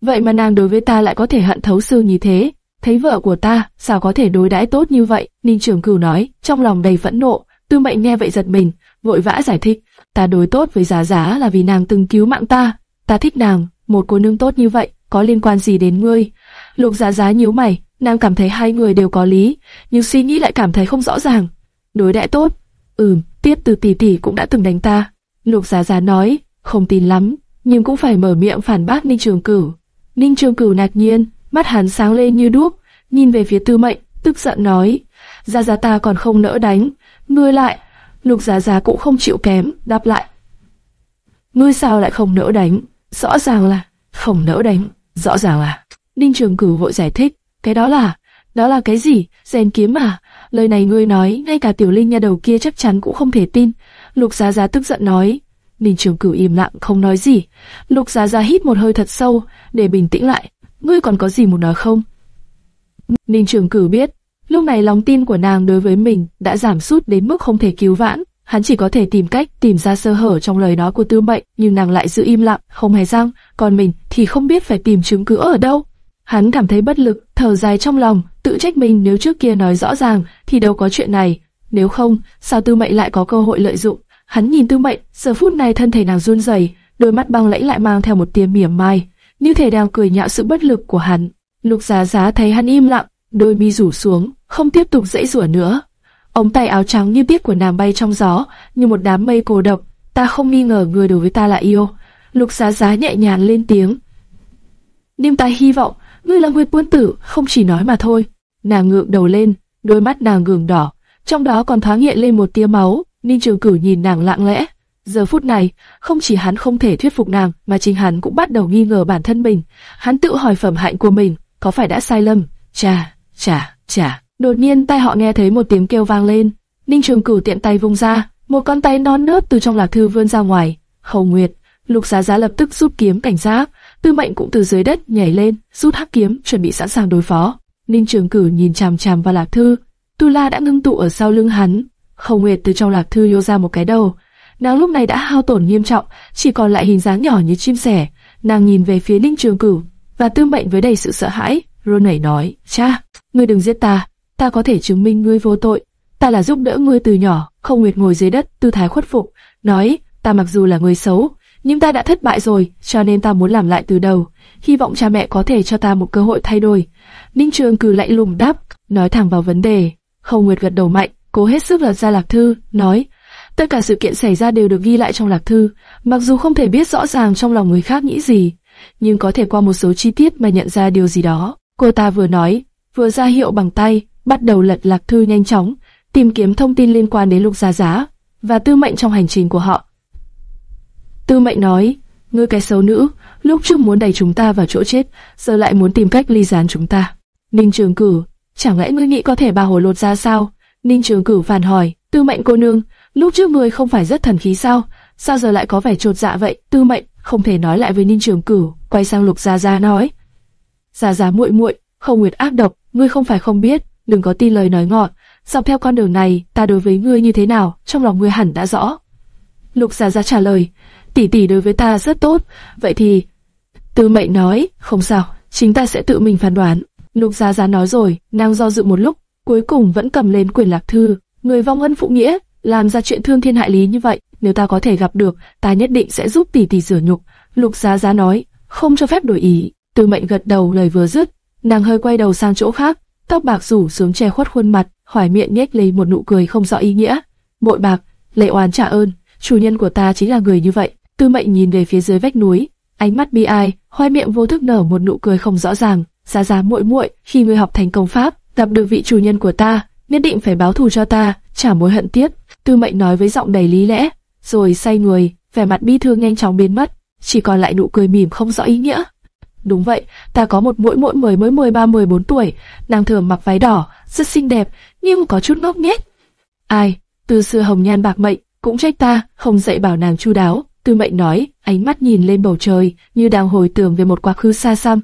vậy mà nàng đối với ta lại có thể hận thấu xương như thế. Thấy vợ của ta, sao có thể đối đãi tốt như vậy? Ninh Trường Cửu nói, trong lòng đầy phẫn nộ. Tư Mệnh nghe vậy giật mình, vội vã giải thích, ta đối tốt với Giá Giá là vì nàng từng cứu mạng ta, ta thích nàng, một cô nương tốt như vậy, có liên quan gì đến ngươi? Lục Giá Giá nhíu mày, nàng cảm thấy hai người đều có lý, nhưng suy nghĩ lại cảm thấy không rõ ràng. Đối đãi tốt, ừm, tiếp từ tỷ tỷ cũng đã từng đánh ta. Lục Giá Giá nói, không tin lắm, nhưng cũng phải mở miệng phản bác Ninh Trường Cửu. Ninh Trường Cửu ngạc nhiên, mắt hắn sáng lên như đuốc, nhìn về phía Tư Mệnh, tức giận nói, "Gia gia ta còn không nỡ đánh, ngươi lại. Lục Giá Giá cũng không chịu kém, đáp lại. Ngươi sao lại không nỡ đánh? Rõ ràng là không nỡ đánh, rõ ràng là. Ninh Trường Cửu vội giải thích, cái đó là, đó là cái gì? Rèn kiếm à? Lời này ngươi nói, ngay cả tiểu linh nha đầu kia chắc chắn cũng không thể tin. Lục Giá Giá tức giận nói. Ninh Trường Cửu im lặng không nói gì. Lục Giá Giá hít một hơi thật sâu để bình tĩnh lại. Ngươi còn có gì muốn nói không? Ninh Trường Cửu biết, lúc này lòng tin của nàng đối với mình đã giảm sút đến mức không thể cứu vãn. Hắn chỉ có thể tìm cách tìm ra sơ hở trong lời nói của Tư Mệnh, nhưng nàng lại giữ im lặng, không hề răng. Còn mình thì không biết phải tìm chứng cứ ở đâu. Hắn cảm thấy bất lực, thở dài trong lòng, tự trách mình nếu trước kia nói rõ ràng thì đâu có chuyện này. Nếu không, sao Tư Mệnh lại có cơ hội lợi dụng? Hắn nhìn Tư Mệnh, giờ phút này thân thể nàng run rẩy, đôi mắt băng lãnh lại mang theo một tia mỉa mai, như thể đang cười nhạo sự bất lực của hắn. Lục Giá Giá thấy hắn im lặng, đôi mi rủ xuống, không tiếp tục dãy rủa nữa. Ống tay áo trắng như biết của nàng bay trong gió, như một đám mây cô độc. Ta không nghi ngờ người đối với ta là yêu. Lục Giá Giá nhẹ nhàng lên tiếng. Nhưng ta hy vọng ngươi là Nguyệt Quân Tử, không chỉ nói mà thôi. Nàng ngượng đầu lên, đôi mắt nàng gừng đỏ, trong đó còn thoáng hiện lên một tia máu. Ninh Trường Cửu nhìn nàng lặng lẽ. Giờ phút này, không chỉ hắn không thể thuyết phục nàng, mà chính hắn cũng bắt đầu nghi ngờ bản thân mình. Hắn tự hỏi phẩm hạnh của mình, có phải đã sai lầm? Chà, chà, chà. Đột nhiên tai họ nghe thấy một tiếng kêu vang lên. Ninh Trường Cửu tiện tay vung ra, một con tay non nớt từ trong lạc thư vươn ra ngoài. Hầu Nguyệt, Lục Giá Giá lập tức rút kiếm cảnh giác, Tư Mệnh cũng từ dưới đất nhảy lên, rút hắc kiếm, chuẩn bị sẵn sàng đối phó. Ninh Trường Cửu nhìn chằm chằm vào lạc thư, Tu La đã ngưng tụ ở sau lưng hắn. Không Nguyệt từ trong lạc thư nhô ra một cái đầu, nàng lúc này đã hao tổn nghiêm trọng, chỉ còn lại hình dáng nhỏ như chim sẻ. Nàng nhìn về phía Ninh Trường Cửu và tương bệnh với đầy sự sợ hãi. Rôn nảy nói, cha, ngươi đừng giết ta, ta có thể chứng minh ngươi vô tội. Ta là giúp đỡ ngươi từ nhỏ. Không Nguyệt ngồi dưới đất, tư thái khuất phục, nói, ta mặc dù là người xấu, nhưng ta đã thất bại rồi, cho nên ta muốn làm lại từ đầu. Hy vọng cha mẹ có thể cho ta một cơ hội thay đổi. Ninh Trường cử lạnh lùng đáp, nói thẳng vào vấn đề. Không Nguyệt gật đầu mạnh, cố hết sức lật ra lạc thư, nói, tất cả sự kiện xảy ra đều được ghi lại trong lạc thư, mặc dù không thể biết rõ ràng trong lòng người khác nghĩ gì, nhưng có thể qua một số chi tiết mà nhận ra điều gì đó. Cô ta vừa nói, vừa ra hiệu bằng tay, bắt đầu lật lạc thư nhanh chóng, tìm kiếm thông tin liên quan đến Lục Giá Giá và Tư Mệnh trong hành trình của họ. Tư Mệnh nói, ngươi cái xấu nữ, lúc trước muốn đẩy chúng ta vào chỗ chết, giờ lại muốn tìm cách ly gián chúng ta. Ninh Trường Cử, chẳng lẽ ngươi nghĩ có thể bà hồi lột ra sao? Ninh Trường Cửu phản hỏi, Tư Mệnh cô nương, lúc trước ngươi không phải rất thần khí sao? Sao giờ lại có vẻ trột dạ vậy? Tư Mệnh không thể nói lại với Ninh Trường Cửu, quay sang Lục Gia Gia nói, Gia Gia muội muội, không nguyệt ác độc, ngươi không phải không biết, đừng có tin lời nói ngọt. Dọc theo con đường này, ta đối với ngươi như thế nào, trong lòng ngươi hẳn đã rõ. Lục Gia Gia trả lời, tỷ tỷ đối với ta rất tốt, vậy thì... Tư mệnh nói, không sao, chính ta sẽ tự mình phán đoán. Lục Gia Gia nói rồi, nàng do dự một lúc, cuối cùng vẫn cầm lên quyển lạc thư. Người vong ân phụ nghĩa, làm ra chuyện thương thiên hại lý như vậy, nếu ta có thể gặp được, ta nhất định sẽ giúp tỷ tỷ rửa nhục. Lục Giá Giá nói, không cho phép đổi ý. Tư mệnh gật đầu lời vừa dứt, nàng hơi quay đầu sang chỗ khác, tóc bạc rủ xuống che khuất khuôn mặt, khỏi miệng nhếch lên một nụ cười không rõ ý nghĩa. Bội bạc, lệ oán trả ơn, chủ nhân của ta chính là người như vậy. Tư mệnh nhìn về phía dưới vách núi, ánh mắt bi ai, khoe miệng vô thức nở một nụ cười không rõ ràng. Giá giá muội muội, khi ngươi học thành công pháp, gặp được vị chủ nhân của ta, nhất định phải báo thù cho ta, trả mối hận tiếc. Tư mệnh nói với giọng đầy lý lẽ, rồi say người, vẻ mặt bi thương nhanh chóng biến mất, chỉ còn lại nụ cười mỉm không rõ ý nghĩa. Đúng vậy, ta có một muội muội mới mới 13 14 tuổi, nàng thường mặc váy đỏ, rất xinh đẹp, nhưng có chút ngốc nghếch. Ai, từ xưa hồng nhan bạc mệnh, cũng trách ta, không dạy bảo nàng chu đáo. Tư mệnh nói, ánh mắt nhìn lên bầu trời, như đang hồi tưởng về một quá khứ xa xăm.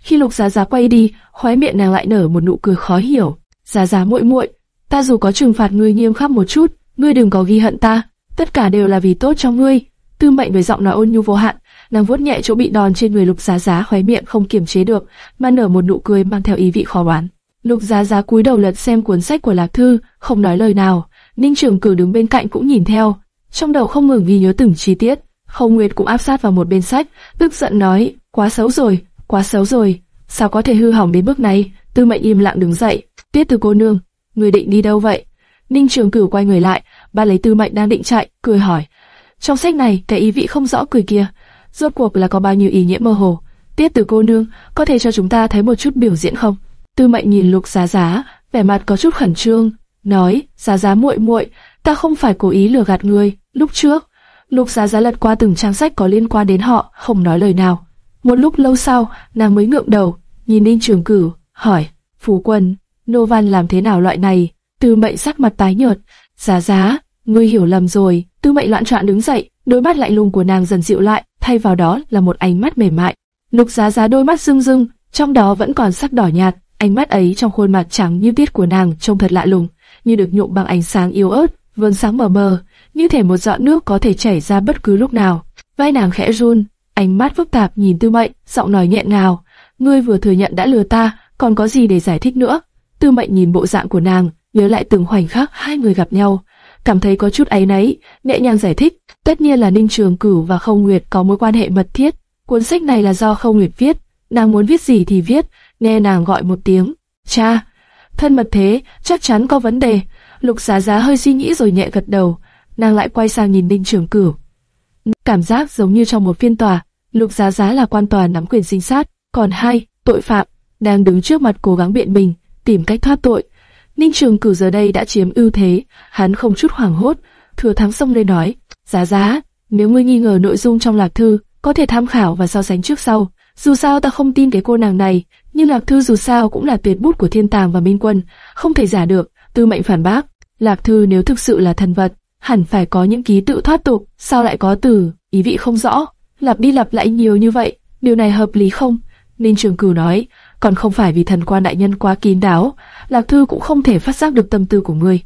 Khi lục giá giá quay đi, khóe miệng nàng lại nở một nụ cười khó hiểu. Giá giá muội muội, ta dù có trừng phạt ngươi nghiêm khắc một chút, ngươi đừng có ghi hận ta, tất cả đều là vì tốt cho ngươi. Tư mệnh với giọng nói ôn nhu vô hạn, nàng vuốt nhẹ chỗ bị đòn trên người Lục Giá Giá, khóe miệng không kiềm chế được, mà nở một nụ cười mang theo ý vị khó đoán. Lục Giá Giá cúi đầu lật xem cuốn sách của Lạc Thư, không nói lời nào. Ninh Trường Cử đứng bên cạnh cũng nhìn theo, trong đầu không ngừng ghi nhớ từng chi tiết. Khâu Nguyệt cũng áp sát vào một bên sách, tức giận nói, quá xấu rồi, quá xấu rồi, sao có thể hư hỏng đến bước này? Tư Mệnh im lặng đứng dậy, Tiết Từ cô nương, người định đi đâu vậy? Ninh Trường Cửu quay người lại, ba lấy Tư Mệnh đang định chạy, cười hỏi. Trong sách này, cái ý vị không rõ cười kia, rốt cuộc là có bao nhiêu ý nghĩa mơ hồ. Tiết Từ cô nương, có thể cho chúng ta thấy một chút biểu diễn không? Tư Mệnh nhìn Lục Giá Giá, vẻ mặt có chút khẩn trương, nói: "Giá Giá muội muội, ta không phải cố ý lừa gạt ngươi. Lúc trước, Lục Giá Giá lật qua từng trang sách có liên quan đến họ, không nói lời nào. Một lúc lâu sau, nàng mới ngượng đầu, nhìn Ninh Trường Cửu, hỏi: "Phú quân, Nô Văn làm thế nào loại này?" Tư Mệnh sắc mặt tái nhợt, "Giá Giá, ngươi hiểu lầm rồi." Tư Mệnh loạn trọn đứng dậy, đôi mắt lạnh lùng của nàng dần dịu lại, thay vào đó là một ánh mắt mềm mại. Lục Giá Giá đôi mắt rưng rưng, trong đó vẫn còn sắc đỏ nhạt, ánh mắt ấy trong khuôn mặt trắng như tiết của nàng trông thật lạ lùng, như được nhuộm bằng ánh sáng yếu ớt, vầng sáng mờ mờ, như thể một giọt nước có thể chảy ra bất cứ lúc nào. Vai nàng khẽ run, ánh mắt phức tạp nhìn Tư Mệnh, giọng nói nhẹ ngào, "Ngươi vừa thừa nhận đã lừa ta, còn có gì để giải thích nữa?" Tư Mệnh nhìn bộ dạng của nàng, nhớ lại từng khoảnh khắc hai người gặp nhau, cảm thấy có chút áy náy, nhẹ nhàng giải thích, tất nhiên là Ninh Trường Cửu và Không Nguyệt có mối quan hệ mật thiết. Cuốn sách này là do Không Nguyệt viết, nàng muốn viết gì thì viết, nghe nàng gọi một tiếng, cha. Thân mật thế, chắc chắn có vấn đề. Lục Giá Giá hơi suy nghĩ rồi nhẹ gật đầu, nàng lại quay sang nhìn Ninh Trường Cửu. Cảm giác giống như trong một phiên tòa, Lục Giá Giá là quan tòa nắm quyền sinh sát, còn hai, tội phạm, đang đứng trước mặt cố gắng biện mình, tìm cách thoát tội. Ninh Trường Cửu giờ đây đã chiếm ưu thế, hắn không chút hoảng hốt, thừa thắng xông lên nói, Giá Giá, nếu ngươi nghi ngờ nội dung trong lạc thư, có thể tham khảo và so sánh trước sau. Dù sao ta không tin cái cô nàng này, nhưng lạc thư dù sao cũng là tuyệt bút của thiên tàng và minh quân, không thể giả được. Tư mệnh phản bác, lạc thư nếu thực sự là thần vật, hẳn phải có những ký tự thoát tục, sao lại có từ, ý vị không rõ, lặp đi lặp lại nhiều như vậy, điều này hợp lý không? Ninh Trường Cửu nói, còn không phải vì thần quan đại nhân quá kín đáo, lạc thư cũng không thể phát giác được tâm tư của ngươi.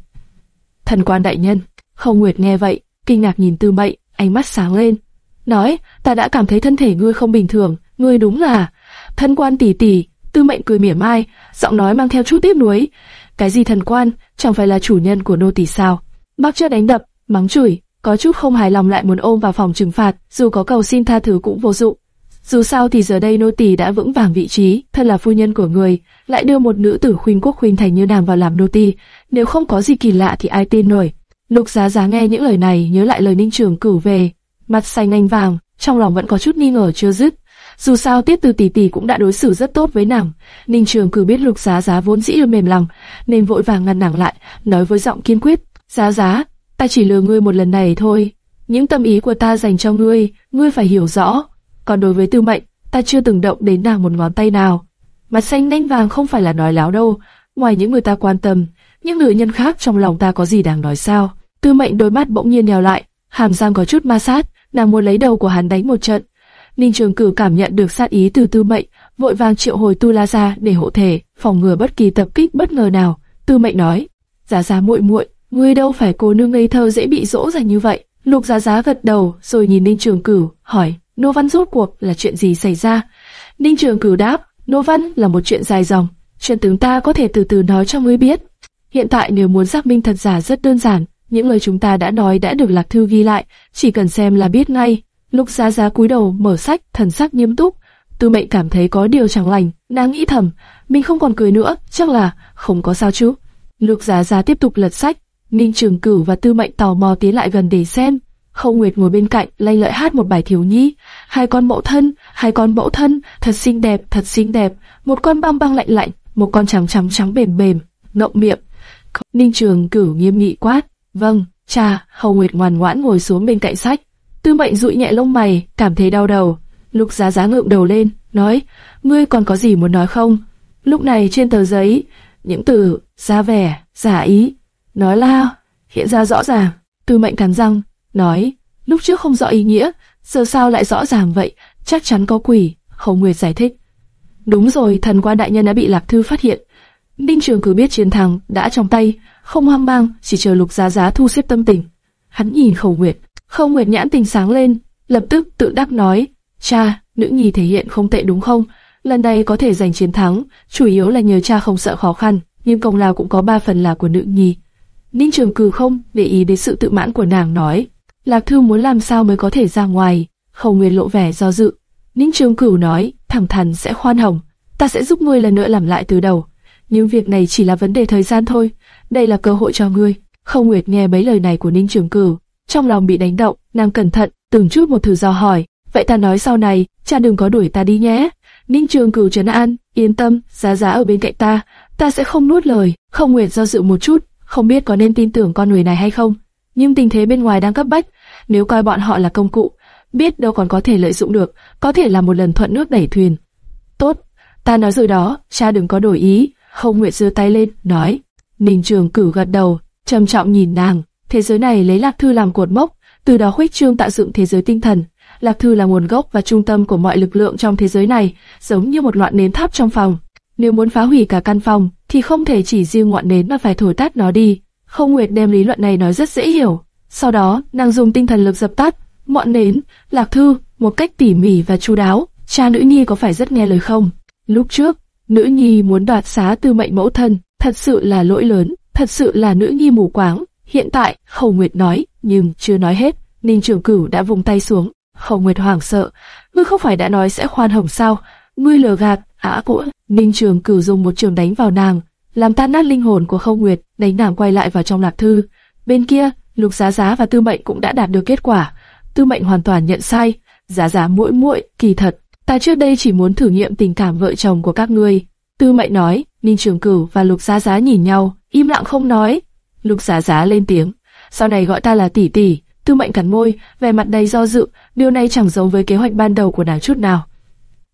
Thần quan đại nhân, không nguyệt nghe vậy, kinh ngạc nhìn Tư Mệnh, ánh mắt sáng lên, nói, ta đã cảm thấy thân thể ngươi không bình thường, ngươi đúng là thần quan tỷ tỷ. Tư Mệnh cười mỉa mai, giọng nói mang theo chút tiếc nuối. Cái gì thần quan, chẳng phải là chủ nhân của nô tỷ sao? Bác chưa đánh đập, mắng chửi, có chút không hài lòng lại muốn ôm vào phòng trừng phạt, dù có cầu xin tha thứ cũng vô dụng. Dù sao thì giờ đây nô tỳ đã vững vàng vị trí, thân là phu nhân của người, lại đưa một nữ tử khuynh quốc khuynh thành như nàng vào làm nô tỳ, nếu không có gì kỳ lạ thì ai tin nổi. Lục Giá Giá nghe những lời này, nhớ lại lời Ninh Trường cửu về, mặt xanh anh vàng, trong lòng vẫn có chút nghi ngờ chưa dứt. Dù sao Tiết Từ tỷ tỷ cũng đã đối xử rất tốt với nàng. Ninh Trường cử biết Lục Giá Giá vốn dĩ là mềm lòng, nên vội vàng ngăn nàng lại, nói với giọng kiên quyết: "Giá Giá, ta chỉ lừa ngươi một lần này thôi. Những tâm ý của ta dành cho ngươi, ngươi phải hiểu rõ. Còn đối với Tư Mệnh, ta chưa từng động đến nàng một ngón tay nào. Mặt xanh nhanh vàng không phải là nói láo đâu. Ngoài những người ta quan tâm, những nữ nhân khác trong lòng ta có gì đáng nói sao?" Tư Mệnh đôi mắt bỗng nhiên nhèo lại, hàm răng có chút ma sát, nàng muốn lấy đầu của hắn đánh một trận. Ninh Trường Cử cảm nhận được sát ý từ Tư Mệnh, vội vàng triệu hồi Tu La ra để hộ thể, phòng ngừa bất kỳ tập kích bất ngờ nào. Tư Mệnh nói: "Giá Giá muội muội, ngươi đâu phải cô nương ngây thơ dễ bị dỗ dành như vậy." Lục Giá Giá gật đầu, rồi nhìn Ninh Trường Cửu, hỏi: "Nô Văn rốt cuộc là chuyện gì xảy ra?" Ninh Trường Cửu đáp: "Nô Văn là một chuyện dài dòng, chuyện tướng ta có thể từ từ nói cho ngươi biết. Hiện tại nếu muốn xác minh thật giả rất đơn giản." Những lời chúng ta đã nói đã được Lạc Thư ghi lại, chỉ cần xem là biết ngay. Lục Giá Giá cúi đầu mở sách, thần sắc nghiêm túc. Tư Mệnh cảm thấy có điều chẳng lành, nàng nghĩ thầm, mình không còn cười nữa, chắc là không có sao chứ. Lục Giá Giá tiếp tục lật sách, Ninh Trường Cửu và Tư Mệnh tò mò tiến lại gần để xem. Không Nguyệt ngồi bên cạnh, lay lợi hát một bài thiếu nhi. Hai con mẫu thân, hai con mẫu thân, thật xinh đẹp, thật xinh đẹp. Một con băng băng lạnh lạnh, một con trắng trắng trắng bềm bềm, ngậm miệng. Ninh Trường Cửu nghiêm nghị quát, Vâng, cha, Hầu Nguyệt ngoan ngoãn ngồi xuống bên cạnh sách. Tư mệnh dụi nhẹ lông mày, cảm thấy đau đầu. Lục giá giá ngượng đầu lên, nói, ngươi còn có gì muốn nói không? Lúc này trên tờ giấy, những từ, ra vẻ, giả ý, nói lao hiện ra rõ ràng. Tư mệnh cắn răng, nói, lúc trước không rõ ý nghĩa, giờ sao lại rõ ràng vậy, chắc chắn có quỷ, Hầu Nguyệt giải thích. Đúng rồi, thần quan đại nhân đã bị Lạc Thư phát hiện. Ninh Trường cứ biết chiến thắng đã trong tay, không hoang mang, chỉ chờ Lục Giá Giá thu xếp tâm tình. Hắn nhìn khẩu Nguyệt, Khâu Nguyệt nhãn tình sáng lên, lập tức tự đắc nói, Cha, nữ nhi thể hiện không tệ đúng không? Lần này có thể giành chiến thắng, chủ yếu là nhờ cha không sợ khó khăn, nhưng công lao cũng có ba phần là của nữ nhi. Ninh Trường Cử không để ý đến sự tự mãn của nàng nói, Lạc Thư muốn làm sao mới có thể ra ngoài. Khâu Nguyên lộ vẻ do dự. Ninh Trường Cửu nói, thẳng thắn sẽ khoan hồng, ta sẽ giúp ngươi lần nữa làm lại từ đầu. Nhưng việc này chỉ là vấn đề thời gian thôi, đây là cơ hội cho ngươi. Khâu Nguyệt nghe mấy lời này của Ninh Trường Cửu, trong lòng bị đánh động, nàng cẩn thận, từng chút một thử do hỏi, vậy ta nói sau này, cha đừng có đuổi ta đi nhé. Ninh Trường Cửu trấn an, yên tâm, giá giá ở bên cạnh ta, ta sẽ không nuốt lời. Khâu Nguyệt do dự một chút, không biết có nên tin tưởng con người này hay không. Nhưng tình thế bên ngoài đang cấp bách, nếu coi bọn họ là công cụ, biết đâu còn có thể lợi dụng được, có thể là một lần thuận nước đẩy thuyền. Tốt, ta nói rồi đó, cha đừng có đổi ý. Không Nguyệt giơ tay lên, nói. Ninh Trường cử gật đầu, trầm trọng nhìn nàng. Thế giới này lấy Lạc Thư làm cột mốc, từ đó khuếch trương tạo dựng thế giới tinh thần. Lạc Thư là nguồn gốc và trung tâm của mọi lực lượng trong thế giới này, giống như một loạn nến thắp trong phòng. Nếu muốn phá hủy cả căn phòng, thì không thể chỉ riêng ngọn nến mà phải thổi tắt nó đi. Không Nguyệt đem lý luận này nói rất dễ hiểu. Sau đó, nàng dùng tinh thần lực dập tắt, ngọn nến, Lạc Thư, một cách tỉ mỉ và chu đáo. Cha nữ nhi có phải rất nghe lời không? Lúc trước, nữ nhi muốn đoạt xá tư mệnh mẫu thân, thật sự là lỗi lớn, thật sự là nữ nhi mù quáng. Hiện tại, Khâu Nguyệt nói, nhưng chưa nói hết, Ninh Trường Cửu đã vùng tay xuống. Khâu Nguyệt hoảng sợ, ngươi không phải đã nói sẽ khoan hồng sao? Ngươi lừa gạt, ả của Ninh Trường Cửu dùng một trường đánh vào nàng, làm tan nát linh hồn của Khâu Nguyệt, đánh nàng quay lại vào trong lạc thư. Bên kia, Lục Giá Giá và Tư Mệnh cũng đã đạt được kết quả. Tư Mệnh hoàn toàn nhận sai, Giá Giá muội muội, kỳ thật, ta trước đây chỉ muốn thử nghiệm tình cảm vợ chồng của các ngươi. Tư Mệnh nói, Ninh Trường Cửu và Lục Giá Giá nhìn nhau, im lặng không nói. Lục Giá Giá lên tiếng, sau này gọi ta là tỷ tỷ. Tư Mệnh cắn môi, vẻ mặt đầy do dự, điều này chẳng giống với kế hoạch ban đầu của nàng chút nào.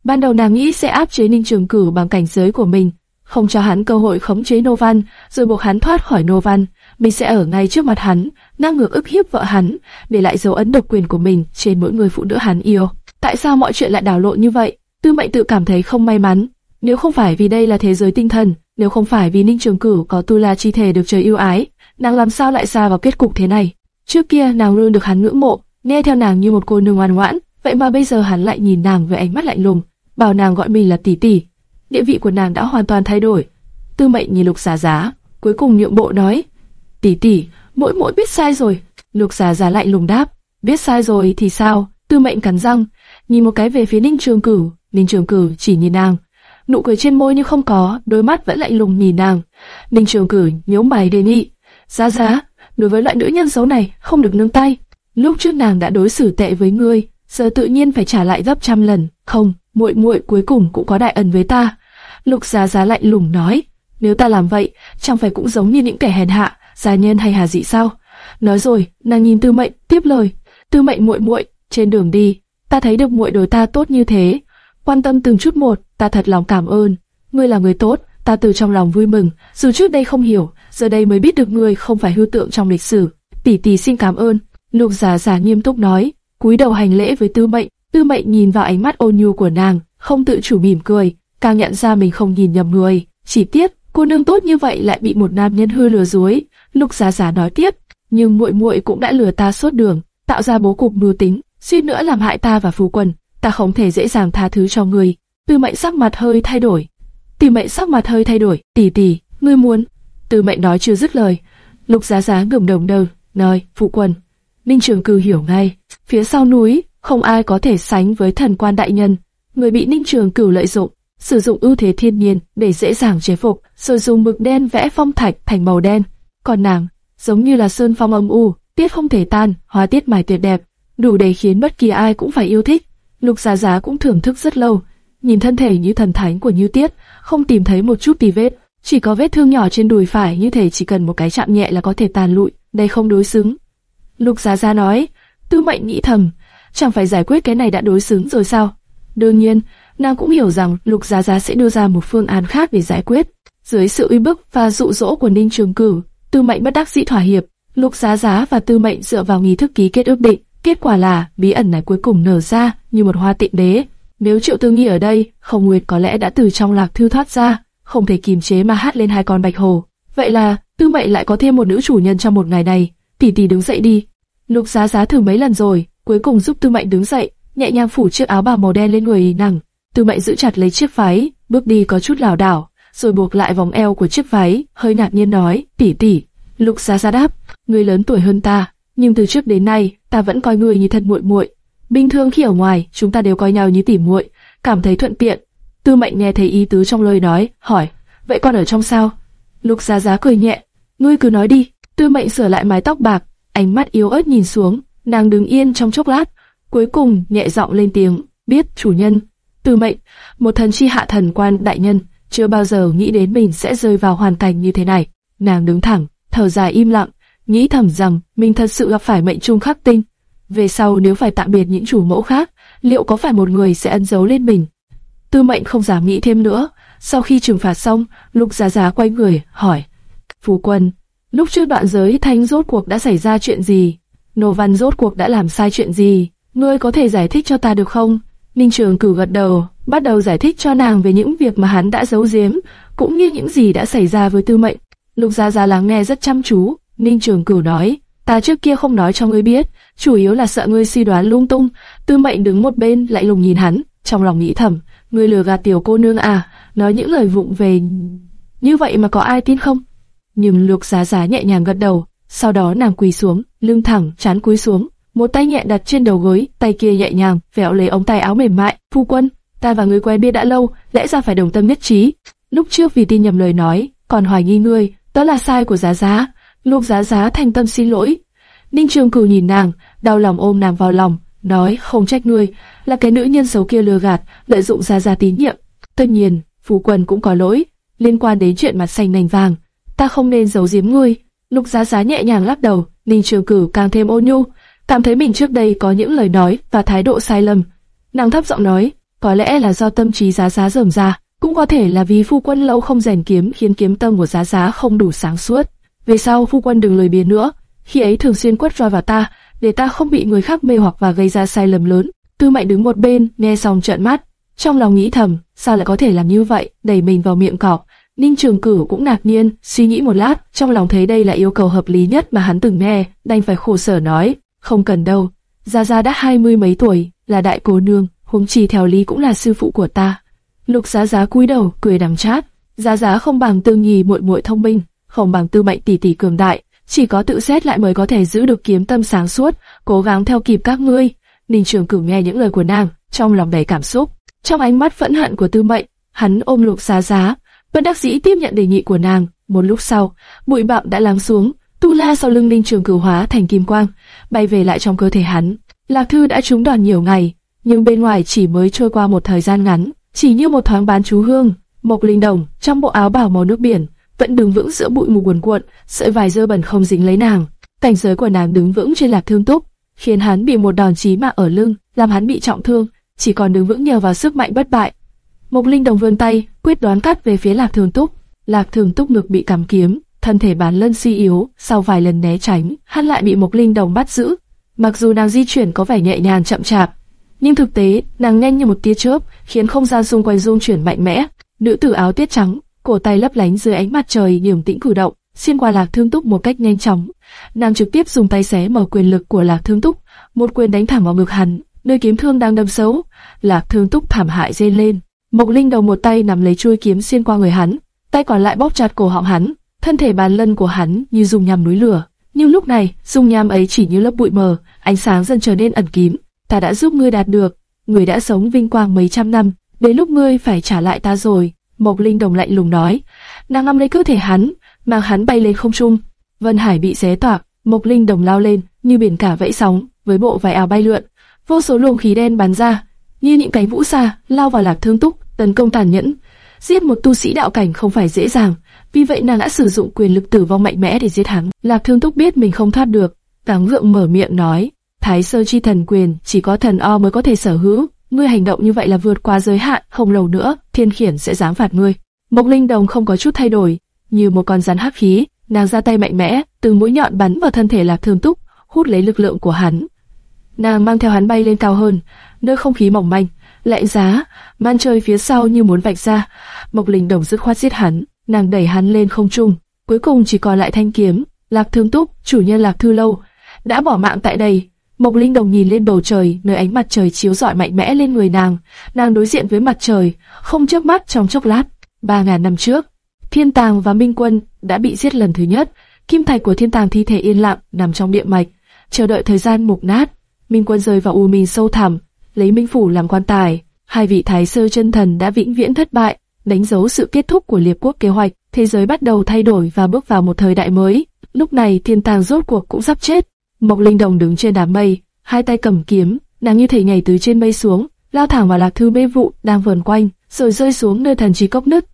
Ban đầu nàng nghĩ sẽ áp chế Ninh Trường Cửu bằng cảnh giới của mình, không cho hắn cơ hội khống chế Nô Văn, rồi buộc hắn thoát khỏi Nô Văn. Mình sẽ ở ngay trước mặt hắn, ngang ngược ức hiếp vợ hắn, để lại dấu ấn độc quyền của mình trên mỗi người phụ nữ hắn yêu. Tại sao mọi chuyện lại đảo lộn như vậy? Tư Mệnh tự cảm thấy không may mắn. Nếu không phải vì đây là thế giới tinh thần, nếu không phải vì Ninh Trường Cửu có tu la chi thể được trời yêu ái, nàng làm sao lại xa vào kết cục thế này? Trước kia nàng luôn được hắn ngưỡng mộ, nghe theo nàng như một cô nương ngoan ngoãn, vậy mà bây giờ hắn lại nhìn nàng với ánh mắt lạnh lùng, bảo nàng gọi mình là tỷ tỷ. Địa vị của nàng đã hoàn toàn thay đổi. Tư Mệnh nhìn Lục Giá Giá, cuối cùng nhượng bộ nói: "Tỷ tỷ, mỗi mỗi biết sai rồi." Lục Giá Giá lạnh lùng đáp: "Biết sai rồi thì sao?" Tư Mệnh cắn răng, nhìn một cái về phía Ninh Trường Cửu, Ninh Trường Cửu chỉ nhìn nàng, nụ cười trên môi như không có, đôi mắt vẫn lạnh lùng nhìn nàng. Ninh Trường Cửu nhíu mày đề nghị: "Giá Giá, đối với loại nữ nhân xấu này không được nương tay. Lúc trước nàng đã đối xử tệ với ngươi, giờ tự nhiên phải trả lại gấp trăm lần. Không, muội muội cuối cùng cũng có đại ân với ta." Lục Giá Giá lạnh lùng nói, nếu ta làm vậy, chẳng phải cũng giống như những kẻ hèn hạ, gia nhân hay hà dị sao? Nói rồi, nàng nhìn Tư Mệnh tiếp lời, Tư Mệnh muội muội, trên đường đi, ta thấy được muội đối ta tốt như thế, quan tâm từng chút một, ta thật lòng cảm ơn. Ngươi là người tốt, ta từ trong lòng vui mừng, dù trước đây không hiểu, giờ đây mới biết được ngươi không phải hư tượng trong lịch sử. Tỷ tỷ xin cảm ơn. Lục Giá Giá nghiêm túc nói, cúi đầu hành lễ với Tư Mệnh. Tư Mệnh nhìn vào ánh mắt ôn nhu của nàng, không tự chủ mỉm cười, càng nhận ra mình không nhìn nhầm người. Chỉ tiếc, cô nương tốt như vậy lại bị một nam nhân hư lừa dối. Lục Giá Giá nói tiếp, nhưng muội muội cũng đã lừa ta suốt đường, tạo ra bố cục mưu tính, suýt nữa làm hại ta và phu quân. Ta không thể dễ dàng tha thứ cho người. Tư Mệnh sắc mặt hơi thay đổi. Tỷ Mệnh sắc mặt hơi thay đổi. Tỷ tỷ, ngươi muốn? Tư Mệnh nói chưa dứt lời. Lục Giá Giá ngẩng đầu đầu, nói, phụ quân. Ninh Trường Cư hiểu ngay, phía sau núi không ai có thể sánh với thần quan đại nhân. Người bị Ninh Trường Cửu lợi dụng, sử dụng ưu thế thiên nhiên để dễ dàng chế phục, rồi dùng mực đen vẽ phong thạch thành màu đen. Còn nàng, giống như là sơn phong âm u, tiết không thể tan, hóa tiết mài tuyệt đẹp, đủ để khiến bất kỳ ai cũng phải yêu thích. Lục Giá Giá cũng thưởng thức rất lâu, nhìn thân thể như thần thánh của Như Tiết, không tìm thấy một chút tì vết, chỉ có vết thương nhỏ trên đùi phải như thể chỉ cần một cái chạm nhẹ là có thể tàn lụi, đây không đối xứng. Lục Giá Giá nói, Tư Mệnh nghĩ thầm, chẳng phải giải quyết cái này đã đối xứng rồi sao? Đương nhiên, nàng cũng hiểu rằng Lục Giá Giá sẽ đưa ra một phương án khác để giải quyết. Dưới sự uy bức và dụ dỗ của Ninh Trường Cử, Tư Mệnh bất đắc dĩ thỏa hiệp. Lục Giá Giá và Tư Mệnh dựa vào nghi thức ký kết ước định, kết quả là bí ẩn này cuối cùng nở ra như một hoa tịnh đế. Nếu Triệu Tư Nghi ở đây, Không Nguyệt có lẽ đã từ trong lạc thư thoát ra, không thể kìm chế mà hát lên hai con bạch hồ. Vậy là Tư Mệnh lại có thêm một nữ chủ nhân trong một ngày này. Tỷ tỷ đứng dậy đi. Lục Giá Giá thử mấy lần rồi, cuối cùng giúp Tư Mệnh đứng dậy, nhẹ nhàng phủ chiếc áo bào màu đen lên người nàng. Tư Mệnh giữ chặt lấy chiếc váy, bước đi có chút lảo đảo, rồi buộc lại vòng eo của chiếc váy, hơi ngạc nhiên nói, tỷ tỷ. Lục Giá Giá đáp, người lớn tuổi hơn ta, nhưng từ trước đến nay ta vẫn coi người như thân muội muội. Bình thường khi ở ngoài, chúng ta đều coi nhau như tỉ muội, cảm thấy thuận tiện. Tư Mệnh nghe thấy ý tứ trong lời nói, hỏi, vậy con ở trong sao? Lục Giá Giá cười nhẹ, ngươi cứ nói đi. Tư Mệnh sửa lại mái tóc bạc, ánh mắt yếu ớt nhìn xuống, nàng đứng yên trong chốc lát, cuối cùng nhẹ giọng lên tiếng, biết chủ nhân. Tư Mệnh, một thần chi hạ thần quan đại nhân, chưa bao giờ nghĩ đến mình sẽ rơi vào hoàn cảnh như thế này. Nàng đứng thẳng, thở dài im lặng, nghĩ thầm rằng mình thật sự gặp phải mệnh trung khắc tinh. Về sau nếu phải tạm biệt những chủ mẫu khác, liệu có phải một người sẽ ân giấu lên mình? Tư mệnh không dám nghĩ thêm nữa. Sau khi trừng phạt xong, Lục Giá Giá quay người, hỏi. Phú quân, lúc trước đoạn giới thanh rốt cuộc đã xảy ra chuyện gì? Nô Văn rốt cuộc đã làm sai chuyện gì? Ngươi có thể giải thích cho ta được không? Ninh Trường cử gật đầu, bắt đầu giải thích cho nàng về những việc mà hắn đã giấu giếm, cũng như những gì đã xảy ra với Tư Mệnh. Lục Gia Gia lắng nghe rất chăm chú, Ninh Trường Cửu nói, ta trước kia không nói cho ngươi biết, chủ yếu là sợ ngươi suy đoán lung tung. Tư Mệnh đứng một bên lại lùng nhìn hắn, trong lòng nghĩ thầm, ngươi lừa gạt tiểu cô nương à, nói những lời vụng về như vậy mà có ai tin không? Nhưng Lục Giá Giá nhẹ nhàng gật đầu, sau đó nàng quỳ xuống, lưng thẳng, chán cúi xuống, một tay nhẹ đặt trên đầu gối, tay kia nhẹ nhàng vẹo lấy ống tay áo mềm mại. Phu quân, ta và ngươi quen biết đã lâu, lẽ ra phải đồng tâm nhất trí. Lúc trước vì tin nhầm lời nói, còn hoài nghi ngươi, đó là sai của Giá Giá. Lục Giá Giá thành tâm xin lỗi. Ninh Trường Cửu nhìn nàng, đau lòng ôm nàng vào lòng, nói không trách ngươi, là cái nữ nhân xấu kia lừa gạt, lợi dụng Giá Giá tín nhiệm. Tất nhiên, Phu Quân cũng có lỗi, liên quan đến chuyện mặt xanh nành vàng, ta không nên giấu giếm ngươi. Lục Giá Giá nhẹ nhàng lắc đầu, Ninh Trường Cửu càng thêm ôn nhu, cảm thấy mình trước đây có những lời nói và thái độ sai lầm. Nàng thấp giọng nói, có lẽ là do tâm trí Giá Giá rườm ra, cũng có thể là vì phu quân lâu không rèn kiếm khiến kiếm tâm của Giá Giá không đủ sáng suốt. Về sau phu quân đừng lười biếng nữa, khi ấy thường xuyên quất roi vào ta, để ta không bị người khác mê hoặc và gây ra sai lầm lớn. Tư Mạnh đứng một bên, nghe xong trợn mắt, trong lòng nghĩ thầm, sao lại có thể làm như vậy, đẩy mình vào miệng cọp. Ninh Trường Cửu cũng ngạc nhiên, suy nghĩ một lát, trong lòng thấy đây là yêu cầu hợp lý nhất mà hắn từng nghe, đành phải khổ sở nói, không cần đâu, Gia Gia đã hai mươi mấy tuổi, là đại cô nương, huống chi theo lý cũng là sư phụ của ta. Lục Giá Giá cúi đầu, cười đắng chát, Giá Giá không bằng Tư Nhì muội muội thông minh, không bằng Tư Mệnh tỷ tỷ cường đại, chỉ có tự xét lại mới có thể giữ được kiếm tâm sáng suốt, cố gắng theo kịp các ngươi. Ninh Trường Cửu nghe những lời của nàng, trong lòng đầy cảm xúc, trong ánh mắt phẫn hận của Tư Mệnh, hắn ôm Lục Giá Giá, bất đắc dĩ tiếp nhận đề nghị của nàng. Một lúc sau, bụi bặm đã lắng xuống, tu la sau lưng Ninh Trường Cửu hóa thành kim quang, bay về lại trong cơ thể hắn. Lạc Thư đã trúng đòn nhiều ngày, nhưng bên ngoài chỉ mới trôi qua một thời gian ngắn, chỉ như một thoáng bán chú hương. Mộc Linh Đồng trong bộ áo bảo màu nước biển vẫn đứng vững giữa bụi mù cuồn cuộn, sợi vải dơ bẩn không dính lấy nàng. Cảnh giới của nàng đứng vững trên Lạc Thương Túc, khiến hắn bị một đòn chí mạng ở lưng, làm hắn bị trọng thương, chỉ còn đứng vững nhờ vào sức mạnh bất bại. Mộc Linh Đồng vươn tay, quyết đoán cắt về phía Lạc Thường Túc. Lạc Thường Túc ngực bị cắm kiếm, thân thể bán lân suy yếu, sau vài lần né tránh, hắn lại bị Mộc Linh Đồng bắt giữ. Mặc dù nàng di chuyển có vẻ nhẹ nhàng chậm chạp, nhưng thực tế nàng nhanh như một tia chớp, khiến không gian xung quanh rung chuyển mạnh mẽ. Nữ tử áo tiết trắng, cổ tay lấp lánh dưới ánh mặt trời điềm tĩnh cử động, xuyên qua Lạc Thương Túc một cách nhanh chóng. Nàng trực tiếp dùng tay xé mở quyền lực của Lạc Thương Túc, một quyền đánh thẳng vào ngực hắn, nơi kiếm thương đang đâm xấu. Lạc Thương Túc thảm hại rên lên. Mộc Linh đầu một tay nắm lấy chuôi kiếm xuyên qua người hắn, tay còn lại bóp chặt cổ họng hắn. Thân thể bàn lân của hắn như dùng nhằm núi lửa, nhưng lúc này dung nham ấy chỉ như lớp bụi mờ, ánh sáng dần trở nên ẩn kín. Ta đã giúp ngươi đạt được, ngươi đã sống vinh quang mấy trăm năm, đến lúc ngươi phải trả lại ta rồi. Mộc Linh đồng lạnh lùng nói, nàng ngắm lấy cơ thể hắn, mang hắn bay lên không trung. Vân Hải bị xé toạc, Mộc Linh đồng lao lên như biển cả vẫy sóng, với bộ vải áo bay lượn, vô số luồng khí đen bắn ra, như những cánh vũ xa lao vào lạc thương túc, tấn công tàn nhẫn. Giết một tu sĩ đạo cảnh không phải dễ dàng, vì vậy nàng đã sử dụng quyền lực tử vong mạnh mẽ để giết hắn. Lạc thương túc biết mình không thoát được, Táng Vượng mở miệng nói, Thái sơ chi thần quyền chỉ có thần o mới có thể sở hữu. Ngươi hành động như vậy là vượt qua giới hạn, không lâu nữa, thiên khiển sẽ giáng phạt ngươi. Mộc Linh Đồng không có chút thay đổi, như một con rắn hắc khí, nàng ra tay mạnh mẽ, từ mũi nhọn bắn vào thân thể Lạc Thương Túc, hút lấy lực lượng của hắn. Nàng mang theo hắn bay lên cao hơn, nơi không khí mỏng manh, lạnh giá, man trời phía sau như muốn vạch ra. Mộc Linh Đồng dứt khoát giết hắn, nàng đẩy hắn lên không trung, cuối cùng chỉ còn lại thanh kiếm. Lạc Thương Túc, chủ nhân Lạc Thư Lâu, đã bỏ mạng tại đây. Mộc Linh Đồng nhìn lên bầu trời, nơi ánh mặt trời chiếu rọi mạnh mẽ lên người nàng. Nàng đối diện với mặt trời, không chớp mắt trong chốc lát. Ba ngàn năm trước, Thiên Tàng và Minh Quân đã bị giết lần thứ nhất. Kim thạch của Thiên Tàng thi thể yên lặng nằm trong địa mạch, chờ đợi thời gian mục nát. Minh Quân rơi vào u minh sâu thẳm, lấy Minh phủ làm quan tài. Hai vị thái sơ chân thần đã vĩnh viễn thất bại, đánh dấu sự kết thúc của liệp quốc kế hoạch. Thế giới bắt đầu thay đổi và bước vào một thời đại mới. Lúc này Thiên Tàng rốt cuộc cũng sắp chết. Mộc Linh Đồng đứng trên đám mây, hai tay cầm kiếm, nàng như thể nhảy từ trên mây xuống, lao thẳng vào lạc thư mê vụ đang vờn quanh, rồi rơi xuống nơi thần trí cốc nứt.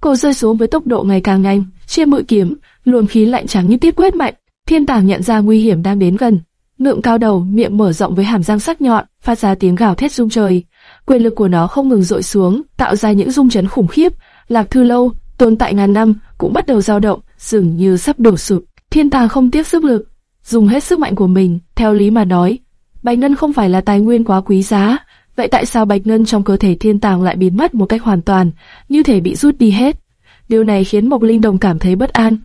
Cô rơi xuống với tốc độ ngày càng nhanh, chia mũi kiếm, luồng khí lạnh trắng như tiết quét mạnh. Thiên Tàng nhận ra nguy hiểm đang đến gần, ngượng cao đầu, miệng mở rộng với hàm răng sắc nhọn, phát ra tiếng gào thét rung trời. Quyền lực của nó không ngừng dội xuống, tạo ra những rung chấn khủng khiếp. Lạc Thư lâu tồn tại ngàn năm cũng bắt đầu dao động, dường như sắp đổ sụp. Thiên Tàng không tiếc sức lực, dùng hết sức mạnh của mình. Theo lý mà nói, bạch ngân không phải là tài nguyên quá quý giá, vậy tại sao bạch ngân trong cơ thể Thiên Tàng lại biến mất một cách hoàn toàn, như thể bị rút đi hết? Điều này khiến Mộc Linh Đồng cảm thấy bất an.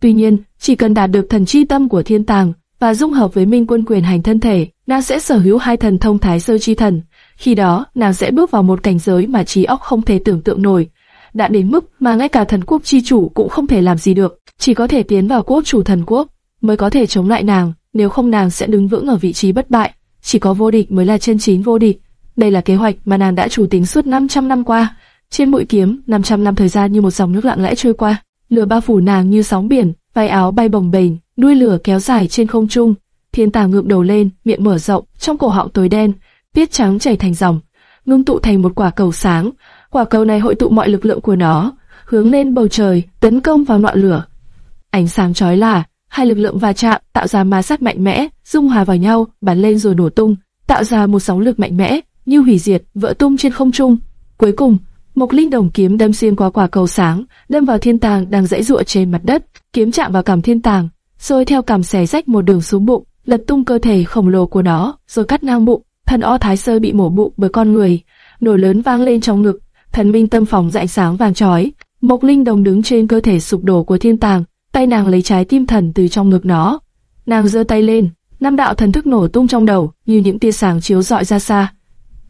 Tuy nhiên, chỉ cần đạt được thần chi tâm của Thiên Tàng và dung hợp với Minh Quân quyền hành thân thể, nàng sẽ sở hữu hai thần thông Thái Sơ chi thần. Khi đó, nàng sẽ bước vào một cảnh giới mà trí óc không thể tưởng tượng nổi, đã đến mức mà ngay cả thần quốc chi chủ cũng không thể làm gì được, chỉ có thể tiến vào quốc chủ thần quốc mới có thể chống lại nàng, nếu không nàng sẽ đứng vững ở vị trí bất bại, chỉ có vô địch mới là chân chính vô địch. Đây là kế hoạch mà nàng đã chủ tính suốt 500 năm qua. Trên mũi kiếm, 500 năm thời gian như một dòng nước lặng lẽ trôi qua, lửa bao phủ nàng như sóng biển, vai áo bay bồng bềnh, đuôi lửa kéo dài trên không trung. Thiên Tà ngượng đầu lên, miệng mở rộng, trong cổ họng tối đen, tiết trắng chảy thành dòng, ngưng tụ thành một quả cầu sáng. Quả cầu này hội tụ mọi lực lượng của nó, hướng lên bầu trời, tấn công vào ngọn lửa. Ánh sáng chói lòa, hai lực lượng va chạm, tạo ra ma sát mạnh mẽ, dung hòa vào nhau, bắn lên rồi nổ tung, tạo ra một sóng lực mạnh mẽ, như hủy diệt, vỡ tung trên không trung. Cuối cùng, một linh đồng kiếm đâm xuyên qua quả cầu sáng, đâm vào thiên tàng đang dãy dụa trên mặt đất, kiếm chạm vào cằm thiên tàng, rồi theo cảm xé rách một đường xuống bụng, lật tung cơ thể khổng lồ của nó, rồi cắt ngang bụng. Thần o thái sơ bị mổ bụng bởi con người, nổi lớn vang lên trong ngực, thần minh tâm phòng rạng sáng vàng chói. Mộc linh đồng đứng trên cơ thể sụp đổ của thiên tàng, tay nàng lấy trái tim thần từ trong ngực nó. Nàng giơ tay lên, năm đạo thần thức nổ tung trong đầu, như những tia sáng chiếu rọi ra xa.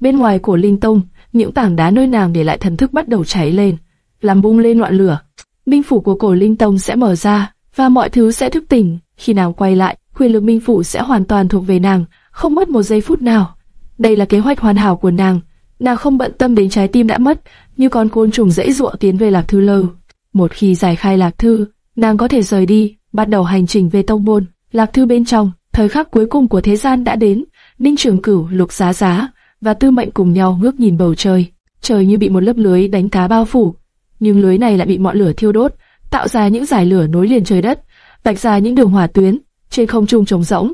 Bên ngoài của linh tông, những tảng đá nơi nàng để lại thần thức bắt đầu cháy lên, làm bung lên ngọn lửa. Minh phủ của cổ linh tông sẽ mở ra, và mọi thứ sẽ thức tỉnh. Khi nào quay lại, quyền lực minh phủ sẽ hoàn toàn thuộc về nàng, không mất một giây phút nào. Đây là kế hoạch hoàn hảo của nàng. Nàng không bận tâm đến trái tim đã mất, như con côn trùng dễ dụa tiến về lạc thư lâu. Một khi giải khai lạc thư, nàng có thể rời đi, bắt đầu hành trình về tông môn. Lạc thư bên trong, thời khắc cuối cùng của thế gian đã đến. Ninh Trường Cửu, Lục Giá Giá và Tư Mệnh cùng nhau ngước nhìn bầu trời. Trời như bị một lớp lưới đánh cá bao phủ, nhưng lưới này lại bị ngọn lửa thiêu đốt, tạo ra những dải lửa nối liền trời đất, vạch ra những đường hỏa tuyến. Trên không trung trống rỗng,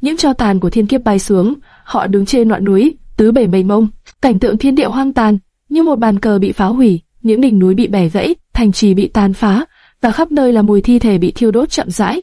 những tro tàn của thiên kiếp bay xuống, họ đứng trên ngọn núi, tứ bể mênh mông, cảnh tượng thiên địa hoang tàn, như một bàn cờ bị phá hủy, những đỉnh núi bị bẻ gãy, thành trì bị tàn phá, và khắp nơi là mùi thi thể bị thiêu đốt chậm rãi.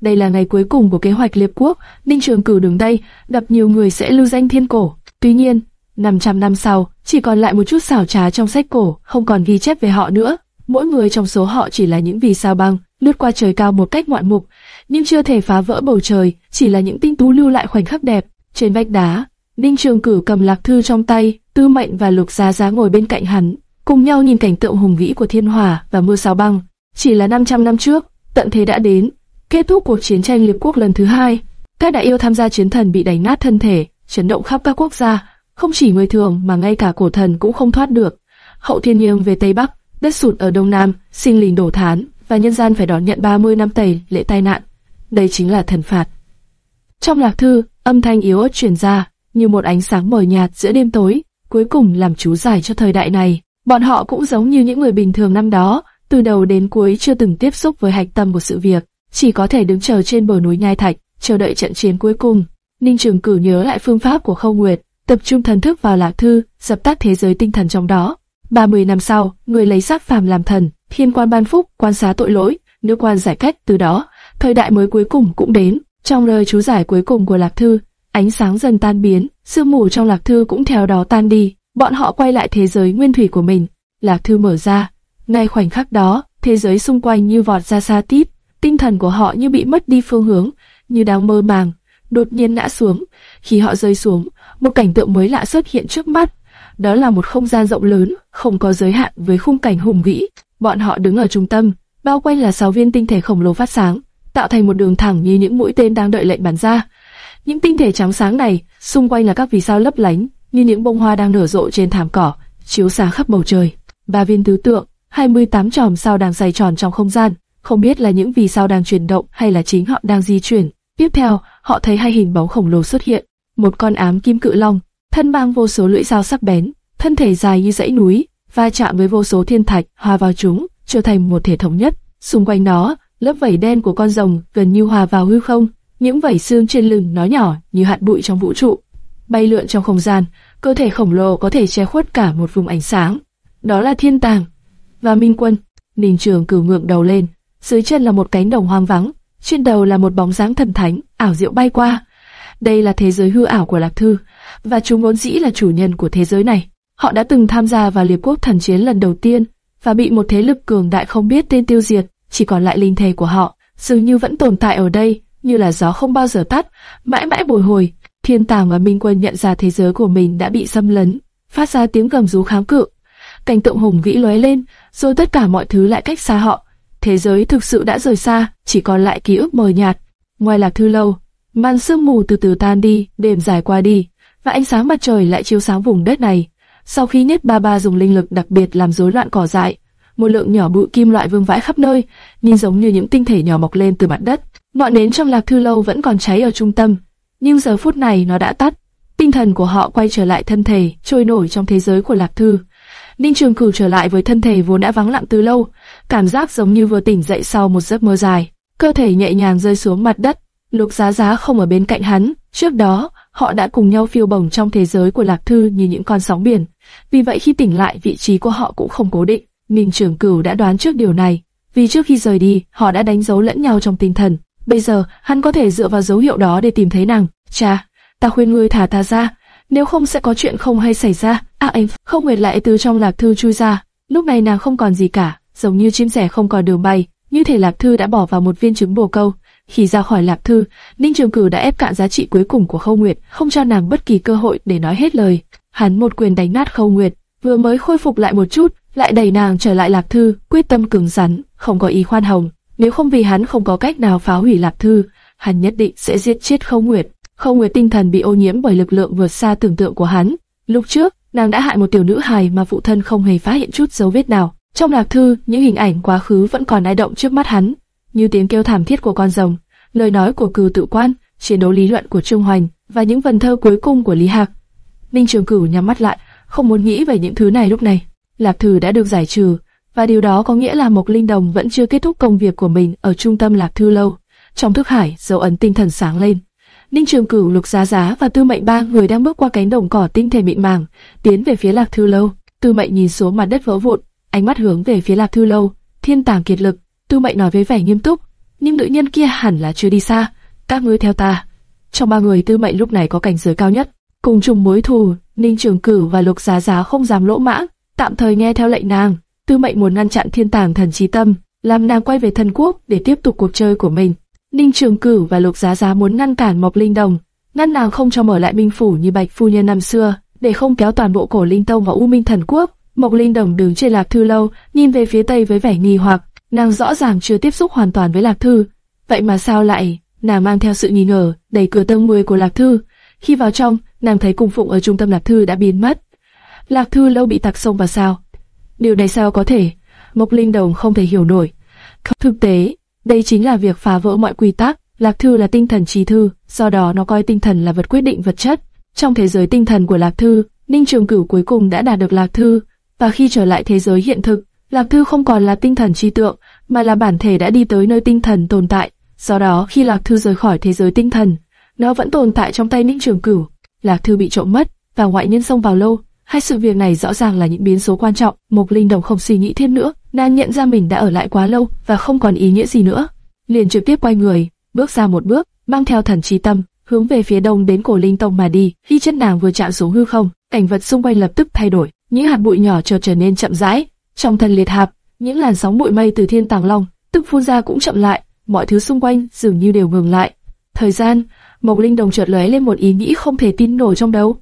Đây là ngày cuối cùng của kế hoạch liệp quốc, Ninh Trường Cửu đứng đây, đập nhiều người sẽ lưu danh thiên cổ. Tuy nhiên, 500 năm sau, chỉ còn lại một chút xảo trá trong sách cổ, không còn ghi chép về họ nữa. Mỗi người trong số họ chỉ là những vì sao băng, lướt qua trời cao một cách ngoạn mục, nhưng chưa thể phá vỡ bầu trời, chỉ là những tinh tú lưu lại khoảnh khắc đẹp. Trên vách đá, Ninh Trường Cửu cầm lạc thư trong tay, Tư Mệnh và Lục Giá Giá ngồi bên cạnh hắn, cùng nhau nhìn cảnh tượng hùng vĩ của thiên hỏa và mưa sao băng. Chỉ là 500 năm trước, tận thế đã đến, kết thúc cuộc chiến tranh liệp quốc lần thứ hai. Các đại yêu tham gia chiến thần bị đánh nát thân thể, chấn động khắp các quốc gia, không chỉ người thường mà ngay cả cổ thần cũng không thoát được. Hậu thiên nghiêng về tây bắc, đất sụt ở đông nam, sinh linh đổ thán và nhân gian phải đón nhận 30 năm tẩy lễ tai nạn. Đây chính là thần phạt. Trong lạc thư, âm thanh yếu ớt truyền ra, như một ánh sáng mờ nhạt giữa đêm tối, cuối cùng làm chú giải cho thời đại này. Bọn họ cũng giống như những người bình thường năm đó, từ đầu đến cuối chưa từng tiếp xúc với hạch tâm của sự việc, chỉ có thể đứng chờ trên bờ núi nhai thạch, chờ đợi trận chiến cuối cùng. Ninh Trường cử nhớ lại phương pháp của khâu Nguyệt, tập trung thần thức vào lạc thư, dập tắt thế giới tinh thần trong đó. 30 năm sau, người lấy xác phàm làm thần, thiên quan ban phúc, quan xá tội lỗi, nữ quan giải cách từ đó, thời đại mới cuối cùng cũng đến. Trong lời chú giải cuối cùng của lạc thư, ánh sáng dần tan biến, sương mù trong lạc thư cũng theo đó tan đi. Bọn họ quay lại thế giới nguyên thủy của mình. Lạc thư mở ra, ngay khoảnh khắc đó, thế giới xung quanh như vọt ra xa tít, tinh thần của họ như bị mất đi phương hướng, như đang mơ màng, đột nhiên ngã xuống. Khi họ rơi xuống, một cảnh tượng mới lạ xuất hiện trước mắt. Đó là một không gian rộng lớn, không có giới hạn với khung cảnh hùng vĩ. Bọn họ đứng ở trung tâm, bao quanh là sáu viên tinh thể khổng lồ phát sáng, tạo thành một đường thẳng như những mũi tên đang đợi lệnh bắn ra. Những tinh thể trắng sáng này, xung quanh là các vì sao lấp lánh, như những bông hoa đang nở rộ trên thảm cỏ, chiếu sáng khắp bầu trời. Ba viên tứ tượng, 28 chòm sao đang xoay tròn trong không gian, không biết là những vì sao đang chuyển động hay là chính họ đang di chuyển. Tiếp theo, họ thấy hai hình bóng khổng lồ xuất hiện, một con ám kim cự long, thân mang vô số lưỡi dao sắc bén, thân thể dài như dãy núi, va chạm với vô số thiên thạch, hòa vào chúng, trở thành một thể thống nhất. Xung quanh nó, lớp vảy đen của con rồng gần như hòa vào hư không, những vảy xương trên lưng nó nhỏ như hạt bụi trong vũ trụ, bay lượn trong không gian, cơ thể khổng lồ có thể che khuất cả một vùng ánh sáng. Đó là thiên tàng và minh quân. Ninh Trường cử ngượng đầu lên, dưới chân là một cánh đồng hoang vắng, trên đầu là một bóng dáng thần thánh, ảo diệu bay qua. Đây là thế giới hư ảo của Lạc Thư, và chúng vốn dĩ là chủ nhân của thế giới này. Họ đã từng tham gia vào liệp quốc thần chiến lần đầu tiên, và bị một thế lực cường đại không biết tên tiêu diệt, chỉ còn lại linh thể của họ, dường như vẫn tồn tại ở đây, như là gió không bao giờ tắt, mãi mãi bồi hồi. Thiên Tàng và Minh Quân nhận ra thế giới của mình đã bị xâm lấn, phát ra tiếng gầm rú kháng cự. Cảnh tượng hùng vĩ lóe lên, rồi tất cả mọi thứ lại cách xa họ. Thế giới thực sự đã rời xa, chỉ còn lại ký ức mờ nhạt. Ngoài lạc thư lâu, màn sương mù từ từ tan đi, đêm dài qua đi, và ánh sáng mặt trời lại chiếu sáng vùng đất này. Sau khi Niết Ba Ba dùng linh lực đặc biệt làm rối loạn cỏ dại, một lượng nhỏ bụi kim loại vương vãi khắp nơi, nhìn giống như những tinh thể nhỏ mọc lên từ mặt đất. Ngọn nến trong lạc thư lâu vẫn còn cháy ở trung tâm, nhưng giờ phút này nó đã tắt. Tinh thần của họ quay trở lại thân thể, trôi nổi trong thế giới của lạc thư. Ninh Trường Cửu trở lại với thân thể vốn đã vắng lặng từ lâu, cảm giác giống như vừa tỉnh dậy sau một giấc mơ dài. Cơ thể nhẹ nhàng rơi xuống mặt đất, Lục Giá Giá không ở bên cạnh hắn. Trước đó, họ đã cùng nhau phiêu bồng trong thế giới của Lạc Thư như những con sóng biển. Vì vậy khi tỉnh lại, vị trí của họ cũng không cố định. Ninh Trường Cửu đã đoán trước điều này, vì trước khi rời đi, họ đã đánh dấu lẫn nhau trong tinh thần. Bây giờ, hắn có thể dựa vào dấu hiệu đó để tìm thấy nàng. Cha, ta khuyên ngươi thả ta ra, nếu không sẽ có chuyện không hay xảy ra. À anh, không nguyệt lại từ trong lạc thư chui ra. Lúc này nàng không còn gì cả, giống như chim sẻ không còn đường bay, như thể lạc thư đã bỏ vào một viên trứng bồ câu. Khi ra khỏi lạp thư, Ninh Trường Cửu đã ép cạn giá trị cuối cùng của Khâu Nguyệt, không cho nàng bất kỳ cơ hội để nói hết lời. Hắn một quyền đánh nát Khâu Nguyệt, vừa mới khôi phục lại một chút, lại đẩy nàng trở lại lạp thư, quyết tâm cứng rắn, không có ý khoan hồng. Nếu không vì hắn không có cách nào phá hủy lạp thư, hắn nhất định sẽ giết chết Khâu Nguyệt. Khâu Nguyệt tinh thần bị ô nhiễm bởi lực lượng vượt xa tưởng tượng của hắn. Lúc trước, nàng đã hại một tiểu nữ hài mà phụ thân không hề phát hiện chút dấu vết nào. Trong lạp thư, những hình ảnh quá khứ vẫn còn ai động trước mắt hắn, như tiếng kêu thảm thiết của con rồng, lời nói của cừu tự quan, chiến đấu lý luận của Trung Hoành và những vần thơ cuối cùng của Lý Hạc. Ninh Trường Cửu nhắm mắt lại, không muốn nghĩ về những thứ này lúc này. Lạc Thư đã được giải trừ, và điều đó có nghĩa là Mộc Linh Đồng vẫn chưa kết thúc công việc của mình ở trung tâm Lạc Thư lâu. Trong thức hải, dấu ấn tinh thần sáng lên. Ninh Trường Cửu, Lục Giá Giá và Tư Mệnh ba người đang bước qua cánh đồng cỏ tinh thể mịn màng, tiến về phía Lạc Thư lâu. Tư Mệnh nhìn xuống mặt đất vỡ vụn, ánh mắt hướng về phía Lạc Thư lâu. Thiên tàng kiệt lực, Tư Mệnh nói với vẻ nghiêm túc, nhưng nữ nhân kia hẳn là chưa đi xa. Các ngươi theo ta. Trong ba người Tư Mệnh lúc này có cảnh giới cao nhất, cùng chung mối thù, Ninh Trường Cửu và Lục Giá Giá không dám lỗ mãng, tạm thời nghe theo lệnh nàng. Tư Mệnh muốn ngăn chặn Thiên Tàng thần Chí tâm, làm nàng quay về thần quốc để tiếp tục cuộc chơi của mình. Ninh Trường Cửu và Lục Giá Giá muốn ngăn cản Mộc Linh Đồng, ngăn nàng không cho mở lại Minh phủ như Bạch phu nhân năm xưa, để không kéo toàn bộ cổ Linh Tông vào U Minh Thần Quốc. Mộc Linh Đồng đứng trên Lạc Thư lâu, nhìn về phía tây với vẻ nghi hoặc, nàng rõ ràng chưa tiếp xúc hoàn toàn với Lạc Thư, vậy mà sao lại? Nàng mang theo sự nghi ngờ, đẩy cửa tâm mười của Lạc Thư. Khi vào trong, nàng thấy cung phụng ở trung tâm Lạc Thư đã biến mất. Lạc Thư lâu bị tặc xông vào sao? Điều này sao có thể? Mộc Linh Đồng không thể hiểu nổi. Thực tế, đây chính là việc phá vỡ mọi quy tắc. Lạc Thư là tinh thần trí thư, do đó nó coi tinh thần là vật quyết định vật chất. Trong thế giới tinh thần của Lạc Thư, Ninh Trường Cửu cuối cùng đã đạt được Lạc Thư, và khi trở lại thế giới hiện thực, Lạc Thư không còn là tinh thần tri tượng, mà là bản thể đã đi tới nơi tinh thần tồn tại. Do đó, khi Lạc Thư rời khỏi thế giới tinh thần, nó vẫn tồn tại trong tay Ninh Trường Cửu. Lạc Thư bị trộm mất, và ngoại nhân xông vào lâu. Hai sự việc này rõ ràng là những biến số quan trọng. Mộc Linh Đồng không suy nghĩ thêm nữa, nàng nhận ra mình đã ở lại quá lâu và không còn ý nghĩa gì nữa. Liền trực tiếp quay người, bước ra một bước, mang theo thần trí tâm, hướng về phía đông đến cổ Linh Tông mà đi. Khi chân nàng vừa chạm xuống hư không, cảnh vật xung quanh lập tức thay đổi, những hạt bụi nhỏ chợt trở nên chậm rãi. Trong thần liệt hạp, những làn sóng bụi mây từ thiên tàng long tức phun ra cũng chậm lại, mọi thứ xung quanh dường như đều ngừng lại. Thời gian, Mộc Linh Đồng chợt lóe lên một ý nghĩ không thể tin nổi trong đầu.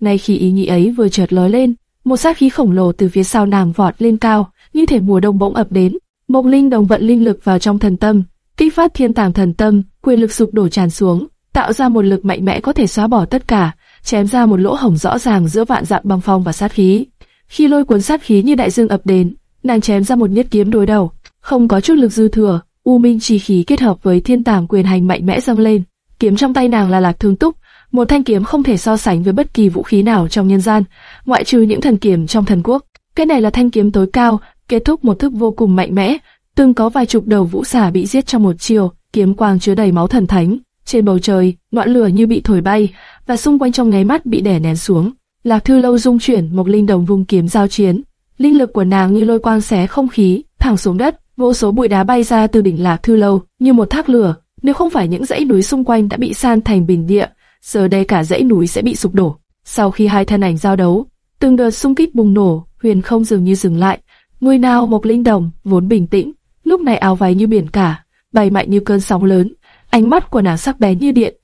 Ngay khi ý nghĩ ấy vừa chợt lóe lên, một sát khí khổng lồ từ phía sau nàng vọt lên cao, như thể mùa đông bỗng ập đến. Mộc Linh Đồng vận linh lực vào trong thần tâm, kích phát thiên tàng thần tâm, quyền lực sụp đổ tràn xuống, tạo ra một lực mạnh mẽ có thể xóa bỏ tất cả, chém ra một lỗ hổng rõ ràng giữa vạn dặm băng phong và sát khí. Khi lôi cuốn sát khí như đại dương ập đến, nàng chém ra một nhất kiếm đối đầu, không có chút lực dư thừa, u minh chi khí kết hợp với thiên tàng quyền hành mạnh mẽ dâng lên. Kiếm trong tay nàng là lạc thương túc, một thanh kiếm không thể so sánh với bất kỳ vũ khí nào trong nhân gian, ngoại trừ những thần kiếm trong thần quốc. Cái này là thanh kiếm tối cao, kết thúc một thức vô cùng mạnh mẽ, từng có vài chục đầu vũ xả bị giết trong một chiều, kiếm quang chứa đầy máu thần thánh. Trên bầu trời, ngọn lửa như bị thổi bay, và xung quanh trong nháy mắt bị đè nén xuống. Lạc Thư Lâu dung chuyển, Mộc linh đồng vung kiếm giao chiến, linh lực của nàng như lôi quang xé không khí, thẳng xuống đất, vô số bụi đá bay ra từ đỉnh Lạc Thư Lâu, như một thác lửa. Nếu không phải những dãy núi xung quanh đã bị san thành bình địa, giờ đây cả dãy núi sẽ bị sụp đổ. Sau khi hai thân ảnh giao đấu, từng đợt xung kích bùng nổ, huyền không dường như dừng lại. Người nào Mộc linh đồng vốn bình tĩnh, lúc này áo váy như biển cả, bay mạnh như cơn sóng lớn, ánh mắt của nàng sắc bén như điện,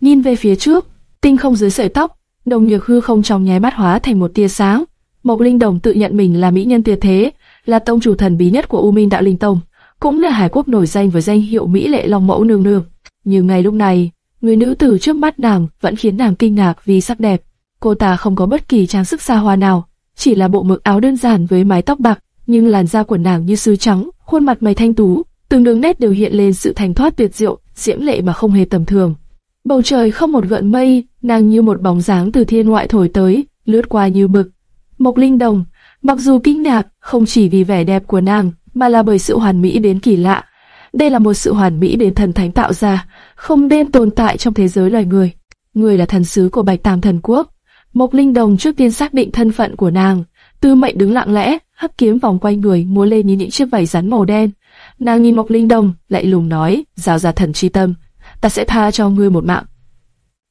nhìn về phía trước, tinh không dưới sợi tóc, đồng nhược hư không trong nháy mắt hóa thành một tia sáng. Mộc Linh Đồng tự nhận mình là mỹ nhân tuyệt thế, là tông chủ thần bí nhất của U Minh Đạo Linh Tông, cũng là hải quốc nổi danh với danh hiệu mỹ lệ long mẫu nương nương. Nhưng ngay lúc này, người nữ tử trước mắt nàng vẫn khiến nàng kinh ngạc vì sắc đẹp. Cô ta không có bất kỳ trang sức xa hoa nào, chỉ là bộ mực áo đơn giản với mái tóc bạc, nhưng làn da của nàng như sứ trắng, khuôn mặt mày thanh tú, từng đường nét đều hiện lên sự thành thoát tuyệt diệu, diễm lệ mà không hề tầm thường. Bầu trời không một gợn mây, nàng như một bóng dáng từ thiên ngoại thổi tới, lướt qua như mực. Mộc Linh Đồng, mặc dù kinh ngạc, không chỉ vì vẻ đẹp của nàng, mà là bởi sự hoàn mỹ đến kỳ lạ. Đây là một sự hoàn mỹ đến thần thánh tạo ra, không nên tồn tại trong thế giới loài người. Người là thần sứ của Bạch Tam Thần Quốc. Mộc Linh Đồng trước tiên xác định thân phận của nàng. Tư Mệnh đứng lặng lẽ, hấp kiếm vòng quanh người múa lên như những chiếc vảy rắn màu đen. Nàng nhìn Mộc Linh Đồng, lại lùng nói, rào ra thần chi tâm, ta sẽ tha cho ngươi một mạng.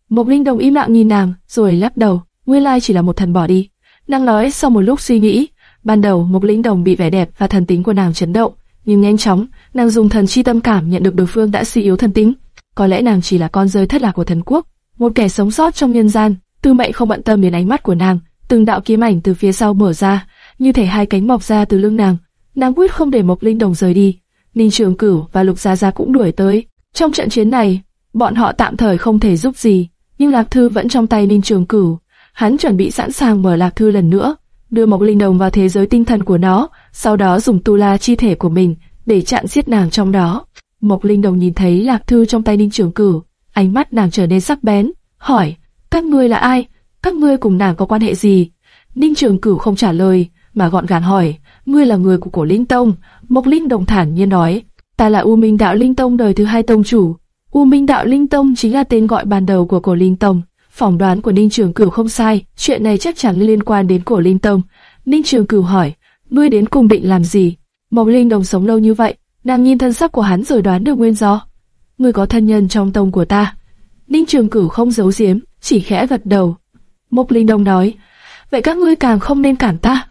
Mộc Linh Đồng im lặng nhìn nàng, rồi lắc đầu, nguyên lai chỉ là một thần bỏ đi. Nàng nói sau một lúc suy nghĩ, ban đầu Mộc Linh Đồng bị vẻ đẹp và thần tính của nàng chấn động, nhưng nhanh chóng, nàng dùng thần chi tâm cảm nhận được đối phương đã suy yếu thần tính. Có lẽ nàng chỉ là con rơi thất lạc của thần quốc, một kẻ sống sót trong nhân gian. Tư Mệnh không bận tâm đến ánh mắt của nàng, từng đạo kiếm ảnh từ phía sau mở ra, như thể hai cánh mọc ra từ lưng nàng. Nàng quyết không để Mộc Linh Đồng rời đi. Ninh Trường Cửu và Lục Gia Gia cũng đuổi tới. Trong trận chiến này, bọn họ tạm thời không thể giúp gì, nhưng Lạc Thư vẫn trong tay Ninh Trường Cửu. Hắn chuẩn bị sẵn sàng mở Lạc Thư lần nữa, đưa Mộc Linh Đồng vào thế giới tinh thần của nó, sau đó dùng tu la chi thể của mình để chặn giết nàng trong đó. Mộc Linh Đồng nhìn thấy Lạc Thư trong tay Ninh Trường Cửu, ánh mắt nàng trở nên sắc bén, hỏi: các ngươi là ai? Các ngươi cùng nàng có quan hệ gì? Ninh Trường Cửu không trả lời, mà gọn gàng hỏi: ngươi là người của cổ Linh Tông? Mộc Linh Đồng thản nhiên nói: ta là U Minh Đạo Linh Tông đời thứ hai tông chủ. U Minh Đạo Linh Tông chính là tên gọi ban đầu của cổ Linh Tông. Phỏng đoán của Ninh Trường Cửu không sai, chuyện này chắc chắn liên quan đến cổ Linh Tông. Ninh Trường Cửu hỏi: ngươi đến cùng định làm gì? Mộc Linh Đồng sống lâu như vậy, nàng nhìn thân sắc của hắn rồi đoán được nguyên do. Ngươi có thân nhân trong tông của ta. Ninh Trường Cửu không giấu giếm, chỉ khẽ gật đầu. Mộc Linh Đồng nói: vậy các ngươi càng không nên cản ta.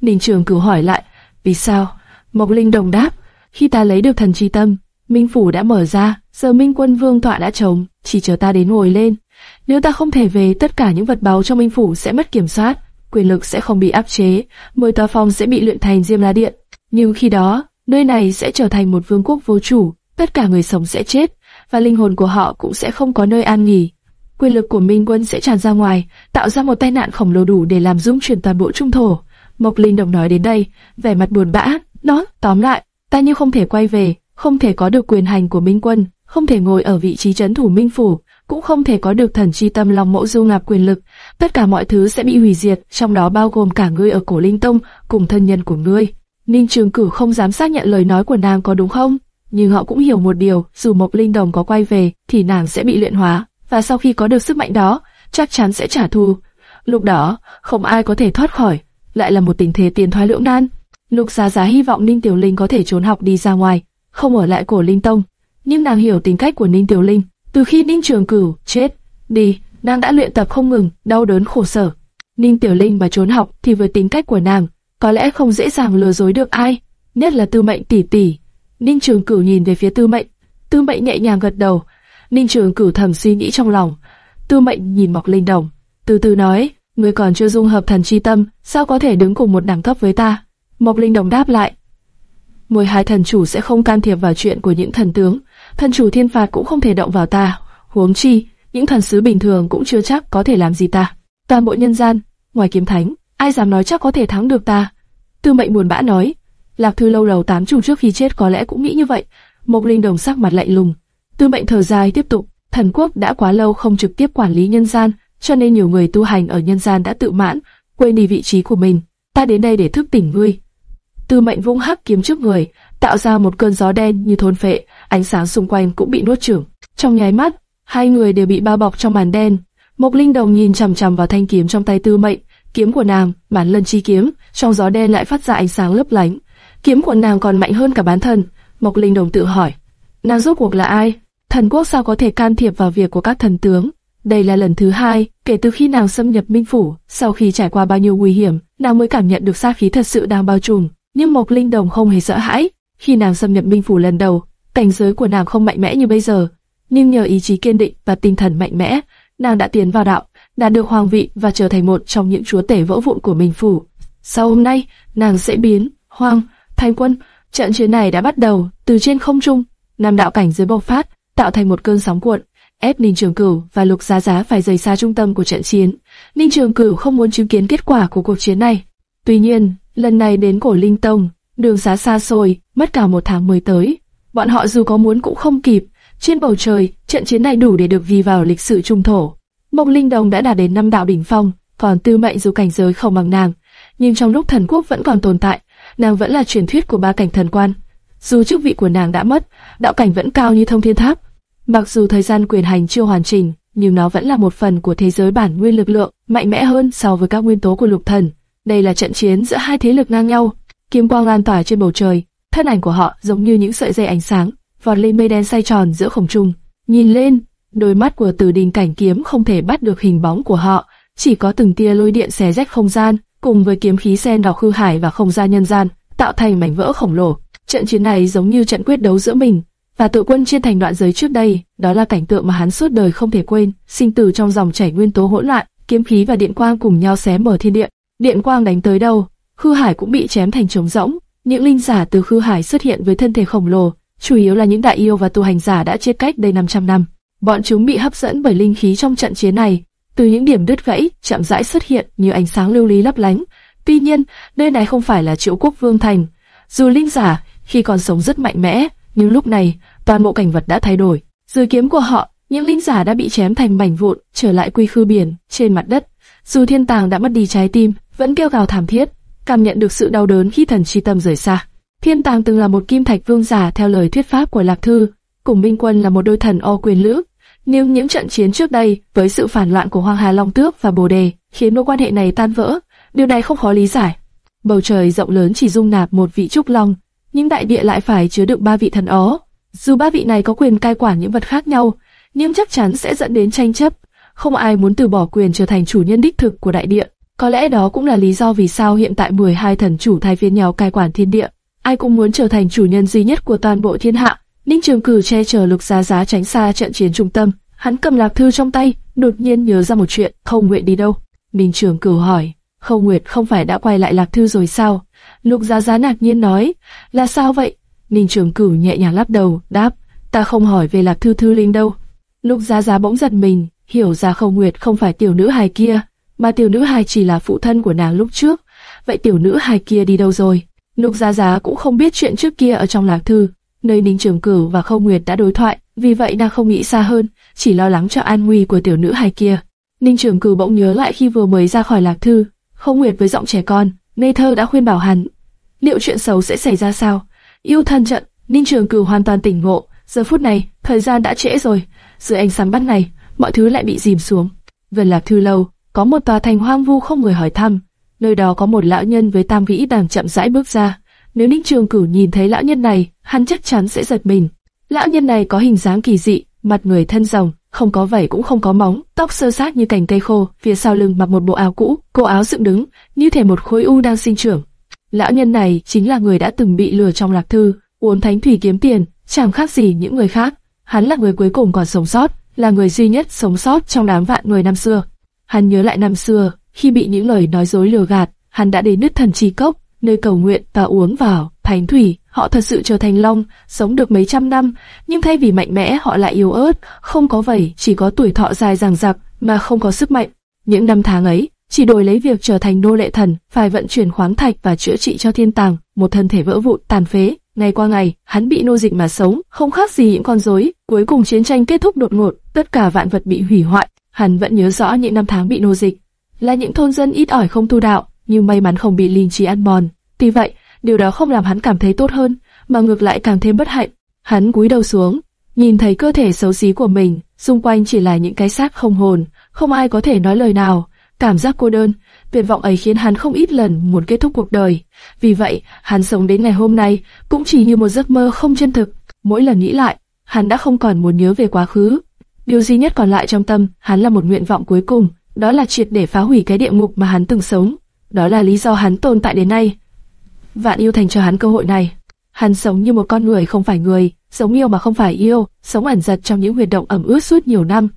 Ninh Trường Cửu hỏi lại: vì sao? Mộc Linh Đồng đáp: khi ta lấy được thần chi tâm, Minh Phủ đã mở ra, giờ Minh Quân Vương tọa đã trống, chỉ chờ ta đến ngồi lên. Nếu ta không thể về, tất cả những vật báu trong Minh Phủ sẽ mất kiểm soát, quyền lực sẽ không bị áp chế, mười tòa phòng sẽ bị luyện thành Diêm La Điện. Nhưng khi đó, nơi này sẽ trở thành một vương quốc vô chủ, tất cả người sống sẽ chết, và linh hồn của họ cũng sẽ không có nơi an nghỉ. Quyền lực của Minh Quân sẽ tràn ra ngoài, tạo ra một tai nạn khổng lồ đủ để làm rung chuyển toàn bộ trung thổ. Mộc Linh Đồng nói đến đây, vẻ mặt buồn bã, nói, tóm lại, ta như không thể quay về, không thể có được quyền hành của Minh Quân, không thể ngồi ở vị trí chấn thủ Minh Phủ, cũng không thể có được thần chi tâm lòng mẫu du ngạp quyền lực. Tất cả mọi thứ sẽ bị hủy diệt, trong đó bao gồm cả ngươi ở cổ linh tông cùng thân nhân của ngươi. Ninh Trường Cử không dám xác nhận lời nói của nàng có đúng không, nhưng họ cũng hiểu một điều, dù Mộc Linh Đồng có quay về, thì nàng sẽ bị luyện hóa, và sau khi có được sức mạnh đó, chắc chắn sẽ trả thù. Lúc đó, không ai có thể thoát khỏi, lại là một tình thế tiền thoái lưỡng nan. Lục Giá Giá hy vọng Ninh Tiểu Linh có thể trốn học đi ra ngoài, không ở lại cổ Linh Tông, nhưng nàng hiểu tính cách của Ninh Tiểu Linh, từ khi Ninh Trường Cửu chết đi, nàng đã luyện tập không ngừng, đau đớn khổ sở. Ninh Tiểu Linh mà trốn học thì với tính cách của nàng, có lẽ không dễ dàng lừa dối được ai, nhất là Tư Mệnh tỷ tỷ. Ninh Trường Cửu nhìn về phía Tư Mệnh, Tư Mệnh nhẹ nhàng gật đầu. Ninh Trường Cửu thầm suy nghĩ trong lòng. Tư Mệnh nhìn Mộc Linh Đồng, từ từ nói, ngươi còn chưa dung hợp thần chi tâm, sao có thể đứng cùng một đẳng cấp với ta? Mộc Linh Đồng đáp lại, mười hai thần chủ sẽ không can thiệp vào chuyện của những thần tướng, thần chủ thiên phạt cũng không thể động vào ta. Huống chi, những thần sứ bình thường cũng chưa chắc có thể làm gì ta. Toàn bộ nhân gian, ngoài kiếm thánh, ai dám nói chắc có thể thắng được ta? Tư Mệnh buồn bã nói. Lạc Thư lâu đầu tám chủ trước khi chết có lẽ cũng nghĩ như vậy. Mộc Linh Đồng sắc mặt lạnh lùng. Tư Mệnh thở dài tiếp tục. Thần quốc đã quá lâu không trực tiếp quản lý nhân gian, cho nên nhiều người tu hành ở nhân gian đã tự mãn, quên đi vị trí của mình. Ta đến đây để thức tỉnh ngươi. Tư Mệnh vung hắc kiếm trước người, tạo ra một cơn gió đen như thôn phệ, ánh sáng xung quanh cũng bị nuốt chửng. Trong nháy mắt, hai người đều bị bao bọc trong màn đen. Mộc Linh Đồng nhìn chằm chằm vào thanh kiếm trong tay Tư Mệnh, kiếm của nàng, bản lân chi kiếm, trong gió đen lại phát ra ánh sáng lấp lánh. Kiếm của nàng còn mạnh hơn cả bán thần. Mộc Linh Đồng tự hỏi, nàng rốt cuộc là ai? Thần quốc sao có thể can thiệp vào việc của các thần tướng? Đây là lần thứ hai kể từ khi nàng xâm nhập Minh Phủ. Sau khi trải qua bao nhiêu nguy hiểm, nàng mới cảm nhận được sát khí thật sự đang bao trùm. Nhưng Mộc Linh Đồng không hề sợ hãi. Khi nàng xâm nhập Minh Phủ lần đầu, cảnh giới của nàng không mạnh mẽ như bây giờ, nhưng nhờ ý chí kiên định và tinh thần mạnh mẽ, nàng đã tiến vào đạo, đạt được hoàng vị và trở thành một trong những chúa tể vỡ vụn của Minh Phủ. Sau hôm nay, nàng sẽ biến hoàng thành quân. Trận chiến này đã bắt đầu từ trên không trung, Nam đạo cảnh giới bộc phát, tạo thành một cơn sóng cuộn, ép Ninh Trường Cửu và Lục Giá Giá phải rời xa trung tâm của trận chiến. Ninh Trường Cửu không muốn chứng kiến kết quả của cuộc chiến này. Tuy nhiên, lần này đến cổ Linh Tông, đường xá xa xôi, mất cả một tháng mới tới. Bọn họ dù có muốn cũng không kịp. Trên bầu trời, trận chiến này đủ để được ghi vào lịch sử trung thổ. Mộc Linh Đồng đã đạt đến năm đạo đỉnh phong, còn Tư Mệnh dù cảnh giới không bằng nàng, nhưng trong lúc thần quốc vẫn còn tồn tại, nàng vẫn là truyền thuyết của ba cảnh thần quan. Dù chức vị của nàng đã mất, đạo cảnh vẫn cao như thông thiên tháp. Mặc dù thời gian quyền hành chưa hoàn chỉnh, nhưng nó vẫn là một phần của thế giới bản nguyên lực lượng, mạnh mẽ hơn so với các nguyên tố của lục thần. Đây là trận chiến giữa hai thế lực ngang nhau, kiếm quang lan tỏa trên bầu trời, thân ảnh của họ giống như những sợi dây ánh sáng, vọt lên mây đen xoay tròn giữa không trung. Nhìn lên, đôi mắt của Từ Đình Cảnh Kiếm không thể bắt được hình bóng của họ, chỉ có từng tia lôi điện xé rách không gian, cùng với kiếm khí xen vào hư hải và không gian nhân gian, tạo thành mảnh vỡ khổng lồ. Trận chiến này giống như trận quyết đấu giữa mình và tự quân trên thành đoạn giới trước đây, đó là cảnh tượng mà hắn suốt đời không thể quên, sinh tử trong dòng chảy nguyên tố hỗn loạn, kiếm khí và điện quang cùng nhau xé mở thiên địa. Điện quang đánh tới đâu, khư hải cũng bị chém thành trống rỗng. Những linh giả từ khư hải xuất hiện với thân thể khổng lồ, chủ yếu là những đại yêu và tu hành giả đã chết cách đây 500 năm. Bọn chúng bị hấp dẫn bởi linh khí trong trận chiến này, từ những điểm đứt gãy, chậm rãi xuất hiện như ánh sáng lưu lý lấp lánh. Tuy nhiên, nơi này không phải là Triệu Quốc Vương thành. Dù linh giả khi còn sống rất mạnh mẽ, nhưng lúc này toàn bộ cảnh vật đã thay đổi. Dưới kiếm của họ, những linh giả đã bị chém thành mảnh vụn, trở lại quy khư biển trên mặt đất. Dù thiên tàng đã mất đi trái tim, vẫn kêu gào thảm thiết, cảm nhận được sự đau đớn khi thần chi tâm rời xa. Thiên tàng từng là một kim thạch vương giả theo lời thuyết pháp của lạc thư, cùng minh quân là một đôi thần o quyền lữ, nhưng những trận chiến trước đây, với sự phản loạn của Hoàng Hà Long Tước và Bồ Đề, khiến mối quan hệ này tan vỡ. Điều này không khó lý giải. Bầu trời rộng lớn chỉ dung nạp một vị trúc long, nhưng đại địa lại phải chứa đựng ba vị thần ó. Dù ba vị này có quyền cai quản những vật khác nhau, nhưng chắc chắn sẽ dẫn đến tranh chấp. Không ai muốn từ bỏ quyền trở thành chủ nhân đích thực của đại địa. Có lẽ đó cũng là lý do vì sao hiện tại 12 thần chủ thay phiên nhau cai quản thiên địa. Ai cũng muốn trở thành chủ nhân duy nhất của toàn bộ thiên hạ. Ninh Trường Cử che chở Lục Giá Giá tránh xa trận chiến trung tâm. Hắn cầm lạc thư trong tay, đột nhiên nhớ ra một chuyện, Không Nguyệt đi đâu? Ninh Trường Cử hỏi, Không Nguyệt không phải đã quay lại lạc thư rồi sao? Lục Giá Giá ngạc nhiên nói, là sao vậy? Ninh Trường Cử nhẹ nhàng lắc đầu, đáp, ta không hỏi về lạc thư thư linh đâu. Lục Giá Giá bỗng giật mình, hiểu ra Không Nguyệt không phải tiểu nữ hài kia, mà tiểu nữ hài chỉ là phụ thân của nàng lúc trước. Vậy tiểu nữ hài kia đi đâu rồi? Lục Giá Giá cũng không biết chuyện trước kia ở trong lạc thư nơi Ninh Trường Cửu và Không Nguyệt đã đối thoại, vì vậy nàng không nghĩ xa hơn, chỉ lo lắng cho an nguy của tiểu nữ hài kia. Ninh Trường Cửu bỗng nhớ lại khi vừa mới ra khỏi lạc thư, Không Nguyệt với giọng trẻ con, ngây thơ đã khuyên bảo hắn, liệu chuyện xấu sẽ xảy ra sao? Yêu thân trận, Ninh Trường Cửu hoàn toàn tỉnh ngộ, giờ phút này, thời gian đã trễ rồi, dưới ánh sáng bắt này, mọi thứ lại bị dìm xuống. Gần lạc thư lâu, có một tòa thành hoang vu không người hỏi thăm, nơi đó có một lão nhân với tam vĩ đang chậm rãi bước ra. Nếu Ninh Trường Cửu nhìn thấy lão nhân này, hắn chắc chắn sẽ giật mình. Lão nhân này có hình dáng kỳ dị, mặt người thân rồng, không có vảy cũng không có móng, tóc sơ sát như cành cây khô, phía sau lưng mặc một bộ áo cũ, cổ áo dựng đứng, như thể một khối u đang sinh trưởng. Lão nhân này chính là người đã từng bị lừa trong lạc thư, uốn thánh thủy kiếm tiền, chẳng khác gì những người khác. hắn là người cuối cùng còn sống sót, là người duy nhất sống sót trong đám vạn người năm xưa. Hắn nhớ lại năm xưa, khi bị những lời nói dối lừa gạt, hắn đã đến nứt thần chi cốc, nơi cầu nguyện và uống vào thánh thủy. Họ thật sự trở thành long, sống được mấy trăm năm, nhưng thay vì mạnh mẽ họ lại yếu ớt, không có vảy, chỉ có tuổi thọ dài dằng dặc mà không có sức mạnh. Những năm tháng ấy, chỉ đổi lấy việc trở thành nô lệ thần, phải vận chuyển khoáng thạch và chữa trị cho thiên tàng, một thân thể vỡ vụn tàn phế. Ngày qua ngày, hắn bị nô dịch mà sống, không khác gì những con rối. Cuối cùng chiến tranh kết thúc đột ngột, tất cả vạn vật bị hủy hoại. Hắn vẫn nhớ rõ những năm tháng bị nô dịch, là những thôn dân ít ỏi không tu đạo, nhưng may mắn không bị linh trí ăn mòn. Tuy vậy, điều đó không làm hắn cảm thấy tốt hơn, mà ngược lại càng thêm bất hạnh. Hắn cúi đầu xuống, nhìn thấy cơ thể xấu xí của mình, xung quanh chỉ là những cái xác không hồn, không ai có thể nói lời nào. Cảm giác cô đơn, tuyệt vọng ấy khiến hắn không ít lần muốn kết thúc cuộc đời. Vì vậy, hắn sống đến ngày hôm nay cũng chỉ như một giấc mơ không chân thực. Mỗi lần nghĩ lại, hắn đã không còn muốn nhớ về quá khứ. Điều duy nhất còn lại trong tâm, hắn là một nguyện vọng cuối cùng, đó là triệt để phá hủy cái địa ngục mà hắn từng sống. Đó là lý do hắn tồn tại đến nay. Vạn yêu thành cho hắn cơ hội này. Hắn sống như một con người không phải người, sống yêu mà không phải yêu, sống ẩn giật trong những huyệt động ẩm ướt suốt nhiều năm.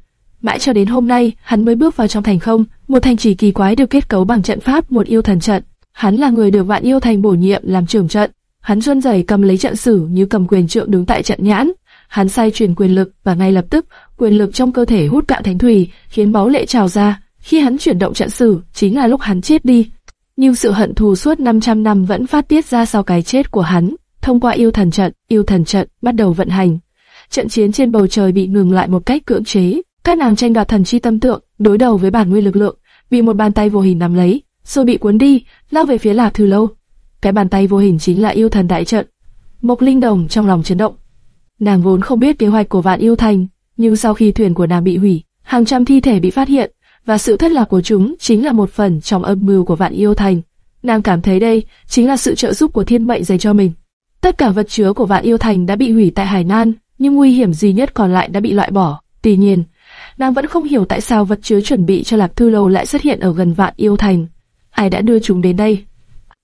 Mãi cho đến hôm nay, hắn mới bước vào trong thành không, một thành trì kỳ quái được kết cấu bằng trận pháp một yêu thần trận. Hắn là người được vạn yêu thành bổ nhiệm làm trưởng trận. Hắn run rẩy cầm lấy trận sử như cầm quyền trượng đứng tại trận nhãn. Hắn sai truyền quyền lực và ngay lập tức, quyền lực trong cơ thể hút cạn thánh thủy, khiến máu lệ trào ra. Khi hắn chuyển động trận sử, chính là lúc hắn chết đi. Nhưng sự hận thù suốt 500 năm vẫn phát tiết ra sau cái chết của hắn. Thông qua yêu thần trận, yêu thần trận bắt đầu vận hành. Trận chiến trên bầu trời bị ngừng lại một cách cưỡng chế. Các nàng tranh đoạt thần chi tâm tượng, đối đầu với bản nguyên lực lượng, bị một bàn tay vô hình nắm lấy, rồi bị cuốn đi, lao về phía Lạp Thư Lâu. Cái bàn tay vô hình chính là yêu thần đại trận. Mộc Linh Đồng trong lòng chấn động. Nàng vốn không biết kế hoạch của Vạn Yêu Thành, nhưng sau khi thuyền của nàng bị hủy, hàng trăm thi thể bị phát hiện, và sự thất lạc của chúng chính là một phần trong âm mưu của Vạn Yêu Thành. Nàng cảm thấy đây chính là sự trợ giúp của thiên mệnh dành cho mình. Tất cả vật chứa của Vạn Yêu Thành đã bị hủy tại Hải Nan, nhưng nguy hiểm duy nhất còn lại đã bị loại bỏ. Tuy nhiên, nàng vẫn không hiểu tại sao vật chứa chuẩn bị cho Lạc Thư Lâu lại xuất hiện ở gần Vạn Yêu Thành. Ai đã đưa chúng đến đây?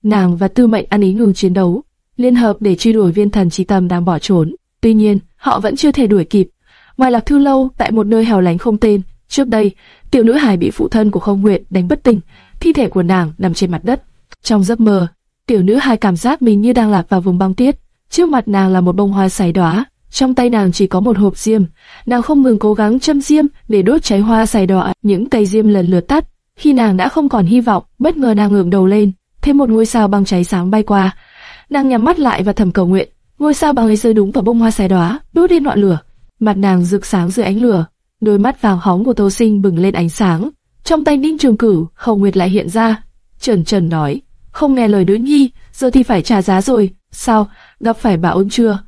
Nàng và Tư Mệnh ăn ý ngừng chiến đấu, liên hợp để truy đuổi viên thần trí tâm đang bỏ trốn. Tuy nhiên, họ vẫn chưa thể đuổi kịp. Ngoài Lạc Thư Lâu, tại một nơi hẻo lánh không tên, trước đây, tiểu nữ hài bị phụ thân của Không nguyện đánh bất tỉnh, thi thể của nàng nằm trên mặt đất. Trong giấc mơ, tiểu nữ hài cảm giác mình như đang lạc vào vùng băng tiết. Trước mặt nàng là một bông hoa sải đóa, trong tay nàng chỉ có một hộp diêm. Nàng không ngừng cố gắng châm diêm để đốt cháy hoa xài đỏ, Những cây diêm lần lượt tắt. Khi nàng đã không còn hy vọng, bất ngờ nàng ngẩng đầu lên, thêm một ngôi sao băng cháy sáng bay qua. Nàng nhắm mắt lại và thầm cầu nguyện. Ngôi sao băng ấy rơi đúng vào bông hoa xài đóa, đốt lên ngọn lửa. Mặt nàng rực sáng dưới ánh lửa, đôi mắt vàng hóng của Tô Sinh bừng lên ánh sáng. Trong tay Ninh Trường Cửu, Hồng Nguyệt lại hiện ra. Trần Trần nói, không nghe lời nữ nhi, giờ thì phải trả giá rồi. Sao, gặp phải bà ôn chưa?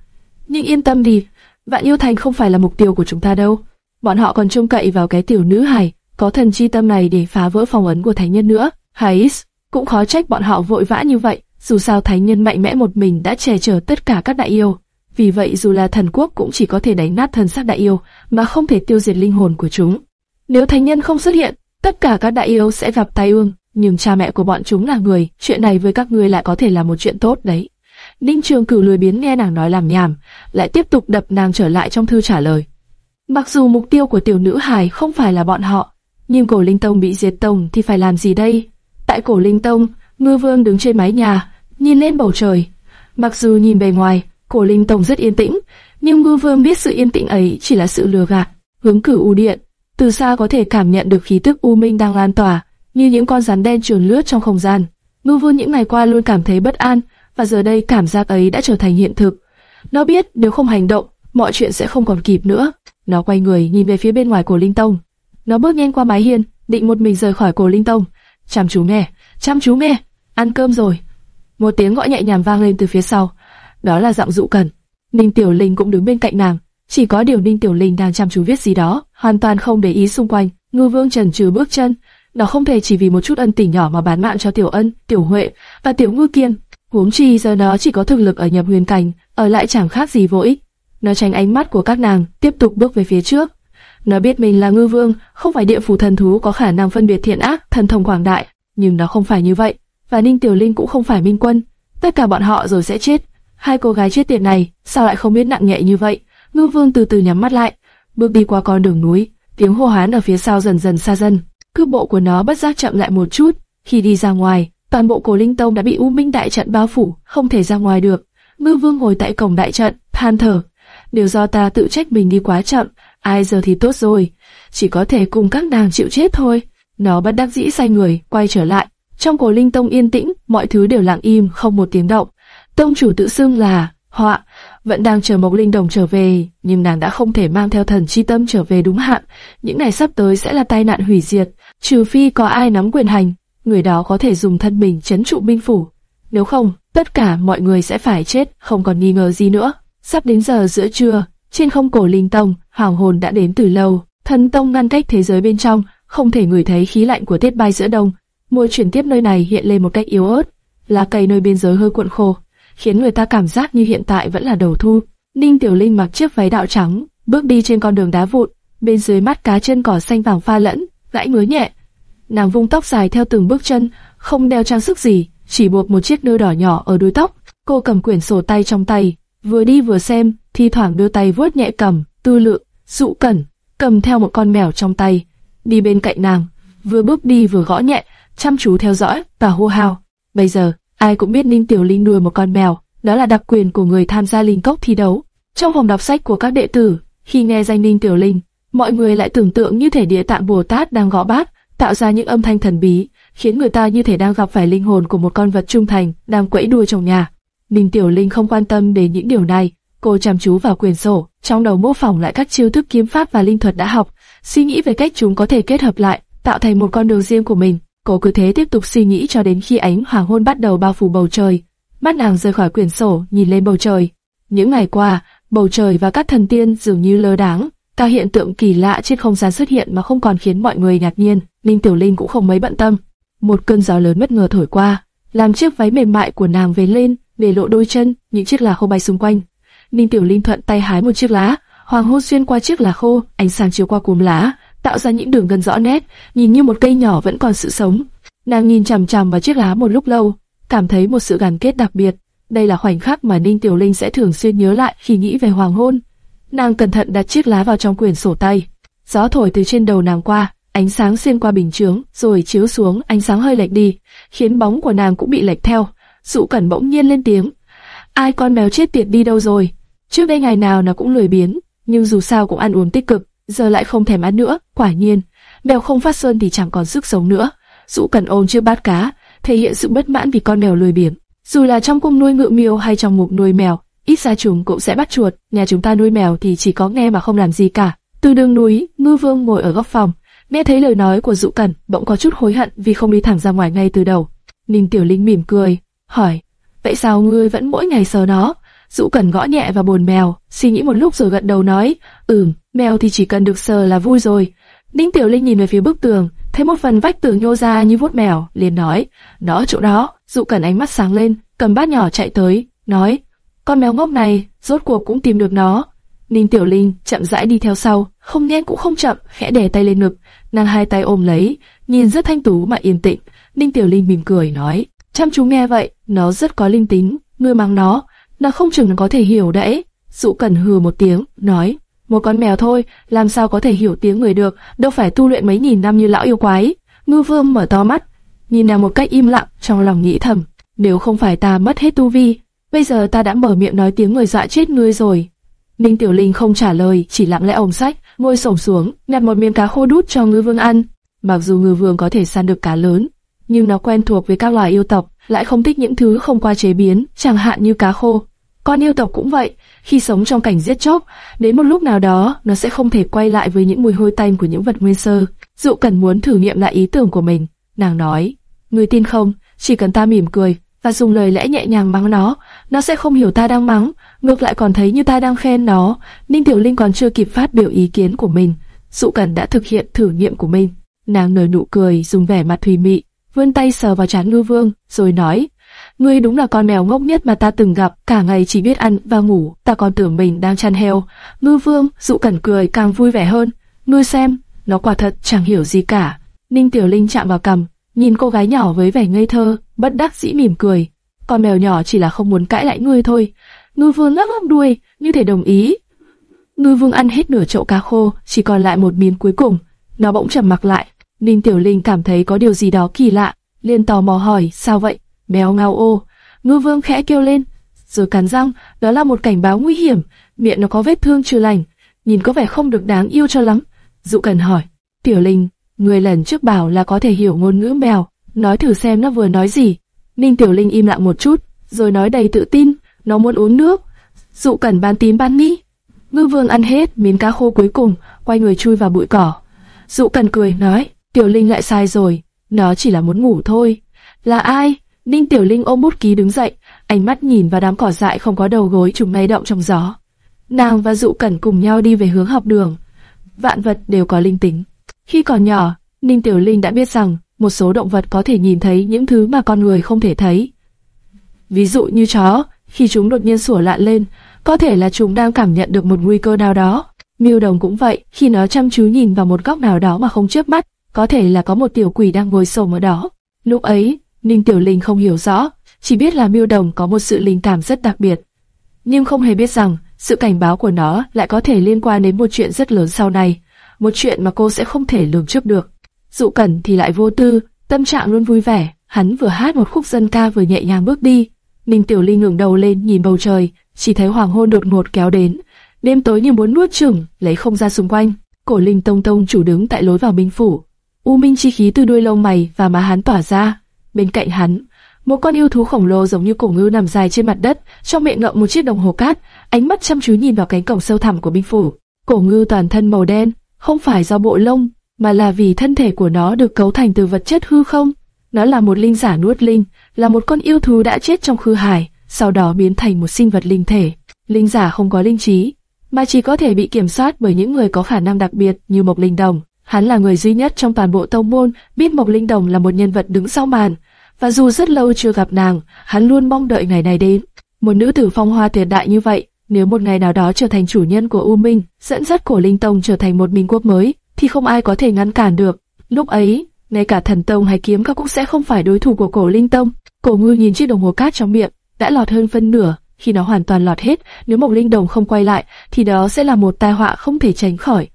Nhưng yên tâm đi, Vạn Yêu Thành không phải là mục tiêu của chúng ta đâu. Bọn họ còn trông cậy vào cái tiểu nữ hài có thần chi tâm này để phá vỡ phong ấn của thánh nhân nữa. Hais, cũng khó trách bọn họ vội vã như vậy. Dù sao thánh nhân mạnh mẽ một mình đã che chở tất cả các đại yêu. Vì vậy dù là thần quốc cũng chỉ có thể đánh nát thần sắc đại yêu, mà không thể tiêu diệt linh hồn của chúng. Nếu thánh nhân không xuất hiện, tất cả các đại yêu sẽ gặp tai ương. Nhưng cha mẹ của bọn chúng là người, chuyện này với các ngươi lại có thể là một chuyện tốt đấy. Ninh Trường Cửu lười biến nghe nàng nói làm nhảm, lại tiếp tục đập nàng trở lại trong thư trả lời. Mặc dù mục tiêu của tiểu nữ hài không phải là bọn họ, nhưng cổ linh tông bị diệt tông thì phải làm gì đây? Tại cổ linh tông, ngư vương đứng trên mái nhà, nhìn lên bầu trời. Mặc dù nhìn bề ngoài, cổ linh tông rất yên tĩnh, nhưng ngư vương biết sự yên tĩnh ấy chỉ là sự lừa gạt. Hướng cử u điện, từ xa có thể cảm nhận được khí tức u minh đang lan tỏa, như những con rắn đen trườn lướt trong không gian. Ngư vương những ngày qua luôn cảm thấy bất an, và giờ đây cảm giác ấy đã trở thành hiện thực. Nó biết nếu không hành động, mọi chuyện sẽ không còn kịp nữa. Nó quay người nhìn về phía bên ngoài cổ linh tông. Nó bước nhanh qua mái hiên, định một mình rời khỏi cổ linh tông. Chăm chú nghe, chăm chú nghe, ăn cơm rồi. Một tiếng gọi nhẹ nhàng vang lên từ phía sau. Đó là giọng dụ cần. Ninh Tiểu Linh cũng đứng bên cạnh nàng. Chỉ có điều Ninh Tiểu Linh đang chăm chú viết gì đó, hoàn toàn không để ý xung quanh. Ngư Vương Trần trừ bước chân. Nó không thể chỉ vì một chút ân tình nhỏ mà bán mạng cho Tiểu Ân, Tiểu Huệ và Tiểu Ngư Kiên. Huống chi giờ nó chỉ có thực lực ở nhập huyền cảnh, ở lại chẳng khác gì vô ích. Nó tránh ánh mắt của các nàng, tiếp tục bước về phía trước. Nó biết mình là ngư vương, không phải địa phủ thần thú có khả năng phân biệt thiện ác, thần thông quảng đại, nhưng nó không phải như vậy. Và Ninh Tiểu Linh cũng không phải minh quân. Tất cả bọn họ rồi sẽ chết. Hai cô gái chết tiệt này, sao lại không biết nặng nhẹ như vậy? Ngư Vương từ từ nhắm mắt lại, bước đi qua con đường núi, tiếng hô hoán ở phía sau dần dần xa dần. Cước bộ của nó bất giác chậm lại một chút. Khi đi ra ngoài, toàn bộ cổ linh tông đã bị U Minh đại trận bao phủ, không thể ra ngoài được. Ngư Vương ngồi tại cổng đại trận, than thở. Điều do ta tự trách mình đi quá chậm, ai giờ thì tốt rồi, chỉ có thể cùng các nàng chịu chết thôi. Nó bất đắc dĩ sai người, quay trở lại. Trong cổ linh tông yên tĩnh, mọi thứ đều lặng im, không một tiếng động. Tông chủ tự xưng là họa, vẫn đang chờ Mộc Linh Đồng trở về, nhưng nàng đã không thể mang theo thần chi tâm trở về đúng hạn. Những ngày sắp tới sẽ là tai nạn hủy diệt, trừ phi có ai nắm quyền hành, người đó có thể dùng thân mình chấn trụ binh phủ. Nếu không, tất cả mọi người sẽ phải chết, không còn nghi ngờ gì nữa. Sắp đến giờ giữa trưa, trên không cổ linh tông, hoàng hồn đã đến từ lâu. Thần tông ngăn cách thế giới bên trong, không thể ngửi thấy khí lạnh của tiết bay giữa đông. Môi chuyển tiếp nơi này hiện lên một cách yếu ớt, lá cây nơi biên giới hơi cuộn khô, khiến người ta cảm giác như hiện tại vẫn là đầu thu. Ninh Tiểu Linh mặc chiếc váy đạo trắng, bước đi trên con đường đá vụn, bên dưới mắt cá chân cỏ xanh vàng pha lẫn, gãy ngứa nhẹ. Nàng vung tóc dài theo từng bước chân, không đeo trang sức gì, chỉ buộc một chiếc nơ đỏ nhỏ ở đuôi tóc. Cô cầm quyển sổ tay trong tay, vừa đi vừa xem, thi thoảng đưa tay vuốt nhẹ cầm, tư lượng, dụ cẩn, cầm theo một con mèo trong tay, đi bên cạnh nàng, vừa bước đi vừa gõ nhẹ, chăm chú theo dõi và hô hào. Bây giờ, ai cũng biết Ninh Tiểu Linh nuôi một con mèo, đó là đặc quyền của người tham gia linh cốc thi đấu. Trong phòng đọc sách của các đệ tử, khi nghe danh Ninh Tiểu Linh, mọi người lại tưởng tượng như thể địa tạng Bồ Tát đang gõ bát, tạo ra những âm thanh thần bí, khiến người ta như thể đang gặp phải linh hồn của một con vật trung thành đang quẫy đuôi trong nhà. Ninh Tiểu Linh không quan tâm đến những điều này, cô chăm chú vào quyền sổ, trong đầu mô phỏng lại các chiêu thức kiếm pháp và linh thuật đã học, suy nghĩ về cách chúng có thể kết hợp lại, tạo thành một con đường riêng của mình. Cô cứ thế tiếp tục suy nghĩ cho đến khi ánh hoàng hôn bắt đầu bao phủ bầu trời. Mắt nàng rời khỏi quyển sổ, nhìn lên bầu trời. Những ngày qua, bầu trời và các thần tiên dường như lơ đáng. Các hiện tượng kỳ lạ trên không gian xuất hiện mà không còn khiến mọi người ngạc nhiên. Ninh Tiểu Linh cũng không mấy bận tâm. Một cơn gió lớn bất ngờ thổi qua, làm chiếc váy mềm mại của nàng vén lên, để lộ đôi chân, những chiếc lá khô bay xung quanh. Ninh Tiểu Linh thuận tay hái một chiếc lá, hoàng hôn xuyên qua chiếc lá khô, ánh sáng chiếu qua cúm lá, tạo ra những đường gân rõ nét, nhìn như một cây nhỏ vẫn còn sự sống. Nàng nhìn chằm chằm vào chiếc lá một lúc lâu, cảm thấy một sự gắn kết đặc biệt. Đây là khoảnh khắc mà Ninh Tiểu Linh sẽ thường xuyên nhớ lại khi nghĩ về hoàng hôn. Nàng cẩn thận đặt chiếc lá vào trong quyển sổ tay. Gió thổi từ trên đầu nàng qua, ánh sáng xuyên qua bình chướng, rồi chiếu xuống, ánh sáng hơi lệch đi, khiến bóng của nàng cũng bị lệch theo. Dụ Cẩn bỗng nhiên lên tiếng. Ai con mèo chết tiệt đi đâu rồi? Trước đây ngày nào nó cũng lười biếng, nhưng dù sao cũng ăn uống tích cực, giờ lại không thèm ăn nữa. Quả nhiên, mèo không phát sơn thì chẳng còn sức sống nữa. Dụ Cẩn ôm chưa bát cá, thể hiện sự bất mãn vì con mèo lười biếng. Dù là trong cung nuôi ngựa miêu hay trong mục nuôi mèo, ít ra chúng cũng sẽ bắt chuột. Nhà chúng ta nuôi mèo thì chỉ có nghe mà không làm gì cả. Từ đường núi, Ngư Vương ngồi ở góc phòng, nghe thấy lời nói của Dụ Cẩn, bỗng có chút hối hận vì không đi thẳng ra ngoài ngay từ đầu. Ninh Tiểu Linh mỉm cười, hỏi, vậy sao ngươi vẫn mỗi ngày sờ nó? Dụ Cẩn gõ nhẹ vào bồn mèo, suy nghĩ một lúc rồi gật đầu nói, ừm, mèo thì chỉ cần được sờ là vui rồi. Ninh Tiểu Linh nhìn về phía bức tường, thấy một phần vách tường nhô ra như vuốt mèo, liền nói, đó chỗ đó. Dụ Cẩn ánh mắt sáng lên, cầm bát nhỏ chạy tới, nói, con mèo ngốc này, rốt cuộc cũng tìm được nó. Ninh Tiểu Linh chậm rãi đi theo sau, không nhanh cũng không chậm, khẽ đè tay lên ngực, nàng hai tay ôm lấy, nhìn rất thanh tú mà yên tĩnh. Ninh Tiểu Linh mỉm cười nói, chăm chú nghe vậy, nó rất có linh tính, ngươi mang nó, nó không chừng có thể hiểu đấy. Dụ Cẩn hừ một tiếng, nói, một con mèo thôi, làm sao có thể hiểu tiếng người được, đâu phải tu luyện mấy nghìn năm như lão yêu quái. Ngư Vương mở to mắt, nhìn nàng một cách im lặng, trong lòng nghĩ thầm, nếu không phải ta mất hết tu vi, bây giờ ta đã mở miệng nói tiếng người dọa chết ngươi rồi. Ninh Tiểu Linh không trả lời, chỉ lặng lẽ ôm sách, môi xổm xuống, nhặt một miếng cá khô đút cho Ngư Vương ăn. Mặc dù Ngư Vương có thể săn được cá lớn, nhưng nó quen thuộc với các loài yêu tộc, lại không thích những thứ không qua chế biến, chẳng hạn như cá khô. Con yêu tộc cũng vậy, khi sống trong cảnh giết chóc, đến một lúc nào đó nó sẽ không thể quay lại với những mùi hôi tanh của những vật nguyên sơ. Dụ cần muốn thử nghiệm lại ý tưởng của mình, nàng nói, người tin không, chỉ cần ta mỉm cười và dùng lời lẽ nhẹ nhàng mắng nó, nó sẽ không hiểu ta đang mắng, ngược lại còn thấy như ta đang khen nó. Ninh Tiểu Linh còn chưa kịp phát biểu ý kiến của mình, Dụ Cẩn đã thực hiện thử nghiệm của mình. Nàng nở nụ cười, dùng vẻ mặt thùy mị, vươn tay sờ vào trán Ngư Vương, rồi nói: Ngươi đúng là con mèo ngốc nhất mà ta từng gặp, cả ngày chỉ biết ăn và ngủ, ta còn tưởng mình đang chăn heo. Ngư vương, dụ cẩn cười càng vui vẻ hơn. Ngươi xem, nó quả thật chẳng hiểu gì cả. Ninh Tiểu Linh chạm vào cầm, nhìn cô gái nhỏ với vẻ ngây thơ, bất đắc dĩ mỉm cười. Con mèo nhỏ chỉ là không muốn cãi lại ngươi thôi. Ngư vương lắc lắc đuôi, như thể đồng ý. Ngư Vương ăn hết nửa chậu cá khô, chỉ còn lại một miếng cuối cùng. Nó bỗng trầm mặc lại. Ninh Tiểu Linh cảm thấy có điều gì đó kỳ lạ, liền tò mò hỏi, sao vậy? Mèo ngao ô. Ngư Vương khẽ kêu lên, rồi cắn răng, đó là một cảnh báo nguy hiểm, miệng nó có vết thương chưa lành, nhìn có vẻ không được đáng yêu cho lắm. Dụ Cần hỏi, Tiểu Linh, người lần trước bảo là có thể hiểu ngôn ngữ mèo, nói thử xem nó vừa nói gì. Ninh Tiểu Linh im lặng một chút, rồi nói đầy tự tin, nó muốn uống nước. Dụ Cẩn ban tím ban mi. Ngư Vương ăn hết miếng cá khô cuối cùng, quay người chui vào bụi cỏ. Dụ Cẩn cười nói, Tiểu Linh lại sai rồi, nó chỉ là muốn ngủ thôi. Là ai? Ninh Tiểu Linh ôm bút ký đứng dậy, ánh mắt nhìn vào đám cỏ dại không có đầu gối trùng lay động trong gió. Nàng và Dụ Cẩn cùng nhau đi về hướng học đường. Vạn vật đều có linh tính. Khi còn nhỏ, Ninh Tiểu Linh đã biết rằng một số động vật có thể nhìn thấy những thứ mà con người không thể thấy. Ví dụ như chó, khi chúng đột nhiên sủa lạ lên, có thể là chúng đang cảm nhận được một nguy cơ nào đó. Miêu đồng cũng vậy, khi nó chăm chú nhìn vào một góc nào đó mà không chớp mắt, có thể là có một tiểu quỷ đang ngồi xổm ở đó. Lúc ấy, Ninh Tiểu Linh không hiểu rõ, chỉ biết là miêu đồng có một sự linh cảm rất đặc biệt, nhưng không hề biết rằng sự cảnh báo của nó lại có thể liên quan đến một chuyện rất lớn sau này, một chuyện mà cô sẽ không thể lường trước được. Dụ Cẩn thì lại vô tư, tâm trạng luôn vui vẻ, hắn vừa hát một khúc dân ca vừa nhẹ nhàng bước đi. Ninh Tiểu Ly ngẩng đầu lên nhìn bầu trời, chỉ thấy hoàng hôn đột ngột kéo đến, đêm tối như muốn nuốt chửng, lấy không ra xung quanh. Cổ Linh Tông Tông chủ đứng tại lối vào minh phủ, u minh chi khí từ đuôi lông mày và má hắn tỏa ra. Bên cạnh hắn, một con yêu thú khổng lồ giống như cổ ngư nằm dài trên mặt đất, trong miệng ngậm một chiếc đồng hồ cát, ánh mắt chăm chú nhìn vào cánh cổng sâu thẳm của binh phủ. Cổ ngư toàn thân màu đen, không phải do bộ lông, mà là vì thân thể của nó được cấu thành từ vật chất hư không. Nó là một linh giả nuốt linh, là một con yêu thú đã chết trong khư hải, sau đó biến thành một sinh vật linh thể. Linh giả không có linh trí, mà chỉ có thể bị kiểm soát bởi những người có khả năng đặc biệt như Mộc Linh Đồng. Hắn là người duy nhất trong toàn bộ tông môn biết Mộc Linh Đồng là một nhân vật đứng sau màn, và dù rất lâu chưa gặp nàng, hắn luôn mong đợi ngày này đến. Một nữ tử phong hoa tuyệt đại như vậy, nếu một ngày nào đó trở thành chủ nhân của U Minh, dẫn dắt cổ Linh Tông trở thành một minh quốc mới, thì không ai có thể ngăn cản được. Lúc ấy, ngay cả thần tông hay kiếm các cũng sẽ không phải đối thủ của cổ Linh Tông. Cổ Ngư nhìn chiếc đồng hồ cát trong miệng, đã lọt hơn phân nửa, khi nó hoàn toàn lọt hết, nếu Mộc Linh Đồng không quay lại, thì đó sẽ là một tai họa không thể tránh khỏi.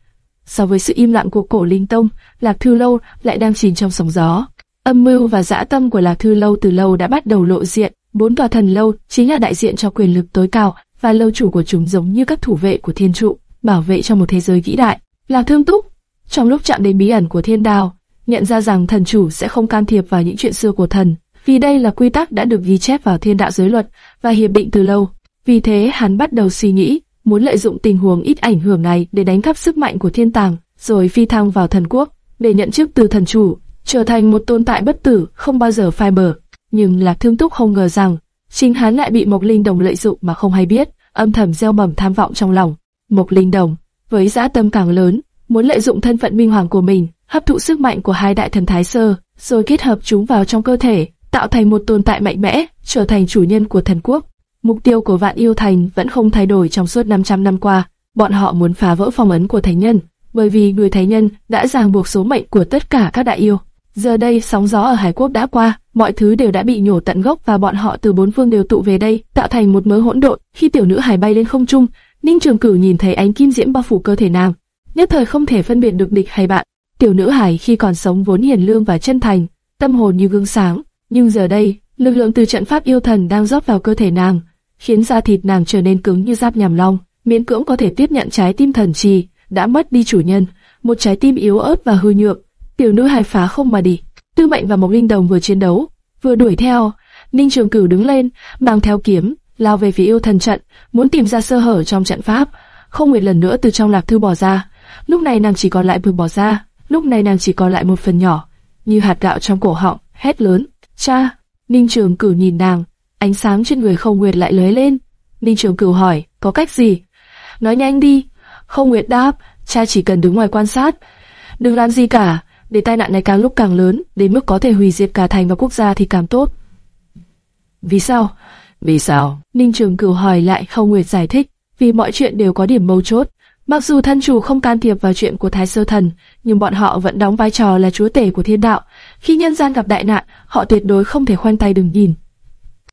So với sự im lặng của cổ Linh Tông, Lạc Thư Lâu lại đang chìm trong sóng gió. Âm mưu và dã tâm của Lạc Thư Lâu từ lâu đã bắt đầu lộ diện. Bốn tòa thần lâu chính là đại diện cho quyền lực tối cao, và lâu chủ của chúng giống như các thủ vệ của thiên trụ, bảo vệ cho một thế giới vĩ đại. Lạc Thương Túc, trong lúc chạm đến bí ẩn của thiên đao, nhận ra rằng thần chủ sẽ không can thiệp vào những chuyện xưa của thần, vì đây là quy tắc đã được ghi chép vào thiên đạo giới luật và hiệp định từ lâu. Vì thế hắn bắt đầu suy nghĩ, muốn lợi dụng tình huống ít ảnh hưởng này để đánh cắp sức mạnh của thiên tàng, rồi phi thăng vào thần quốc, để nhận chức từ thần chủ trở thành một tồn tại bất tử, không bao giờ phai bờ. Nhưng Lạc Thương Túc không ngờ rằng, chính hắn lại bị Mộc Linh Đồng lợi dụng mà không hay biết, âm thầm gieo mầm tham vọng trong lòng. Mộc Linh Đồng, với dã tâm càng lớn, muốn lợi dụng thân phận minh hoàng của mình, hấp thụ sức mạnh của hai đại thần Thái Sơ, rồi kết hợp chúng vào trong cơ thể, tạo thành một tồn tại mạnh mẽ, trở thành chủ nhân của thần quốc. Mục tiêu của Vạn Yêu Thành vẫn không thay đổi trong suốt 500 năm qua, bọn họ muốn phá vỡ phong ấn của thánh nhân, bởi vì người thánh nhân đã ràng buộc số mệnh của tất cả các đại yêu. Giờ đây sóng gió ở Hải Quốc đã qua, mọi thứ đều đã bị nhổ tận gốc và bọn họ từ bốn phương đều tụ về đây, tạo thành một mớ hỗn độn. Khi tiểu nữ hải bay lên không trung, Ninh Trường Cửu nhìn thấy ánh kim diễm bao phủ cơ thể nàng, nhất thời không thể phân biệt được địch hay bạn. Tiểu nữ hải khi còn sống vốn hiền lương và chân thành, tâm hồn như gương sáng, nhưng giờ đây, lực lượng từ trận pháp yêu thần đang rót vào cơ thể nàng, khiến da thịt nàng trở nên cứng như giáp nhằm long, miễn cưỡng có thể tiếp nhận trái tim thần trì đã mất đi chủ nhân, một trái tim yếu ớt và hư nhược tiểu nữ hải phá không mà đi. Tư Mệnh và Mộc Linh Đồng vừa chiến đấu, vừa đuổi theo. Ninh Trường Cửu đứng lên, mang theo kiếm, lao về phía yêu thần trận, muốn tìm ra sơ hở trong trận pháp. Không nguyệt lần nữa từ trong lạc thư bỏ ra. Lúc này nàng chỉ còn lại vừa bỏ ra, lúc này nàng chỉ còn lại một phần nhỏ, như hạt gạo trong cổ họng, hét lớn. Cha! Ninh Trường Cửu nhìn nàng, ánh sáng trên người không nguyệt lại lóe lên. Ninh Trường Cửu hỏi, có cách gì? Nói nhanh đi. Không nguyệt đáp, cha chỉ cần đứng ngoài quan sát. Đừng làm gì cả, để tai nạn này càng lúc càng lớn, đến mức có thể hủy diệt cả thành và quốc gia thì càng tốt. Vì sao? Vì sao? Ninh Trường Cửu hỏi lại không nguyệt giải thích, vì mọi chuyện đều có điểm mấu chốt. Mặc dù thân chủ không can thiệp vào chuyện của Thái Sơ Thần, nhưng bọn họ vẫn đóng vai trò là chúa tể của thiên đạo. Khi nhân gian gặp đại nạn, họ tuyệt đối không thể khoanh tay đừng nhìn.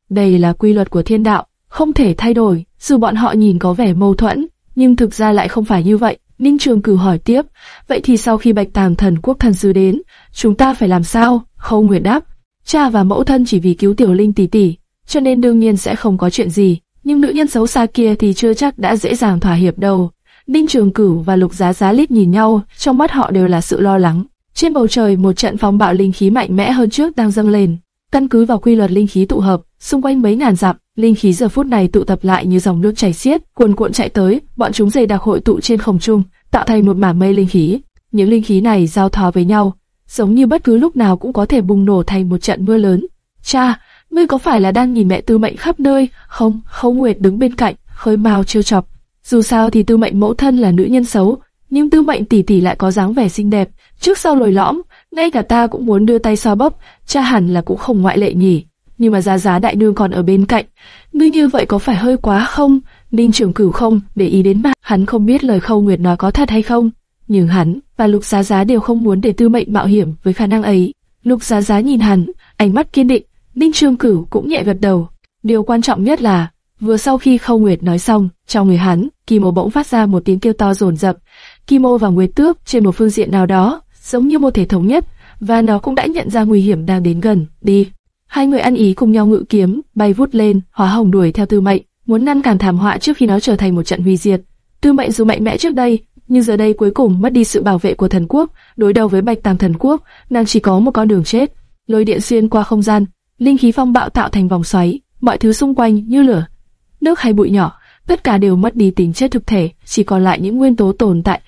Đây là quy luật của thiên đạo, không thể thay đổi, dù bọn họ nhìn có vẻ mâu thuẫn, nhưng thực ra lại không phải như vậy. Ninh Trường Cửu hỏi tiếp, vậy thì sau khi Bạch Tàng Thần Quốc thần sứ đến, chúng ta phải làm sao? Khâu Nguyệt đáp, cha và mẫu thân chỉ vì cứu Tiểu Linh tỷ tỷ, cho nên đương nhiên sẽ không có chuyện gì. Nhưng nữ nhân xấu xa kia thì chưa chắc đã dễ dàng thỏa hiệp đâu. Ninh Trường Cửu và Lục Giá Giá liếc nhìn nhau, trong mắt họ đều là sự lo lắng. Trên bầu trời một trận phong bạo linh khí mạnh mẽ hơn trước đang dâng lên. Căn cứ vào quy luật linh khí tụ hợp, xung quanh mấy ngàn dặm, linh khí giờ phút này tụ tập lại như dòng nước chảy xiết, cuồn cuộn chạy tới, bọn chúng dày đặc hội tụ trên không trung, tạo thành một mảng mây linh khí. Những linh khí này giao thoa với nhau, giống như bất cứ lúc nào cũng có thể bùng nổ thành một trận mưa lớn. Cha, ngươi có phải là đang nhìn mẹ Tư Mệnh khắp nơi? Không, Khâu Nguyệt đứng bên cạnh, khơi mào trêu chọc. Dù sao thì Tư Mệnh mẫu thân là nữ nhân xấu, nhưng Tư Mệnh tỷ tỷ lại có dáng vẻ xinh đẹp, trước sau lồi lõm, ngay cả ta cũng muốn đưa tay xoa bóp, cha hẳn là cũng không ngoại lệ nhỉ. Nhưng mà giá giá đại nương còn ở bên cạnh, ngươi như vậy có phải hơi quá không? Ninh trưởng cửu không để ý đến mà, hắn không biết lời Khâu Nguyệt nói có thật hay không, nhưng hắn và Lục Giá Giá đều không muốn để Tư Mệnh mạo hiểm với khả năng ấy. Lục Giá Giá nhìn hắn, ánh mắt kiên định, Ninh Trường Cửu cũng nhẹ gật đầu. Điều quan trọng nhất là, vừa sau khi Khâu Nguyệt nói xong, trong người hắn, Kim Ô bỗng phát ra một tiếng kêu to rồn rập. Kim Ô và Nguyệt Tước trên một phương diện nào đó, giống như một thể thống nhất, và nó cũng đã nhận ra nguy hiểm đang đến gần. Đi. Hai người ăn ý cùng nhau ngự kiếm, bay vút lên, hóa hồng đuổi theo Tư Mệnh, muốn ngăn cản thảm họa trước khi nó trở thành một trận hủy diệt. Tư Mệnh dù mạnh mẽ trước đây, nhưng giờ đây cuối cùng mất đi sự bảo vệ của thần quốc, đối đầu với Bạch Tam thần quốc, nàng chỉ có một con đường chết. Lôi điện xuyên qua không gian, linh khí phong bạo tạo thành vòng xoáy, mọi thứ xung quanh như lửa, nước hay bụi nhỏ, tất cả đều mất đi tính chất thực thể, chỉ còn lại những nguyên tố tồn tại.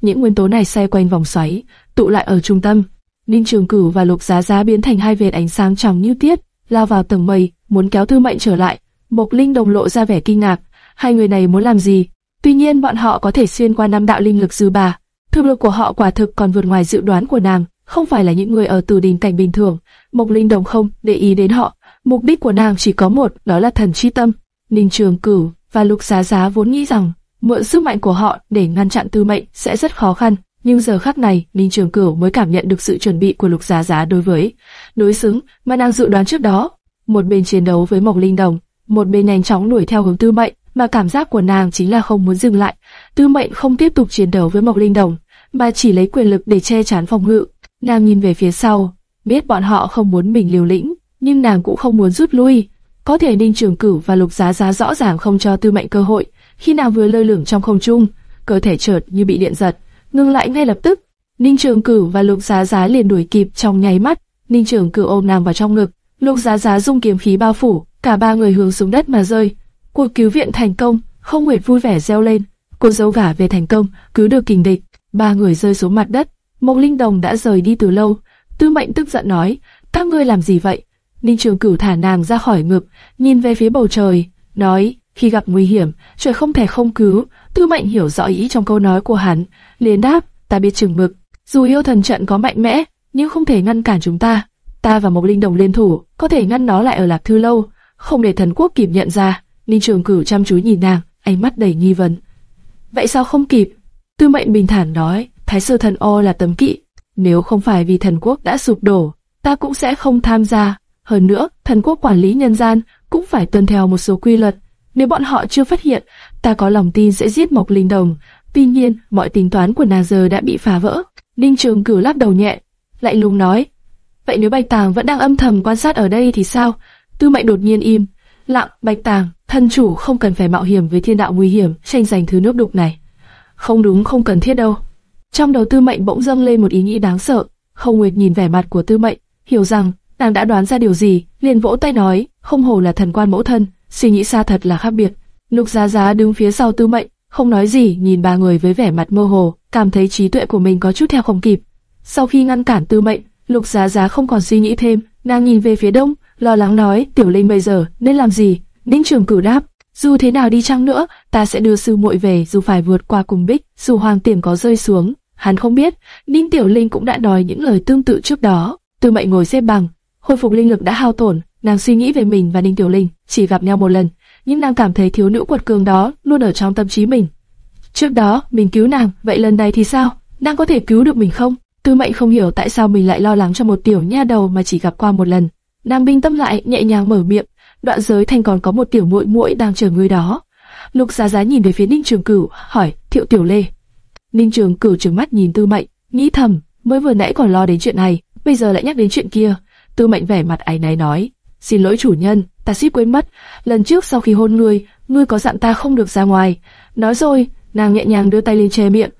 Những nguyên tố này xoay quanh vòng xoáy, tụ lại ở trung tâm. Ninh Trường Cửu và Lục Giá Giá biến thành hai vệt ánh sáng trong như tiết, lao vào tầng mây, muốn kéo Thư Mệnh trở lại. Mộc Linh đồng lộ ra vẻ kinh ngạc, hai người này muốn làm gì? Tuy nhiên bọn họ có thể xuyên qua năm đạo linh lực dư bà. Thực lực của họ quả thực còn vượt ngoài dự đoán của nàng, không phải là những người ở từ đình cảnh bình thường. Mộc Linh đồng không để ý đến họ, mục đích của nàng chỉ có một, đó là thần chi tâm. Ninh Trường Cửu và Lục Giá Giá vốn nghĩ rằng mượn sức mạnh của họ để ngăn chặn Tư Mệnh sẽ rất khó khăn, nhưng giờ khắc này, Ninh Trường Cửu mới cảm nhận được sự chuẩn bị của Lục Giá Giá đối với đối xứng mà nàng dự đoán trước đó. Một bên chiến đấu với Mộc Linh Đồng, một bên nhanh chóng đuổi theo hướng Tư Mệnh, mà cảm giác của nàng chính là không muốn dừng lại. Tư Mệnh không tiếp tục chiến đấu với Mộc Linh Đồng, mà chỉ lấy quyền lực để che chắn phòng ngự. Nàng nhìn về phía sau, biết bọn họ không muốn mình liều lĩnh, nhưng nàng cũng không muốn rút lui. Có thể Ninh Trường Cửu và Lục Giá Giá rõ ràng không cho Tư Mệnh cơ hội. Khi nào vừa lơ lửng trong không trung, cơ thể chợt như bị điện giật, ngưng lại ngay lập tức. Ninh Trường Cửu và Lục Giá Giá liền đuổi kịp trong nháy mắt. Ninh Trường Cửu ôm nàng vào trong ngực, Lục Giá Giá dung kiếm khí bao phủ, cả ba người hướng xuống đất mà rơi. Cuộc cứu viện thành công, không nguyệt vui vẻ reo lên. Cô dâu gả về thành công, cứu được kình địch. Ba người rơi xuống mặt đất. Mộc Linh Đồng đã rời đi từ lâu. Tư Mệnh tức giận nói, các ngươi làm gì vậy? Ninh Trường Cửu thả nàng ra khỏi ngực, nhìn về phía bầu trời, nói, khi gặp nguy hiểm, trời không thể không cứu. Tư Mệnh hiểu rõ ý trong câu nói của hắn, liền đáp, ta biết chừng mực. Dù yêu thần trận có mạnh mẽ, nhưng không thể ngăn cản chúng ta. Ta và Mộc Linh Đồng liên thủ, có thể ngăn nó lại ở Lạc Thư Lâu, không để thần quốc kịp nhận ra. Ninh Trường Cửu chăm chú nhìn nàng, ánh mắt đầy nghi vấn. Vậy sao không kịp? Tư Mệnh bình thản nói, Thái Sư Thần O là tấm kỵ. Nếu không phải vì thần quốc đã sụp đổ, ta cũng sẽ không tham gia. Hơn nữa, thần quốc quản lý nhân gian cũng phải tuân theo một số quy luật. Nếu bọn họ chưa phát hiện, ta có lòng tin sẽ giết Mộc Linh Đồng. Tuy nhiên, mọi tính toán của nàng giờ đã bị phá vỡ. Ninh Trường Cửu lắc đầu nhẹ, lại lùng nói: vậy nếu Bạch Tàng vẫn đang âm thầm quan sát ở đây thì sao? Tư Mệnh đột nhiên im, lặng. Bạch Tàng, thân chủ không cần phải mạo hiểm với thiên đạo nguy hiểm tranh giành thứ nước đục này. Không đúng, không cần thiết đâu. Trong đầu Tư Mệnh bỗng dâng lên một ý nghĩ đáng sợ. Không Nguyệt nhìn vẻ mặt của Tư Mệnh, hiểu rằng nàng đã đoán ra điều gì, liền vỗ tay nói, không hồ là thần quan mẫu thân, suy nghĩ xa thật là khác biệt. Lục Giá Giá đứng phía sau Tư Mệnh, không nói gì, nhìn ba người với vẻ mặt mơ hồ, cảm thấy trí tuệ của mình có chút theo không kịp. Sau khi ngăn cản Tư Mệnh, Lục Giá Giá không còn suy nghĩ thêm, nàng nhìn về phía đông, lo lắng nói, Tiểu Linh bây giờ nên làm gì? Ninh Trường Cửu đáp, dù thế nào đi chăng nữa, ta sẽ đưa sư muội về, dù phải vượt qua cùng bích, dù hoàng tiềm có rơi xuống. Hắn không biết, Ninh Tiểu Linh cũng đã nói những lời tương tự trước đó. Tư Mệnh ngồi xếp bằng, khôi phục linh lực đã hao tổn, nàng suy nghĩ về mình và Ninh Tiểu Linh, chỉ gặp nhau một lần, nhưng nàng cảm thấy thiếu nữ quật cường đó luôn ở trong tâm trí mình. Trước đó mình cứu nàng, vậy lần này thì sao? Nàng có thể cứu được mình không? Tư Mệnh không hiểu tại sao mình lại lo lắng cho một tiểu nha đầu mà chỉ gặp qua một lần. Nàng bình tâm lại, nhẹ nhàng mở miệng. Đoạn giới thành còn có một tiểu muội muội đang chờ người đó. Lục Giá Giá nhìn về phía Ninh Trường Cửu, hỏi, Thiệu Tiểu Lê. Ninh Trường Cửu trừng mắt nhìn Tư Mệnh, nghĩ thầm, mới vừa nãy còn lo đến chuyện này, bây giờ lại nhắc đến chuyện kia. Tư Mệnh vẻ mặt áy náy nói, xin lỗi chủ nhân, ta suýt quên mất, lần trước sau khi hôn ngươi, ngươi có dặn ta không được ra ngoài. Nói rồi, nàng nhẹ nhàng đưa tay lên che miệng.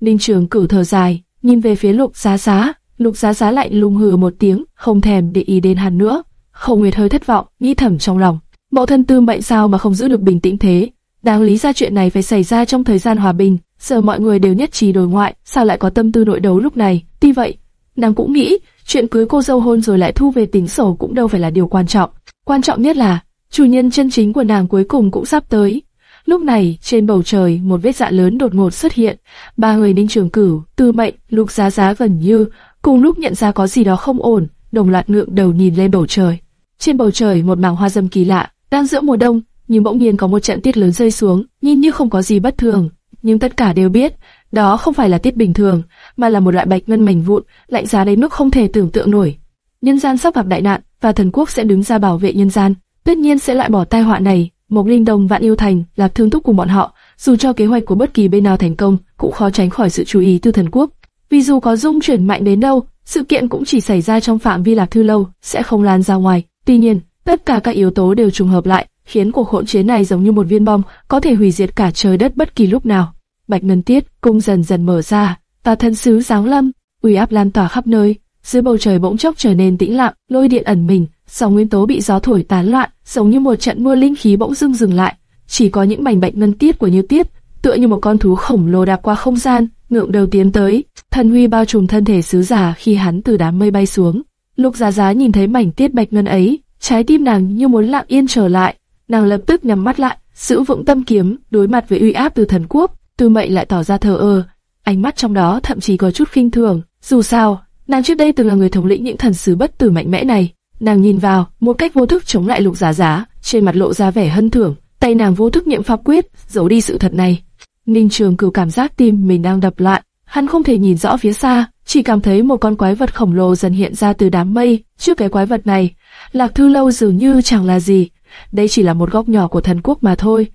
Ninh Trường Cửu thở dài, nhìn về phía Lục Giá Giá, Lục Giá Giá lạnh lùng hừ một tiếng, không thèm để ý đến hắn nữa. Không Nguyệt hơi thất vọng, nghĩ thầm trong lòng, mẫu thân Tư Mệnh sao mà không giữ được bình tĩnh thế? Đáng lý ra chuyện này phải xảy ra trong thời gian hòa bình, giờ mọi người đều nhất trí đối ngoại, sao lại có tâm tư nội đấu lúc này? Tuy vậy, nàng cũng nghĩ, chuyện cưới cô dâu hôn rồi lại thu về tính sổ cũng đâu phải là điều quan trọng. Quan trọng nhất là, chủ nhân chân chính của nàng cuối cùng cũng sắp tới. Lúc này, trên bầu trời, một vết dạ lớn đột ngột xuất hiện. Ba người Ninh Trường Cửu, Tư Mệnh, Lục Giá Giá gần như cùng lúc nhận ra có gì đó không ổn, đồng loạt ngượng đầu nhìn lên bầu trời. Trên bầu trời một mảng hoa dâm kỳ lạ, đang giữa mùa đông, nhưng bỗng nhiên có một trận tiết lớn rơi xuống, nhìn như không có gì bất thường, nhưng tất cả đều biết, đó không phải là tiết bình thường, mà là một loại bạch ngân mảnh vụn, lạnh giá đến mức không thể tưởng tượng nổi. Nhân gian sắp gặp đại nạn, và thần quốc sẽ đứng ra bảo vệ nhân gian, tất nhiên sẽ loại bỏ tai họa này. Mộc Linh Đồng vạn yêu thành là thương thúc cùng bọn họ, dù cho kế hoạch của bất kỳ bên nào thành công, cũng khó tránh khỏi sự chú ý từ thần quốc. Vì dù có dung chuyển mạnh đến đâu, sự kiện cũng chỉ xảy ra trong phạm vi lạc thư lâu, sẽ không lan ra ngoài. Tuy nhiên, tất cả các yếu tố đều trùng hợp lại, khiến cuộc hỗn chiến này giống như một viên bom, có thể hủy diệt cả trời đất bất kỳ lúc nào. Bạch Ngân Tiết cung dần dần mở ra, tà thân sứ giáng lâm, uy áp lan tỏa khắp nơi. Dưới bầu trời bỗng chốc trở nên tĩnh lặng, lôi điện ẩn mình, dòng nguyên tố bị gió thổi tán loạn, giống như một trận mưa linh khí bỗng dưng dừng lại. Chỉ có những mảnh bạch ngân tiết của Như Tiết, tựa như một con thú khổng lồ đạp qua không gian, ngượng đầu tiến tới. Thần huy bao trùm thân thể sứ giả khi hắn từ đám mây bay xuống. Lục Giá Giá nhìn thấy mảnh tiết bạch ngân ấy, trái tim nàng như muốn lặng yên trở lại. Nàng lập tức nhắm mắt lại, giữ vững tâm kiếm, đối mặt với uy áp từ thần quốc. Tư Mệnh lại tỏ ra thờ ơ, ánh mắt trong đó thậm chí có chút khinh thường. Dù sao, nàng trước đây từng là người thống lĩnh những thần sứ bất tử mạnh mẽ này. Nàng nhìn vào, một cách vô thức chống lại Lục Giá Giá, trên mặt lộ ra vẻ hân thưởng. Tay nàng vô thức niệm pháp quyết, giấu đi sự thật này. Ninh Trường Cửu cảm giác tim mình đang đập loạn, hắn không thể nhìn rõ phía xa, chỉ cảm thấy một con quái vật khổng lồ dần hiện ra từ đám mây. Trước cái quái vật này, Lạc Thư Lâu dường như chẳng là gì, đây chỉ là một góc nhỏ của thần quốc mà thôi.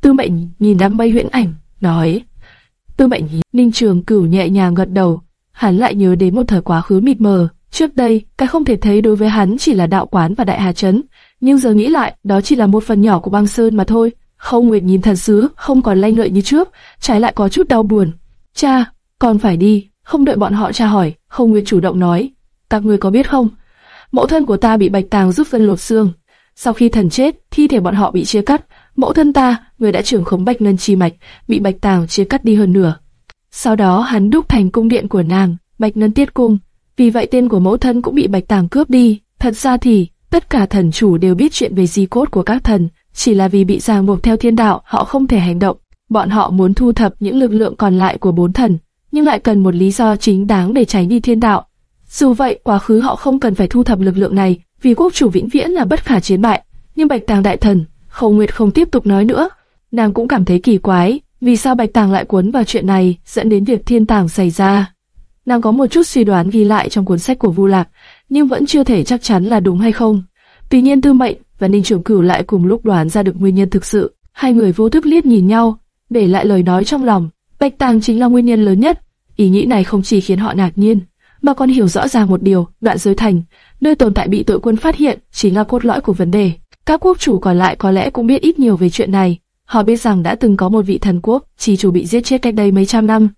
Tư Mệnh nhìn đám mây huyễn ảnh, nói. Tư Mệnh nhìn, Ninh Trường Cửu nhẹ nhàng gật đầu, hắn lại nhớ đến một thời quá khứ mịt mờ. Trước đây, cái không thể thấy đối với hắn chỉ là đạo quán và đại hà chấn, nhưng giờ nghĩ lại, đó chỉ là một phần nhỏ của băng sơn mà thôi. Không Nguyệt nhìn thần sứ, không còn lanh lợi như trước, trái lại có chút đau buồn. Cha, con phải đi, không đợi bọn họ tra hỏi, Không Nguyệt chủ động nói. Các người có biết không, mẫu thân của ta bị bạch tàng giúp dân lột xương. Sau khi thần chết, thi thể bọn họ bị chia cắt. Mẫu thân ta, người đã trưởng khống bạch ngân chi mạch, bị bạch tàng chia cắt đi hơn nửa. Sau đó hắn đúc thành cung điện của nàng, bạch ngân tiết cung. Vì vậy tên của mẫu thân cũng bị bạch tàng cướp đi. Thật ra thì, tất cả thần chủ đều biết chuyện về di cốt của các thần, chỉ là vì bị ràng buộc theo thiên đạo, họ không thể hành động. Bọn họ muốn thu thập những lực lượng còn lại của bốn thần, nhưng lại cần một lý do chính đáng để tránh đi thiên đạo. Dù vậy, quá khứ họ không cần phải thu thập lực lượng này, vì quốc chủ vĩnh viễn là bất khả chiến bại. Nhưng Bạch Tàng đại thần, Khâu Nguyệt không tiếp tục nói nữa. Nàng cũng cảm thấy kỳ quái, vì sao Bạch Tàng lại cuốn vào chuyện này, dẫn đến việc thiên tàng xảy ra. Nàng có một chút suy đoán ghi lại trong cuốn sách của Vu Lạc, nhưng vẫn chưa thể chắc chắn là đúng hay không. Tuy nhiên Tư Mệnh và Ninh Trường Cửu lại cùng lúc đoán ra được nguyên nhân thực sự. Hai người vô thức liếc nhìn nhau, để lại lời nói trong lòng. Bạch Tàng chính là nguyên nhân lớn nhất. Ý nghĩ này không chỉ khiến họ ngạc nhiên, mà còn hiểu rõ ràng một điều, đoạn giới thành, nơi tồn tại bị tội quân phát hiện, chính là cốt lõi của vấn đề. Các quốc chủ còn lại có lẽ cũng biết ít nhiều về chuyện này. Họ biết rằng đã từng có một vị thần quốc, chỉ chủ bị giết chết cách đây mấy trăm năm.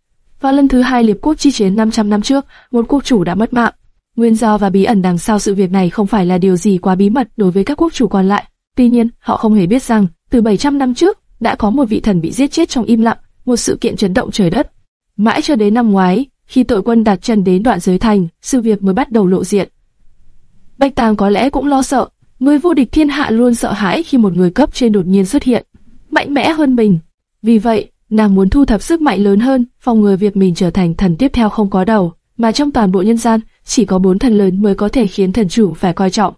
Và lần thứ hai liệp quốc chi chiến 500 năm trước, một quốc chủ đã mất mạng. Nguyên do và bí ẩn đằng sau sự việc này không phải là điều gì quá bí mật đối với các quốc chủ còn lại. Tuy nhiên, họ không hề biết rằng, từ 700 năm trước, đã có một vị thần bị giết chết trong im lặng, một sự kiện chấn động trời đất. Mãi cho đến năm ngoái, khi tội quân đặt chân đến đoạn giới thành, sự việc mới bắt đầu lộ diện. Bạch Tàng có lẽ cũng lo sợ, người vô địch thiên hạ luôn sợ hãi khi một người cấp trên đột nhiên xuất hiện, mạnh mẽ hơn mình. Vì vậy, nàng muốn thu thập sức mạnh lớn hơn, phòng ngừa việc mình trở thành thần tiếp theo không có đầu, mà trong toàn bộ nhân gian, chỉ có bốn thần lớn mới có thể khiến thần chủ phải coi trọng.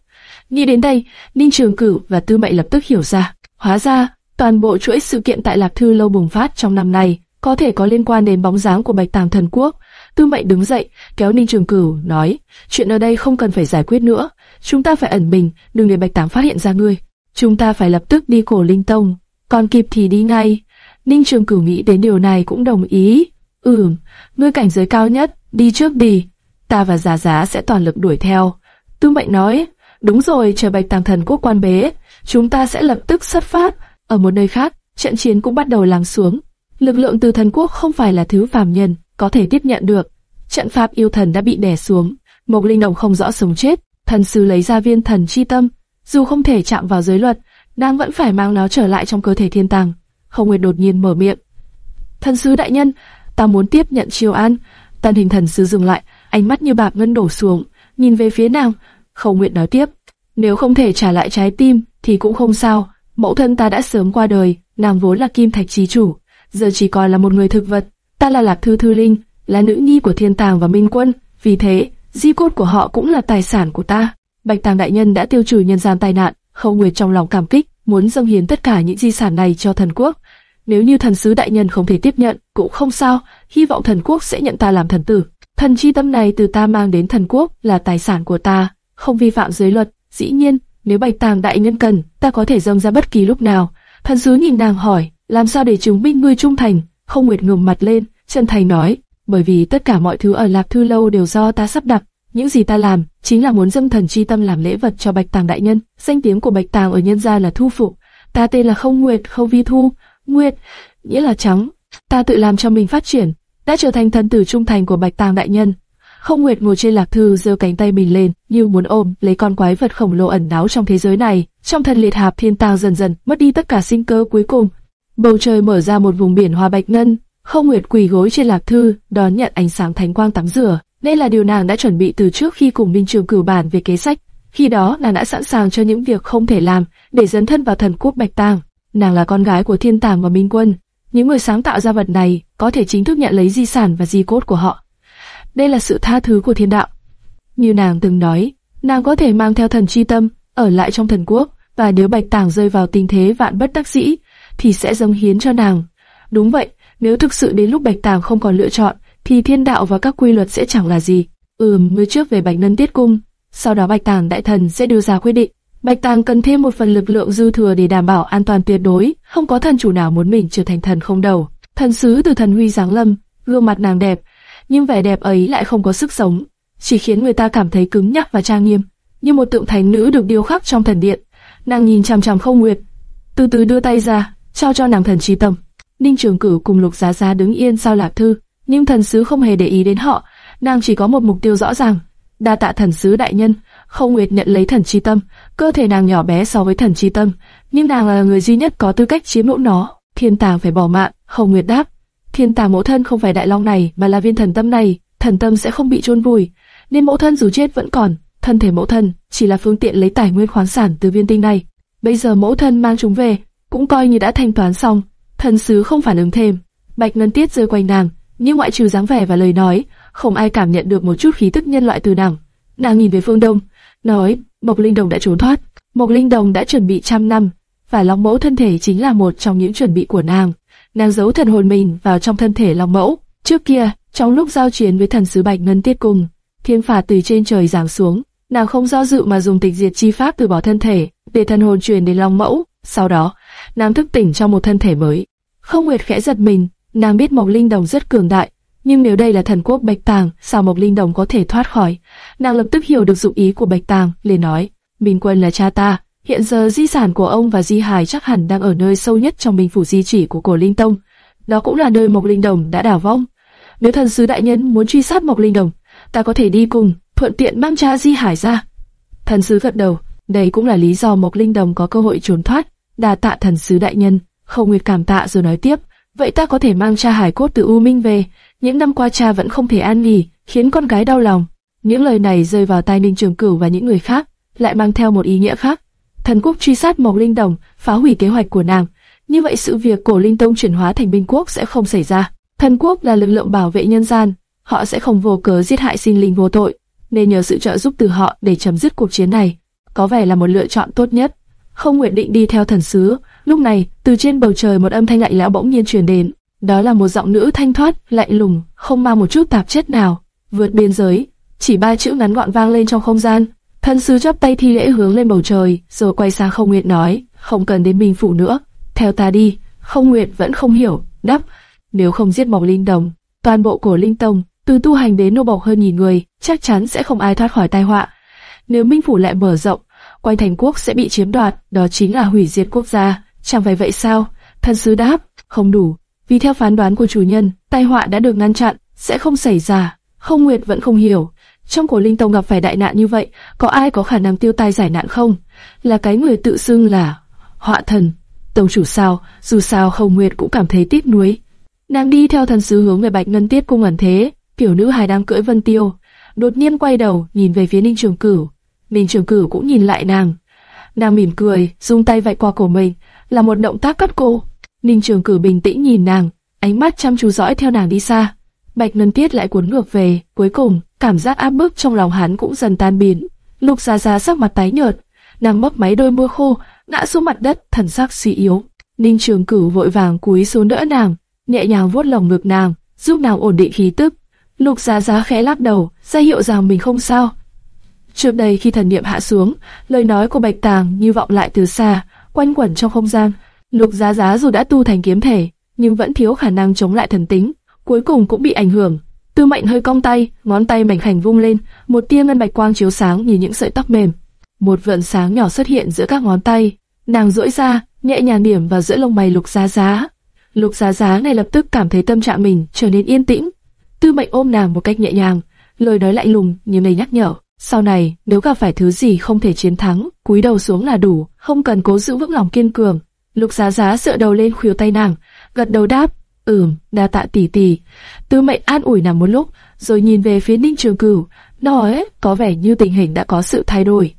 Nghĩ đến đây, Ninh Trường Cửu và Tư Mệnh lập tức hiểu ra, hóa ra, toàn bộ chuỗi sự kiện tại Lạc Thư lâu bùng phát trong năm này, có thể có liên quan đến bóng dáng của Bạch Tàng Thần Quốc. Tư Mệnh đứng dậy, kéo Ninh Trường Cửu, nói, chuyện ở đây không cần phải giải quyết nữa, chúng ta phải ẩn mình, đừng để Bạch Tám phát hiện ra ngươi. Chúng ta phải lập tức đi cổ Linh Tông, còn kịp thì đi ngay. Ninh Trường Cửu nghĩ đến điều này cũng đồng ý. Ừm, ngươi cảnh giới cao nhất, đi trước đi. Ta và Giá Giá sẽ toàn lực đuổi theo. Tư Mệnh nói, đúng rồi, chờ Bạch Tàng Thần quốc quan bế, chúng ta sẽ lập tức xuất phát. Ở một nơi khác, trận chiến cũng bắt đầu lắng xuống. Lực lượng từ thần quốc không phải là thứ phàm nhân có thể tiếp nhận được. Trận pháp yêu thần đã bị đè xuống, Mộc Linh Đồng không rõ sống chết. Thần sứ lấy ra viên thần chi tâm, dù không thể chạm vào giới luật, nàng vẫn phải mang nó trở lại trong cơ thể thiên tàng. Không Nguyệt đột nhiên mở miệng. Thần sứ đại nhân, ta muốn tiếp nhận chiêu an. Tần hình thần sứ dừng lại, ánh mắt như bạc ngân đổ xuống, nhìn về phía nàng. Không Nguyệt nói tiếp, nếu không thể trả lại trái tim thì cũng không sao. Mẫu thân ta đã sớm qua đời, nàng vốn là kim thạch trí chủ, giờ chỉ còn là một người thực vật. Ta là lạc thư thư linh, là nữ nhi của thiên tàng và minh quân, vì thế di cốt của họ cũng là tài sản của ta. Bạch Tàng đại nhân đã tiêu trừ nhân gian tai nạn, Khâu Nguyệt trong lòng cảm kích, muốn dâng hiến tất cả những di sản này cho thần quốc. Nếu như thần sứ đại nhân không thể tiếp nhận, cũng không sao, hy vọng thần quốc sẽ nhận ta làm thần tử. Thần chi tâm này từ ta mang đến thần quốc là tài sản của ta, không vi phạm giới luật. Dĩ nhiên, nếu Bạch Tàng đại nhân cần, ta có thể dâng ra bất kỳ lúc nào. Thần sứ nhìn nàng hỏi, làm sao để chứng minh ngươi trung thành? Không Nguyệt ngừng mặt lên, chân thành nói, bởi vì tất cả mọi thứ ở Lạc Thư lâu đều do ta sắp đặt. Những gì ta làm chính là muốn dâng thần chi tâm làm lễ vật cho Bạch Tàng đại nhân. Danh tiếng của Bạch Tàng ở nhân gia là Thu Phụ. Ta tên là Không Nguyệt, Không Vi Thu. Nguyệt, nghĩa là trắng. Ta tự làm cho mình phát triển, đã trở thành thần tử trung thành của Bạch Tàng đại nhân. Không Nguyệt ngồi trên lạc thư giơ cánh tay mình lên, như muốn ôm lấy con quái vật khổng lồ ẩn náu trong thế giới này. Trong thần liệt hạp thiên tàng dần dần mất đi tất cả sinh cơ cuối cùng. Bầu trời mở ra một vùng biển hoa bạch ngân. Không Nguyệt quỳ gối trên lạc thư, đón nhận ánh sáng thánh quang tắm rửa. Đây là điều nàng đã chuẩn bị từ trước khi cùng Minh Trường cử bản về kế sách. Khi đó nàng đã sẵn sàng cho những việc không thể làm để dấn thân vào thần quốc Bạch Tàng. Nàng là con gái của Thiên Tàng và Minh Quân. Những người sáng tạo ra vật này có thể chính thức nhận lấy di sản và di cốt của họ. Đây là sự tha thứ của thiên đạo. Như nàng từng nói, nàng có thể mang theo thần chi tâm, ở lại trong thần quốc, và nếu Bạch Tàng rơi vào tình thế vạn bất đắc dĩ, thì sẽ dâng hiến cho nàng. Đúng vậy, nếu thực sự đến lúc Bạch Tàng không còn lựa chọn, thì thiên đạo và các quy luật sẽ chẳng là gì. Ừm, mới trước về Bạch Nân Tiết Cung, sau đó Bạch Tàng Đại Thần sẽ đưa ra quyết định. Bạch Tàng cần thêm một phần lực lượng dư thừa để đảm bảo an toàn tuyệt đối, không có thần chủ nào muốn mình trở thành thần không đầu. Thần sứ từ thần huy giáng lâm, gương mặt nàng đẹp, nhưng vẻ đẹp ấy lại không có sức sống, chỉ khiến người ta cảm thấy cứng nhắc và trang nghiêm, như một tượng thánh nữ được điêu khắc trong thần điện. Nàng nhìn chằm chằm Không Nguyệt, từ từ đưa tay ra, trao cho nàng thần trí tâm. Ninh Trường Cửu cùng Lục Giá Giá đứng yên sau lạc thư, nhưng thần sứ không hề để ý đến họ, nàng chỉ có một mục tiêu rõ ràng. Đa tạ thần sứ đại nhân, Không Nguyệt nhận lấy thần chi tâm, cơ thể nàng nhỏ bé so với thần chi tâm, nhưng nàng là người duy nhất có tư cách chiếm hữu nó. Thiên Tàng phải bỏ mạng, Không Nguyệt đáp. Thiên Tàng mẫu thân không phải đại long này, mà là viên thần tâm này, thần tâm sẽ không bị chôn vùi, nên mẫu thân dù chết vẫn còn. Thân thể mẫu thân chỉ là phương tiện lấy tài nguyên khoáng sản từ viên tinh này. Bây giờ mẫu thân mang chúng về, cũng coi như đã thanh toán xong. Thần sứ không phản ứng thêm. Bạch Ngân Tiết rơi quanh nàng, nhưng ngoại trừ dáng vẻ và lời nói, không ai cảm nhận được một chút khí tức nhân loại từ nàng. Nàng nhìn về phương đông, nói, Mộc Linh Đồng đã trốn thoát. Mộc Linh Đồng đã chuẩn bị trăm năm, và Long Mẫu thân thể chính là một trong những chuẩn bị của nàng. Nàng giấu thần hồn mình vào trong thân thể Long Mẫu. Trước kia, trong lúc giao chiến với thần sứ Bạch Ngân Tiết cùng, thiên phạt từ trên trời giáng xuống, nàng không do dự mà dùng tịch diệt chi pháp từ bỏ thân thể, để thần hồn truyền đến Long Mẫu. Sau đó, nàng thức tỉnh trong một thân thể mới. Không Nguyệt khẽ giật mình, Nàng biết Mộc Linh Đồng rất cường đại, nhưng nếu đây là thần quốc Bạch Tàng, sao Mộc Linh Đồng có thể thoát khỏi? Nàng lập tức hiểu được dụng ý của Bạch Tàng, liền nói: Minh Quân là cha ta, hiện giờ di sản của ông và Di Hải chắc hẳn đang ở nơi sâu nhất trong Minh phủ di chỉ của Cổ Linh Tông. Đó cũng là nơi Mộc Linh Đồng đã đảo vong. Nếu thần sứ đại nhân muốn truy sát Mộc Linh Đồng, ta có thể đi cùng, thuận tiện mang cha Di Hải ra. Thần sứ gật đầu, đây cũng là lý do Mộc Linh Đồng có cơ hội trốn thoát đà tạ thần sứ đại nhân, khâu nguyệt cảm tạ rồi nói tiếp vậy ta có thể mang cha hải cốt từ U Minh về. Những năm qua cha vẫn không thể an nghỉ, khiến con gái đau lòng. Những lời này rơi vào tai Ninh Trường Cửu và những người khác, lại mang theo một ý nghĩa khác. Thần quốc truy sát Mộc Linh Đồng, phá hủy kế hoạch của nàng. Như vậy sự việc cổ Linh Tông chuyển hóa thành binh quốc sẽ không xảy ra. Thần quốc là lực lượng bảo vệ nhân gian, họ sẽ không vô cớ giết hại sinh linh vô tội, nên nhờ sự trợ giúp từ họ để chấm dứt cuộc chiến này. Có vẻ là một lựa chọn tốt nhất. Không nguyện định đi theo thần sứ, Lúc này, từ trên bầu trời một âm thanh lạnh lẽo bỗng nhiên truyền đến. Đó là một giọng nữ thanh thoát, lạnh lùng, không mang một chút tạp chất nào. Vượt biên giới, chỉ ba chữ ngắn gọn vang lên trong không gian. Thần sứ chắp tay thi lễ hướng lên bầu trời, rồi quay sang không nguyện nói, không cần đến mình phủ nữa. theo ta đi. Không Nguyệt vẫn không hiểu, đáp, nếu không giết Mộc Linh Đồng, toàn bộ của Linh Tông, từ tu hành đến nô bộc hơn nghìn người, chắc chắn sẽ không ai thoát khỏi tai họa. Nếu Minh Phủ lại mở rộng, quanh thành quốc sẽ bị chiếm đoạt, đó chính là hủy diệt quốc gia. Chẳng phải vậy sao? Thần sứ đáp, không đủ. Vì theo phán đoán của chủ nhân, tai họa đã được ngăn chặn, sẽ không xảy ra. Không Nguyệt vẫn không hiểu. Trong cổ linh tông gặp phải đại nạn như vậy, có ai có khả năng tiêu tai giải nạn không? Là cái người tự xưng là họa thần. Tông chủ sao, dù sao không Nguyệt cũng cảm thấy tiếc nuối. Nàng đi theo thần sứ hướng về Bạch Ngân Tiết cung ẩn thế, tiểu nữ hài đang cưỡi Vân Tiêu, đột nhiên quay đầu nhìn về phía Ninh Trường Cửu. Ninh Trường Cửu cũng nhìn lại nàng. Nàng mỉm cười, dùng tay vạch qua cổ mình, là một động tác cắt cô. Ninh Trường cử bình tĩnh nhìn nàng, ánh mắt chăm chú dõi theo nàng đi xa. Bạch Ngân Tiết lại cuốn ngược về, cuối cùng, cảm giác áp bức trong lòng hắn cũng dần tan biến. Lục Gia Gia sắc mặt tái nhợt, nàng mấp máy đôi môi khô, ngã xuống mặt đất, thần sắc suy yếu. Ninh Trường Cửu vội vàng cúi xuống đỡ nàng, nhẹ nhàng vuốt lòng ngực nàng, giúp nàng ổn định khí tức. Lục Giá Giá khẽ lắc đầu, ra hiệu rằng mình không sao. Trước đây khi thần niệm hạ xuống, lời nói của Bạch Tàng như vọng lại từ xa, quanh quẩn trong không gian. Lục Giá Giá dù đã tu thành kiếm thể, nhưng vẫn thiếu khả năng chống lại thần tính, cuối cùng cũng bị ảnh hưởng. Tư Mệnh hơi cong tay, ngón tay mảnh khảnh vung lên, một tia ngân bạch quang chiếu sáng như những sợi tóc mềm. Một vợn sáng nhỏ xuất hiện giữa các ngón tay, nàng duỗi ra, nhẹ nhàng điểm vào giữa lông mày Lục Giá Giá. Lục Giá Giá này lập tức cảm thấy tâm trạng mình trở nên yên tĩnh. Tư Mệnh ôm nàng một cách nhẹ nhàng, lời nói lạnh lùng như lời nhắc nhở. Sau này, nếu gặp phải thứ gì không thể chiến thắng, cúi đầu xuống là đủ, không cần cố giữ vững lòng kiên cường. Lục Giá Giá dựa đầu lên khuỷu tay nàng, gật đầu đáp, ừm, đa tạ tỷ tỷ. Tư Mệnh an ủi nàng một lúc, rồi nhìn về phía Ninh Trường Cửu, nói có vẻ như tình hình đã có sự thay đổi.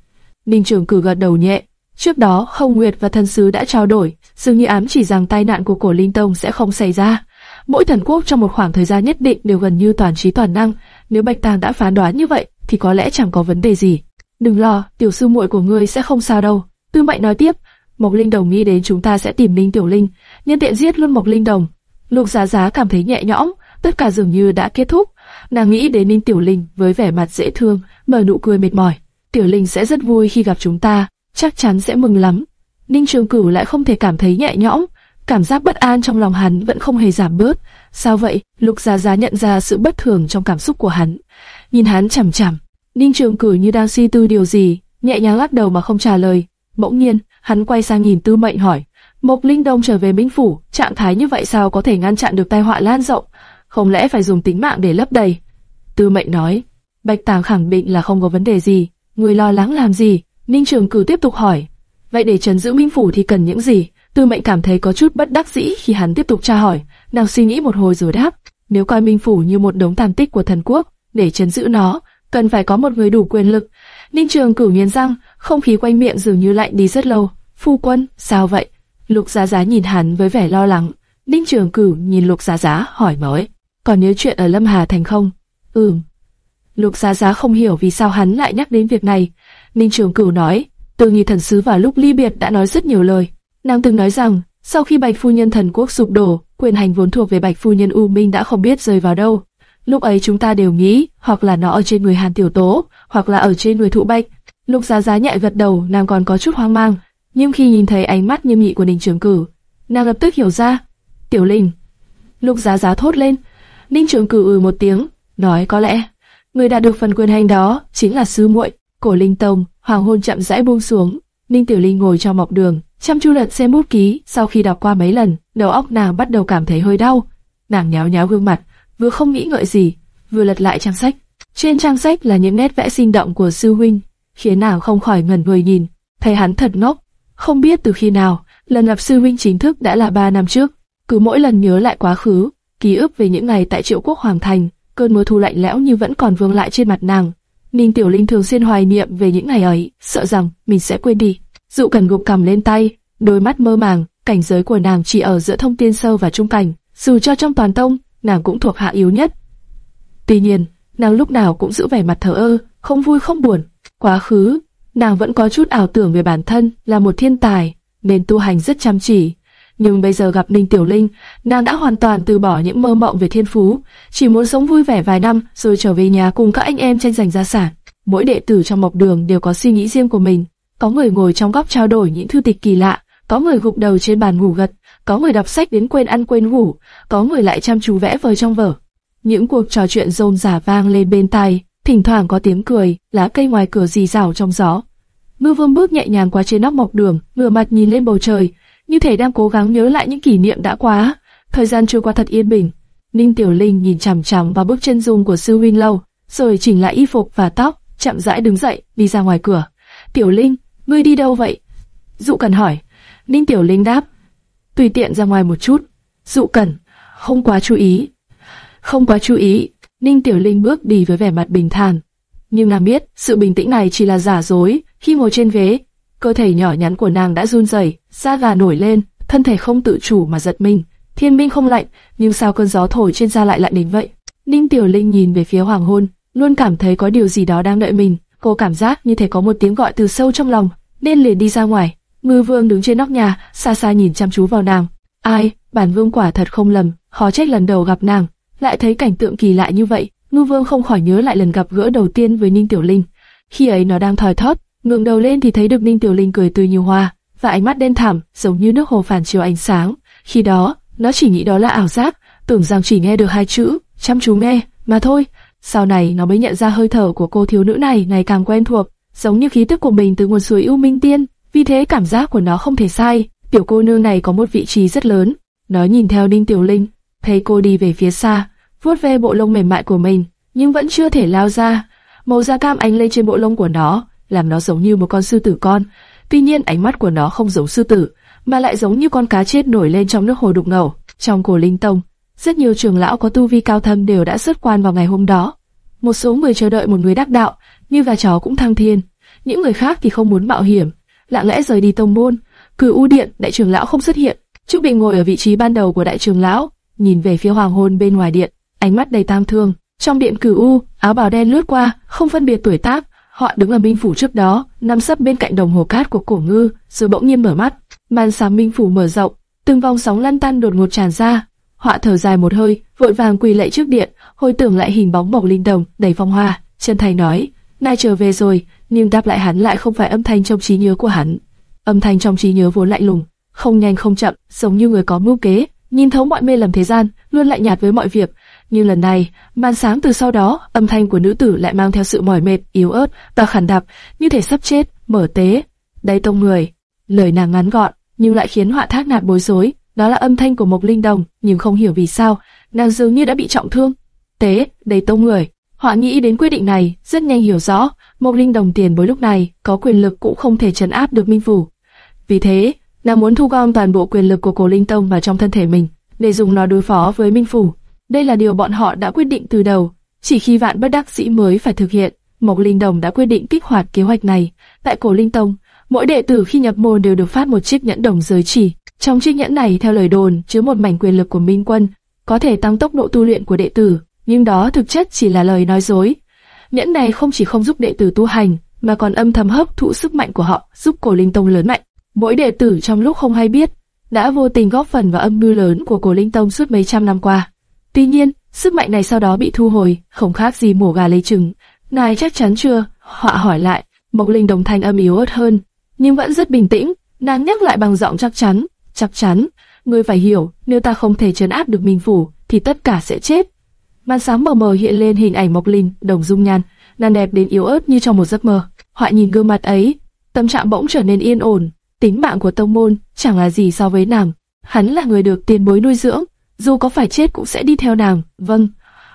Ninh Trường Cửu gật đầu nhẹ. Trước đó, Hồng Nguyệt và thần sứ đã trao đổi, dường như ám chỉ rằng tai nạn của cổ Linh Tông sẽ không xảy ra. Mỗi thần quốc trong một khoảng thời gian nhất định đều gần như toàn trí toàn năng. Nếu Bạch Tàng đã phán đoán như vậy, thì có lẽ chẳng có vấn đề gì. Đừng lo, tiểu sư muội của ngươi sẽ không sao đâu. Tư Mệnh nói tiếp, Mộc Linh Đồng nghĩ đến chúng ta sẽ tìm Ninh Tiểu Linh, nhân tiện giết luôn Mộc Linh Đồng. Lục Giá Giá cảm thấy nhẹ nhõm, tất cả dường như đã kết thúc. Nàng nghĩ đến Ninh Tiểu Linh với vẻ mặt dễ thương, mở nụ cười mệt mỏi. Tiểu Linh sẽ rất vui khi gặp chúng ta, chắc chắn sẽ mừng lắm. Ninh Trường Cửu lại không thể cảm thấy nhẹ nhõm, cảm giác bất an trong lòng hắn vẫn không hề giảm bớt. Sao vậy? Lục Giá Giá nhận ra sự bất thường trong cảm xúc của hắn, nhìn hắn chằm chằm. Ninh Trường cử như đang suy tư điều gì, nhẹ nhàng lắc đầu mà không trả lời. Bỗng nhiên, hắn quay sang nhìn Tư Mệnh hỏi: Mộc Linh Đông trở về Minh phủ, trạng thái như vậy sao có thể ngăn chặn được tai họa lan rộng? Không lẽ phải dùng tính mạng để lấp đầy? Tư Mệnh nói: Bạch Tàng khẳng định là không có vấn đề gì, người lo lắng làm gì? Ninh Trường cử tiếp tục hỏi: Vậy để trấn giữ Minh phủ thì cần những gì? Tư Mệnh cảm thấy có chút bất đắc dĩ khi hắn tiếp tục tra hỏi, nàng suy nghĩ một hồi rồi đáp: Nếu coi Minh phủ như một đống tàn tích của thần quốc, để chấn giữ nó, cần phải có một người đủ quyền lực. Ninh Trường cử nghiến răng, không khí quanh miệng dường như lạnh đi rất lâu. Phu quân, sao vậy? Lục Giá Giá nhìn hắn với vẻ lo lắng. Ninh Trường cử nhìn Lục Giá Giá hỏi mới, còn nhớ chuyện ở Lâm Hà Thành không? Ừm. Lục Giá Giá không hiểu vì sao hắn lại nhắc đến việc này. Ninh Trường cử nói, Từ Nghi Thần Sứ vào lúc ly biệt đã nói rất nhiều lời. Nàng từng nói rằng, sau khi Bạch Phu Nhân Thần Quốc sụp đổ, quyền hành vốn thuộc về Bạch Phu Nhân U Minh đã không biết rơi vào đâu. Lúc ấy chúng ta đều nghĩ, hoặc là nó ở trên người Hàn Tiểu Tố, hoặc là ở trên người Thụ Bạch. Lục Giá Giá nhẹ gật đầu, nàng còn có chút hoang mang, nhưng khi nhìn thấy ánh mắt nghiêm nghị của Ninh Trường Cử, nàng lập tức hiểu ra. Tiểu Linh. Lục Giá Giá thốt lên. Ninh Trường Cử ừ một tiếng, nói có lẽ người đạt được phần quyền hành đó chính là sư muội. Cổ Linh Tông, hoàng hôn chậm rãi buông xuống. Ninh Tiểu Linh ngồi trong mọc đường, chăm chú lật xem bút ký. Sau khi đọc qua mấy lần, đầu óc nàng bắt đầu cảm thấy hơi đau. Nàng nháo nháo gương mặt, vừa không nghĩ ngợi gì, vừa lật lại trang sách. Trên trang sách là những nét vẽ sinh động của sư huynh, khiến nàng không khỏi ngẩn người nhìn. Thấy hắn thật ngốc, không biết từ khi nào, lần gặp sư huynh chính thức đã là ba năm trước. Cứ mỗi lần nhớ lại quá khứ, ký ức về những ngày tại triệu quốc hoàng thành, cơn mưa thu lạnh lẽo như vẫn còn vương lại trên mặt nàng. Ninh Tiểu Linh thường xuyên hoài niệm về những ngày ấy, sợ rằng mình sẽ quên đi. Dụ cần gục cầm lên tay, đôi mắt mơ màng, cảnh giới của nàng chỉ ở giữa thông tiên sâu và trung cảnh, dù cho trong toàn tông, nàng cũng thuộc hạ yếu nhất. Tuy nhiên, nàng lúc nào cũng giữ vẻ mặt thờ ơ, không vui không buồn. Quá khứ, nàng vẫn có chút ảo tưởng về bản thân là một thiên tài, nên tu hành rất chăm chỉ. Nhưng bây giờ gặp Ninh Tiểu Linh, nàng đã hoàn toàn từ bỏ những mơ mộng về thiên phú, chỉ muốn sống vui vẻ vài năm rồi trở về nhà cùng các anh em tranh giành gia sản. Mỗi đệ tử trong mộc đường đều có suy nghĩ riêng của mình. Có người ngồi trong góc trao đổi những thư tịch kỳ lạ, có người gục đầu trên bàn ngủ gật, có người đọc sách đến quên ăn quên ngủ, có người lại chăm chú vẽ vời trong vở. Những cuộc trò chuyện rôm rả vang lên bên tai, thỉnh thoảng có tiếng cười, lá cây ngoài cửa rì rào trong gió. Ngư Vương bước nhẹ nhàng qua trên nóc mộc đường, ngửa mặt nhìn lên bầu trời, như thể đang cố gắng nhớ lại những kỷ niệm đã qua. Thời gian trôi qua thật yên bình. Ninh Tiểu Linh nhìn chằm chằm vào bước chân dung của sư huynh lâu, rồi chỉnh lại y phục và tóc, chậm rãi đứng dậy, đi ra ngoài cửa. Tiểu Linh, ngươi đi đâu vậy? Dụ Cần hỏi. Ninh Tiểu Linh đáp, tùy tiện ra ngoài một chút. Dụ Cần, không quá chú ý. Không quá chú ý, Ninh Tiểu Linh bước đi với vẻ mặt bình thản. Nhưng nàng biết, sự bình tĩnh này chỉ là giả dối. Khi ngồi trên ghế, cơ thể nhỏ nhắn của nàng đã run rẩy, da gà nổi lên, thân thể không tự chủ mà giật mình. Thiên minh không lạnh, nhưng sao cơn gió thổi trên da lại lạnh đến vậy? Ninh Tiểu Linh nhìn về phía hoàng hôn, luôn cảm thấy có điều gì đó đang đợi mình. Cô cảm giác như thể có một tiếng gọi từ sâu trong lòng, nên liền đi ra ngoài. Ngư Vương đứng trên nóc nhà, xa xa nhìn chăm chú vào nàng. Ai, bản vương quả thật không lầm, khó trách lần đầu gặp nàng, lại thấy cảnh tượng kỳ lạ như vậy. Ngư Vương không khỏi nhớ lại lần gặp gỡ đầu tiên với Ninh Tiểu Linh. Khi ấy nó đang thòi thót, ngẩng đầu lên thì thấy được Ninh Tiểu Linh cười tươi như hoa, và ánh mắt đen thẳm, giống như nước hồ phản chiếu ánh sáng. Khi đó, nó chỉ nghĩ đó là ảo giác, tưởng rằng chỉ nghe được hai chữ, chăm chú nghe, mà thôi. Sau này nó mới nhận ra hơi thở của cô thiếu nữ này ngày càng quen thuộc, giống như khí tức của mình từ nguồn suối ưu minh tiên, vì thế cảm giác của nó không thể sai. Tiểu cô nương này có một vị trí rất lớn. Nó nhìn theo Ninh Tiểu Linh, thấy cô đi về phía xa, vuốt ve bộ lông mềm mại của mình, nhưng vẫn chưa thể lao ra. Màu da cam ánh lên trên bộ lông của nó, làm nó giống như một con sư tử con. Tuy nhiên ánh mắt của nó không giống sư tử, mà lại giống như con cá chết nổi lên trong nước hồ đục ngầu. Trong cổ linh tông, rất nhiều trường lão có tu vi cao thâm đều đã xuất quan vào ngày hôm đó. Một số người chờ đợi một người đắc đạo, như gà chó cũng thăng thiên. Những người khác thì không muốn mạo hiểm, lặng lẽ rời đi tông môn. Cử U điện, đại trưởng lão không xuất hiện. Trúc Bình ngồi ở vị trí ban đầu của đại trưởng lão, nhìn về phía hoàng hôn bên ngoài điện, ánh mắt đầy tam thương. Trong điện Cử U, áo bào đen lướt qua, không phân biệt tuổi tác. Họ đứng ở minh phủ trước đó, nằm sấp bên cạnh đồng hồ cát của cổ ngư, rồi bỗng nhiên mở mắt. Màn sáng minh phủ mở rộng, từng vòng sóng lăn tăn đột ngột tràn ra. Họa thở dài một hơi, vội vàng quỳ lạy trước điện, hồi tưởng lại hình bóng mộc linh đồng đầy phong hoa, chân thành nói: nay trở về rồi." Nhưng đáp lại hắn lại không phải âm thanh trong trí nhớ của hắn. Âm thanh trong trí nhớ vốn lạnh lùng, không nhanh không chậm, giống như người có mưu kế, nhìn thấu mọi mê lầm thế gian, luôn lạnh nhạt với mọi việc. Nhưng lần này, màn sáng từ sau đó, âm thanh của nữ tử lại mang theo sự mỏi mệt, yếu ớt và khản đặc, như thể sắp chết, mở tế. Đây tông người. Lời nàng ngắn gọn, nhưng lại khiến họa thác nạt bối rối. Đó là âm thanh của Mộc Linh Đồng, nhưng không hiểu vì sao, nàng dường như đã bị trọng thương. Tế, đầy tông người. Họa nghĩ đến quyết định này, rất nhanh hiểu rõ, Mộc Linh Đồng tiền bối lúc này có quyền lực cũng không thể trấn áp được Minh Phủ. Vì thế, nàng muốn thu gom toàn bộ quyền lực của Cổ Linh Tông vào trong thân thể mình, để dùng nó đối phó với Minh Phủ. Đây là điều bọn họ đã quyết định từ đầu, chỉ khi vạn bất đắc sĩ mới phải thực hiện. Mộc Linh Đồng đã quyết định kích hoạt kế hoạch này. Tại Cổ Linh Tông, mỗi đệ tử khi nhập môn đều được phát một chiếc nhẫn đồng giới chỉ. Trong chiếc nhẫn này, theo lời đồn, chứa một mảnh quyền lực của Minh Quân, có thể tăng tốc độ tu luyện của đệ tử, nhưng đó thực chất chỉ là lời nói dối. Nhẫn này không chỉ không giúp đệ tử tu hành, mà còn âm thầm hấp thụ sức mạnh của họ, giúp Cổ Linh Tông lớn mạnh. Mỗi đệ tử trong lúc không hay biết, đã vô tình góp phần vào âm mưu lớn của Cổ Linh Tông suốt mấy trăm năm qua. Tuy nhiên, sức mạnh này sau đó bị thu hồi, không khác gì mổ gà lấy trứng. Ngài chắc chắn chưa? Họa hỏi lại. Mộc Linh đồng thanh âm yếu ớt hơn, nhưng vẫn rất bình tĩnh. Nàng nhắc lại bằng giọng chắc chắn. Chắc chắn, ngươi phải hiểu, nếu ta không thể trấn áp được Minh Phủ, thì tất cả sẽ chết. Màn sáng mờ mờ hiện lên hình ảnh Mộc Linh, đồng dung nhan, nàng đẹp đến yếu ớt như trong một giấc mơ. Họa nhìn gương mặt ấy, tâm trạng bỗng trở nên yên ổn. Tính mạng của tông môn chẳng là gì so với nàng. Hắn là người được tiền bối nuôi dưỡng, dù có phải chết cũng sẽ đi theo nàng. Vâng.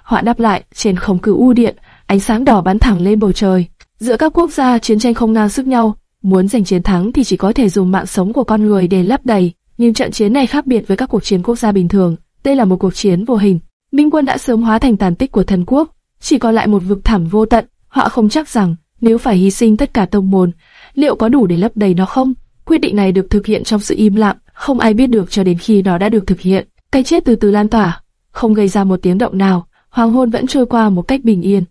Họa đáp lại, trên không cử u điện, ánh sáng đỏ bắn thẳng lên bầu trời. Giữa các quốc gia chiến tranh không ngang sức nhau, muốn giành chiến thắng thì chỉ có thể dùng mạng sống của con người để lấp đầy. Nhưng trận chiến này khác biệt với các cuộc chiến quốc gia bình thường. Đây là một cuộc chiến vô hình. Minh quân đã sớm hóa thành tàn tích của thần quốc, chỉ còn lại một vực thẳm vô tận. họ không chắc rằng nếu phải hy sinh tất cả tông môn, liệu có đủ để lấp đầy nó không? Quyết định này được thực hiện trong sự im lặng, không ai biết được cho đến khi nó đã được thực hiện. Cái chết từ từ lan tỏa, không gây ra một tiếng động nào, hoàng hôn vẫn trôi qua một cách bình yên.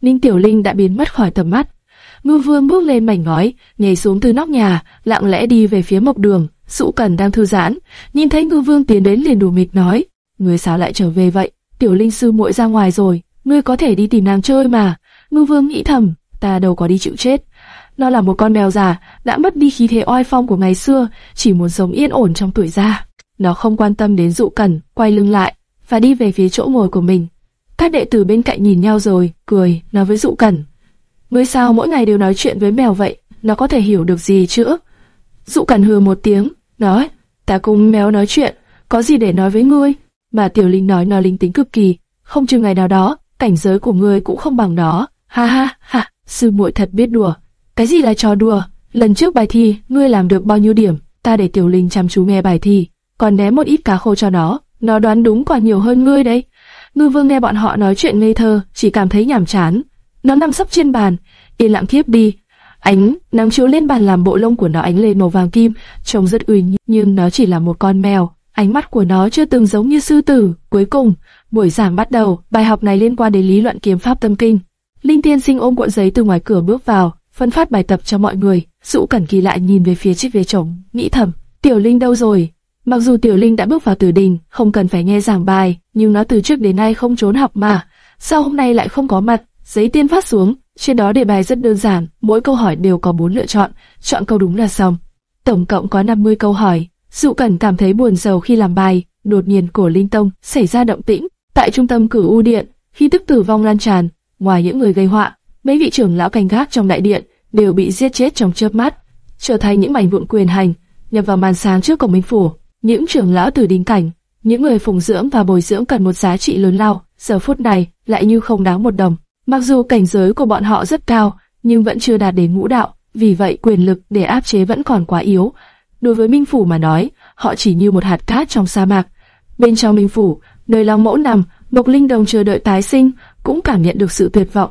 Ninh Tiểu Linh đã biến mất khỏi tầm mắt. Ngư Vương bước lên mảnh ngói, nhảy xuống từ nóc nhà, lặng lẽ đi về phía mộc đường. Sụ Cần đang thư giãn, nhìn thấy Ngư Vương tiến đến liền đủ mịch nói: "Ngươi sao lại trở về vậy? Tiểu Linh sư muội ra ngoài rồi, ngươi có thể đi tìm nàng chơi mà." Ngư Vương nghĩ thầm, ta đâu có đi chịu chết. nó là một con mèo già, đã mất đi khí thế oai phong của ngày xưa, chỉ muốn sống yên ổn trong tuổi già. Nó không quan tâm đến dụ cẩn, quay lưng lại, và đi về phía chỗ ngồi của mình. Các đệ tử bên cạnh nhìn nhau rồi, cười, nói với dụ cẩn. Mới sao mỗi ngày đều nói chuyện với mèo vậy, nó có thể hiểu được gì chứ? Dụ cẩn hừ một tiếng, nói, ta cùng mèo nói chuyện, có gì để nói với ngươi? Mà tiểu linh nói nó linh tính cực kỳ, không chừng ngày nào đó, cảnh giới của ngươi cũng không bằng nó. Ha ha, ha, sư muội thật biết đùa. Cái gì là trò đùa? Lần trước bài thi, ngươi làm được bao nhiêu điểm? Ta để tiểu linh chăm chú nghe bài thi, còn ném một ít cá khô cho nó. Nó đoán đúng còn nhiều hơn ngươi đấy. Ngư vương nghe bọn họ nói chuyện ngây thơ, chỉ cảm thấy nhàm chán. Nó nằm sấp trên bàn, yên lặng thiếp đi. Ánh nắng chiếu lên bàn làm bộ lông của nó ánh lên màu vàng kim, trông rất uy nhưng nó chỉ là một con mèo. Ánh mắt của nó chưa từng giống như sư tử. Cuối cùng, buổi giảng bắt đầu. Bài học này liên quan đến lý luận kiếm pháp tâm kinh. Linh Tiên Sinh ôm cuộn giấy từ ngoài cửa bước vào, phân phát bài tập cho mọi người. Dụ Cẩn Kỳ lại nhìn về phía chiếc ghế trống, nghĩ thầm, Tiểu Linh đâu rồi? Mặc dù Tiểu Linh đã bước vào tử đình, không cần phải nghe giảng bài, nhưng nó từ trước đến nay không trốn học mà. Sao hôm nay lại không có mặt? Giấy tiên phát xuống, trên đó đề bài rất đơn giản, mỗi câu hỏi đều có bốn lựa chọn, chọn câu đúng là xong. Tổng cộng có 50 câu hỏi. Dụ Cẩn cảm thấy buồn rầu khi làm bài, đột nhiên cổ Linh Tông xảy ra động tĩnh. Tại trung tâm cử u điện, khi tức tử vong lan tràn, ngoài những người gây họa, mấy vị trưởng lão canh gác trong đại điện đều bị giết chết trong chớp mắt, trở thành những mảnh vụn quyền hành, nhập vào màn sáng trước cổng minh phủ. Những trưởng lão từ đình cảnh, những người phụng dưỡng và bồi dưỡng cần một giá trị lớn lao, giờ phút này lại như không đáng một đồng. Mặc dù cảnh giới của bọn họ rất cao, nhưng vẫn chưa đạt đến ngũ đạo, vì vậy quyền lực để áp chế vẫn còn quá yếu. Đối với Minh Phủ mà nói, họ chỉ như một hạt cát trong sa mạc. Bên trong Minh Phủ, nơi Long Mẫu nằm, Mộc Linh Đồng chờ đợi tái sinh, cũng cảm nhận được sự tuyệt vọng.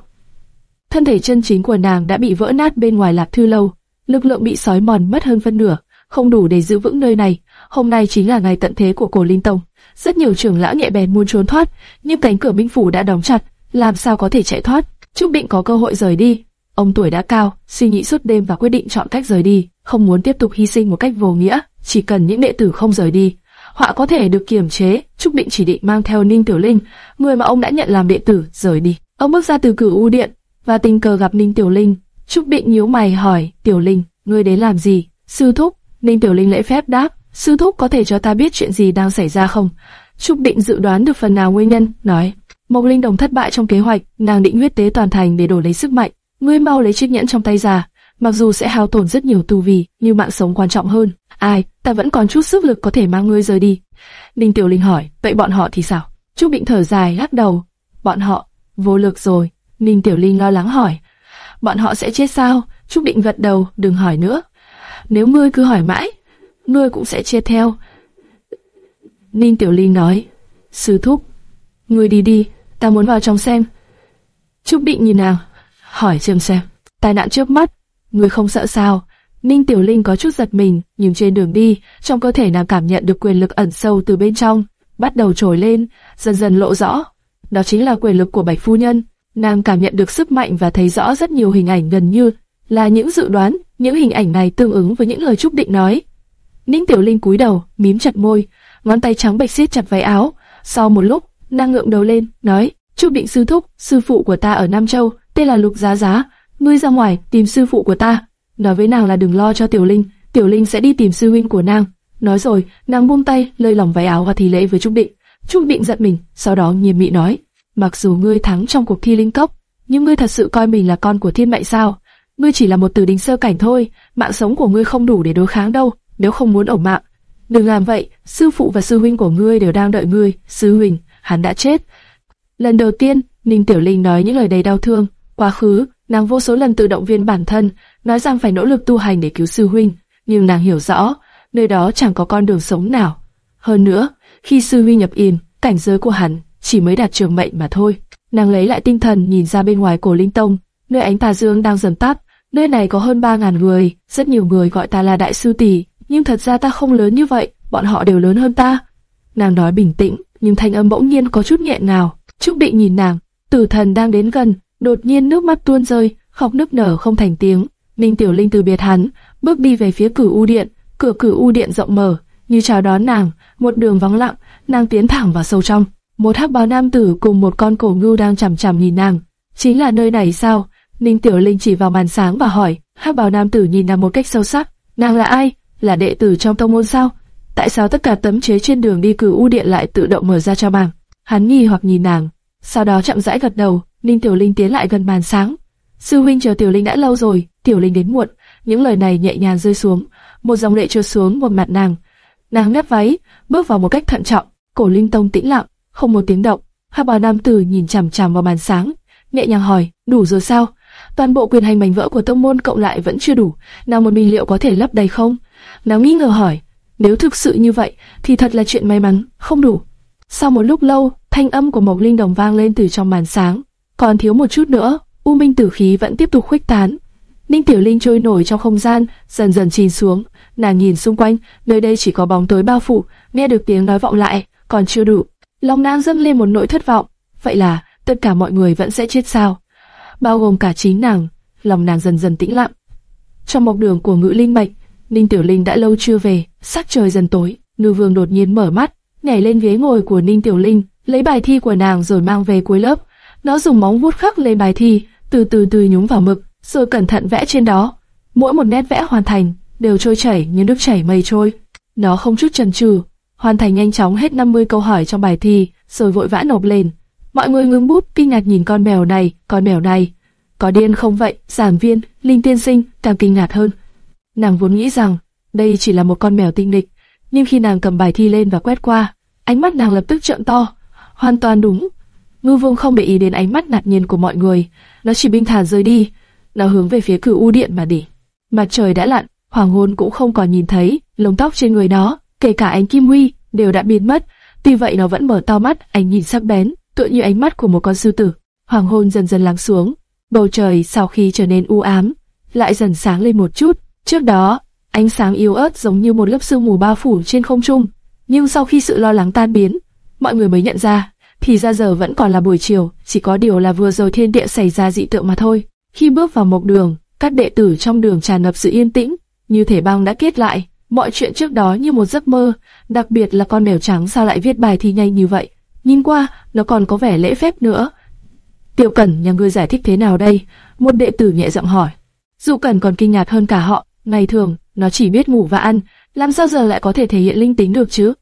Thân thể chân chính của nàng đã bị vỡ nát bên ngoài Lạc Thư lâu, lực lượng bị sói mòn mất hơn phân nửa, không đủ để giữ vững nơi này. Hôm nay chính là ngày tận thế của Cổ Linh Tông. Rất nhiều trưởng lão nhẹ bén muốn trốn thoát, nhưng cánh cửa binh Phủ đã đóng chặt, làm sao có thể chạy thoát? Trúc Định có cơ hội rời đi. Ông tuổi đã cao, suy nghĩ suốt đêm và quyết định chọn cách rời đi, không muốn tiếp tục hy sinh một cách vô nghĩa. Chỉ cần những đệ tử không rời đi, họa có thể được kiềm chế. Trúc Định chỉ định mang theo Ninh Tiểu Linh, người mà ông đã nhận làm đệ tử, rời đi. Ông bước ra từ cửa u điện và tình cờ gặp Ninh Tiểu Linh. Trúc Định nhíu mày hỏi, Tiểu Linh, ngươi đến làm gì? Sư thúc. Ninh Tiểu Linh lễ phép đáp, sư thúc có thể cho ta biết chuyện gì đang xảy ra không? Trúc Định dự đoán được phần nào nguyên nhân, nói, Mộc Linh Đồng thất bại trong kế hoạch, nàng định huyết tế toàn thành để đổi lấy sức mạnh. Ngươi mau lấy chiếc nhẫn trong tay ra, mặc dù sẽ hao tổn rất nhiều tu vi, nhưng mạng sống quan trọng hơn. Ai, ta vẫn còn chút sức lực có thể mang ngươi rời đi. Ninh Tiểu Linh hỏi, vậy bọn họ thì sao? Trúc Định thở dài, lắc đầu. Bọn họ, vô lực rồi. Ninh Tiểu Linh lo lắng hỏi, bọn họ sẽ chết sao? Trúc Định gật đầu, đừng hỏi nữa. Nếu ngươi cứ hỏi mãi, ngươi cũng sẽ chết theo. Ninh Tiểu Linh nói, sư thúc, ngươi đi đi, ta muốn vào trong xem. Trúc Định nhìn nàng, hỏi Trương xem, tai nạn trước mắt, ngươi không sợ sao? Ninh Tiểu Linh có chút giật mình, nhưng trên đường đi, trong cơ thể nàng cảm nhận được quyền lực ẩn sâu từ bên trong, bắt đầu trồi lên, dần dần lộ rõ. Đó chính là quyền lực của Bạch Phu Nhân. Nàng cảm nhận được sức mạnh và thấy rõ rất nhiều hình ảnh gần như là những dự đoán, những hình ảnh này tương ứng với những lời Trúc Định nói. Ninh Tiểu Linh cúi đầu, mím chặt môi, ngón tay trắng bạch siết chặt váy áo. Sau một lúc, nàng ngượng đầu lên, nói: chu Định sư thúc, sư phụ của ta ở Nam Châu, tên là Lục Giá Giá, ngươi ra ngoài tìm sư phụ của ta." Nói với nàng là đừng lo cho Tiểu Linh, Tiểu Linh sẽ đi tìm sư huynh của nàng. Nói rồi, nàng buông tay, lơi lỏng váy áo và thì lễ với Trúc Định. Trúc Định giận mình, sau đó nghiêm nghị nói: "Mặc dù ngươi thắng trong cuộc thi linh cốc, nhưng ngươi thật sự coi mình là con của thiên mệnh sao?" ngươi chỉ là một tử đình sơ cảnh thôi, mạng sống của ngươi không đủ để đối kháng đâu, nếu không muốn ổn mạng. Đừng làm vậy, sư phụ và sư huynh của ngươi đều đang đợi ngươi, sư huynh, hắn đã chết. Lần đầu tiên, Ninh Tiểu Linh nói những lời đầy đau thương, quá khứ, nàng vô số lần tự động viên bản thân, nói rằng phải nỗ lực tu hành để cứu sư huynh, nhưng nàng hiểu rõ, nơi đó chẳng có con đường sống nào. Hơn nữa, khi sư huynh nhập yên, cảnh giới của hắn chỉ mới đạt trường mệnh mà thôi. Nàng lấy lại tinh thần nhìn ra bên ngoài cổ linh tông, nơi ánh tà dương đang dần tắt, Nơi này có hơn 3.000 người, rất nhiều người gọi ta là đại sư tỷ, nhưng thật ra ta không lớn như vậy, bọn họ đều lớn hơn ta. Nàng nói bình tĩnh, nhưng thanh âm bỗng nhiên có chút nghẹn ngào. Trúc Định nhìn nàng, tử thần đang đến gần, đột nhiên nước mắt tuôn rơi, khóc nức nở không thành tiếng. Ninh Tiểu Linh từ biệt hắn, bước đi về phía cửu u điện, cửa cửu u điện rộng mở, như chào đón nàng, một đường vắng lặng, nàng tiến thẳng vào sâu trong. Một hắc bào nam tử cùng một con cổ ngưu đang chằm chằm nhìn nàng. Chính là nơi này sao? Ninh Tiểu Linh chỉ vào màn sáng và hỏi, hắc bào nam tử nhìn nàng một cách sâu sắc, nàng là ai? Là đệ tử trong tông môn sao? Tại sao tất cả tấm chế trên đường đi cử u điện lại tự động mở ra cho bằng? Hắn nghi hoặc nhìn nàng, sau đó chậm rãi gật đầu. Ninh Tiểu Linh tiến lại gần màn sáng. Sư huynh chờ Tiểu Linh đã lâu rồi, Tiểu Linh đến muộn. Những lời này nhẹ nhàng rơi xuống, một dòng lệ trượt xuống một mặt nàng. Nàng nếp váy, bước vào một cách thận trọng. Cổ Linh Tông tĩnh lặng, không một tiếng động. Hắc bào nam tử nhìn chằm chằm vào màn sáng, nhẹ nhàng hỏi, đủ rồi sao? Toàn bộ quyền hành mảnh vỡ của tông môn cộng lại vẫn chưa đủ, nào một mình liệu có thể lấp đầy không? Nàng nghi ngờ hỏi, nếu thực sự như vậy, thì thật là chuyện may mắn, không đủ. Sau một lúc lâu, thanh âm của Mộc Linh Đồng vang lên từ trong màn sáng. Còn thiếu một chút nữa, u minh tử khí vẫn tiếp tục khuếch tán. Ninh Tiểu Linh trôi nổi trong không gian, dần dần chìm xuống. Nàng nhìn xung quanh, nơi đây chỉ có bóng tối bao phủ, nghe được tiếng nói vọng lại, còn chưa đủ. Lòng nàng dâng lên một nỗi thất vọng. Vậy là tất cả mọi người vẫn sẽ chết sao? Bao gồm cả chính nàng. Lòng nàng dần dần tĩnh lặng. Trong một đường của ngữ linh mạch, Ninh Tiểu Linh đã lâu chưa về, sắc trời dần tối. Ngư Vương đột nhiên mở mắt, nhảy lên ghế ngồi của Ninh Tiểu Linh, lấy bài thi của nàng rồi mang về cuối lớp. Nó dùng móng vuốt khắc lên bài thi, từ từ từ nhúng vào mực, rồi cẩn thận vẽ trên đó. Mỗi một nét vẽ hoàn thành đều trôi chảy như nước chảy mây trôi. Nó không chút chần chừ, hoàn thành nhanh chóng hết 50 câu hỏi trong bài thi, rồi vội vã nộp lên. Mọi người ngưng bút kinh ngạc nhìn con mèo này, con mèo này. Có điên không vậy? Giảng viên, Linh Tiên Sinh càng kinh ngạc hơn. Nàng vốn nghĩ rằng đây chỉ là một con mèo tinh nghịch, nhưng khi nàng cầm bài thi lên và quét qua, ánh mắt nàng lập tức trợn to. Hoàn toàn đúng. Ngư Vương không để ý đến ánh mắt ngạc nhiên của mọi người, nó chỉ bình thản rơi đi. Nó hướng về phía cửu u điện mà đi. Mặt trời đã lặn, hoàng hôn cũng không còn nhìn thấy, lông tóc trên người nó, kể cả ánh kim huy đều đã biến mất. Tuy vậy nó vẫn mở to mắt, ánh nhìn sắc bén, tựa như ánh mắt của một con sư tử. Hoàng hôn dần dần lắng xuống, bầu trời sau khi trở nên u ám, lại dần sáng lên một chút. Trước đó, ánh sáng yếu ớt giống như một lớp sương mù bao phủ trên không trung, nhưng sau khi sự lo lắng tan biến, mọi người mới nhận ra, thì ra giờ vẫn còn là buổi chiều, chỉ có điều là vừa rồi thiên địa xảy ra dị tượng mà thôi. Khi bước vào mộc đường, các đệ tử trong đường tràn ngập sự yên tĩnh, như thể băng đã kết lại, mọi chuyện trước đó như một giấc mơ, đặc biệt là con mèo trắng sao lại viết bài thi nhanh như vậy. Nhìn qua, nó còn có vẻ lễ phép nữa. Tiểu Cẩn, nhà ngươi giải thích thế nào đây? Một đệ tử nhẹ giọng hỏi. Dù Cẩn còn kinh ngạc hơn cả họ, ngày thường, nó chỉ biết ngủ và ăn, làm sao giờ lại có thể thể hiện linh tính được chứ?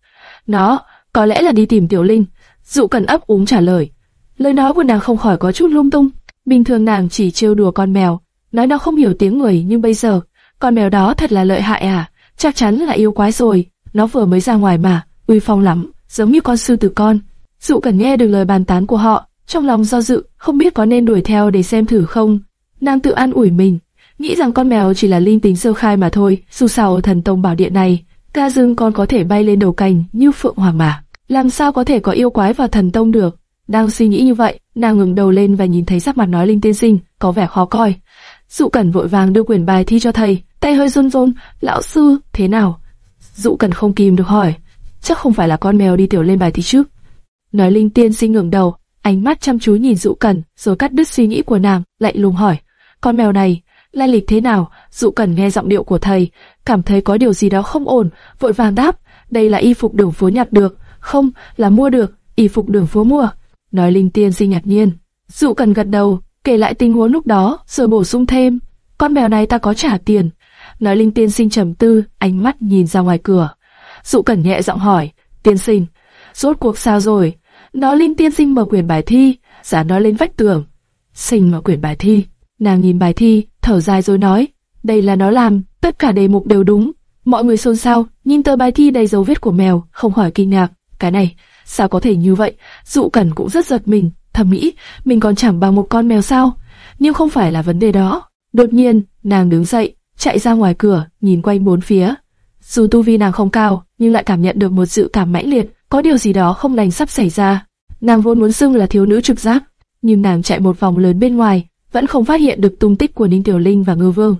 Nó, có lẽ là đi tìm Tiểu Linh. Dụ cần ấp úng trả lời. Lời nói của nàng không khỏi có chút lung tung. Bình thường nàng chỉ trêu đùa con mèo, nói nó không hiểu tiếng người nhưng bây giờ, con mèo đó thật là lợi hại à? Chắc chắn là yêu quái rồi. Nó vừa mới ra ngoài mà, uy phong lắm, giống như con sư tử con. Dụ cần nghe được lời bàn tán của họ, trong lòng do dự, không biết có nên đuổi theo để xem thử không. Nàng tự an ủi mình, nghĩ rằng con mèo chỉ là linh tính sơ khai mà thôi. Dù sao ở thần tông bảo điện này, ca dưng con có thể bay lên đầu cành như phượng hoàng mà, làm sao có thể có yêu quái vào thần tông được? Đang suy nghĩ như vậy, nàng ngừng đầu lên và nhìn thấy sắc mặt nói linh tiên sinh có vẻ khó coi. Dụ Cẩn vội vàng đưa quyển bài thi cho thầy, tay hơi run run. Lão sư, thế nào? Dụ Cẩn không kìm được hỏi, chắc không phải là con mèo đi tiểu lên bài thi trước. Nói linh tiên sinh ngẩng đầu, ánh mắt chăm chú nhìn Dụ Cẩn, rồi cắt đứt suy nghĩ của nàng, lạnh lùng hỏi, con mèo này, lai lịch thế nào? Dụ cần nghe giọng điệu của thầy, cảm thấy có điều gì đó không ổn, vội vàng đáp, đây là y phục đường phố nhặt được, không, là mua được, y phục đường phố mua. Nói linh tiên sinh ngạc nhiên, Dụ cần gật đầu, kể lại tình huống lúc đó, rồi bổ sung thêm, con mèo này ta có trả tiền. Nói linh tiên sinh trầm tư, ánh mắt nhìn ra ngoài cửa. Dụ Cẩn nhẹ giọng hỏi, tiên sinh, rốt cuộc sao rồi? Nói linh tiên sinh mở quyển bài thi, giả nói lên vách tường. Sinh mở quyển bài thi, nàng nhìn bài thi, thở dài rồi nói, đây là nó làm, tất cả đề mục đều đúng. Mọi người xôn xao, nhìn tờ bài thi đầy dấu vết của mèo, không khỏi kinh ngạc. Cái này, sao có thể như vậy? Dụ Cẩn cũng rất giật mình, thầm nghĩ, mình còn chẳng bằng một con mèo sao? Nhưng không phải là vấn đề đó. Đột nhiên, nàng đứng dậy, chạy ra ngoài cửa, nhìn quanh bốn phía. Dù tu vi nàng không cao, nhưng lại cảm nhận được một dự cảm mãnh liệt, có điều gì đó không lành sắp xảy ra. Nàng vốn muốn xưng là thiếu nữ trực giác, nhưng nàng chạy một vòng lớn bên ngoài, vẫn không phát hiện được tung tích của Ninh Tiểu Linh và Ngư Vương.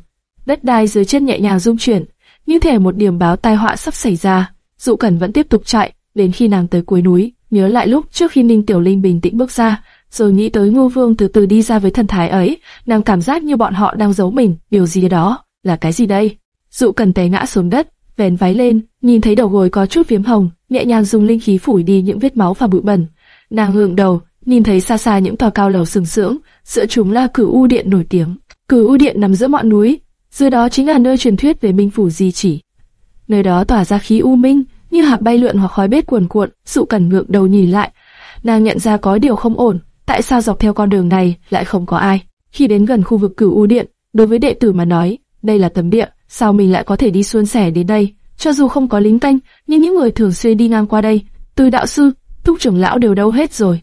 Đất đai dưới chân nhẹ nhàng rung chuyển, như thể một điểm báo tai họa sắp xảy ra. Dụ Cẩn vẫn tiếp tục chạy, đến khi nàng tới cuối núi, nhớ lại lúc trước khi Ninh Tiểu Linh bình tĩnh bước ra, rồi nghĩ tới Ngư Vương từ từ đi ra với thần thái ấy, nàng cảm giác như bọn họ đang giấu mình, điều gì đó, là cái gì đây? Dụ Cẩn té ngã xuống đất, vén váy lên, nhìn thấy đầu gối có chút viếm hồng, nhẹ nhàng dùng linh khí phủi đi những vết máu và bụi bẩn. Nàng ngẩng đầu, nhìn thấy xa xa những tòa cao lầu sừng sững, giữa chúng là cửu u điện nổi tiếng. Cửu u điện nằm giữa ngọn núi, dưới đó chính là nơi truyền thuyết về minh phủ di chỉ. Nơi đó tỏa ra khí u minh, như hạt bay lượn hoặc khói bếp cuồn cuộn. Dụ cẩn ngượng đầu nhìn lại, nàng nhận ra có điều không ổn. Tại sao dọc theo con đường này lại không có ai? Khi đến gần khu vực cửu u điện, đối với đệ tử mà nói, đây là tấm địa, sao mình lại có thể đi xuân sẻ đến đây? Cho dù không có lính canh, nhưng những người thường xuyên đi ngang qua đây, từ đạo sư, thúc trưởng lão đều đâu hết rồi.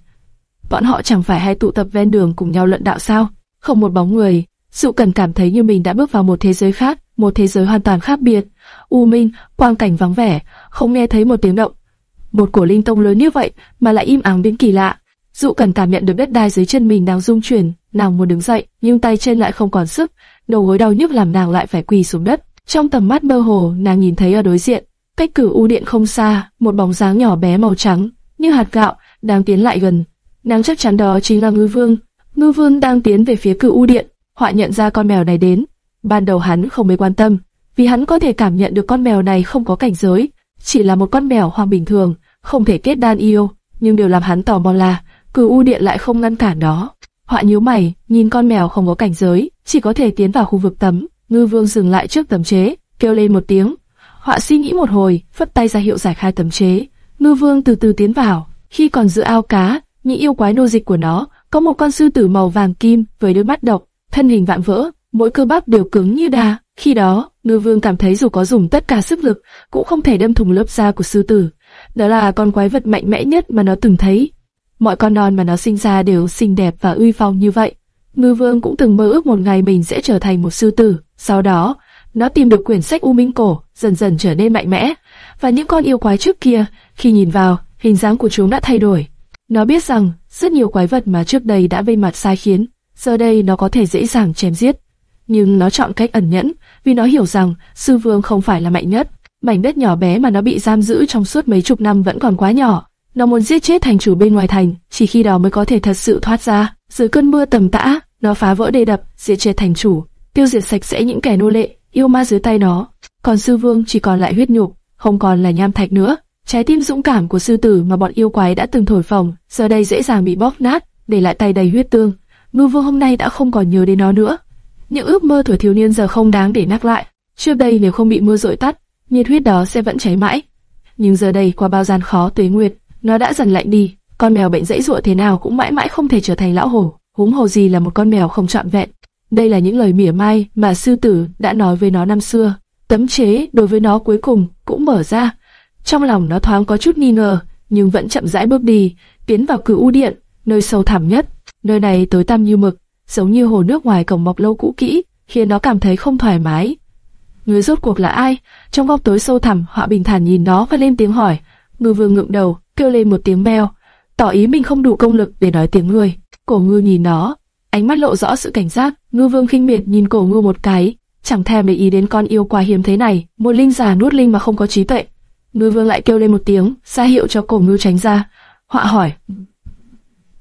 Bọn họ chẳng phải hay tụ tập ven đường cùng nhau luận đạo sao? Không một bóng người. Dụ cần cảm thấy như mình đã bước vào một thế giới khác, một thế giới hoàn toàn khác biệt. U minh, quang cảnh vắng vẻ, không nghe thấy một tiếng động. Một cổ linh tông lớn như vậy mà lại im ắng đến kỳ lạ. Dụ cần cảm nhận được đất đai dưới chân mình đang rung chuyển, nàng muốn đứng dậy, nhưng tay chân lại không còn sức, đầu gối đau nhức làm nàng lại phải quỳ xuống đất. Trong tầm mắt mơ hồ, nàng nhìn thấy ở đối diện, cách cử u điện không xa, một bóng dáng nhỏ bé màu trắng, như hạt gạo, đang tiến lại gần. Nàng chắc chắn đó chính là ngư vương. Ngư vương đang tiến về phía cửu u điện, họa nhận ra con mèo này đến. Ban đầu hắn không mấy quan tâm, vì hắn có thể cảm nhận được con mèo này không có cảnh giới, chỉ là một con mèo hoang bình thường, không thể kết đan yêu. Nhưng điều làm hắn tò mò là, cửu u điện lại không ngăn cản đó, Họa nhíu mày, nhìn con mèo không có cảnh giới, chỉ có thể tiến vào khu vực tấm, Ngư vương dừng lại trước tấm chế, kêu lên một tiếng. Họa suy nghĩ một hồi, phất tay ra hiệu giải khai tấm chế. Ngư vương từ từ tiến vào. Khi còn giữa ao cá, những yêu quái nô dịch của nó có một con sư tử màu vàng kim với đôi mắt độc, thân hình vạn vỡ, mỗi cơ bắp đều cứng như đá. Khi đó, Ngư Vương cảm thấy dù có dùng tất cả sức lực, cũng không thể đâm thủng lớp da của sư tử. Đó là con quái vật mạnh mẽ nhất mà nó từng thấy. Mọi con non mà nó sinh ra đều xinh đẹp và uy phong như vậy. Ngư Vương cũng từng mơ ước một ngày mình sẽ trở thành một sư tử. Sau đó, nó tìm được quyển sách U Minh Cổ, dần dần trở nên mạnh mẽ. Và những con yêu quái trước kia, khi nhìn vào, hình dáng của chúng đã thay đổi. Nó biết rằng, rất nhiều quái vật mà trước đây đã vây mặt sai khiến, giờ đây nó có thể dễ dàng chém giết. Nhưng nó chọn cách ẩn nhẫn, vì nó hiểu rằng sư vương không phải là mạnh nhất. Mảnh đất nhỏ bé mà nó bị giam giữ trong suốt mấy chục năm vẫn còn quá nhỏ. Nó muốn giết chết thành chủ bên ngoài thành, chỉ khi đó mới có thể thật sự thoát ra. Dưới cơn mưa tầm tã, nó phá vỡ đê đập, giết chết thành chủ, tiêu diệt sạch sẽ những kẻ nô lệ, yêu ma dưới tay nó. Còn sư vương chỉ còn lại huyết nhục, không còn là nham thạch nữa. Trái tim dũng cảm của sư tử mà bọn yêu quái đã từng thổi phồng, giờ đây dễ dàng bị bóp nát, để lại tay đầy huyết tương. Ngư vương hôm nay đã không còn nhớ đến nó nữa. Những ước mơ tuổi thiếu niên giờ không đáng để nhắc lại. Trước đây nếu không bị mưa dội tắt, nhiệt huyết đó sẽ vẫn cháy mãi. Nhưng giờ đây qua bao gian khó tuế nguyệt, nó đã dần lạnh đi. Con mèo bệnh dãy dụa thế nào cũng mãi mãi không thể trở thành lão hổ. Húng hồ gì là một con mèo không trọn vẹn. Đây là những lời mỉa mai mà sư tử đã nói với nó năm xưa. Tấm chế đối với nó cuối cùng cũng mở ra. Trong lòng nó thoáng có chút nghi ngờ, nhưng vẫn chậm rãi bước đi, tiến vào cửu u điện, nơi sâu thẳm nhất. Nơi này tối tăm như mực, giống như hồ nước ngoài cổng mọc lâu cũ kỹ, khiến nó cảm thấy không thoải mái. Người rốt cuộc là ai? Trong góc tối sâu thẳm, họ bình thản nhìn nó và lên tiếng hỏi. Ngư vương ngượng đầu, kêu lên một tiếng beo, tỏ ý mình không đủ công lực để nói tiếng người. Cổ ngư nhìn nó, ánh mắt lộ rõ sự cảnh giác. Ngư vương khinh miệt nhìn cổ ngư một cái, chẳng thèm để ý đến con yêu quái hiếm thế này, một linh giả nuốt linh mà không có trí tuệ. Ngư vương lại kêu lên một tiếng, ra hiệu cho cổ ngư tránh ra. Họa hỏi,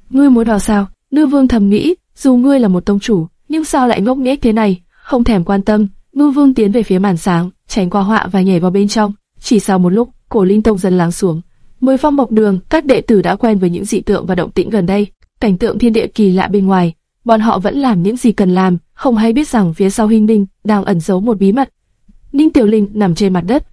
ngươi muốn vào sao? Ngư vương thầm nghĩ, dù ngươi là một tông chủ, nhưng sao lại ngốc nghếch thế này, không thèm quan tâm. Ngư vương tiến về phía màn sáng, tránh qua họa và nhảy vào bên trong. Chỉ sau một lúc, cổ linh tông dần lắng xuống. Mười phong mộc đường, các đệ tử đã quen với những dị tượng và động tĩnh gần đây. Cảnh tượng thiên địa kỳ lạ bên ngoài, bọn họ vẫn làm những gì cần làm, không hay biết rằng phía sau Hinh Ninh đang ẩn giấu một bí mật. Ninh Tiểu Linh nằm trên mặt đất,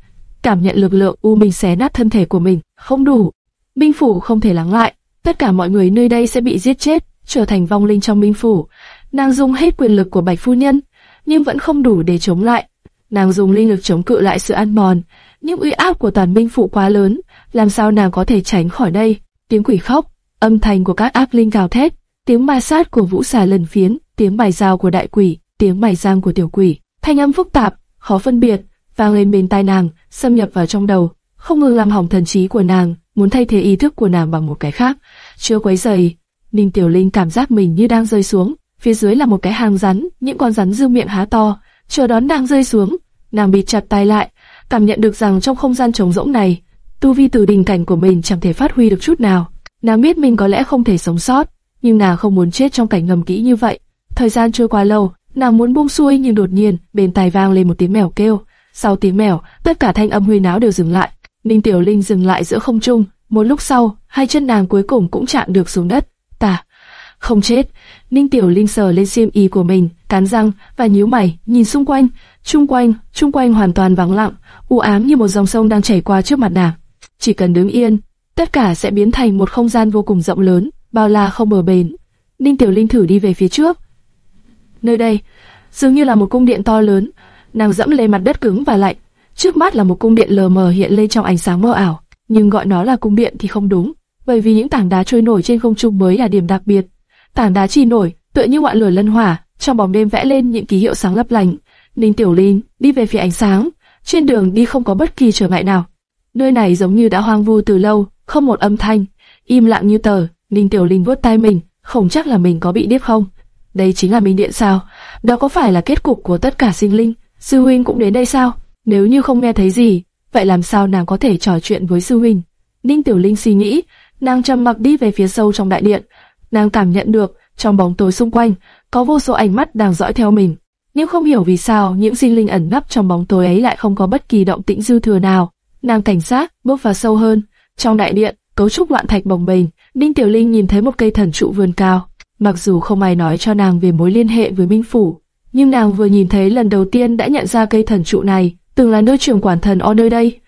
cảm nhận lực lượng u minh xé nát thân thể của mình, không đủ. Minh phủ không thể lắng lại, tất cả mọi người nơi đây sẽ bị giết chết, trở thành vong linh trong minh phủ. Nàng dùng hết quyền lực của Bạch phu nhân, nhưng vẫn không đủ để chống lại. Nàng dùng linh lực chống cự lại sự ăn mòn, nhưng uy áp của toàn minh phủ quá lớn, làm sao nàng có thể tránh khỏi đây? Tiếng quỷ khóc, âm thanh của các ác linh gào thét, tiếng ma sát của vũ xà lần phiến, tiếng bài dao của đại quỷ, tiếng bài giang của tiểu quỷ, thanh âm phức tạp, khó phân biệt, vang lên bên tai nàng, xâm nhập vào trong đầu, không ngừng làm hỏng thần trí của nàng, muốn thay thế ý thức của nàng bằng một cái khác. Chưa quấy giày, Ninh Tiểu Linh cảm giác mình như đang rơi xuống, phía dưới là một cái hang rắn, những con rắn dương miệng há to, chờ đón đang rơi xuống. Nàng bị chặt tay lại, cảm nhận được rằng trong không gian trống rỗng này, tu vi từ đình cảnh của mình chẳng thể phát huy được chút nào. Nàng biết mình có lẽ không thể sống sót, nhưng nàng không muốn chết trong cảnh ngầm kỹ như vậy. Thời gian trôi qua lâu, nàng muốn buông xuôi nhưng đột nhiên bên tai vang lên một tiếng mèo kêu. Sau tiếng mèo, tất cả thanh âm huy náo đều dừng lại. Ninh Tiểu Linh dừng lại giữa không trung. Một lúc sau, hai chân nàng cuối cùng cũng chạm được xuống đất. Ta không chết, Ninh Tiểu Linh sờ lên xiêm y của mình, cắn răng và nhíu mày, nhìn xung quanh, xung quanh, xung quanh hoàn toàn vắng lặng, u ám như một dòng sông đang chảy qua trước mặt nàng. Chỉ cần đứng yên, tất cả sẽ biến thành một không gian vô cùng rộng lớn, bao la không bờ bến. Ninh Tiểu Linh thử đi về phía trước. Nơi đây, dường như là một cung điện to lớn, nàng dẫm lên mặt đất cứng và lạnh. Trước mắt là một cung điện lờ mờ hiện lên trong ánh sáng mơ ảo, nhưng gọi nó là cung điện thì không đúng, bởi vì những tảng đá trôi nổi trên không trung mới là điểm đặc biệt. Tảng đá chi nổi, tựa như ngọn lửa lân hỏa, trong bóng đêm vẽ lên những ký hiệu sáng lấp lánh. Ninh Tiểu Linh đi về phía ánh sáng, trên đường đi không có bất kỳ trở ngại nào. Nơi này giống như đã hoang vu từ lâu, không một âm thanh, im lặng như tờ. Ninh Tiểu Linh vuốt tay mình, không chắc là mình có bị điếc không. Đây chính là Minh Điện sao? Đó có phải là kết cục của tất cả sinh linh? Sư huynh cũng đến đây sao? Nếu như không nghe thấy gì, vậy làm sao nàng có thể trò chuyện với sư huynh? Ninh Tiểu Linh suy nghĩ, nàng trầm mặc đi về phía sâu trong đại điện. Nàng cảm nhận được trong bóng tối xung quanh có vô số ánh mắt đang dõi theo mình. Nhưng không hiểu vì sao những sinh linh ẩn nấp trong bóng tối ấy lại không có bất kỳ động tĩnh dư thừa nào. Nàng cảnh giác bước vào sâu hơn. Trong đại điện, cấu trúc loạn thạch bồng bềnh, Ninh Tiểu Linh nhìn thấy một cây thần trụ vườn cao. Mặc dù không ai nói cho nàng về mối liên hệ với Minh Phủ, nhưng nàng vừa nhìn thấy lần đầu tiên đã nhận ra cây thần trụ này, từng là nơi trưởng quản thần ở nơi đây.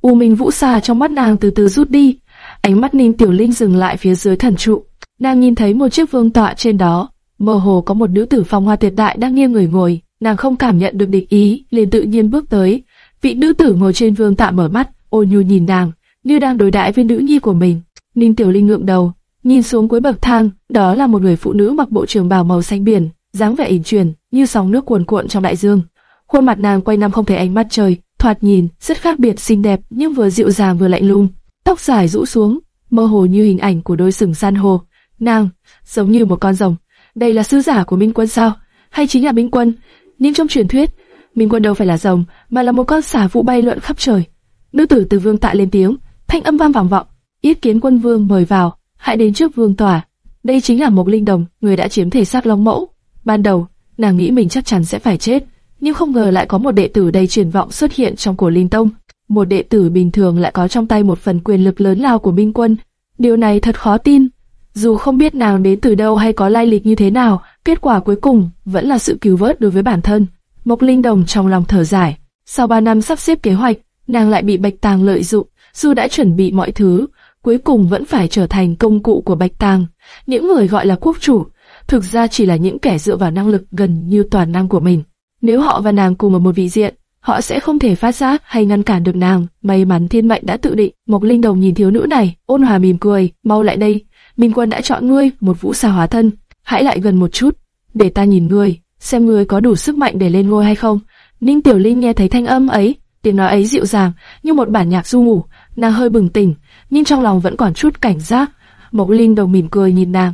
U Minh Vũ xà trong mắt nàng từ từ rút đi, ánh mắt Ninh Tiểu Linh dừng lại phía dưới thần trụ. Nàng nhìn thấy một chiếc vương tọa trên đó, mơ hồ có một nữ tử phong hoa tuyệt đại đang nghiêng người ngồi. Nàng không cảm nhận được địch ý, liền tự nhiên bước tới. Vị nữ tử ngồi trên vương tọa mở mắt, ôn nhu nhìn nàng, như đang đối đãi với nữ nhi của mình. Ninh Tiểu Linh ngượng đầu, nhìn xuống cuối bậc thang, đó là một người phụ nữ mặc bộ trường bào màu xanh biển, dáng vẻ ỉn truyền, như sóng nước cuồn cuộn trong đại dương. Khuôn mặt nàng quay năm không thấy ánh mắt trời, thoạt nhìn rất khác biệt xinh đẹp nhưng vừa dịu dàng vừa lạnh lùng. Tóc dài rũ xuống, mơ hồ như hình ảnh của đôi sừng san hô. Nàng giống như một con rồng. Đây là sứ giả của Minh Quân sao? Hay chính là Minh Quân? Nhưng trong truyền thuyết, Minh Quân đâu phải là rồng, mà là một con xà vụ bay lượn khắp trời. Nữ tử từ vương tạ lên tiếng, thanh âm vang vọng vọng. Yết kiến quân vương mời vào, hãy đến trước vương tòa. Đây chính là một linh đồng, người đã chiếm thể xác long mẫu. Ban đầu, nàng nghĩ mình chắc chắn sẽ phải chết, nhưng không ngờ lại có một đệ tử đầy triển vọng xuất hiện trong cổ linh tông. Một đệ tử bình thường lại có trong tay một phần quyền lực lớn lao của minh quân. Điều này thật khó tin. Dù không biết nàng đến từ đâu hay có lai lịch như thế nào, kết quả cuối cùng vẫn là sự cứu vớt đối với bản thân. Mộc Linh Đồng trong lòng thở dài. Sau ba năm sắp xếp kế hoạch, nàng lại bị Bạch Tàng lợi dụng. Dù đã chuẩn bị mọi thứ, cuối cùng vẫn phải trở thành công cụ của Bạch Tàng. Những người gọi là quốc chủ, thực ra chỉ là những kẻ dựa vào năng lực gần như toàn năng của mình. Nếu họ và nàng cùng ở một vị diện, họ sẽ không thể phát giác hay ngăn cản được nàng. May mắn thiên mệnh đã tự định. Mộc Linh Đồng nhìn thiếu nữ này, ôn hòa mỉm cười, mau lại đây. Minh Quân đã chọn ngươi, một vũ xà hóa thân. Hãy lại gần một chút, để ta nhìn ngươi, xem ngươi có đủ sức mạnh để lên ngôi hay không. Ninh Tiểu Linh nghe thấy thanh âm ấy, tiếng nói ấy dịu dàng như một bản nhạc du ngủ, nàng hơi bừng tỉnh, nhưng trong lòng vẫn còn chút cảnh giác. Mộc Linh Đồng mỉm cười nhìn nàng,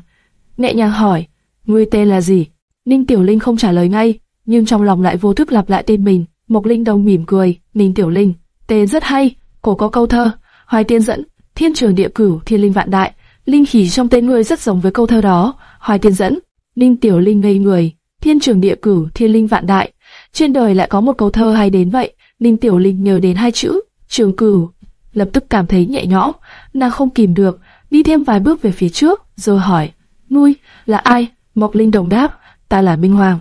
nhẹ nhàng hỏi, ngươi tên là gì? Ninh Tiểu Linh không trả lời ngay, nhưng trong lòng lại vô thức lặp lại tên mình. Mộc Linh Đồng mỉm cười, Ninh Tiểu Linh, tên rất hay, cổ có câu thơ, Hoài Tiên dẫn, Thiên Trường Địa Cửu, Thiên Linh Vạn Đại, linh khí trong tên ngươi rất giống với câu thơ đó. Hoài Tiên dẫn, Ninh Tiểu Linh ngây người, Thiên Trường Địa Cửu, Thiên Linh Vạn Đại, trên đời lại có một câu thơ hay đến vậy. Ninh Tiểu Linh nhớ đến hai chữ, Trường Cửu, lập tức cảm thấy nhẹ nhõm, nàng không kìm được, đi thêm vài bước về phía trước, rồi hỏi, ngươi là ai? Mộc Linh Đồng đáp, ta là Minh Hoàng.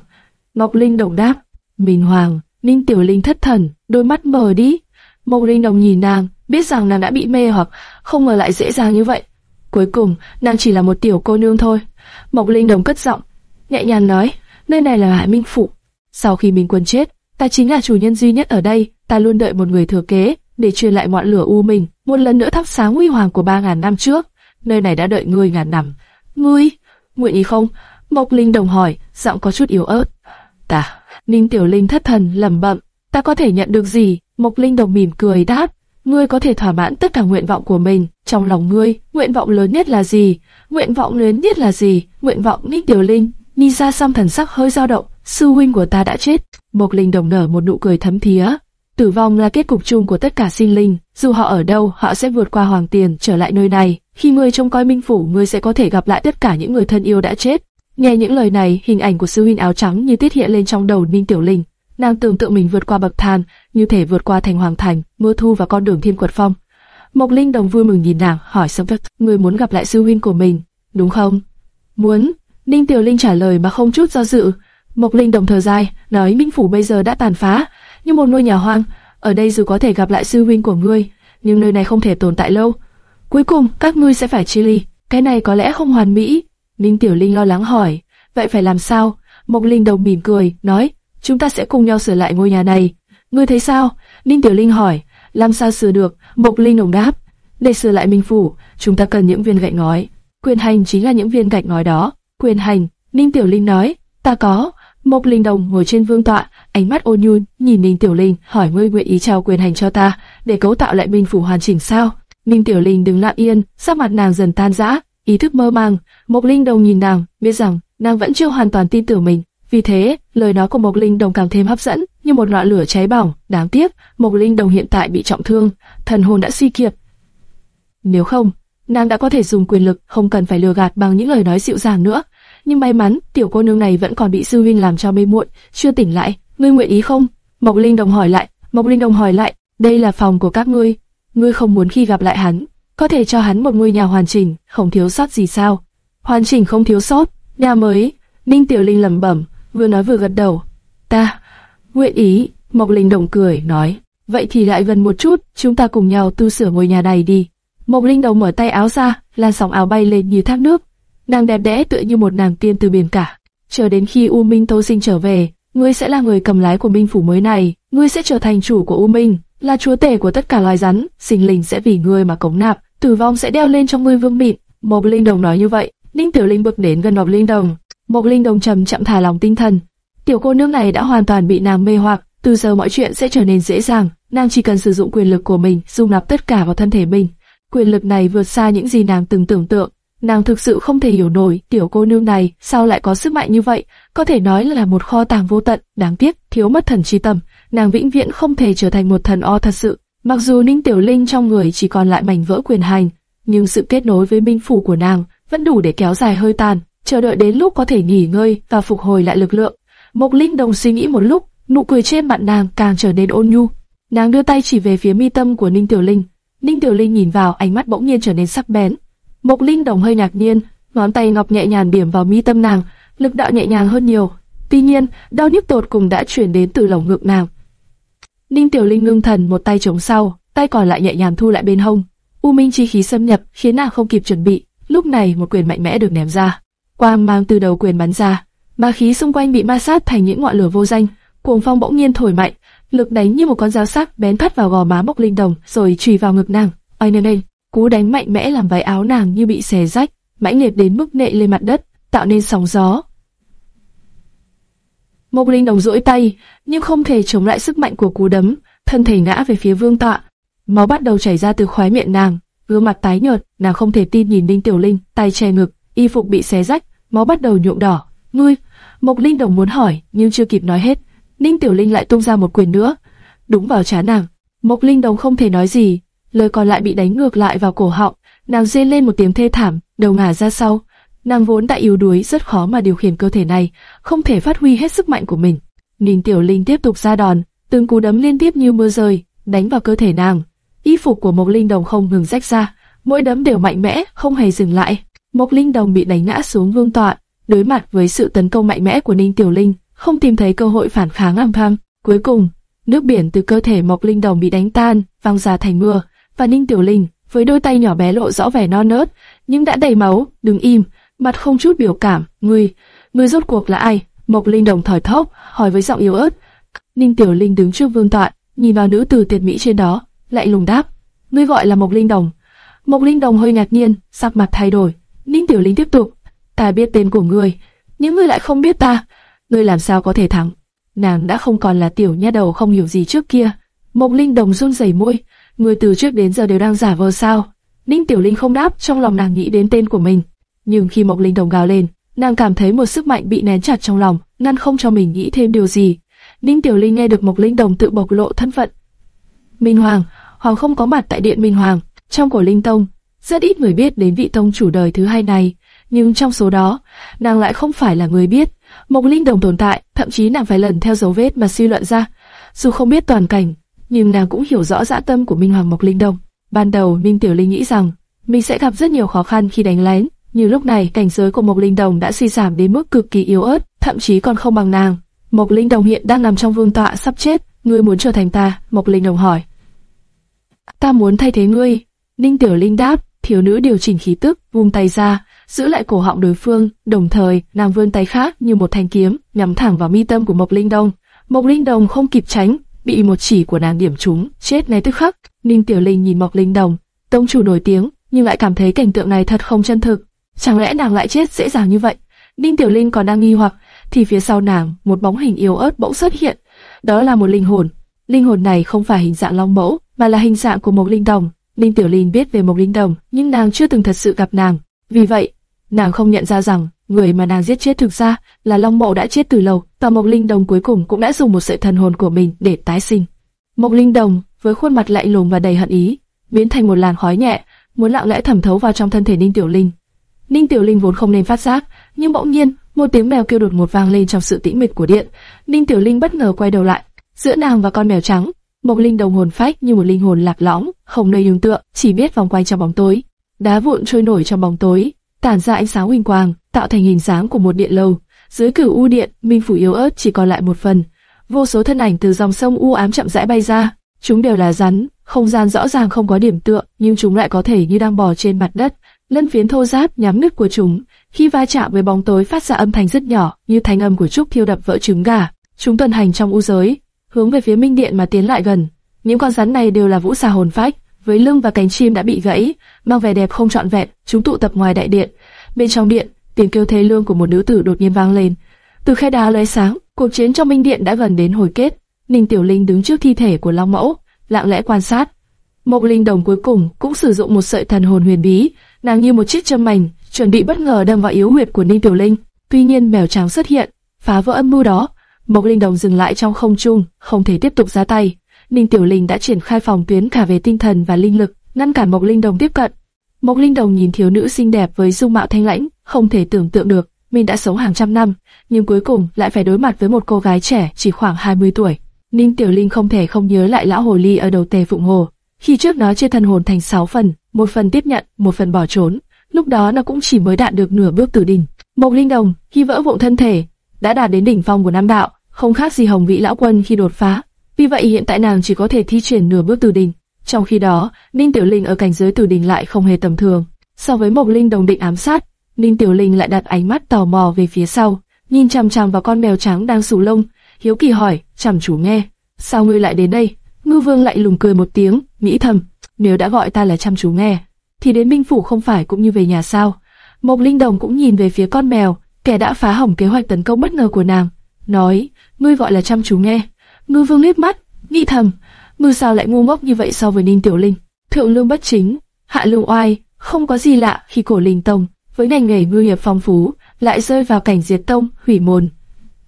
Mộc Linh Đồng đáp, Minh Hoàng. Ninh Tiểu Linh thất thần, đôi mắt mờ đi. Mộc Linh Đồng nhìn nàng, biết rằng nàng đã bị mê hoặc, không ngờ lại dễ dàng như vậy. Cuối cùng, nàng chỉ là một tiểu cô nương thôi. Mộc Linh Đồng cất giọng, nhẹ nhàng nói, nơi này là Hải Minh Phủ. Sau khi Minh Quân chết, ta chính là chủ nhân duy nhất ở đây, ta luôn đợi một người thừa kế, để truyền lại ngọn lửa u mình, một lần nữa thắp sáng huy hoàng của ba ngàn năm trước. Nơi này đã đợi ngươi ngàn năm. Ngươi, nguyện ý không? Mộc Linh Đồng hỏi, giọng có chút yếu ớt. Ta, Ninh Tiểu Linh thất thần lẩm bẩm, ta có thể nhận được gì? Mộc Linh Đồng mỉm cười đáp, ngươi có thể thỏa mãn tất cả nguyện vọng của mình. Trong lòng ngươi, nguyện vọng lớn nhất là gì? Nguyện vọng lớn nhất là gì? Nguyện vọng Ninh Tiểu Linh. Ni ra xong thần sắc hơi dao động, sư huynh của ta đã chết. Mộc Linh Đồng nở một nụ cười thấm thía. Tử vong là kết cục chung của tất cả sinh linh, dù họ ở đâu, họ sẽ vượt qua hoàng tiền trở lại nơi này. Khi ngươi trông coi minh phủ, ngươi sẽ có thể gặp lại tất cả những người thân yêu đã chết. Nghe những lời này, hình ảnh của sư huynh áo trắng như tiết hiện lên trong đầu Ninh Tiểu Linh. Nàng tưởng tượng mình vượt qua bậc thang, như thể vượt qua thành hoàng thành, mưa thu và con đường thiên quật phong. Mộc Linh đồng vui mừng nhìn nàng, hỏi sâm vật, người muốn gặp lại sư huynh của mình, đúng không? Muốn. Ninh Tiểu Linh trả lời mà không chút do dự. Mộc Linh đồng thở dài, nói Minh Phủ bây giờ đã tàn phá, như một ngôi nhà hoang. Ở đây dù có thể gặp lại sư huynh của ngươi, nhưng nơi này không thể tồn tại lâu. Cuối cùng, các ngươi sẽ phải chia ly. Cái này có lẽ không hoàn mỹ. Ninh Tiểu Linh lo lắng hỏi, vậy phải làm sao? Mộc Linh đồng mỉm cười, nói, chúng ta sẽ cùng nhau sửa lại ngôi nhà này. Ngươi thấy sao? Ninh Tiểu Linh hỏi, làm sao sửa được? Mộc Linh đồng đáp, để sửa lại Minh Phủ, chúng ta cần những viên gạch ngói. Quyền hành chính là những viên gạch ngói đó. Quyền hành, Ninh Tiểu Linh nói, ta có. Mộc Linh Đồng ngồi trên vương tọa, ánh mắt ôn nhu nhìn Ninh Tiểu Linh, hỏi ngươi nguyện ý trao quyền hành cho ta, để cấu tạo lại Minh Phủ hoàn chỉnh sao? Ninh Tiểu Linh đứng lặng yên, sắc mặt nàng dần tan rã, ý thức mơ màng. Mộc Linh Đồng nhìn nàng, biết rằng nàng vẫn chưa hoàn toàn tin tưởng mình. Vì thế, lời nói của Mộc Linh Đồng càng thêm hấp dẫn, như một ngọn lửa cháy bỏng. Đáng tiếc, Mộc Linh Đồng hiện tại bị trọng thương, thần hồn đã suy kiệt. Nếu không, nàng đã có thể dùng quyền lực, không cần phải lừa gạt bằng những lời nói dịu dàng nữa. Nhưng may mắn, tiểu cô nương này vẫn còn bị sư huynh làm cho mê muội, chưa tỉnh lại. Ngươi nguyện ý không? Mộc Linh Đồng hỏi lại. Mộc Linh Đồng hỏi lại, đây là phòng của các ngươi, ngươi không muốn khi gặp lại hắn, có thể cho hắn một ngôi nhà hoàn chỉnh, không thiếu sót gì sao? Hoàn chỉnh không thiếu sót, nhà mới. Ninh Tiểu Linh lẩm bẩm, vừa nói vừa gật đầu. Ta, nguyện ý. Mộc Linh Đồng cười, nói, vậy thì lại gần một chút, chúng ta cùng nhau tu sửa ngôi nhà này đi. Mộc Linh đầu mở tay áo ra, làn sóng áo bay lên như thác nước. Nàng đẹp đẽ tựa như một nàng tiên từ biển cả. Chờ đến khi U Minh Tô Sinh trở về, ngươi sẽ là người cầm lái của Minh phủ mới này, ngươi sẽ trở thành chủ của U Minh, là chúa tể của tất cả loài rắn, sinh linh sẽ vì ngươi mà cống nạp, tử vong sẽ đeo lên trong ngươi vương mịn. Mộc Linh Đồng nói như vậy, Ninh Tiểu Linh bước đến gần Mộc Linh Đồng. Mộc Linh Đồng trầm chậm thả lòng tinh thần. Tiểu cô nương này đã hoàn toàn bị nàng mê hoặc, từ giờ mọi chuyện sẽ trở nên dễ dàng, nàng chỉ cần sử dụng quyền lực của mình, dung nạp tất cả vào thân thể mình. Quyền lực này vượt xa những gì nàng từng tưởng tượng. Nàng thực sự không thể hiểu nổi tiểu cô nương này sao lại có sức mạnh như vậy, có thể nói là một kho tàng vô tận, đáng tiếc, thiếu mất thần chi tâm, nàng vĩnh viễn không thể trở thành một thần o thật sự. Mặc dù Ninh Tiểu Linh trong người chỉ còn lại mảnh vỡ quyền hành, nhưng sự kết nối với minh phủ của nàng vẫn đủ để kéo dài hơi tàn, chờ đợi đến lúc có thể nghỉ ngơi và phục hồi lại lực lượng. Mộc Linh đồng suy nghĩ một lúc, nụ cười trên mặt nàng càng trở nên ôn nhu. Nàng đưa tay chỉ về phía mi tâm của Ninh Tiểu Linh. Ninh Tiểu Linh nhìn vào, ánh mắt bỗng nhiên trở nên sắc bén. Mộc Linh đồng hơi ngạc nhiên, ngón tay ngọc nhẹ nhàng điểm vào mi tâm nàng, lực đạo nhẹ nhàng hơn nhiều. Tuy nhiên, đau nhức tột cùng đã chuyển đến từ lồng ngực nàng. Ninh Tiểu Linh ngưng thần một tay chống sau, tay còn lại nhẹ nhàng thu lại bên hông. U minh chi khí xâm nhập khiến nàng không kịp chuẩn bị. Lúc này một quyền mạnh mẽ được ném ra, quang mang từ đầu quyền bắn ra, ma khí xung quanh bị ma sát thành những ngọn lửa vô danh. Cuồng phong bỗng nhiên thổi mạnh, lực đánh như một con dao sắc bén thắt vào gò má Mộc Linh Đồng, rồi chùy vào ngực nàng. Ai nên đây, cú đánh mạnh mẽ làm váy áo nàng như bị xé rách, mãnh liệt đến mức nệ lên mặt đất, tạo nên sóng gió. Mộc Linh Đồng duỗi tay, nhưng không thể chống lại sức mạnh của cú đấm, thân thể ngã về phía vương tọa. Máu bắt đầu chảy ra từ khóe miệng nàng, gương mặt tái nhợt, nàng không thể tin nhìn Ninh Tiểu Linh, tay che ngực, y phục bị xé rách, máu bắt đầu nhuộm đỏ. Ngươi, Mộc Linh Đồng muốn hỏi, nhưng chưa kịp nói hết, Ninh Tiểu Linh lại tung ra một quyền nữa, đúng vào trán nàng. Mộc Linh Đồng không thể nói gì, lời còn lại bị đánh ngược lại vào cổ họng, nàng rên lên một tiếng thê thảm, đầu ngả ra sau. Nàng vốn đã yếu đuối, rất khó mà điều khiển cơ thể này, không thể phát huy hết sức mạnh của mình. Ninh Tiểu Linh tiếp tục ra đòn, từng cú đấm liên tiếp như mưa rơi, đánh vào cơ thể nàng. Y phục của Mộc Linh Đồng không ngừng rách ra, mỗi đấm đều mạnh mẽ, không hề dừng lại. Mộc Linh Đồng bị đánh ngã xuống vương tọa, đối mặt với sự tấn công mạnh mẽ của Ninh Tiểu Linh, không tìm thấy cơ hội phản kháng âm thầm. Cuối cùng, nước biển từ cơ thể Mộc Linh Đồng bị đánh tan, văng ra thành mưa, và Ninh Tiểu Linh với đôi tay nhỏ bé lộ rõ vẻ non nớt, nhưng đã đầy máu, đứng im, mặt không chút biểu cảm. Ngươi, ngươi rốt cuộc là ai? Mộc Linh Đồng thở thốc, hỏi với giọng yếu ớt. Ninh Tiểu Linh đứng trước vương tọa, nhìn vào nữ tử tuyệt mỹ trên đó, lại lùng đáp: ngươi gọi là Mộc Linh Đồng. Mộc Linh Đồng hơi ngạc nhiên, sắc mặt thay đổi. Ninh Tiểu Linh tiếp tục: ta biết tên của ngươi, nhưng ngươi lại không biết ta ngươi làm sao có thể thắng? Nàng đã không còn là tiểu nha đầu không hiểu gì trước kia. Mộc Linh Đồng run rẩy môi. ngươi từ trước đến giờ đều đang giả vờ sao? Ninh Tiểu Linh không đáp, trong lòng nàng nghĩ đến tên của mình. Nhưng khi Mộc Linh Đồng gào lên, nàng cảm thấy một sức mạnh bị nén chặt trong lòng, ngăn không cho mình nghĩ thêm điều gì. Ninh Tiểu Linh nghe được Mộc Linh Đồng tự bộc lộ thân phận. Minh Hoàng, Hoàng không có mặt tại điện Minh Hoàng, trong cổ Linh Tông, rất ít người biết đến vị tông chủ đời thứ hai này, nhưng trong số đó, nàng lại không phải là người biết. Mộc Linh Đồng tồn tại, thậm chí nàng phải lần theo dấu vết mà suy luận ra. Dù không biết toàn cảnh, nhưng nàng cũng hiểu rõ dã tâm của Minh Hoàng Mộc Linh Đồng. Ban đầu Minh Tiểu Linh nghĩ rằng mình sẽ gặp rất nhiều khó khăn khi đánh lén, nhưng lúc này cảnh giới của Mộc Linh Đồng đã suy giảm đến mức cực kỳ yếu ớt, thậm chí còn không bằng nàng. Mộc Linh Đồng hiện đang nằm trong vương tọa sắp chết, ngươi muốn trở thành ta? Mộc Linh Đồng hỏi. Ta muốn thay thế ngươi. Ninh Tiểu Linh đáp, thiếu nữ điều chỉnh khí tức, vung tay ra, giữ lại cổ họng đối phương, đồng thời nàng vươn tay khác như một thanh kiếm, nhắm thẳng vào mi tâm của Mộc Linh Đồng. Mộc Linh Đồng không kịp tránh, bị một chỉ của nàng điểm trúng, chết ngay tức khắc. Ninh Tiểu Linh nhìn Mộc Linh Đồng, tông chủ nổi tiếng, nhưng lại cảm thấy cảnh tượng này thật không chân thực. Chẳng lẽ nàng lại chết dễ dàng như vậy? Ninh Tiểu Linh còn đang nghi hoặc, thì phía sau nàng một bóng hình yếu ớt bỗng xuất hiện. Đó là một linh hồn. Linh hồn này không phải hình dạng long mẫu, mà là hình dạng của một linh đồng. Ninh Tiểu Linh biết về một linh đồng, nhưng nàng chưa từng thật sự gặp nàng. Vì vậy, nàng không nhận ra rằng người mà nàng giết chết thực ra là long mẫu đã chết từ lâu, và một linh đồng cuối cùng cũng đã dùng một sợi thần hồn của mình để tái sinh. Một linh đồng với khuôn mặt lạnh lùng và đầy hận ý, biến thành một làn khói nhẹ, muốn lặng lẽ thẩm thấu vào trong thân thể Ninh Tiểu Linh. Ninh Tiểu Linh vốn không nên phát giác, nhưng bỗng nhiên một tiếng mèo kêu đột ngột vang lên trong sự tĩnh mịch của điện. Ninh Tiểu Linh bất ngờ quay đầu lại, giữa nàng và con mèo trắng, Mộc Linh đồng hồn phách như một linh hồn lạc lõng, không nơi nương tựa, chỉ biết vòng quanh trong bóng tối. Đá vụn trôi nổi trong bóng tối, tản ra ánh sáng huỳnh quang, tạo thành hình dáng của một điện lâu. Dưới cửu u điện, minh phủ yếu ớt chỉ còn lại một phần. Vô số thân ảnh từ dòng sông u ám chậm rãi bay ra, chúng đều là rắn, không gian rõ ràng không có điểm tựa, nhưng chúng lại có thể như đang bò trên mặt đất. Lân phiến thô ráp nhám nứt của chúng, khi va chạm với bóng tối phát ra âm thanh rất nhỏ, như thanh âm của trúc thiêu đập vỡ trứng gà. Chúng tuần hành trong u giới, hướng về phía minh điện mà tiến lại gần. Những con rắn này đều là vũ xà hồn phách, với lưng và cánh chim đã bị gãy, mang vẻ đẹp không trọn vẹn. Chúng tụ tập ngoài đại điện. Bên trong điện, tiếng kêu thê lương của một nữ tử đột nhiên vang lên. Từ khe đá lóe sáng, cuộc chiến trong minh điện đã gần đến hồi kết. Ninh Tiểu Linh đứng trước thi thể của Long Mẫu, lặng lẽ quan sát. Mộc Linh Đồng cuối cùng cũng sử dụng một sợi thần hồn huyền bí, nàng như một chiếc châm mảnh, chuẩn bị bất ngờ đâm vào yếu huyệt của Ninh Tiểu Linh. Tuy nhiên mèo trắng xuất hiện, phá vỡ âm mưu đó. Mộc Linh Đồng dừng lại trong không trung, không thể tiếp tục ra tay. Ninh Tiểu Linh đã triển khai phòng tuyến cả về tinh thần và linh lực, ngăn cản Mộc Linh Đồng tiếp cận. Mộc Linh Đồng nhìn thiếu nữ xinh đẹp với dung mạo thanh lãnh, không thể tưởng tượng được mình đã sống hàng trăm năm, nhưng cuối cùng lại phải đối mặt với một cô gái trẻ chỉ khoảng 20 tuổi. Ninh Tiểu Linh không thể không nhớ lại lão hồ ly ở đầu tề phụng hồ. Khi trước nó chia thần hồn thành 6 phần, một phần tiếp nhận, một phần bỏ trốn. Lúc đó nó cũng chỉ mới đạt được nửa bước tử đỉnh. Mộc Linh Đồng khi vỡ vụn thân thể đã đạt đến đỉnh phong của Nam Đạo, không khác gì Hồng Vĩ lão quân khi đột phá. Vì vậy hiện tại nàng chỉ có thể thi triển nửa bước tử đỉnh. Trong khi đó, Ninh Tiểu Linh ở cảnh giới tử đỉnh lại không hề tầm thường. So với Mộc Linh Đồng định ám sát, Ninh Tiểu Linh lại đặt ánh mắt tò mò về phía sau, nhìn chằm chằm vào con mèo trắng đang sù lông, hiếu kỳ hỏi, chằm chú nghe, sao ngươi lại đến đây? Ngư Vương lại lùng cười một tiếng, nghĩ thầm, nếu đã gọi ta là chăm chú nghe, thì đến Minh phủ không phải cũng như về nhà sao? Mộc Linh Đồng cũng nhìn về phía con mèo, kẻ đã phá hỏng kế hoạch tấn công bất ngờ của nàng, nói, ngươi gọi là chăm chú nghe. Ngư Vương liếc mắt, nghĩ thầm, ngươi sao lại ngu ngốc như vậy so với Ninh Tiểu Linh? Thượng lương bất chính, hạ lương oai, không có gì lạ khi cổ linh tông với ngành nghề ngư nghiệp phong phú lại rơi vào cảnh diệt tông, hủy môn.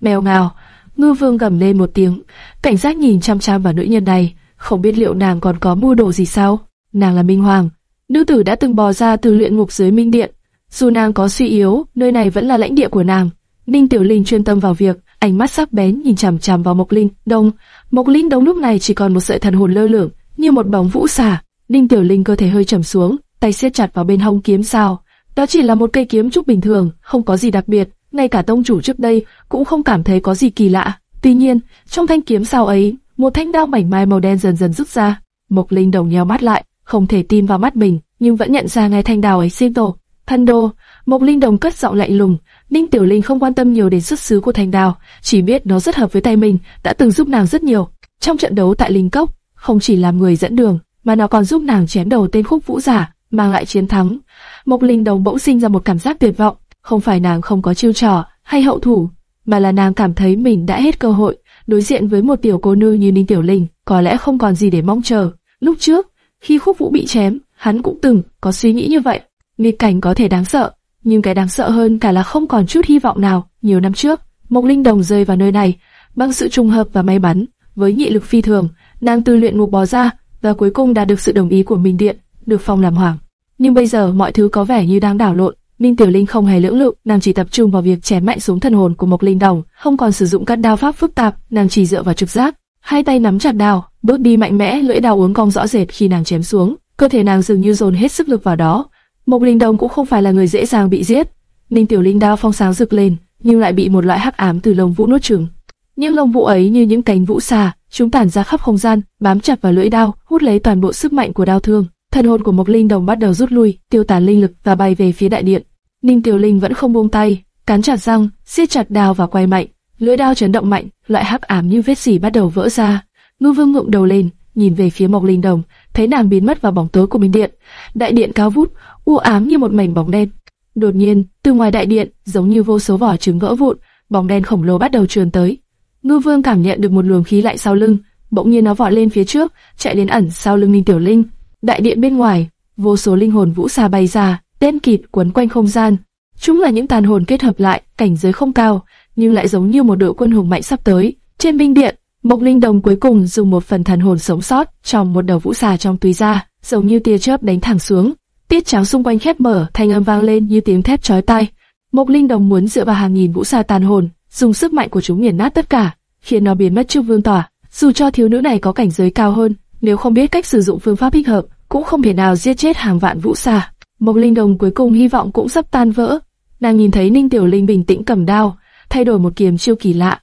Mèo ngào, ngư vương gầm lên một tiếng, cảnh giác nhìn chăm chăm vào nữ nhân này, không biết liệu nàng còn có mưu đồ gì sao. Nàng là Minh Hoàng, nữ tử đã từng bò ra từ luyện ngục dưới Minh Điện. Dù nàng có suy yếu, nơi này vẫn là lãnh địa của nàng. Ninh Tiểu Linh chuyên tâm vào việc, ánh mắt sắc bén nhìn chằm chằm vào Mộc Linh Đông. Mộc Linh Đông lúc này chỉ còn một sợi thần hồn lơ lửng, như một bóng vũ xà. Ninh Tiểu Linh cơ thể hơi trầm xuống, tay siết chặt vào bên hông kiếm sao. Đó chỉ là một cây kiếm trúc bình thường, không có gì đặc biệt, ngay cả tông chủ trước đây cũng không cảm thấy có gì kỳ lạ. Tuy nhiên, trong thanh kiếm sao ấy, một thanh đao mảnh mai màu đen dần dần rút ra. Mộc Linh đồng nheo mắt lại, không thể tin vào mắt mình, nhưng vẫn nhận ra ngay thanh đao ấy xin tổ. Thân đô, Mộc Linh đồng cất giọng lạnh lùng. Ninh Tiểu Linh không quan tâm nhiều đến xuất xứ của thanh đao, chỉ biết nó rất hợp với tay mình, đã từng giúp nàng rất nhiều. Trong trận đấu tại Linh Cốc, không chỉ làm người dẫn đường, mà nó còn giúp nàng chém đầu tên khúc vũ giả, mang lại chiến thắng. Mộc Linh Đồng bỗng sinh ra một cảm giác tuyệt vọng, không phải nàng không có chiêu trò hay hậu thủ, mà là nàng cảm thấy mình đã hết cơ hội, đối diện với một tiểu cô nương như Ninh Tiểu Linh, có lẽ không còn gì để mong chờ. Lúc trước, khi Khúc Vũ bị chém, hắn cũng từng có suy nghĩ như vậy. Nghịch cảnh có thể đáng sợ, nhưng cái đáng sợ hơn cả là không còn chút hy vọng nào. Nhiều năm trước, Mộc Linh Đồng rơi vào nơi này, bằng sự trùng hợp và may mắn, với nhị lực phi thường, nàng từ luyện ngục bò ra và cuối cùng đạt được sự đồng ý của Minh Điện, được phong làm hoàng. Nhưng bây giờ mọi thứ có vẻ như đang đảo lộn. Minh Tiểu Linh không hề lưỡng lự, nàng chỉ tập trung vào việc chém mạnh xuống thần hồn của Mộc Linh Đồng, không còn sử dụng các đao pháp phức tạp, nàng chỉ dựa vào trực giác, hai tay nắm chặt đao, bước đi mạnh mẽ, lưỡi đao uốn cong rõ rệt khi nàng chém xuống, cơ thể nàng dường như dồn hết sức lực vào đó. Mộc Linh Đồng cũng không phải là người dễ dàng bị giết. Ninh Tiểu Linh đao phong sáng rực lên, nhưng lại bị một loại hắc ám từ lông vũ nuốt chửng. Những lông vũ ấy như những cánh vũ xà, chúng tản ra khắp không gian, bám chặt vào lưỡi đao, hút lấy toàn bộ sức mạnh của đao thương. Thần hồn của Mộc Linh Đồng bắt đầu rút lui, tiêu tán linh lực và bay về phía đại điện. Ninh Tiểu Linh vẫn không buông tay, cắn chặt răng, siết chặt đao và quay mạnh. Lưỡi đao chấn động mạnh, loại hắc ám như vết xỉ bắt đầu vỡ ra. Ngư Vương ngượng đầu lên, nhìn về phía Mộc Linh Đồng, thấy nàng biến mất vào bóng tối của minh điện. Đại điện cao vút, u ám như một mảnh bóng đen. Đột nhiên, từ ngoài đại điện, giống như vô số vỏ trứng vỡ vụn, bóng đen khổng lồ bắt đầu trườn tới. Ngư Vương cảm nhận được một luồng khí lạnh sau lưng, bỗng nhiên nó vọt lên phía trước, chạy đến ẩn sau lưng Ninh Tiểu Linh. Đại điện bên ngoài, vô số linh hồn vũ xà bay ra, đen kịt quấn quanh không gian. Chúng là những tàn hồn kết hợp lại, cảnh giới không cao, nhưng lại giống như một đội quân hùng mạnh sắp tới. Trên binh điện, Mộc Linh Đồng cuối cùng dùng một phần thần hồn sống sót trong một đầu vũ xà trong túi ra, giống như tia chớp đánh thẳng xuống. Tiết cháo xung quanh khép mở, thanh âm vang lên như tiếng thép chói tai. Mộc Linh Đồng muốn dựa vào hàng nghìn vũ xà tàn hồn, dùng sức mạnh của chúng nghiền nát tất cả, khiến nó biến mất trước vương tỏa. Dù cho thiếu nữ này có cảnh giới cao hơn, nếu không biết cách sử dụng phương pháp thích hợp, cũng không thể nào giết chết hàng vạn vũ xà. Mộc Linh Đồng cuối cùng hy vọng cũng sắp tan vỡ. Nàng nhìn thấy Ninh Tiểu Linh bình tĩnh cầm đao, thay đổi một kiếm chiêu kỳ lạ.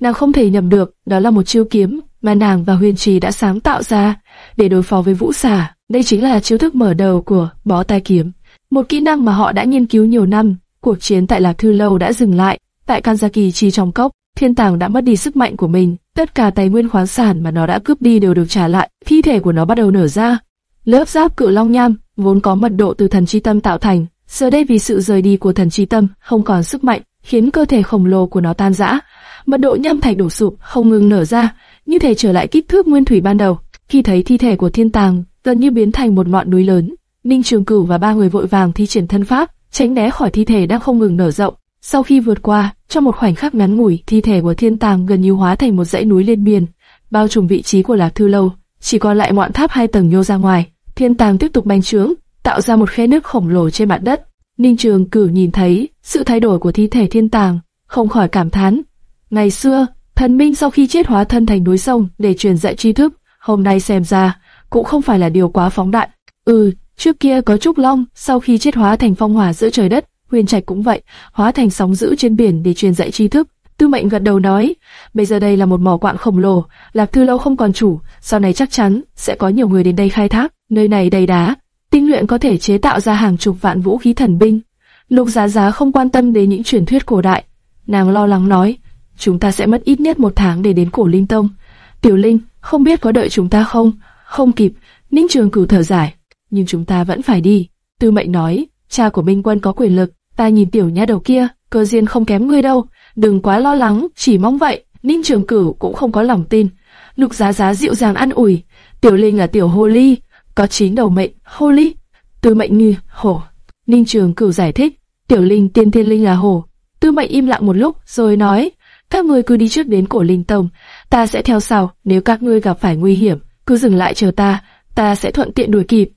Nàng không thể nhầm được, đó là một chiêu kiếm mà nàng và Huyền Trì đã sáng tạo ra để đối phó với vũ xà. Đây chính là chiêu thức mở đầu của bó tay kiếm, một kỹ năng mà họ đã nghiên cứu nhiều năm. Cuộc chiến tại Lạc Thư Lâu đã dừng lại, tại Kanzaki Chi trong cốc, thiên tàng đã mất đi sức mạnh của mình, tất cả tài nguyên khoáng sản mà nó đã cướp đi đều được trả lại, thi thể của nó bắt đầu nở ra. Lớp giáp cự long nham vốn có mật độ từ thần chi tâm tạo thành, giờ đây vì sự rời đi của thần chi tâm không còn sức mạnh, khiến cơ thể khổng lồ của nó tan rã. Mật độ nham thạch đổ sụp, không ngừng nở ra, như thể trở lại kích thước nguyên thủy ban đầu. Khi thấy thi thể của thiên tàng gần như biến thành một ngọn núi lớn, Ninh Trường Cửu và ba người vội vàng thi triển thân pháp, tránh né khỏi thi thể đang không ngừng nở rộng. Sau khi vượt qua, trong một khoảnh khắc ngắn ngủi, thi thể của thiên tàng gần như hóa thành một dãy núi liên miên, bao trùm vị trí của lạc thư lâu, chỉ còn lại ngọn tháp hai tầng nhô ra ngoài. Thiên tàng tiếp tục bành trướng, tạo ra một khe nước khổng lồ trên mặt đất. Ninh Trường cử nhìn thấy sự thay đổi của thi thể thiên tàng, không khỏi cảm thán. Ngày xưa, thần minh sau khi chết hóa thân thành núi sông để truyền dạy tri thức, hôm nay xem ra cũng không phải là điều quá phóng đại. Ừ, trước kia có trúc long, sau khi chết hóa thành phong hỏa giữa trời đất, huyền trạch cũng vậy, hóa thành sóng dữ trên biển để truyền dạy tri thức. Tư mệnh gật đầu nói, bây giờ đây là một mỏ quạng khổng lồ, lạc thư lâu không còn chủ, sau này chắc chắn sẽ có nhiều người đến đây khai thác. Nơi này đầy đá, tinh luyện có thể chế tạo ra hàng chục vạn vũ khí thần binh. Lục Giá Giá không quan tâm đến những truyền thuyết cổ đại, nàng lo lắng nói, chúng ta sẽ mất ít nhất một tháng để đến cổ Linh Tông. Tiểu Linh, không biết có đợi chúng ta không? Không kịp, Ninh Trường Cửu thở dài, nhưng chúng ta vẫn phải đi. Tư Mệnh nói, cha của Minh Quân có quyền lực, ta nhìn tiểu nha đầu kia, cơ duyên không kém ngươi đâu, đừng quá lo lắng, chỉ mong vậy. Ninh Trường Cửu cũng không có lòng tin. Lục Giá Giá dịu dàng an ủi, Tiểu Linh là tiểu hồ ly, có chín đầu mệnh, hồ ly, tư mệnh như hổ. Ninh Trường Cửu giải thích, tiểu linh tiên thiên linh là hổ. Tư mệnh im lặng một lúc rồi nói, các ngươi cứ đi trước đến cổ linh tông, ta sẽ theo sau. Nếu các ngươi gặp phải nguy hiểm, cứ dừng lại chờ ta, ta sẽ thuận tiện đuổi kịp.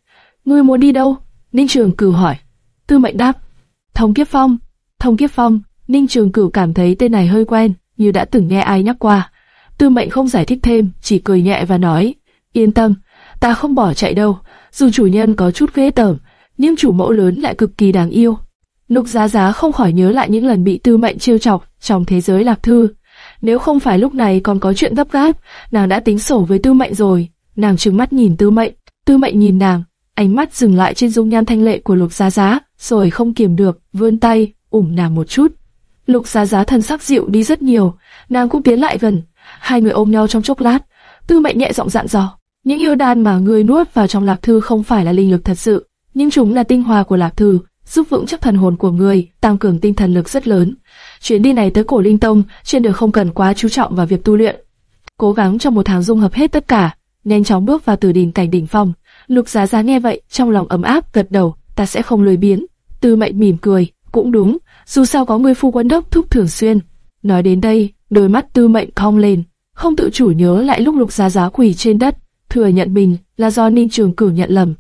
Ngươi muốn đi đâu? Ninh Trường Cửu hỏi. Tư mệnh đáp, thông kiếp phong. Thông kiếp phong. Ninh Trường Cửu cảm thấy tên này hơi quen, như đã từng nghe ai nhắc qua. Tư mệnh không giải thích thêm, chỉ cười nhẹ và nói, yên tâm, ta không bỏ chạy đâu. Dù chủ nhân có chút ghê tởm, nhưng chủ mẫu lớn lại cực kỳ đáng yêu. Lục Giá Giá không khỏi nhớ lại những lần bị Tư Mệnh trêu chọc trong thế giới lạc thư. Nếu không phải lúc này còn có chuyện gấp gáp, nàng đã tính sổ với Tư Mệnh rồi. Nàng trừng mắt nhìn Tư Mệnh, Tư Mệnh nhìn nàng, ánh mắt dừng lại trên dung nhan thanh lệ của Lục Giá Giá, rồi không kiềm được, vươn tay, ủm nàng một chút. Lục Giá Giá thân sắc dịu đi rất nhiều, nàng cũng tiến lại gần, hai người ôm nhau trong chốc lát. Tư Mệnh nhẹ giọng dặn dò, những yêu đan mà ngươi nuốt vào trong lạc thư không phải là linh lực thật sự, nhưng chúng là tinh hoa của lạc thư, giúp vững chắc thần hồn của ngươi, tăng cường tinh thần lực rất lớn. Chuyến đi này tới cổ linh tông, trên đường không cần quá chú trọng vào việc tu luyện. Cố gắng trong một tháng dung hợp hết tất cả, nhanh chóng bước vào từ đỉnh cảnh đỉnh phong. Lục Giá Giá nghe vậy, trong lòng ấm áp, gật đầu, ta sẽ không lười biến. Tư Mệnh mỉm cười, cũng đúng, dù sao có người phu quân đốc thúc thường xuyên. Nói đến đây, đôi mắt Tư Mệnh cong lên, không tự chủ nhớ lại lúc Lục Giá Giá quỳ trên đất, thừa nhận mình là do Ninh Trường Cửu nhận lầm.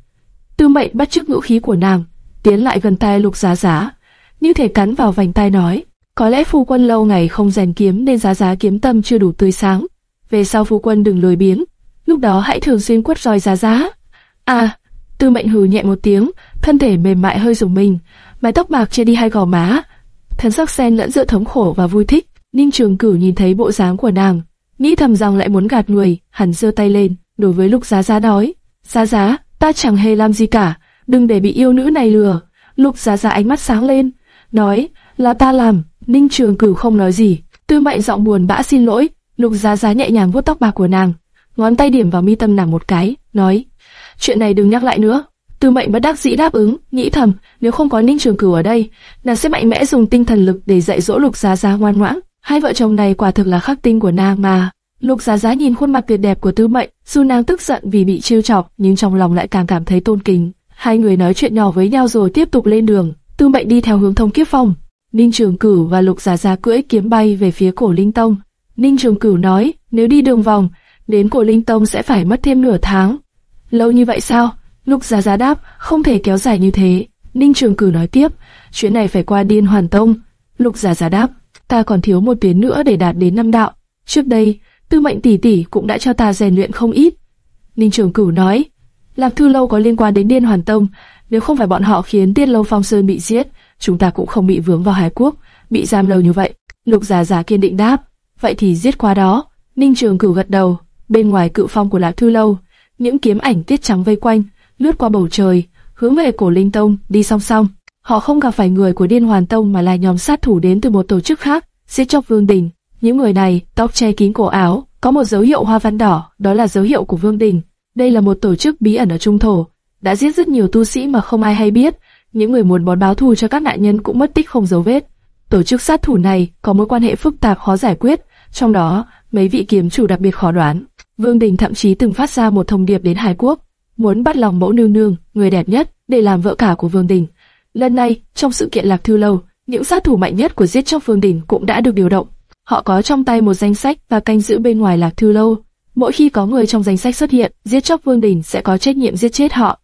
Tư Mệnh bắt chước ngữ khí của nàng, tiến lại gần tai Lục Giá Giá, như thể cắn vào vành tai nói, có lẽ phu quân lâu ngày không rèn kiếm nên Giá Giá kiếm tâm chưa đủ tươi sáng. Về sau phu quân đừng lười biếng, lúc đó hãy thường xuyên quất roi Giá Giá. À, Tư Mệnh hừ nhẹ một tiếng, thân thể mềm mại hơi rùng mình, mái tóc bạc che đi hai gò má, thần sắc xen lẫn giữa thống khổ và vui thích. Ninh Trường Cửu nhìn thấy bộ dáng của nàng, nghĩ thầm rằng lại muốn gạt người, hắn giơ tay lên, đối với Lục Giá Giá nói: "Giá Giá, ta chẳng hề làm gì cả, đừng để bị yêu nữ này lừa." Lục Giá Giá ánh mắt sáng lên, nói: "Là ta làm." Ninh Trường Cửu không nói gì, Tư Mệnh giọng buồn bã xin lỗi. Lục Giá Giá nhẹ nhàng vuốt tóc bạc của nàng, ngón tay điểm vào mi tâm nàng một cái, nói: "Chuyện này đừng nhắc lại nữa." Tư Mệnh bất đắc dĩ đáp ứng, nghĩ thầm, nếu không có Ninh Trường Cửu ở đây, nàng sẽ mạnh mẽ dùng tinh thần lực để dạy dỗ Lục Giá Giá ngoan ngoãn. Hai vợ chồng này quả thực là khắc tinh của nàng mà. Lục Giá Giá nhìn khuôn mặt tuyệt đẹp của Tư Mệnh, dù nàng tức giận vì bị trêu chọc, nhưng trong lòng lại càng cảm thấy tôn kính. Hai người nói chuyện nhỏ với nhau rồi tiếp tục lên đường. Tư Mệnh đi theo hướng thông kiếp phong. Ninh Trường Cửu và Lục Giá Giá cưỡi kiếm bay về phía cổ Linh Tông. Ninh Trường Cửu nói, nếu đi đường vòng, đến cổ Linh Tông sẽ phải mất thêm nửa tháng. Lâu như vậy sao? Lục Giá Giá đáp, không thể kéo dài như thế. Ninh Trường cử nói tiếp, chuyến này phải qua Điên Hoàn Tông. Lục Giá Giá đáp, ta còn thiếu một tiếng nữa để đạt đến năm đạo. Trước đây, Tư Mệnh tỷ tỷ cũng đã cho ta rèn luyện không ít. Ninh Trường Cửu nói, Lạc Thư Lâu có liên quan đến Điên Hoàn Tông, nếu không phải bọn họ khiến Tiên Lâu Phong Sơn bị giết, chúng ta cũng không bị vướng vào Hải Quốc, bị giam lâu như vậy. Lục Giá Giá kiên định đáp, vậy thì giết qua đó. Ninh Trường Cửu gật đầu, bên ngoài cự phong của Lạc Thư Lâu, những kiếm ảnh tiết trắng vây quanh, lướt qua bầu trời, hướng về cổ Linh Tông, đi song song. Họ không gặp phải người của Điên Hoàn Tông mà là nhóm sát thủ đến từ một tổ chức khác, giết chóc Vương Đình. Những người này, tóc che kín cổ áo, có một dấu hiệu hoa văn đỏ, đó là dấu hiệu của Vương Đình. Đây là một tổ chức bí ẩn ở Trung Thổ, đã giết rất nhiều tu sĩ mà không ai hay biết. Những người muốn bón báo thù cho các nạn nhân cũng mất tích không dấu vết. Tổ chức sát thủ này có mối quan hệ phức tạp khó giải quyết, trong đó mấy vị kiếm chủ đặc biệt khó đoán. Vương Đình thậm chí từng phát ra một thông điệp đến Hải Quốc, muốn bắt lòng mẫu nương nương, người đẹp nhất, để làm vợ cả của Vương Đình. Lần này, trong sự kiện Lạc Thư Lâu, những sát thủ mạnh nhất của giết chóc Vương Đình cũng đã được điều động. Họ có trong tay một danh sách và canh giữ bên ngoài Lạc Thư Lâu. Mỗi khi có người trong danh sách xuất hiện, giết chóc Vương Đình sẽ có trách nhiệm giết chết họ.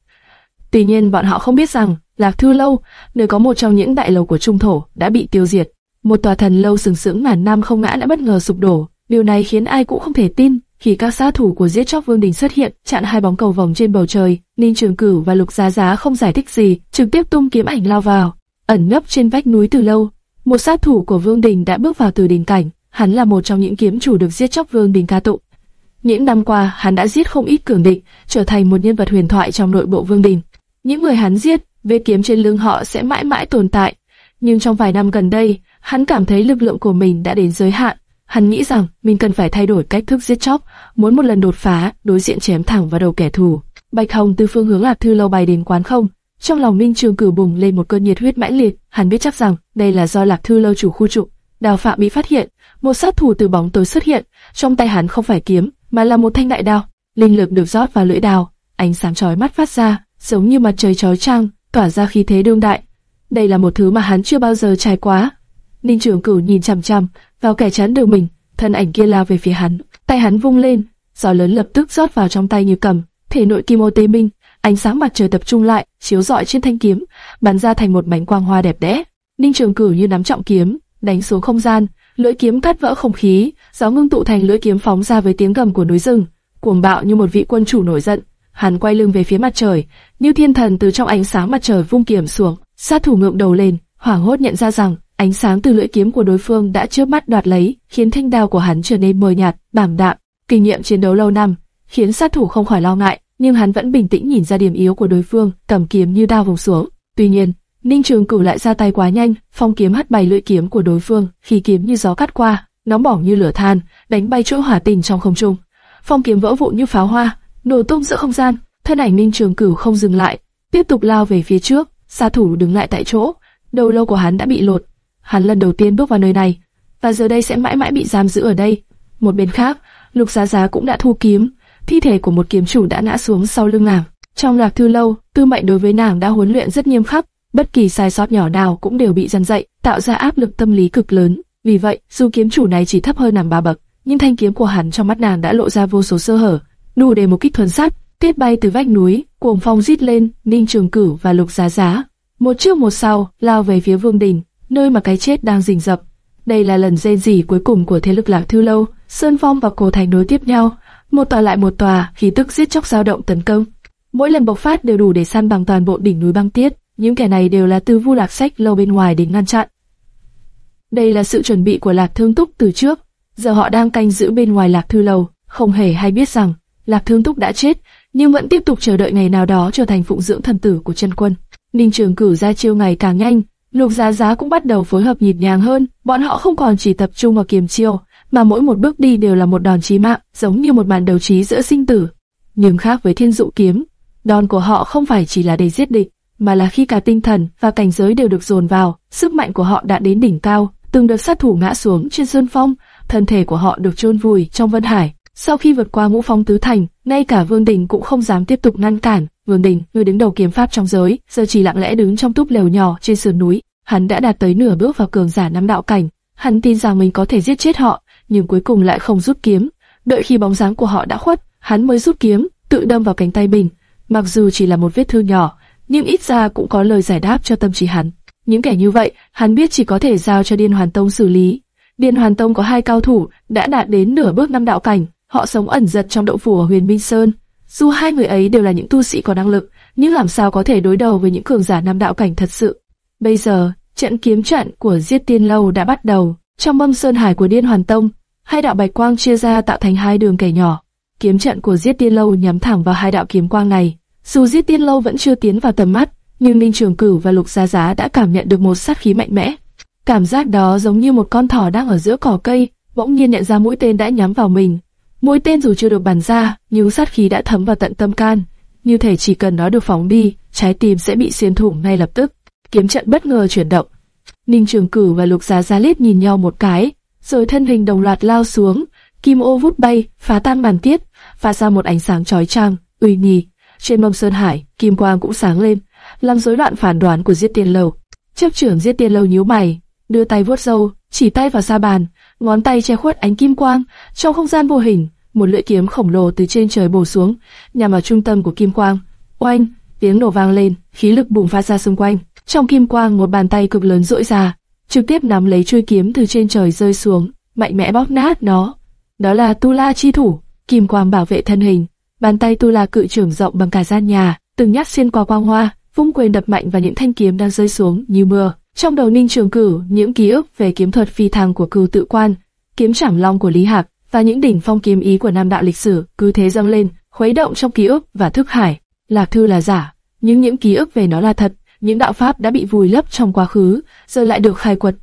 Tuy nhiên bọn họ không biết rằng, Lạc Thư Lâu, nơi có một trong những đại lầu của Trung Thổ, đã bị tiêu diệt. Một tòa thần lâu sừng sững ngàn năm không ngã đã bất ngờ sụp đổ. Điều này khiến ai cũng không thể tin. Khi các sát thủ của giết chóc Vương Đình xuất hiện, chặn hai bóng cầu vòng trên bầu trời, Ninh Trường Cửu và Lục Giá Giá không giải thích gì, trực tiếp tung kiếm ảnh lao vào, ẩn nấp trên vách núi từ lâu. Một sát thủ của Vương Đình đã bước vào từ đình cảnh, hắn là một trong những kiếm chủ được giết chóc Vương Đình ca tụng. Những năm qua, hắn đã giết không ít cường địch, trở thành một nhân vật huyền thoại trong nội bộ Vương Đình. Những người hắn giết, vết kiếm trên lưng họ sẽ mãi mãi tồn tại. Nhưng trong vài năm gần đây, hắn cảm thấy lực lượng của mình đã đến giới hạn. Hắn nghĩ rằng mình cần phải thay đổi cách thức giết chóc, muốn một lần đột phá, đối diện chém thẳng vào đầu kẻ thù. Bạch Hồng từ phương hướng Lạc Thư lâu bay đến quán không, trong lòng Minh Trường Cửu bùng lên một cơn nhiệt huyết mãnh liệt, hắn biết chắc rằng đây là do Lạc Thư lâu chủ khu trụ. Đào Phạm bị phát hiện, một sát thủ từ bóng tối xuất hiện, trong tay hắn không phải kiếm, mà là một thanh đại đao. Linh lực được rót vào lưỡi đao, ánh sáng chói mắt phát ra, giống như mặt trời chói chang, tỏa ra khí thế đương đại. Đây là một thứ mà hắn chưa bao giờ trải qua. Ninh Trường Cửu nhìn chằm chằm vào kẻ chắn đường mình, thân ảnh kia lao về phía hắn, tay hắn vung lên, gió lớn lập tức rót vào trong tay như cầm, thể nội kim ô tê minh, ánh sáng mặt trời tập trung lại, chiếu rọi trên thanh kiếm, bắn ra thành một mảnh quang hoa đẹp đẽ. Ninh Trường Cửu như nắm trọng kiếm, đánh xuống không gian, lưỡi kiếm cắt vỡ không khí, gió ngưng tụ thành lưỡi kiếm phóng ra với tiếng gầm của núi rừng, cuồng bạo như một vị quân chủ nổi giận. Hắn quay lưng về phía mặt trời, như thiên thần từ trong ánh sáng mặt trời vung kiếm xuống, sát thủ ngượng đầu lên, hoảng hốt nhận ra rằng ánh sáng từ lưỡi kiếm của đối phương đã chớp mắt đoạt lấy, khiến thanh đao của hắn trở nên mờ nhạt, bảm đạm. Kinh nghiệm chiến đấu lâu năm khiến sát thủ không khỏi lo ngại, nhưng hắn vẫn bình tĩnh nhìn ra điểm yếu của đối phương, cầm kiếm như đao vùng xuống. Tuy nhiên, Ninh Trường Cửu lại ra tay quá nhanh, phong kiếm hất bay lưỡi kiếm của đối phương, khi kiếm như gió cắt qua, nóng bỏng như lửa than, đánh bay chỗ hỏa tình trong không trung. Phong kiếm vỡ vụn như pháo hoa, nổ tung giữa không gian. Thân ảnh Ninh Trường Cửu không dừng lại, tiếp tục lao về phía trước. Sát thủ đứng lại tại chỗ, đầu lâu của hắn đã bị lột. Hắn lần đầu tiên bước vào nơi này, và giờ đây sẽ mãi mãi bị giam giữ ở đây. Một bên khác, Lục Giá Giá cũng đã thu kiếm, thi thể của một kiếm chủ đã ngã xuống sau lưng nàng. Trong lạc thư lâu, tư mệnh đối với nàng đã huấn luyện rất nghiêm khắc, bất kỳ sai sót nhỏ nào cũng đều bị dằn dậy, tạo ra áp lực tâm lý cực lớn. Vì vậy, dù kiếm chủ này chỉ thấp hơn nàng ba bậc, nhưng thanh kiếm của hắn trong mắt nàng đã lộ ra vô số sơ hở, đủ để một kích thuần sát. Tiết bay từ vách núi, cuồng phong rít lên, Ninh Trường Cửu và Lục Giá Giá, một trước một sau, lao về phía Vương Đình, nơi mà cái chết đang rình rập. Đây là lần rên rỉ cuối cùng của thế lực Lạc Thư Lâu, Sơn Phong và Cổ Thành nối tiếp nhau, một tòa lại một tòa, khí tức giết chóc dao động tấn công. mỗi lần bộc phát đều đủ để săn bằng toàn bộ đỉnh núi băng tiết. Những kẻ này đều là từ Vu Lạc Sách lâu bên ngoài đến ngăn chặn. Đây là sự chuẩn bị của Lạc Thương Túc từ trước. Giờ họ đang canh giữ bên ngoài Lạc Thư lâu, không hề hay biết rằng Lạc Thương Túc đã chết, nhưng vẫn tiếp tục chờ đợi ngày nào đó trở thành phụng dưỡng thần tử của chân quân. Ninh Trường cử ra chiêu ngày càng nhanh, Lục Giá Giá cũng bắt đầu phối hợp nhịp nhàng hơn, bọn họ không còn chỉ tập trung vào kiềm chiêu, mà mỗi một bước đi đều là một đòn chí mạng, giống như một màn đấu trí giữa sinh tử. Nhưng khác với Thiên Dụ kiếm, đòn của họ không phải chỉ là để giết địch, mà là khi cả tinh thần và cảnh giới đều được dồn vào, sức mạnh của họ đã đến đỉnh cao, từng đợt sát thủ ngã xuống trên sơn phong, thân thể của họ được chôn vùi trong vân hải. Sau khi vượt qua ngũ phong tứ thành, ngay cả Vương Đình cũng không dám tiếp tục ngăn cản. Vương Đình, người đứng đầu kiếm pháp trong giới, giờ chỉ lặng lẽ đứng trong túp lều nhỏ trên sườn núi. Hắn đã đạt tới nửa bước vào cường giả năm đạo cảnh. Hắn tin rằng mình có thể giết chết họ, nhưng cuối cùng lại không rút kiếm. Đợi khi bóng dáng của họ đã khuất, hắn mới rút kiếm, tự đâm vào cánh tay mình. Mặc dù chỉ là một vết thương nhỏ, nhưng ít ra cũng có lời giải đáp cho tâm trí hắn. Những kẻ như vậy, hắn biết chỉ có thể giao cho Điên Hoàn Tông xử lý. Điên Hoàn Tông có hai cao thủ đã đạt đến nửa bước năm đạo cảnh, họ sống ẩn giật trong động phủ ở Huyền Minh Sơn. Dù hai người ấy đều là những tu sĩ có năng lực, nhưng làm sao có thể đối đầu với những cường giả nam đạo cảnh thật sự. Bây giờ, trận kiếm trận của Diết Tiên Lâu đã bắt đầu. Trong mâm sơn hải của Điên Hoàn Tông, hai đạo bạch quang chia ra tạo thành hai đường kẻ nhỏ. Kiếm trận của Diết Tiên Lâu nhắm thẳng vào hai đạo kiếm quang này. Dù Diết Tiên Lâu vẫn chưa tiến vào tầm mắt, nhưng Ninh Trường Cửu và Lục Gia Giá đã cảm nhận được một sát khí mạnh mẽ. Cảm giác đó giống như một con thỏ đang ở giữa cỏ cây, bỗng nhiên nhận ra mũi tên đã nhắm vào mình. Mũi tên dù chưa được bắn ra, nhưng sát khí đã thấm vào tận tâm can, như thể chỉ cần nó được phóng đi, trái tim sẽ bị xuyên thủng ngay lập tức. Kiếm trận bất ngờ chuyển động. Ninh Trường Cửu và Lục Giá Giá Lít nhìn nhau một cái, rồi thân hình đồng loạt lao xuống, kim ô vút bay, phá tan màn tiết, phá ra một ánh sáng chói chang, uy nghi. Trên mâm sơn hải, kim quang cũng sáng lên, làm rối loạn phản đoán của Diết Tiên Lâu. Chấp trưởng Diết Tiên Lâu nhíu mày, đưa tay vuốt râu, chỉ tay vào sa bàn, ngón tay che khuất ánh kim quang, trong không gian vô hình, một lưỡi kiếm khổng lồ từ trên trời bổ xuống, nhằm vào trung tâm của kim quang. Oanh, tiếng nổ vang lên, khí lực bùng phát ra xung quanh. Trong kim quang một bàn tay cực lớn duỗi ra, trực tiếp nắm lấy chuôi kiếm từ trên trời rơi xuống, mạnh mẽ bóp nát nó. Đó là Tu La chi thủ, kim quang bảo vệ thân hình. Bàn tay Tu La cự trưởng rộng bằng cả gian nhà, từng nhát xuyên qua quang hoa, vung quyền đập mạnh vào những thanh kiếm đang rơi xuống như mưa. Trong đầu Ninh Trường Cửu, những ký ức về kiếm thuật phi thăng của Cửu Tự Quan, kiếm Trảm Long của Lý Hạc và những đỉnh phong kiếm ý của Nam đạo lịch sử cứ thế dâng lên, khuấy động trong ký ức và thức hải. Lạc Thư là giả, nhưng những ký ức về nó là thật. Những đạo pháp đã bị vùi lấp trong quá khứ, giờ lại được khai quật.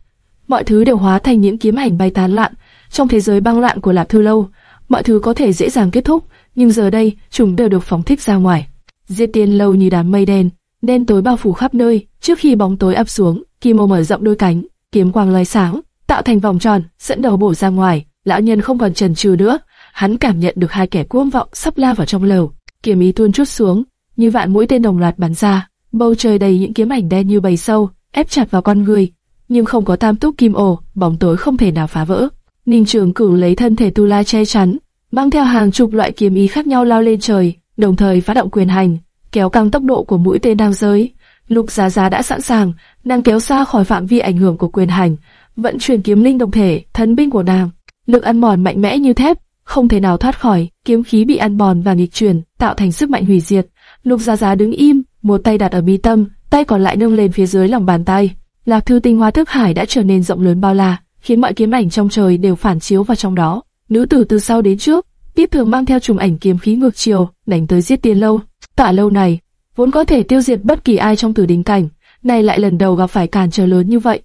Mọi thứ đều hóa thành những kiếm ảnh bay tán loạn. Trong thế giới băng loạn của Lạc Thư lâu, mọi thứ có thể dễ dàng kết thúc, nhưng giờ đây chúng đều được phóng thích ra ngoài. Diệt tiên lâu như đám mây đen, đen tối bao phủ khắp nơi. Trước khi bóng tối ập xuống, Kim Ô mở rộng đôi cánh, kiếm quang lóe sáng, tạo thành vòng tròn, dẫn đầu bổ ra ngoài. Lão nhân không còn chần chừ nữa, hắn cảm nhận được hai kẻ cuồng vọng sắp la vào trong lầu. Kiếm ý tuôn chút xuống, như vạn mũi tên đồng loạt bắn ra, bầu trời đầy những kiếm ảnh đen như bầy sâu, ép chặt vào con người. Nhưng không có tam túc kim ổ, bóng tối không thể nào phá vỡ. Ninh Trường Cửu lấy thân thể Tu La che chắn, mang theo hàng chục loại kiếm ý khác nhau lao lên trời, đồng thời phát động quyền hành, kéo căng tốc độ của mũi tên đang rơi. Lục Giá Giá đã sẵn sàng, nàng kéo xa khỏi phạm vi ảnh hưởng của quyền hành, vận chuyển kiếm linh đồng thể, thân binh của nàng. Lực ăn mòn mạnh mẽ như thép, không thể nào thoát khỏi, kiếm khí bị ăn mòn và nghịch chuyển, tạo thành sức mạnh hủy diệt. Lục Giá Giá đứng im, một tay đặt ở mi tâm, tay còn lại nâng lên phía dưới lòng bàn tay. Lạc Thư Tinh Hoa Thức Hải đã trở nên rộng lớn bao la, khiến mọi kiếm ảnh trong trời đều phản chiếu vào trong đó. Nữ tử từ sau đến trước, tiếp thường mang theo trùng ảnh kiếm khí ngược chiều, đánh tới giết tiên lâu. Tả lâu này, vốn có thể tiêu diệt bất kỳ ai trong tử đình cảnh, nay lại lần đầu gặp phải cản trở lớn như vậy.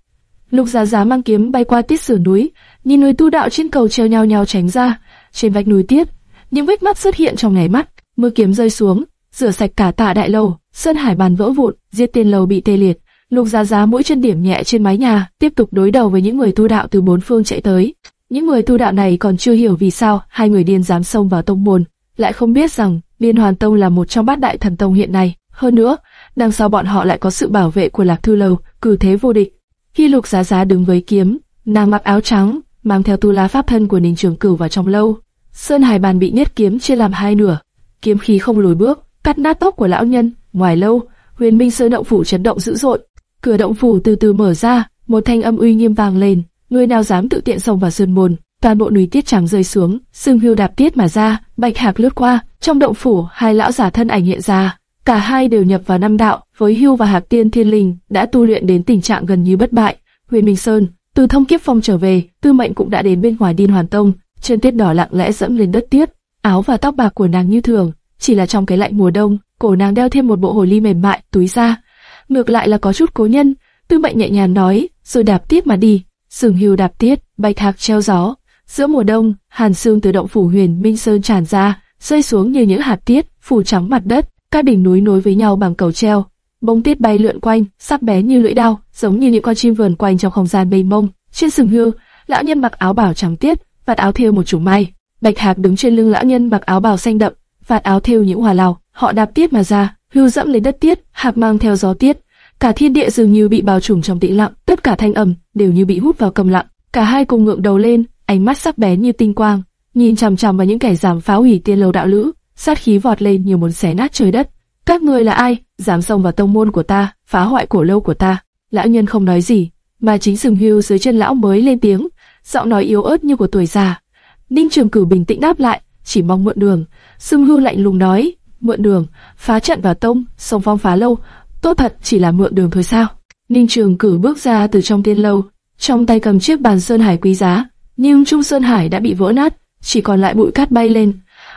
Lục Giá Giá mang kiếm bay qua tiết sườn núi, nhìn núi tu đạo trên cầu treo nhau nhau tránh ra, trên vách núi tiếp, những vết mắt xuất hiện trong nháy mắt, mưa kiếm rơi xuống, rửa sạch cả tạ đại lâu, sơn hải bàn vỡ vụn, giết tiên lâu bị tê liệt. Lục Giá Giá mỗi chân điểm nhẹ trên mái nhà, tiếp tục đối đầu với những người tu đạo từ bốn phương chạy tới. Những người tu đạo này còn chưa hiểu vì sao hai người điên dám xông vào tông môn, lại không biết rằng Liên Hoàn Tông là một trong bát đại thần tông hiện nay. Hơn nữa, đằng sau bọn họ lại có sự bảo vệ của Lạc Thư lầu cử thế vô địch. Khi Lục Giá Giá đứng với kiếm, nàng mặc áo trắng, mang theo tu la pháp thân của Ninh Trường Cửu vào trong lâu. Sơn Hải bàn bị nhất kiếm chia làm hai nửa, kiếm khí không lùi bước, cắt nát tóc của lão nhân. Ngoài lâu, Huyền Minh Sơn động phủ chấn động dữ dội, cửa động phủ từ từ mở ra, một thanh âm uy nghiêm vang lên. Người nào dám tự tiện xông vào sơn môn, toàn bộ núi tiết trắng rơi xuống, sương hưu đạp tiết mà ra, bạch hạc lướt qua, trong động phủ hai lão giả thân ảnh hiện ra, cả hai đều nhập vào năm đạo, với hưu và hạc tiên thiên linh đã tu luyện đến tình trạng gần như bất bại. Huyền Minh Sơn từ thông kiếp phong trở về, tư mệnh cũng đã đến bên ngoài điên hoàn tông, chân tiết đỏ lặng lẽ dẫm lên đất tiết, áo và tóc bạc của nàng như thường, chỉ là trong cái lạnh mùa đông, cổ nàng đeo thêm một bộ hồ ly mềm mại, túi da, ngược lại là có chút cố nhân. Tư mệnh nhẹ nhàng nói, rồi đạp tiết mà đi. Sừng hưu đạp tiết, bạch hạc treo gió. Giữa mùa đông, hàn sương từ động phủ huyền minh sơn tràn ra, rơi xuống như những hạt tiết, phủ trắng mặt đất. Các đỉnh núi nối với nhau bằng cầu treo, bông tiết bay lượn quanh, sắc bé như lưỡi dao, giống như những con chim vườn quanh trong không gian mênh mông. Trên sừng hươu. lão nhân mặc áo bảo trắng tiết, vạt áo thêu một chùm may. Bạch Hạc đứng trên lưng lão nhân mặc áo bào xanh đậm, vạt áo thêu những hòa lào. Họ đạp tiết mà ra, hưu dẫm lấy đất tiết, hạc mang theo gió tiết. Cả thiên địa dường như bị bao trùm trong tĩnh lặng, tất cả thanh âm đều như bị hút vào cầm lặng. Cả hai cùng ngượng đầu lên, ánh mắt sắc bén như tinh quang, nhìn chằm chằm vào những kẻ dám phá hủy tiên lâu đạo lữ, sát khí vọt lên như muốn xé nát trời đất. Các ngươi là ai, dám xông vào tông môn của ta, phá hoại cổ lâu của ta? Lão nhân không nói gì, mà chính sừng hưu dưới chân lão mới lên tiếng, giọng nói yếu ớt như của tuổi già. Ninh Trường Cử bình tĩnh đáp lại, chỉ mong mượn đường. Sừng hưu lạnh lùng nói, mượn đường, phá trận vào tông, xông phong phá lâu, tốt thật chỉ là mượn đường thôi sao? Ninh Trường Cử bước ra từ trong tiên lâu, trong tay cầm chiếc bàn sơn hải quý giá, nhưng trung sơn hải đã bị vỡ nát, chỉ còn lại bụi cát bay lên.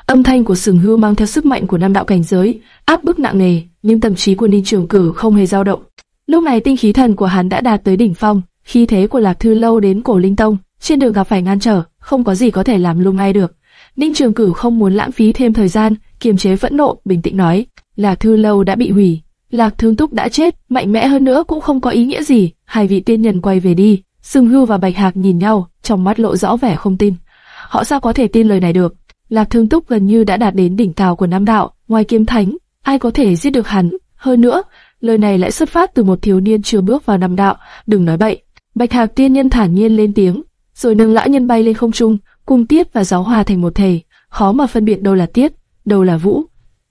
Âm thanh của sừng hưu mang theo sức mạnh của năm đạo cảnh giới, áp bức nặng nề, nhưng tâm trí của Ninh Trường Cử không hề dao động. Lúc này tinh khí thần của hắn đã đạt tới đỉnh phong, khi thế của Lạc Thư Lâu đến cổ Linh Tông, trên đường gặp phải ngăn trở, không có gì có thể làm lung ai được. Ninh Trường Cử không muốn lãng phí thêm thời gian, kiềm chế phẫn nộ, bình tĩnh nói, Lạc Thư Lâu đã bị hủy, Lạc Thương Túc đã chết, mạnh mẽ hơn nữa cũng không có ý nghĩa gì. Hai vị tiên nhân quay về đi. sừng Hưu và Bạch Hạc nhìn nhau, trong mắt lộ rõ vẻ không tin. Họ sao có thể tin lời này được? Lạc Thương Túc gần như đã đạt đến đỉnh cao của Nam Đạo, ngoài kiếm thánh, ai có thể giết được hắn? Hơn nữa, lời này lại xuất phát từ một thiếu niên chưa bước vào Nam Đạo, đừng nói bậy. Bạch Hạc tiên nhân thản nhiên lên tiếng, rồi nâng lão nhân bay lên không trung, cùng Tiết và Giáo Hòa thành một thể, khó mà phân biệt đâu là Tiết, đâu là Vũ.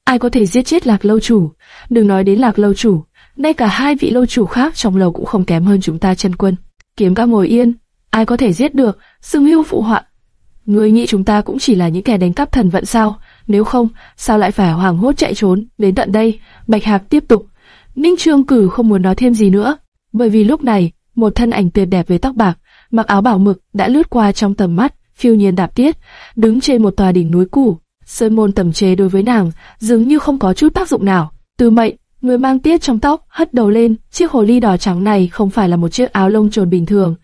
Ai có thể giết chết Lạc lâu chủ? Đừng nói đến Lạc lâu chủ, ngay cả hai vị lâu chủ khác trong lầu cũng không kém hơn chúng ta chân quân. Kiếm các ngồi yên, ai có thể giết được? Sương Hưu phụ họa, Ngươi nghĩ chúng ta cũng chỉ là những kẻ đánh cắp thần vận sao? Nếu không, sao lại phải hoảng hốt chạy trốn đến tận đây? Bạch Hạc tiếp tục. Ninh Trương Cử không muốn nói thêm gì nữa, bởi vì lúc này một thân ảnh tuyệt đẹp với tóc bạc, mặc áo bảo mực đã lướt qua trong tầm mắt, phiêu nhiên đạp tiết, đứng trên một tòa đỉnh núi cũ. Sơn môn tầm chế đối với nàng dường như không có chút tác dụng nào. Từ mệnh, người mang tiết trong tóc hất đầu lên, chiếc hồ ly đỏ trắng này không phải là một chiếc áo lông trồn bình thường,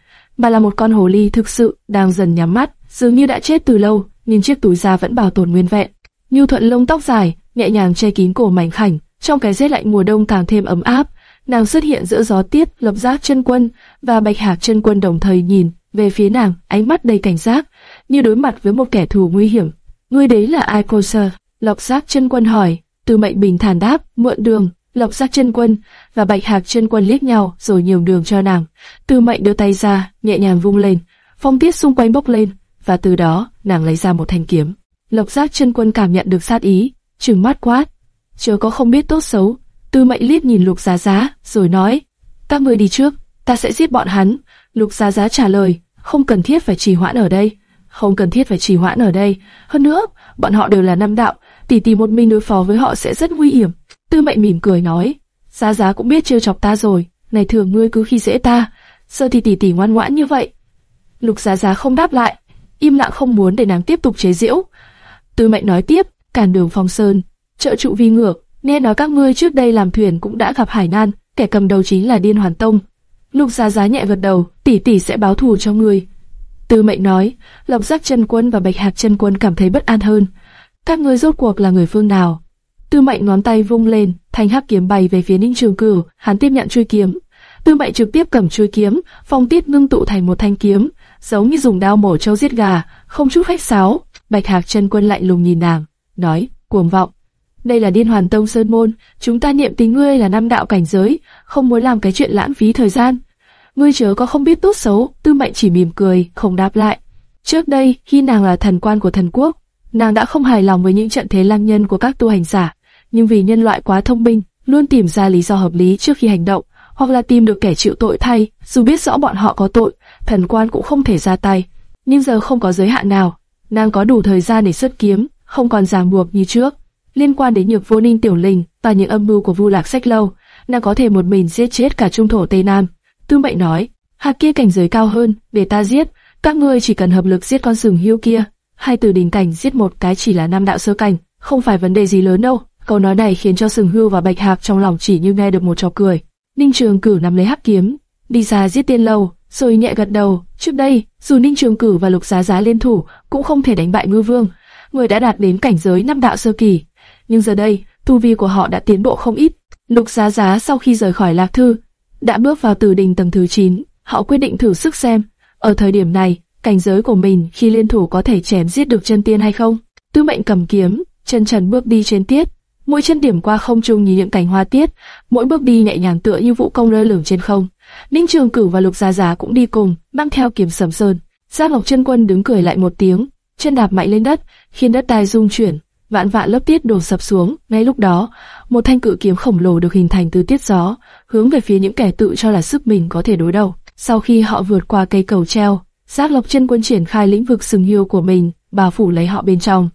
mà là một con hồ ly thực sự đang dần nhắm mắt dường như đã chết từ lâu, nhưng chiếc túi da vẫn bảo tồn nguyên vẹn. Nhu thuận lông tóc dài, nhẹ nhàng che kín cổ mảnh khảnh, trong cái rét lạnh mùa đông càng thêm ấm áp. Nàng xuất hiện giữa gió tiết, lập giác chân quân và bạch hạc chân quân đồng thời nhìn về phía nàng, ánh mắt đầy cảnh giác, như đối mặt với một kẻ thù nguy hiểm. Ngươi đấy là ai cô sơ? Lộc giác chân quân hỏi. Từ mệnh bình thản đáp, mượn đường. Lộc giác chân quân và bạch hạc chân quân liếc nhau rồi nhường đường cho nàng. Tư mệnh đưa tay ra, nhẹ nhàng vung lên, phong tiết xung quanh bốc lên, và từ đó nàng lấy ra một thanh kiếm. Lộc Giác chân quân cảm nhận được sát ý, trừng mắt quát, chớ có không biết tốt xấu. Tư Mệnh liếc nhìn Lục Giá Giá, rồi nói, các ngươi đi trước, ta sẽ giết bọn hắn. Lục Giá Giá trả lời, không cần thiết phải trì hoãn ở đây, không cần thiết phải trì hoãn ở đây. Hơn nữa, bọn họ đều là nam đạo, tỷ tỷ một mình đối phó với họ sẽ rất nguy hiểm. Tư Mệnh mỉm cười nói, Giá Giá cũng biết trêu chọc ta rồi, này thường ngươi cứ khi dễ ta, giờ thì tỷ tỷ ngoan ngoãn như vậy. Lục Giá Giá không đáp lại, im lặng không muốn để nàng tiếp tục chế giễu. Tư mệnh nói tiếp, cản đường phong sơn, trợ trụ vi ngược, nghe nói các ngươi trước đây làm thuyền cũng đã gặp hải nan, kẻ cầm đầu chính là điên hoàn tông. Lục giá giá nhẹ gật đầu, tỷ tỷ sẽ báo thù cho ngươi. Tư mệnh nói, lộc giác chân quân và bạch hạc chân quân cảm thấy bất an hơn. Các ngươi rốt cuộc là người phương nào? Tư mệnh ngón tay vung lên, thanh hắc kiếm bay về phía ninh trường cửu, hắn tiếp nhận chuôi kiếm. Tư mệnh trực tiếp cầm chuôi kiếm, phong tiết ngưng tụ thành một thanh kiếm, giống như dùng đao mổ trâu giết gà, không chút khách sáo. Bạch Hạc chân quân lạnh lùng nhìn nàng, nói, cuồng vọng. Đây là điên hoàn tông sơn môn, chúng ta niệm tính ngươi là năm đạo cảnh giới, không muốn làm cái chuyện lãng phí thời gian. Ngươi chớ có không biết tốt xấu, tư mệnh chỉ mỉm cười, không đáp lại. Trước đây, khi nàng là thần quan của thần quốc, nàng đã không hài lòng với những trận thế lang nhân của các tu hành giả, nhưng vì nhân loại quá thông minh, luôn tìm ra lý do hợp lý trước khi hành động, hoặc là tìm được kẻ chịu tội thay, dù biết rõ bọn họ có tội, thần quan cũng không thể ra tay. nhưng giờ không có giới hạn nào. Nàng có đủ thời gian để xuất kiếm, không còn ràng buộc như trước. Liên quan đến nhược vô ninh tiểu linh và những âm mưu của Vu Lạc Sách Lâu, nàng có thể một mình giết chết cả trung thổ Tây Nam. Tư Mệnh nói, hạt kia cảnh giới cao hơn, để ta giết, các ngươi chỉ cần hợp lực giết con sừng hưu kia. Hai từ đỉnh cảnh giết một cái chỉ là năm đạo sơ cảnh, không phải vấn đề gì lớn đâu. Câu nói này khiến cho sừng hưu và bạch hạc trong lòng chỉ như nghe được một trò cười. Ninh Trường Cử nắm lấy hắc kiếm, đi ra giết tiên lâu, rồi nhẹ gật đầu. Trước đây, dù Ninh Trường Cử và Lục Giá Giá liên thủ, cũng không thể đánh bại Ngư Vương, người đã đạt đến cảnh giới năm đạo sơ kỳ. Nhưng giờ đây, tu vi của họ đã tiến bộ không ít. Lục Giá Giá sau khi rời khỏi Lạc Thư, đã bước vào tử đình tầng thứ 9, họ quyết định thử sức xem, ở thời điểm này, cảnh giới của mình khi liên thủ có thể chém giết được chân tiên hay không. Tư mệnh cầm kiếm, chân trần bước đi trên tiết, mỗi chân điểm qua không trung như những cành hoa tiết, mỗi bước đi nhẹ nhàng tựa như vũ công lơ lửng trên không. Ninh Trường Cửu và Lục Gia Gia cũng đi cùng, mang theo kiếm sầm sơn. Giác Ngọc Chân Quân đứng cười lại một tiếng, chân đạp mạnh lên đất, khiến đất đai rung chuyển, vạn vạn lớp tiết đổ sập xuống. Ngay lúc đó, một thanh cự kiếm khổng lồ được hình thành từ tiết gió, hướng về phía những kẻ tự cho là sức mình có thể đối đầu. Sau khi họ vượt qua cây cầu treo, Giác Lộc Chân Quân triển khai lĩnh vực sừng hiêu của mình, bao phủ lấy họ bên trong.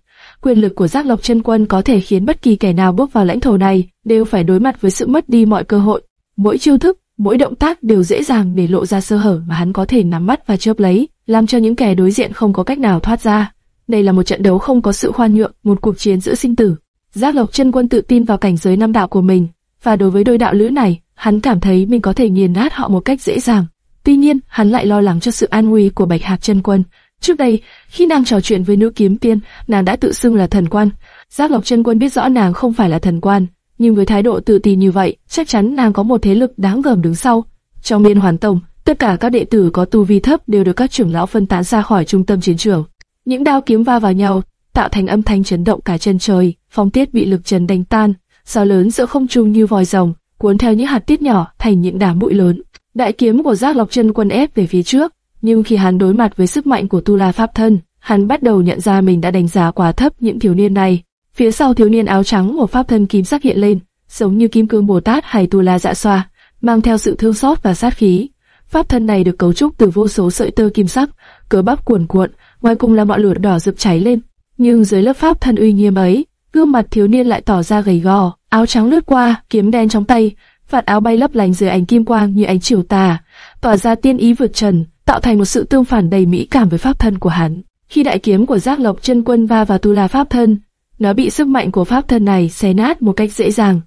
Quyền lực của Giác Lộc Chân Quân có thể khiến bất kỳ kẻ nào bước vào lãnh thổ này đều phải đối mặt với sự mất đi mọi cơ hội. Mỗi chiêu thức, mỗi động tác đều dễ dàng để lộ ra sơ hở mà hắn có thể nắm bắt và chớp lấy, làm cho những kẻ đối diện không có cách nào thoát ra. Đây là một trận đấu không có sự khoan nhượng, một cuộc chiến giữa sinh tử. Giác Lộc Chân Quân tự tin vào cảnh giới năm đạo của mình, và đối với đôi đạo lữ này, hắn cảm thấy mình có thể nghiền nát họ một cách dễ dàng. Tuy nhiên, hắn lại lo lắng cho sự an nguy của Bạch Hạc Chân Quân. Trước đây, khi nàng trò chuyện với nữ kiếm tiên, nàng đã tự xưng là thần quan. Giác Lộc Chân Quân biết rõ nàng không phải là thần quan, nhưng với thái độ tự tin như vậy, chắc chắn nàng có một thế lực đáng gờm đứng sau. Trong Miên Hoàn Tông, tất cả các đệ tử có tu vi thấp đều được các trưởng lão phân tán ra khỏi trung tâm chiến trường. Những đao kiếm va vào nhau, tạo thành âm thanh chấn động cả chân trời, phong tiết bị lực trần đánh tan, sao lớn giữa không trung như vòi rồng, cuốn theo những hạt tiết nhỏ thành những đám bụi lớn. Đại kiếm của Giác Lộc Chân Quân ép về phía trước, nhưng khi hắn đối mặt với sức mạnh của Tu La Pháp Thân, hắn bắt đầu nhận ra mình đã đánh giá quá thấp những thiếu niên này. Phía sau thiếu niên áo trắng một pháp thân kim sắc hiện lên, giống như kim cương Bồ Tát hay Tu La Dạ Xoa, mang theo sự thương xót và sát khí. Pháp thân này được cấu trúc từ vô số sợi tơ kim sắc, cơ bắp cuồn cuộn, ngoài cùng là ngọn lửa đỏ rực cháy lên. Nhưng dưới lớp pháp thân uy nghiêm ấy, gương mặt thiếu niên lại tỏ ra gầy gò, áo trắng lướt qua, kiếm đen trong tay, vạt áo bay lấp lánh dưới ánh kim quang như ánh chiều tà, tỏa ra tiên ý vượt trần, tạo thành một sự tương phản đầy mỹ cảm với pháp thân của hắn. Khi đại kiếm của Giác Lộc chân quân va vào Tu La pháp thân, nó bị sức mạnh của pháp thân này xé nát một cách dễ dàng.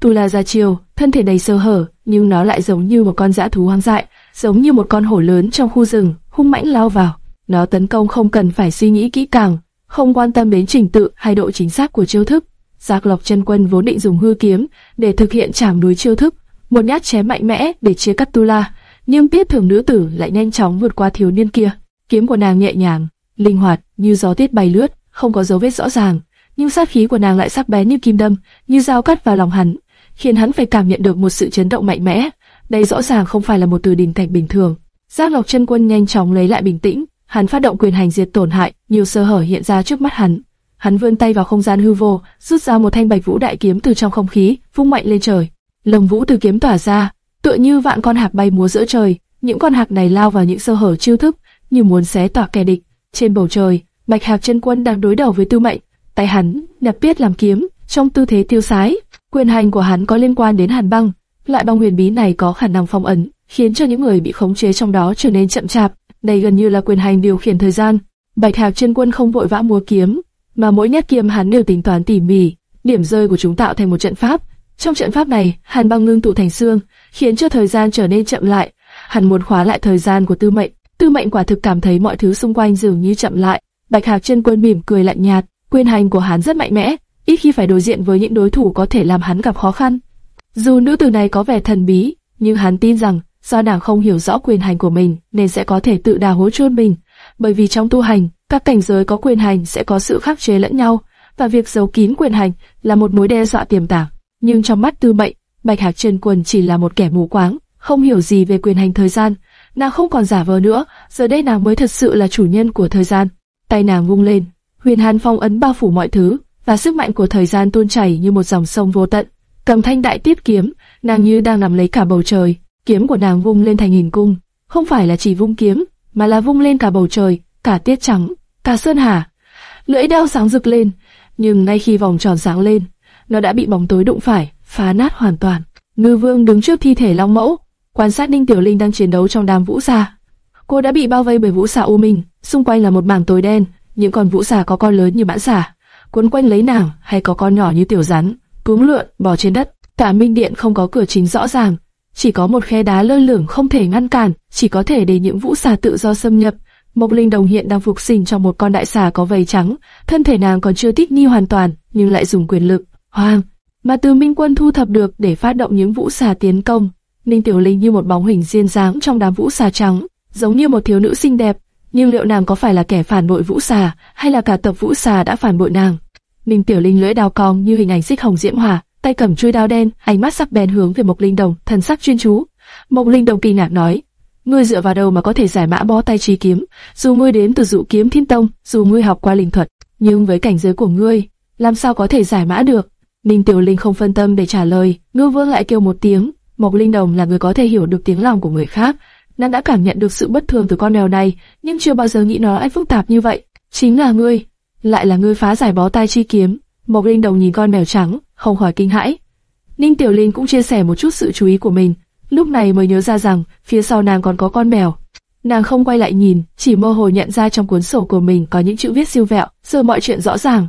Tu La ra chiều, thân thể đầy sơ hở, nhưng nó lại giống như một con dã thú hoang dại, giống như một con hổ lớn trong khu rừng, hung mãnh lao vào. Nó tấn công không cần phải suy nghĩ kỹ càng, không quan tâm đến trình tự hay độ chính xác của chiêu thức. Giác Lộc chân quân vốn định dùng hư kiếm để thực hiện chảm núi chiêu thức, một nhát chém mạnh mẽ để chia cắt Tu La, nhưng tiết thường nữ tử lại nhanh chóng vượt qua thiếu niên kia. Kiếm của nàng nhẹ nhàng, linh hoạt như gió tiết bay lướt, không có dấu vết rõ ràng, nhưng sát khí của nàng lại sắc bén như kim đâm, như dao cắt vào lòng hắn, khiến hắn phải cảm nhận được một sự chấn động mạnh mẽ. Đây rõ ràng không phải là một từ đình cảnh bình thường. Giác Lộc chân quân nhanh chóng lấy lại bình tĩnh, hắn phát động quyền hành diệt tổn hại, nhiều sơ hở hiện ra trước mắt hắn. Hắn vươn tay vào không gian hư vô, rút ra một thanh bạch vũ đại kiếm từ trong không khí, vung mạnh lên trời. Lồng vũ từ kiếm tỏa ra, tựa như vạn con hạc bay múa giữa trời. Những con hạc này lao vào những sơ hở chiêu thức, như muốn xé tỏa kẻ địch. Trên bầu trời, bạch hạc chân quân đang đối đầu với tư mệnh, tay hắn nạp biết làm kiếm, trong tư thế tiêu sái. Quyền hành của hắn có liên quan đến hàn băng, loại băng huyền bí này có khả năng phong ấn, khiến cho những người bị khống chế trong đó trở nên chậm chạp. Đây gần như là quyền hành điều khiển thời gian. Bạch hạc chân quân không vội vã múa kiếm, mà mỗi nhát kiếm hắn đều tính toán tỉ mỉ. Điểm rơi của chúng tạo thành một trận pháp. Trong trận pháp này, hàn băng ngưng tụ thành xương, khiến cho thời gian trở nên chậm lại. Hắn muốn khóa lại thời gian của Tư Mệnh. Tư Mệnh quả thực cảm thấy mọi thứ xung quanh dường như chậm lại. Bạch Hạc chân quân mỉm cười lạnh nhạt, quyền hành của hắn rất mạnh mẽ, ít khi phải đối diện với những đối thủ có thể làm hắn gặp khó khăn. Dù nữ tử này có vẻ thần bí, nhưng hắn tin rằng do nàng không hiểu rõ quyền hành của mình nên sẽ có thể tự đào hố chôn mình. Bởi vì trong tu hành, các cảnh giới có quyền hành sẽ có sự khắc chế lẫn nhau, và việc giấu kín quyền hành là một mối đe dọa tiềm tàng. Nhưng trong mắt Tư Mệnh, Bạch Hạc trần Quân chỉ là một kẻ mù quáng, không hiểu gì về quyền hành thời gian. Nàng không còn giả vờ nữa, giờ đây nàng mới thật sự là chủ nhân của thời gian. Tay nàng vung lên, huyền hàn phong ấn bao phủ mọi thứ, và sức mạnh của thời gian tuôn chảy như một dòng sông vô tận. Cầm thanh đại tiết kiếm, nàng như đang nắm lấy cả bầu trời. Kiếm của nàng vung lên thành hình cung, không phải là chỉ vung kiếm, mà là vung lên cả bầu trời, cả tiết trắng, cả sơn hà. Lưỡi đao sáng rực lên, nhưng ngay khi vòng tròn sáng lên, nó đã bị bóng tối đụng phải, phá nát hoàn toàn. Ngư Vương đứng trước thi thể Long Mẫu, quan sát Ninh Tiểu Linh đang chiến đấu trong đám vũ xà. Cô đã bị bao vây bởi vũ xà u minh, xung quanh là một mảng tối đen, những con vũ xà có con lớn như mãn xà, cuốn quanh lấy nàng, hay có con nhỏ như tiểu rắn, cuống lượn bò trên đất. Cả minh điện không có cửa chính rõ ràng, chỉ có một khe đá lơ lửng không thể ngăn cản, chỉ có thể để những vũ xà tự do xâm nhập. Mộc Linh Đồng hiện đang phục sinh trong một con đại xà có vầy trắng, thân thể nàng còn chưa thích nghi hoàn toàn, nhưng lại dùng quyền lực hoang mà từ Minh Quân thu thập được để phát động những vũ xà tiến công. Ninh Tiểu Linh như một bóng hình duyên dáng trong đám vũ xà trắng, giống như một thiếu nữ xinh đẹp, nhưng liệu nàng có phải là kẻ phản bội vũ xà, hay là cả tập vũ xà đã phản bội nàng? Ninh Tiểu Linh lưỡi đào cong như hình ảnh xích hồng diễm hỏa, tay cầm chuôi đao đen, ánh mắt sắc bén hướng về Mộc Linh Đồng, thần sắc chuyên chú. Mộc Linh Đồng kỳ ngạc nói: ngươi dựa vào đâu mà có thể giải mã bó tay trí kiếm? Dù ngươi đến từ dụ kiếm thiên tông, dù ngươi học qua linh thuật, nhưng với cảnh giới của ngươi, làm sao có thể giải mã được? Ninh Tiểu Linh không phân tâm để trả lời, Ngư Vương lại kêu một tiếng. Mộc Linh Đồng là người có thể hiểu được tiếng lòng của người khác, nàng đã cảm nhận được sự bất thường từ con mèo này, nhưng chưa bao giờ nghĩ nó lại phức tạp như vậy. Chính là ngươi, lại là ngươi phá giải bó tay chi kiếm. Mộc Linh Đồng nhìn con mèo trắng, không khỏi kinh hãi. Ninh Tiểu Linh cũng chia sẻ một chút sự chú ý của mình, lúc này mới nhớ ra rằng phía sau nàng còn có con mèo. Nàng không quay lại nhìn, chỉ mơ hồ nhận ra trong cuốn sổ của mình có những chữ viết siêu vẹo, giờ mọi chuyện rõ ràng.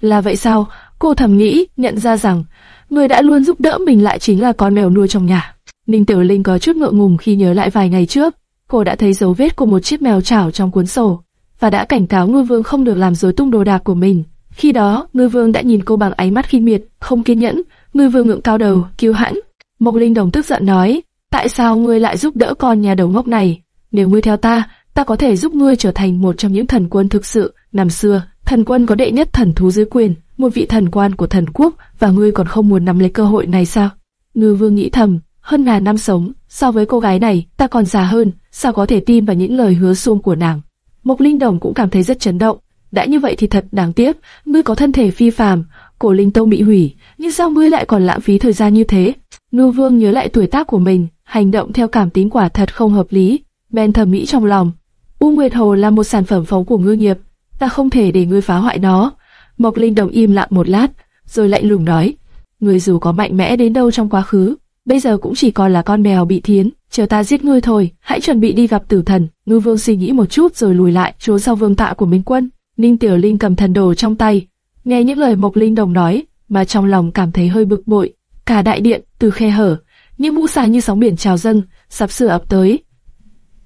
Là vậy sao? Cô thầm nghĩ, nhận ra rằng người đã luôn giúp đỡ mình lại chính là con mèo nuôi trong nhà. Ninh Tiểu Linh có chút ngượng ngùng khi nhớ lại vài ngày trước, cô đã thấy dấu vết của một chiếc mèo chảo trong cuốn sổ và đã cảnh cáo Ngư Vương không được làm rối tung đồ đạc của mình. Khi đó, Ngư Vương đã nhìn cô bằng ánh mắt khinh miệt, không kiên nhẫn. Ngư Vương ngượng cao đầu, kiêu hãnh. Mộc Linh Đồng tức giận nói: Tại sao ngươi lại giúp đỡ con nhà đầu ngốc này? Nếu ngươi theo ta, ta có thể giúp ngươi trở thành một trong những thần quân thực sự. Năm xưa, thần quân có đệ nhất thần thú dưới quyền, một vị thần quan của thần quốc, và ngươi còn không muốn nắm lấy cơ hội này sao? Ngư Vương nghĩ thầm, hơn ngàn năm sống, so với cô gái này, ta còn già hơn, sao có thể tin vào những lời hứa xuông của nàng? Mộc Linh Đồng cũng cảm thấy rất chấn động. Đã như vậy thì thật đáng tiếc, ngươi có thân thể phi phàm, cổ linh tông bị hủy, nhưng sao ngươi lại còn lãng phí thời gian như thế? Ngư Vương nhớ lại tuổi tác của mình, hành động theo cảm tính quả thật không hợp lý, Ben thầm nghĩ trong lòng. U Nguyệt Hồ là một sản phẩm phóng của ngư nghiệp, ta không thể để ngươi phá hoại nó. Mộc Linh Đồng im lặng một lát, rồi lạnh lùng nói, ngươi dù có mạnh mẽ đến đâu trong quá khứ, bây giờ cũng chỉ còn là con mèo bị thiến, chờ ta giết ngươi thôi, hãy chuẩn bị đi gặp tử thần. Ngư Vương suy nghĩ một chút rồi lùi lại, trốn sau vương tạ của Minh Quân. Ninh Tiểu Linh cầm thần đồ trong tay, nghe những lời Mộc Linh Đồng nói, mà trong lòng cảm thấy hơi bực bội. Cả đại điện từ khe hở, những mũ xà như sóng biển trào dâng, sắp sửa ập tới.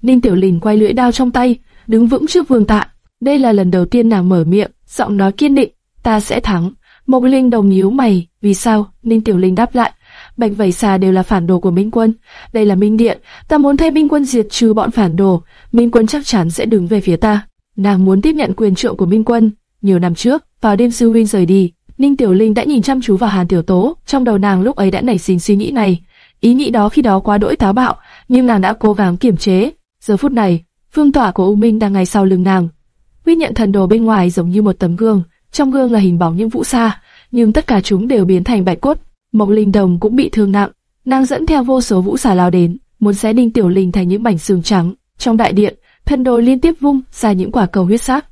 Ninh Tiểu Linh quay lưỡi đao trong tay, đứng vững trước vương tạ. Đây là lần đầu tiên nàng mở miệng, giọng nói kiên định, ta sẽ thắng. Mộc Linh đồng nhíu mày, vì sao? Ninh Tiểu Linh đáp lại, Bạch vẩy Xà đều là phản đồ của Minh Quân. Đây là Minh Điện, ta muốn thay Minh Quân diệt trừ bọn phản đồ. Minh Quân chắc chắn sẽ đứng về phía ta. Nàng muốn tiếp nhận quyền trượng của Minh Quân. Nhiều năm trước, vào đêm sư huynh rời đi, Ninh Tiểu Linh đã nhìn chăm chú vào Hàn Tiểu Tố. Trong đầu nàng lúc ấy đã nảy sinh suy nghĩ này. Ý nghĩ đó khi đó quá đỗi táo bạo, nhưng nàng đã cố gắng kiềm chế. Giờ phút này, phương tỏa của U Minh đang ngay sau lưng nàng. Quyết nhận thần đồ bên ngoài giống như một tấm gương, trong gương là hình bóng những vũ sa, nhưng tất cả chúng đều biến thành bạch cốt. Mộc Linh Đồng cũng bị thương nặng, nàng dẫn theo vô số vũ xà lao đến, muốn xé đinh tiểu linh thành những mảnh xương trắng. Trong đại điện, thân đồ liên tiếp vung ra những quả cầu huyết sắc.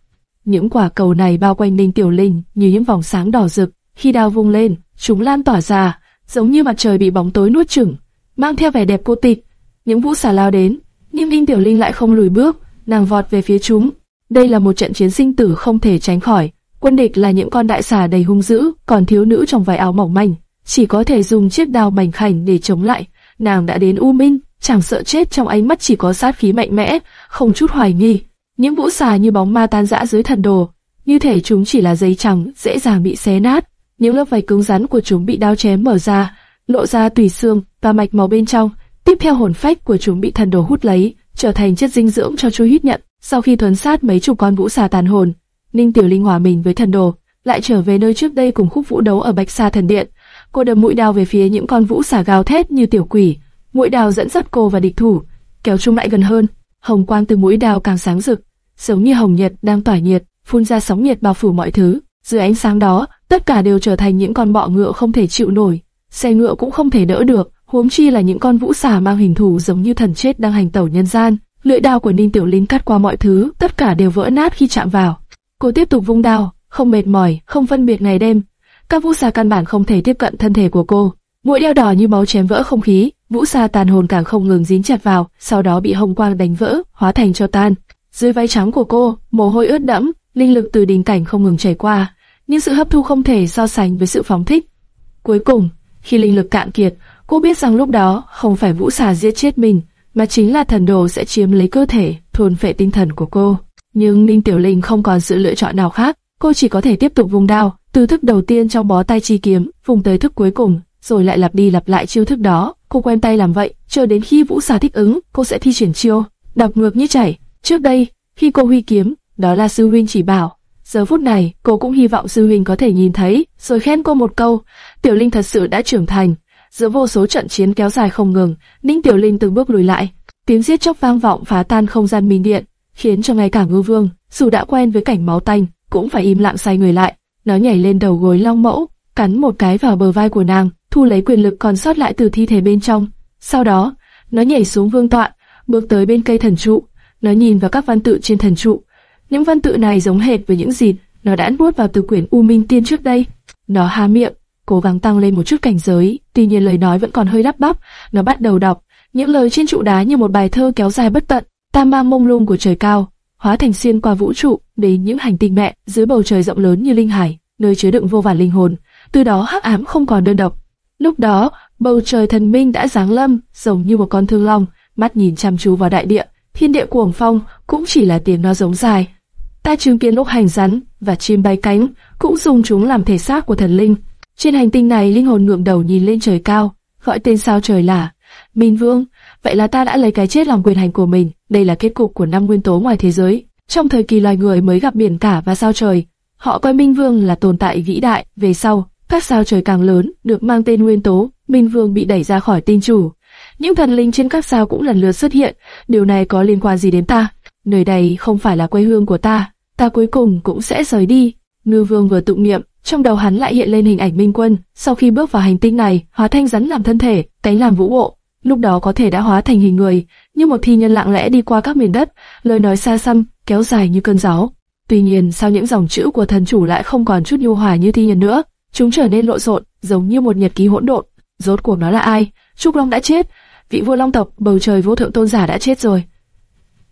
Những quả cầu này bao quanh đinh tiểu linh như những vòng sáng đỏ rực. Khi đao vung lên, chúng lan tỏa ra, giống như mặt trời bị bóng tối nuốt chửng, mang theo vẻ đẹp cô tịch. Những vũ xà lao đến, nhưng đinh tiểu linh lại không lùi bước, nàng vọt về phía chúng. Đây là một trận chiến sinh tử không thể tránh khỏi. Quân địch là những con đại xà đầy hung dữ, còn thiếu nữ trong vài áo mỏng manh, chỉ có thể dùng chiếc đao mảnh khảnh để chống lại. Nàng đã đến U Minh, chẳng sợ chết trong ánh mắt chỉ có sát khí mạnh mẽ, không chút hoài nghi. Những vũ xà như bóng ma tan rã dưới thần đồ, như thể chúng chỉ là giấy trắng, dễ dàng bị xé nát. Những lớp vảy cứng rắn của chúng bị đao chém mở ra, lộ ra tùy xương và mạch máu bên trong. Tiếp theo hồn phách của chúng bị thần đồ hút lấy, trở thành chất dinh dưỡng cho chu hít nhận. Sau khi thuần sát mấy chục con vũ xà tàn hồn, Ninh Tiểu Linh hòa mình với thần đồ, lại trở về nơi trước đây cùng khúc vũ đấu ở Bạch Sa Thần Điện. Cô đâm mũi đao về phía những con vũ xà gào thét như tiểu quỷ. Mũi đao dẫn dắt cô và địch thủ, kéo chúng lại gần hơn. Hồng quang từ mũi đao càng sáng rực, giống như hồng nhiệt đang tỏa nhiệt, phun ra sóng nhiệt bao phủ mọi thứ. Dưới ánh sáng đó, tất cả đều trở thành những con bọ ngựa không thể chịu nổi, xe ngựa cũng không thể đỡ được, huống chi là những con vũ xà mang hình thù giống như thần chết đang hành tẩu nhân gian. lưỡi đao của Ninh Tiểu Linh cắt qua mọi thứ, tất cả đều vỡ nát khi chạm vào. Cô tiếp tục vung đao, không mệt mỏi, không phân biệt ngày đêm. Các vũ xà căn bản không thể tiếp cận thân thể của cô. Mũi đeo đỏ như máu chém vỡ không khí, vũ xà tàn hồn càng không ngừng dính chặt vào, sau đó bị hồng quang đánh vỡ, hóa thành cho tan. Dưới váy trắng của cô, mồ hôi ướt đẫm, linh lực từ đỉnh cảnh không ngừng chảy qua, nhưng sự hấp thu không thể so sánh với sự phóng thích. Cuối cùng, khi linh lực cạn kiệt, cô biết rằng lúc đó không phải vũ xà giết chết mình, mà chính là thần đồ sẽ chiếm lấy cơ thể, thôn phệ tinh thần của cô. Nhưng Ninh Tiểu Linh không còn sự lựa chọn nào khác, cô chỉ có thể tiếp tục vùng đao, từ thức đầu tiên trong bó tay chi kiếm, vùng tới thức cuối cùng, rồi lại lặp đi lặp lại chiêu thức đó. Cô quen tay làm vậy, chờ đến khi vũ xà thích ứng, cô sẽ thi triển chiêu, đọc ngược như chảy. Trước đây, khi cô huy kiếm, đó là sư huynh chỉ bảo. Giờ phút này, cô cũng hy vọng sư huynh có thể nhìn thấy, rồi khen cô một câu. Tiểu Linh thật sự đã trưởng thành. Giữa vô số trận chiến kéo dài không ngừng, Ninh Tiểu Linh từng bước lùi lại. Tiếng giết chóc vang vọng phá tan không gian minh điện, khiến cho ngay cả ngư vương, dù đã quen với cảnh máu tanh, cũng phải im lặng xoay người lại. Nó nhảy lên đầu gối long mẫu, cắn một cái vào bờ vai của nàng, thu lấy quyền lực còn sót lại từ thi thể bên trong. Sau đó, nó nhảy xuống vương tọa, bước tới bên cây thần trụ. Nó nhìn vào các văn tự trên thần trụ. Những văn tự này giống hệt với những gì nó đã nuốt vào từ quyển U Minh Tiên trước đây. Nó há miệng, cố gắng tăng lên một chút cảnh giới, tuy nhiên lời nói vẫn còn hơi lắp bắp. Nó bắt đầu đọc những lời trên trụ đá như một bài thơ kéo dài bất tận, tam mang mông lung của trời cao, hóa thành xuyên qua vũ trụ đến những hành tinh mẹ dưới bầu trời rộng lớn như linh hải, nơi chứa đựng vô vàn linh hồn. Từ đó hắc ám không còn đơn độc. Lúc đó, bầu trời thần minh đã giáng lâm, giống như một con thương long, mắt nhìn chăm chú vào đại địa, thiên địa cuồng phong cũng chỉ là tiếng nó giống dài. Ta chứng kiến lúc hành rắn và chim bay cánh, cũng dùng chúng làm thể xác của thần linh. Trên hành tinh này linh hồn ngượng đầu nhìn lên trời cao, gọi tên sao trời là Minh Vương. Vậy là ta đã lấy cái chết làm quyền hành của mình. Đây là kết cục của năm nguyên tố ngoài thế giới. Trong thời kỳ loài người mới gặp biển cả và sao trời, họ coi Minh Vương là tồn tại vĩ đại. Về sau, các sao trời càng lớn, được mang tên nguyên tố, Minh Vương bị đẩy ra khỏi tinh chủ. Những thần linh trên các sao cũng lần lượt xuất hiện. Điều này có liên quan gì đến ta? Nơi đây không phải là quê hương của ta. Ta cuối cùng cũng sẽ rời đi. Ngư Vương vừa tụng niệm, trong đầu hắn lại hiện lên hình ảnh Minh Quân, sau khi bước vào hành tinh này, hóa thanh rắn làm thân thể, cánh làm vũ bộ, lúc đó có thể đã hóa thành hình người, như một thi nhân lặng lẽ đi qua các miền đất, lời nói xa xăm, kéo dài như cơn gió. Tuy nhiên, sao những dòng chữ của thần chủ lại không còn chút nhu hòa như thi nhân nữa? Chúng trở nên lộn xộn, giống như một nhật ký hỗn độn. Rốt cuộc nó là ai? Trúc Long đã chết, vị vua Long tộc, bầu trời vô thượng tôn giả đã chết rồi.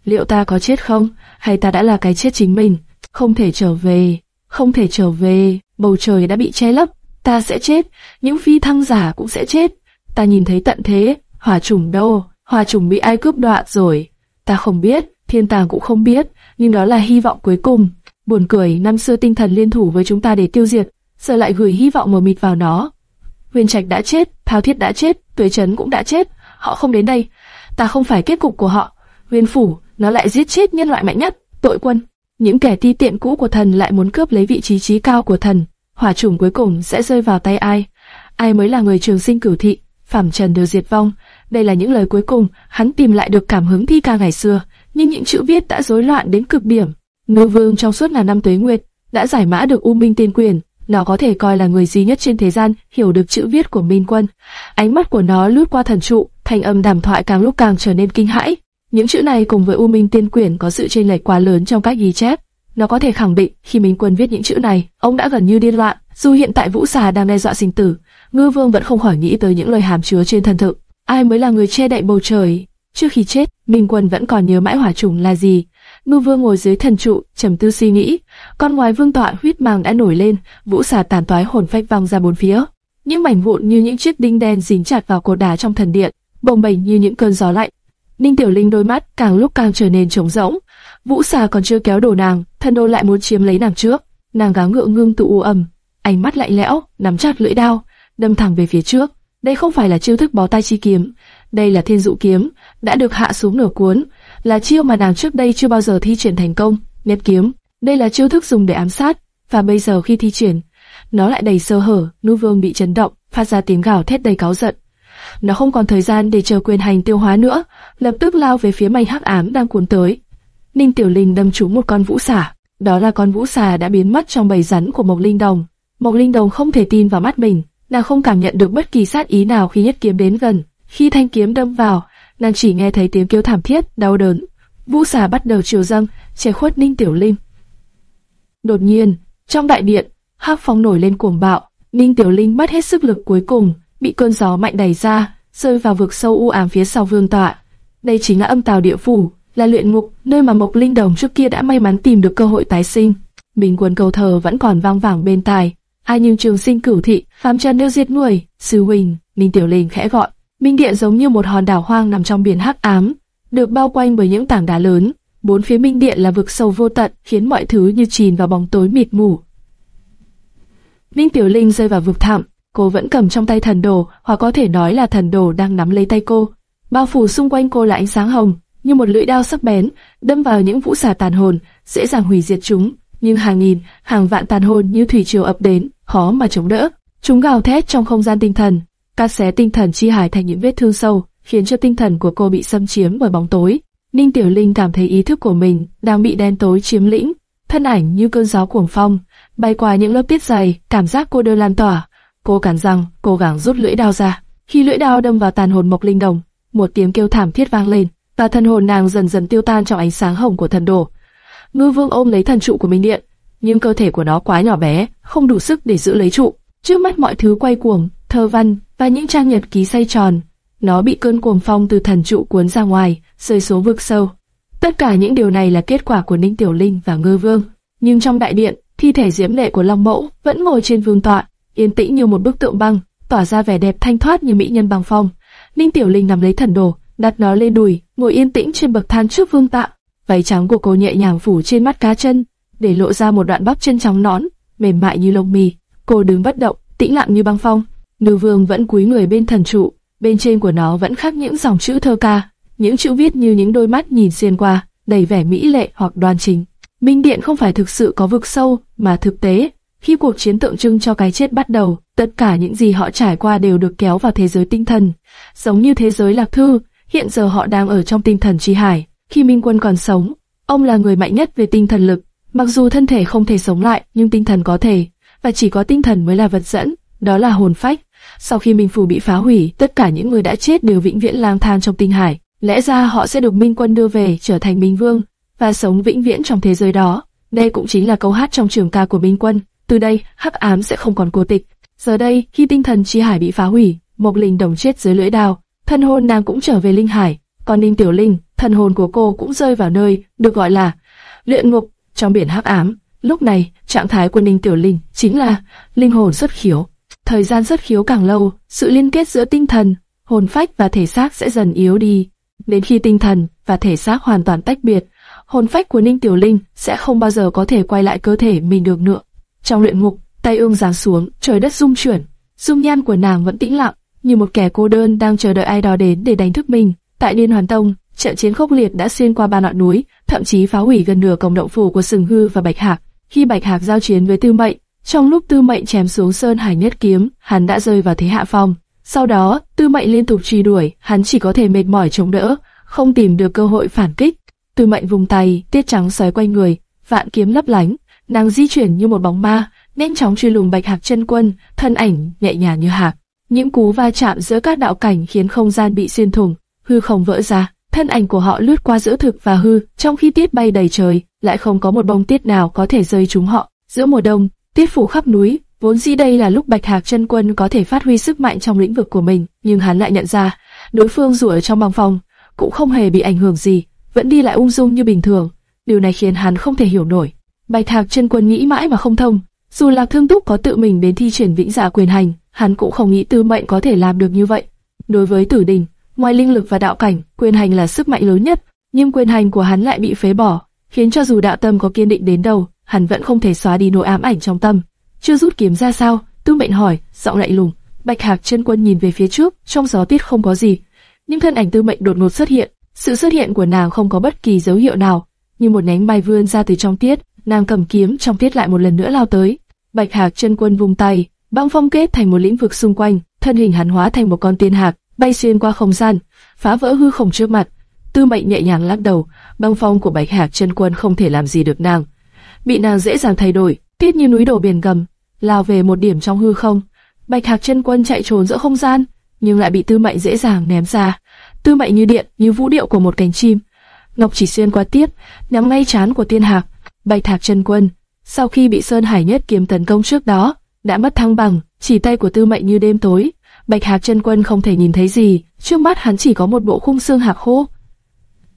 Liệu ta có chết không? Hay ta đã là cái chết chính mình? Không thể trở về, không thể trở về, bầu trời đã bị che lấp, ta sẽ chết, những phi thăng giả cũng sẽ chết. Ta nhìn thấy tận thế, hỏa trùng đâu, hỏa trùng bị ai cướp đoạt rồi. Ta không biết, thiên tàng cũng không biết, nhưng đó là hy vọng cuối cùng. Buồn cười, năm xưa tinh thần liên thủ với chúng ta để tiêu diệt, giờ lại gửi hy vọng mờ mịt vào nó. Huyền Trạch đã chết, Thao Thiết đã chết, Tuế Trấn cũng đã chết, họ không đến đây. Ta không phải kết cục của họ. Huyền Phủ, nó lại giết chết nhân loại mạnh nhất, tội quân. Những kẻ ti tiện cũ của thần lại muốn cướp lấy vị trí trí cao của thần. Hỏa trùng cuối cùng sẽ rơi vào tay ai? Ai mới là người trường sinh cửu thị? Phạm Trần đều diệt vong. Đây là những lời cuối cùng, hắn tìm lại được cảm hứng thi ca ngày xưa, nhưng những chữ viết đã rối loạn đến cực điểm. Ngư Vương trong suốt ngàn năm tuế nguyệt đã giải mã được U Minh Tiên Quyền, nó có thể coi là người duy nhất trên thế gian hiểu được chữ viết của Minh Quân. Ánh mắt của nó lướt qua thần trụ, thanh âm đàm thoại càng lúc càng trở nên kinh hãi. Những chữ này cùng với U Minh Tiên Quyển có sự chênh lệch quá lớn trong các ghi chép. Nó có thể khẳng định khi Minh Quân viết những chữ này, ông đã gần như điên loạn. Dù hiện tại Vũ Xà đang đe dọa sinh tử, Ngư Vương vẫn không khỏi nghĩ tới những lời hàm chứa trên thần thực. Ai mới là người che đậy bầu trời? Trước khi chết, Minh Quân vẫn còn nhớ mãi hỏa trùng là gì. Ngưu Vương ngồi dưới thần trụ, trầm tư suy nghĩ. Con ngoài vương tọa huyết màng đã nổi lên, Vũ Xà tàn toái hồn phách văng ra bốn phía. Những mảnh vụn như những chiếc đinh đen dính chặt vào cột đá trong thần điện, bồng bềnh như những cơn gió lạnh. Ninh Tiểu Linh đôi mắt càng lúc càng trở nên trống rỗng. Vũ Xà còn chưa kéo đổ nàng, thần đô lại muốn chiếm lấy nàng trước. Nàng gáo ngượng ngưng tự u ầm, ánh mắt lạnh lẽo, nắm chặt lưỡi đao, đâm thẳng về phía trước. Đây không phải là chiêu thức bó tay chi kiếm, đây là thiên dụ kiếm, đã được hạ xuống nửa cuốn, là chiêu mà nàng trước đây chưa bao giờ thi triển thành công. Nếp kiếm, đây là chiêu thức dùng để ám sát, và bây giờ khi thi triển, nó lại đầy sơ hở. Nu Vương bị chấn động, phát ra tiếng gào thét đầy cáu giận. Nó không còn thời gian để chờ quyền hành tiêu hóa nữa, lập tức lao về phía mây hắc ám đang cuốn tới. Ninh Tiểu Linh đâm trúng một con vũ xà, đó là con vũ xà đã biến mất trong bầy rắn của Mộc Linh Đồng. Mộc Linh Đồng không thể tin vào mắt mình, nàng không cảm nhận được bất kỳ sát ý nào khi nhất kiếm đến gần. Khi thanh kiếm đâm vào, nàng chỉ nghe thấy tiếng kêu thảm thiết, đau đớn. vũ xà bắt đầu chiều dâng, che khuất Ninh Tiểu Linh. Đột nhiên, trong đại điện, hắc phong nổi lên cuồng bạo, Ninh Tiểu Linh mất hết sức lực cuối cùng, bị cơn gió mạnh đẩy ra, rơi vào vực sâu u ám phía sau vương tọa. Đây chính là âm tào địa phủ, là luyện ngục, nơi mà Mộc Linh Đồng trước kia đã may mắn tìm được cơ hội tái sinh. Bình quân cầu thờ vẫn còn vang vẳng bên tai. Ai nhưng trường sinh cửu thị, phàm trần đều diệt người, sư huynh, minh Tiểu Linh khẽ gọi. Minh Điện giống như một hòn đảo hoang nằm trong biển hắc ám, được bao quanh bởi những tảng đá lớn. Bốn phía Minh Điện là vực sâu vô tận, khiến mọi thứ như chìm vào bóng tối mịt mù. Minh Tiểu Linh rơi vào vực thẳm, cô vẫn cầm trong tay thần đồ, hoặc có thể nói là thần đồ đang nắm lấy tay cô. Bao phủ xung quanh cô là ánh sáng hồng, như một lưỡi đao sắc bén, đâm vào những vũ xà tàn hồn, dễ dàng hủy diệt chúng. Nhưng hàng nghìn, hàng vạn tàn hồn như thủy triều ập đến, khó mà chống đỡ. Chúng gào thét trong không gian tinh thần, cắt xé tinh thần chi hải thành những vết thương sâu, khiến cho tinh thần của cô bị xâm chiếm bởi bóng tối. Ninh Tiểu Linh cảm thấy ý thức của mình đang bị đen tối chiếm lĩnh, thân ảnh như cơn gió cuồng phong, bay qua những lớp tiết dày, cảm giác cô đơn lan tỏa. Cô cắn răng, cố gắng rút lưỡi đao ra. Khi lưỡi đao đâm vào tàn hồn Mộc Linh Đồng, một tiếng kêu thảm thiết vang lên, và thân hồn nàng dần dần tiêu tan trong ánh sáng hồng của thần đồ. Ngư Vương ôm lấy thần trụ của Minh Điện, nhưng cơ thể của nó quá nhỏ bé, không đủ sức để giữ lấy trụ. Trước mắt mọi thứ quay cuồng, thơ văn và những trang nhật ký xoay tròn, nó bị cơn cuồng phong từ thần trụ cuốn ra ngoài, rơi xuống vực sâu. Tất cả những điều này là kết quả của Ninh Tiểu Linh và Ngư Vương. Nhưng trong đại điện, thi thể diễm lệ của Long Mẫu vẫn ngồi trên vương tọa, yên tĩnh như một bức tượng băng, tỏa ra vẻ đẹp thanh thoát như mỹ nhân băng phong. Ninh Tiểu Linh nằm lấy thần đồ, đặt nó lên đùi, ngồi yên tĩnh trên bậc thang trước vương tọa. Váy trắng của cô nhẹ nhàng phủ trên mắt cá chân, để lộ ra một đoạn bắp chân trắng nõn, mềm mại như lông mì. Cô đứng bất động, tĩnh lặng như băng phong. Nữ vương vẫn cúi người bên thần trụ, bên trên của nó vẫn khắc những dòng chữ thơ ca, những chữ viết như những đôi mắt nhìn xuyên qua, đầy vẻ mỹ lệ hoặc đoan chính. Minh Điện không phải thực sự có vực sâu, mà thực tế, khi cuộc chiến tượng trưng cho cái chết bắt đầu, tất cả những gì họ trải qua đều được kéo vào thế giới tinh thần. Giống như thế giới lạc thư, hiện giờ họ đang ở trong tinh thần chi hải. Khi Minh Quân còn sống, ông là người mạnh nhất về tinh thần lực. Mặc dù thân thể không thể sống lại, nhưng tinh thần có thể, và chỉ có tinh thần mới là vật dẫn, đó là hồn phách. Sau khi Minh Phủ bị phá hủy, tất cả những người đã chết đều vĩnh viễn lang thang trong tinh hải. Lẽ ra họ sẽ được Minh Quân đưa về trở thành Minh Vương, và sống vĩnh viễn trong thế giới đó. Đây cũng chính là câu hát trong trường ca của Minh Quân. Từ đây, hắc ám sẽ không còn cô tịch. Giờ đây, khi tinh thần chi hải bị phá hủy, Mộc Linh đồng chết dưới lưỡi đao, thân hồn nàng cũng trở về linh hải, còn Ninh Tiểu Linh, thần hồn của cô cũng rơi vào nơi được gọi là luyện ngục trong biển hắc ám. Lúc này, trạng thái của Ninh Tiểu Linh chính là linh hồn xuất khiếu. Thời gian xuất khiếu càng lâu, sự liên kết giữa tinh thần, hồn phách và thể xác sẽ dần yếu đi. Đến khi tinh thần và thể xác hoàn toàn tách biệt, hồn phách của Ninh Tiểu Linh sẽ không bao giờ có thể quay lại cơ thể mình được nữa. Trong luyện ngục, tay ương giáng xuống, trời đất rung chuyển. Dung nhan của nàng vẫn tĩnh lặng, như một kẻ cô đơn đang chờ đợi ai đó đến để đánh thức mình. Tại Điên Hoàn Tông, trận chiến khốc liệt đã xuyên qua ba ngọn núi, thậm chí phá hủy gần nửa cổng động phủ của Sừng Hư và Bạch Hạc. Khi Bạch Hạc giao chiến với Tư Mệnh, trong lúc Tư Mệnh chém xuống Sơn Hải Nhất kiếm, hắn đã rơi vào thế hạ phong. Sau đó, Tư Mệnh liên tục truy đuổi, hắn chỉ có thể mệt mỏi chống đỡ, không tìm được cơ hội phản kích. Tư Mệnh vùng tay, tiết trắng xoáy quanh người, vạn kiếm lấp lánh, nàng di chuyển như một bóng ma, nhanh chóng truy lùng Bạch Hạc chân quân, thân ảnh nhẹ nhàng như hạc. Những cú va chạm giữa các đạo cảnh khiến không gian bị xuyên thủng, hư không vỡ ra, thân ảnh của họ lướt qua giữa thực và hư, trong khi tiết bay đầy trời, lại không có một bông tiết nào có thể rơi trúng họ. Giữa mùa đông, tiết phủ khắp núi, vốn dĩ đây là lúc Bạch Hạc chân quân có thể phát huy sức mạnh trong lĩnh vực của mình, nhưng hắn lại nhận ra, đối phương dù ở trong băng phòng, cũng không hề bị ảnh hưởng gì, vẫn đi lại ung dung như bình thường. Điều này khiến hắn không thể hiểu nổi. Bạch Hạc chân quân nghĩ mãi mà không thông, dù là Thương Túc có tự mình đến thi triển vĩnh dạ quyền hành, hắn cũng không nghĩ Tư Mệnh có thể làm được như vậy. Đối với Tử Đình, ngoài linh lực và đạo cảnh, quyền hành là sức mạnh lớn nhất, nhưng quyền hành của hắn lại bị phế bỏ, khiến cho dù đạo tâm có kiên định đến đâu, hắn vẫn không thể xóa đi nỗi ám ảnh trong tâm. Chưa rút kiếm ra sao? Tư Mệnh hỏi, giọng lạnh lùng. Bạch Hạc chân quân nhìn về phía trước, trong gió tiết không có gì, nhưng thân ảnh Tư Mệnh đột ngột xuất hiện. Sự xuất hiện của nàng không có bất kỳ dấu hiệu nào, như một nhánh bay vươn ra từ trong tiết, nàng cầm kiếm trong tiết lại một lần nữa lao tới. Bạch Hạc chân quân vung tay, băng phong kết thành một lĩnh vực xung quanh, thân hình hắn hóa thành một con tiên hạc, bay xuyên qua không gian, phá vỡ hư không trước mặt. Tư Mệnh nhẹ nhàng lắc đầu, băng phong của Bạch Hạc chân quân không thể làm gì được nàng. Bị nàng dễ dàng thay đổi, tiết như núi đổ biển gầm, lao về một điểm trong hư không. Bạch Hạc chân quân chạy trốn giữa không gian, nhưng lại bị Tư Mệnh dễ dàng ném ra. Tư Mệnh như điện, như vũ điệu của một cánh chim, Ngọc chỉ xuyên qua tiếp, nhắm ngay chán của Tiên Hạc. Bạch Hạc chân quân, sau khi bị Sơn Hải nhất kiếm tấn công trước đó, đã mất thăng bằng, chỉ tay của Tư Mệnh như đêm tối. Bạch Hạc chân quân không thể nhìn thấy gì, trước mắt hắn chỉ có một bộ khung xương hạc khô.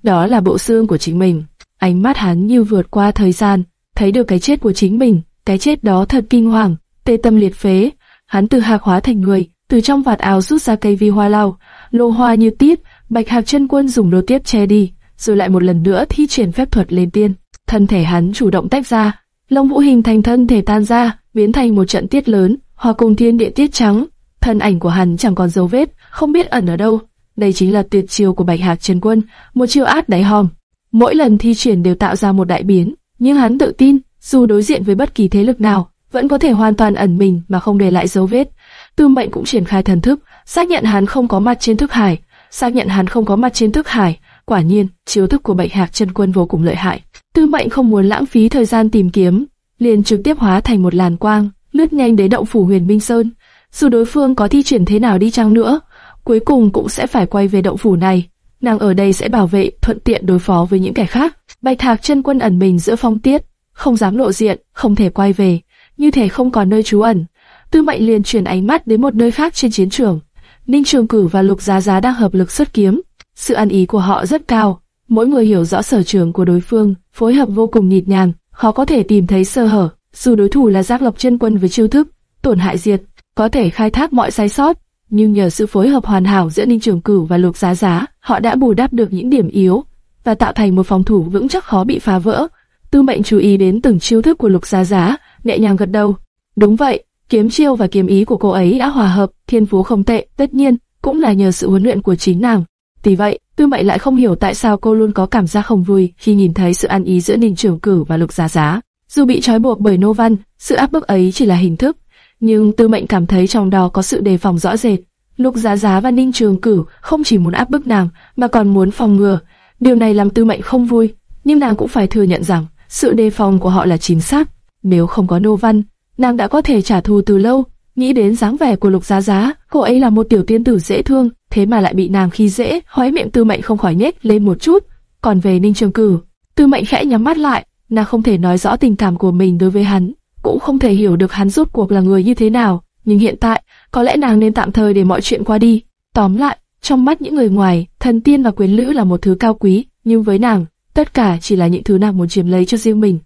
Đó là bộ xương của chính mình. Ánh mắt hắn như vượt qua thời gian, thấy được cái chết của chính mình, cái chết đó thật kinh hoàng, tê tâm liệt phế. Hắn từ hạc hóa thành người, từ trong vạt áo rút ra cây vi hoa lau, lô hoa như tiếp, Bạch Hạc chân quân dùng lô tiếp che đi, rồi lại một lần nữa thi triển phép thuật lên tiên. Thân thể hắn chủ động tách ra, lông Vũ hình thành thân thể tan ra, biến thành một trận tiết lớn, hòa cùng thiên địa tiết trắng. Thân ảnh của hắn chẳng còn dấu vết, không biết ẩn ở đâu. Đây chính là tuyệt chiêu của Bạch Hạc Trần Quân, một chiêu át đáy hòm. Mỗi lần thi triển đều tạo ra một đại biến, nhưng hắn tự tin, dù đối diện với bất kỳ thế lực nào, vẫn có thể hoàn toàn ẩn mình mà không để lại dấu vết. Tư Mệnh cũng triển khai thần thức, xác nhận hắn không có mặt trên thức hải, xác nhận hắn không có mặt trên thức hải. Quả nhiên, chiêu thức của Bạch Hạc Trần Quân vô cùng lợi hại. Tư Mệnh không muốn lãng phí thời gian tìm kiếm, liền trực tiếp hóa thành một làn quang, lướt nhanh đến động phủ Huyền Minh Sơn. Dù đối phương có thi triển thế nào đi chăng nữa, cuối cùng cũng sẽ phải quay về động phủ này. Nàng ở đây sẽ bảo vệ, thuận tiện đối phó với những kẻ khác. Bạch Thạc chân quân ẩn mình giữa phong tiết, không dám lộ diện, không thể quay về, như thể không còn nơi trú ẩn. Tư Mệnh liền chuyển ánh mắt đến một nơi khác trên chiến trường. Ninh Trường Cử và Lục Giá Giá đang hợp lực xuất kiếm, sự ăn ý của họ rất cao, mỗi người hiểu rõ sở trường của đối phương, phối hợp vô cùng nhịp nhàng, khó có thể tìm thấy sơ hở. Dù đối thủ là giác lộc chân quân với chiêu thức tổn hại diệt, có thể khai thác mọi sai sót, nhưng nhờ sự phối hợp hoàn hảo giữa Ninh Trường Cửu và Lục Giá Giá, họ đã bù đắp được những điểm yếu và tạo thành một phòng thủ vững chắc khó bị phá vỡ. Tư Mệnh chú ý đến từng chiêu thức của Lục Giá Giá, nhẹ nhàng gật đầu. Đúng vậy, kiếm chiêu và kiếm ý của cô ấy đã hòa hợp, thiên phú không tệ, tất nhiên cũng là nhờ sự huấn luyện của chính nàng. Vì vậy, Tư Mệnh lại không hiểu tại sao cô luôn có cảm giác không vui khi nhìn thấy sự ăn ý giữa Ninh Trường Cửu và Lục Giá Giá. Dù bị trói buộc bởi nô văn, sự áp bức ấy chỉ là hình thức, nhưng Tư Mệnh cảm thấy trong đó có sự đề phòng rõ rệt. Lục Giá Giá và Ninh Trường Cửu không chỉ muốn áp bức nàng, mà còn muốn phòng ngừa. Điều này làm Tư Mệnh không vui, nhưng nàng cũng phải thừa nhận rằng sự đề phòng của họ là chính xác. Nếu không có nô văn, nàng đã có thể trả thù từ lâu. Nghĩ đến dáng vẻ của Lục Giá Giá, cô ấy là một tiểu tiên tử dễ thương, thế mà lại bị nàng khi dễ, hói miệng Tư Mệnh không khỏi nhếch lên một chút. Còn về Ninh Trường Cửu, Tư Mệnh khẽ nhắm mắt lại, nàng không thể nói rõ tình cảm của mình đối với hắn, cũng không thể hiểu được hắn rốt cuộc là người như thế nào. Nhưng hiện tại, có lẽ nàng nên tạm thời để mọi chuyện qua đi. Tóm lại, trong mắt những người ngoài, thần tiên và quyến lữ là một thứ cao quý, nhưng với nàng, tất cả chỉ là những thứ nàng muốn chiếm lấy cho riêng mình.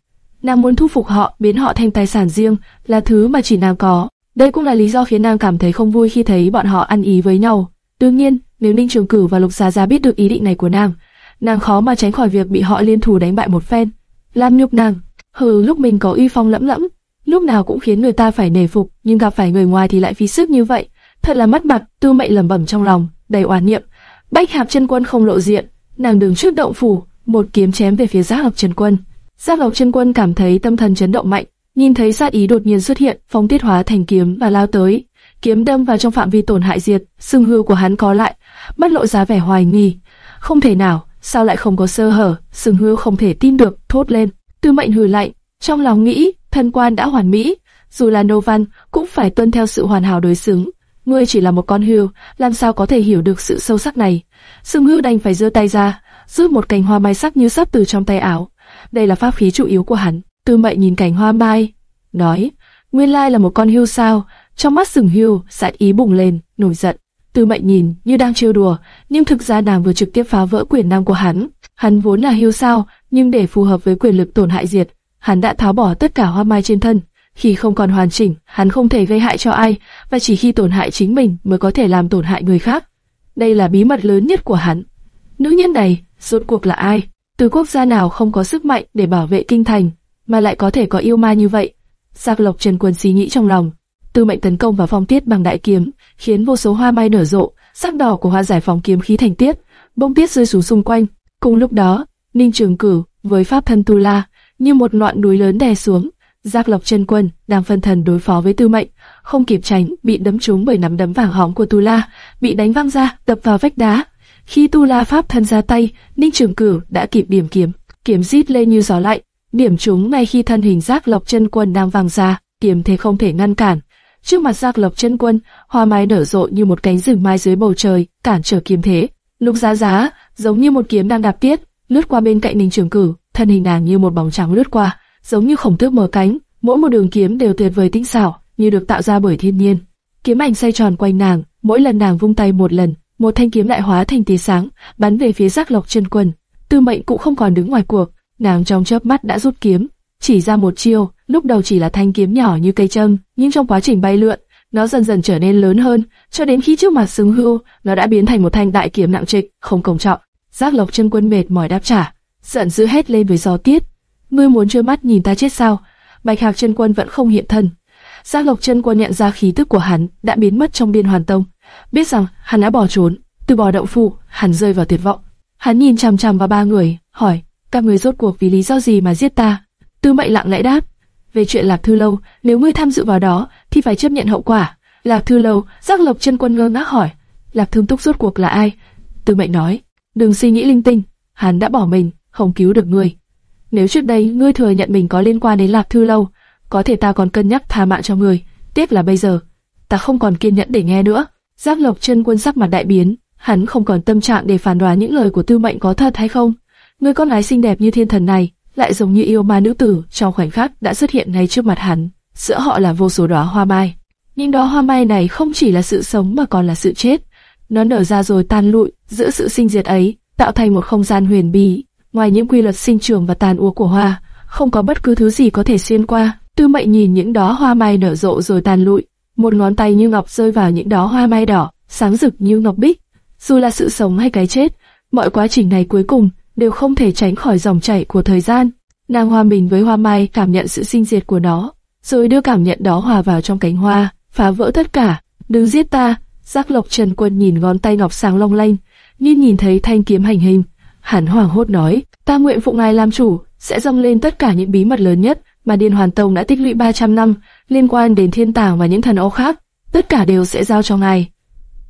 Nàng muốn thu phục họ, biến họ thành tài sản riêng, là thứ mà chỉ nàng có. Đây cũng là lý do khiến nàng cảm thấy không vui khi thấy bọn họ ăn ý với nhau. Đương nhiên, nếu Ninh Trường cử và Lục Giá Giá biết được ý định này của nàng, nàng khó mà tránh khỏi việc bị họ liên thủ đánh bại một phen. Lam nhục nàng, hừ lúc mình có uy phong lẫm lẫm, lúc nào cũng khiến người ta phải nể phục, nhưng gặp phải người ngoài thì lại phí sức như vậy, thật là mất mặt. Tư Mệnh lẩm bẩm trong lòng, đầy oán niệm. Bách Hạp chân quân không lộ diện, nàng đứng trước động phủ, một kiếm chém về phía Giác Lộc chân quân. Giác Lộc chân quân cảm thấy tâm thần chấn động mạnh, nhìn thấy sát ý đột nhiên xuất hiện, phóng tiết hóa thành kiếm và lao tới, kiếm đâm vào trong phạm vi tổn hại diệt, xương hư của hắn có lại, mắt lộ ra vẻ hoài nghi. Không thể nào, sao lại không có sơ hở? Sừng hư không thể tin được, thốt lên. Tư mệnh hừ lạnh, trong lòng nghĩ, thân quan đã hoàn mỹ, dù là nô văn cũng phải tuân theo sự hoàn hảo đối xứng. Ngươi chỉ là một con hươu, làm sao có thể hiểu được sự sâu sắc này? Sừng Hưu đành phải giơ tay ra, rút một cành hoa mai sắc như sắp từ trong tay áo. Đây là pháp khí chủ yếu của hắn. Tư mệnh nhìn cành hoa mai, nói, nguyên lai là một con hươu sao? Trong mắt sừng hươu, sát ý bùng lên, nổi giận. Tư mệnh nhìn như đang trêu đùa, nhưng thực ra nàng vừa trực tiếp phá vỡ quyền năng của hắn. Hắn vốn là hưu sao, nhưng để phù hợp với quyền lực tổn hại diệt, hắn đã tháo bỏ tất cả hoa mai trên thân. Khi không còn hoàn chỉnh, hắn không thể gây hại cho ai, và chỉ khi tổn hại chính mình mới có thể làm tổn hại người khác. Đây là bí mật lớn nhất của hắn. Nữ nhân này, rốt cuộc là ai? Từ quốc gia nào không có sức mạnh để bảo vệ kinh thành, mà lại có thể có yêu ma như vậy? Giác Lộc Trần Quân suy nghĩ trong lòng. Tư mệnh tấn công vào phong tiết bằng đại kiếm, khiến vô số hoa mai nở rộ, sắc đỏ của hoa giải phóng kiếm khí thành tiết, bông tiết rơi xuống xung quanh. Cùng lúc đó, Ninh Trường Cử với pháp thân Tu La như một ngọn núi lớn đè xuống. Giác Lộc chân quân đang phân thần đối phó với Tư Mệnh, không kịp tránh, bị đấm trúng bởi nắm đấm vàng hóng của Tu La, bị đánh văng ra, đập vào vách đá. Khi Tu La pháp thân ra tay, Ninh Trường cửu đã kịp điểm kiếm, kiếm rít lên như gió lạnh, điểm trúng ngay khi thân hình Giác Lộc chân quân đang văng ra, kiếm thế không thể ngăn cản. Trước mặt Giác Lộc chân quân, hoa mai nở rộ như một cánh rừng mai dưới bầu trời, cản trở kiếm thế. Lục Giá Giá giống như một kiếm đang đạp tiết, lướt qua bên cạnh Ninh Trường cửu thân hình nàng như một bóng trắng lướt qua, giống như khổng tước mở cánh, mỗi một đường kiếm đều tuyệt vời tinh xảo, như được tạo ra bởi thiên nhiên. Kiếm ảnh xoay tròn quanh nàng, mỗi lần nàng vung tay một lần, một thanh kiếm lại hóa thành tia sáng, bắn về phía Giác Lộc chân quân. Tư Mệnh cũng không còn đứng ngoài cuộc, nàng trong chớp mắt đã rút kiếm, chỉ ra một chiêu, lúc đầu chỉ là thanh kiếm nhỏ như cây châm, nhưng trong quá trình bay lượn, nó dần dần trở nên lớn hơn, cho đến khi trước mặt xứng Hưu, nó đã biến thành một thanh đại kiếm nặng trịch, không công trọng. Giác Lộc chân quân mệt mỏi đáp trả, giận dữ hét lên với gió tiết, ngươi muốn trơ mắt nhìn ta chết sao? Bạch Hạc chân quân vẫn không hiện thân. Giác Lộc chân quân nhận ra khí tức của hắn đã biến mất trong biên hoàn tông, biết rằng hắn đã bỏ trốn, từ bỏ động phủ, hắn rơi vào tuyệt vọng. Hắn nhìn chằm chằm vào ba người, hỏi: các người rốt cuộc vì lý do gì mà giết ta? Tư Mệnh lặng lẽ đáp: về chuyện Lạc Thư Lâu, nếu ngươi tham dự vào đó, thì phải chấp nhận hậu quả. Lạc Thư Lâu, Giác Lộc chân quân ngơ ngác hỏi: Lạc Thương Túc rốt cuộc là ai? Tư Mệnh nói: đừng suy nghĩ linh tinh, hắn đã bỏ mình, không cứu được ngươi. Nếu trước đây ngươi thừa nhận mình có liên quan đến lạp Thư Lâu, có thể ta còn cân nhắc tha mạng cho ngươi. Tiếc là bây giờ, ta không còn kiên nhẫn để nghe nữa. Giác Lộc chân quân sắc mặt đại biến, hắn không còn tâm trạng để phản đoán những lời của Tư Mệnh có thật hay không. Người con gái xinh đẹp như thiên thần này, lại giống như yêu ma nữ tử, trong khoảnh khắc đã xuất hiện ngay trước mặt hắn. Giữa họ là vô số đóa hoa mai. Nhưng đóa hoa mai này không chỉ là sự sống mà còn là sự chết. Nó nở ra rồi tan lụi, giữa sự sinh diệt ấy, tạo thành một không gian huyền bí. Ngoài những quy luật sinh trưởng và tàn úa của hoa, không có bất cứ thứ gì có thể xuyên qua. Tư Mệnh nhìn những đóa hoa mai nở rộ rồi tàn lụi, một ngón tay như ngọc rơi vào những đóa hoa mai đỏ, sáng rực như ngọc bích. Dù là sự sống hay cái chết, mọi quá trình này cuối cùng đều không thể tránh khỏi dòng chảy của thời gian. Nàng hòa mình với hoa mai cảm nhận sự sinh diệt của nó, rồi đưa cảm nhận đó hòa vào trong cánh hoa, phá vỡ tất cả. Đừng giết ta, Giác Lộc Trần Quân nhìn ngón tay ngọc sáng long lanh, như nhìn thấy thanh kiếm hành hình. Hắn hoảng hốt nói, ta nguyện phụ ngài làm chủ, sẽ dâng lên tất cả những bí mật lớn nhất mà Điên Hoàn Tông đã tích lũy 300 năm, liên quan đến thiên tàng và những thần ô khác, tất cả đều sẽ giao cho ngài.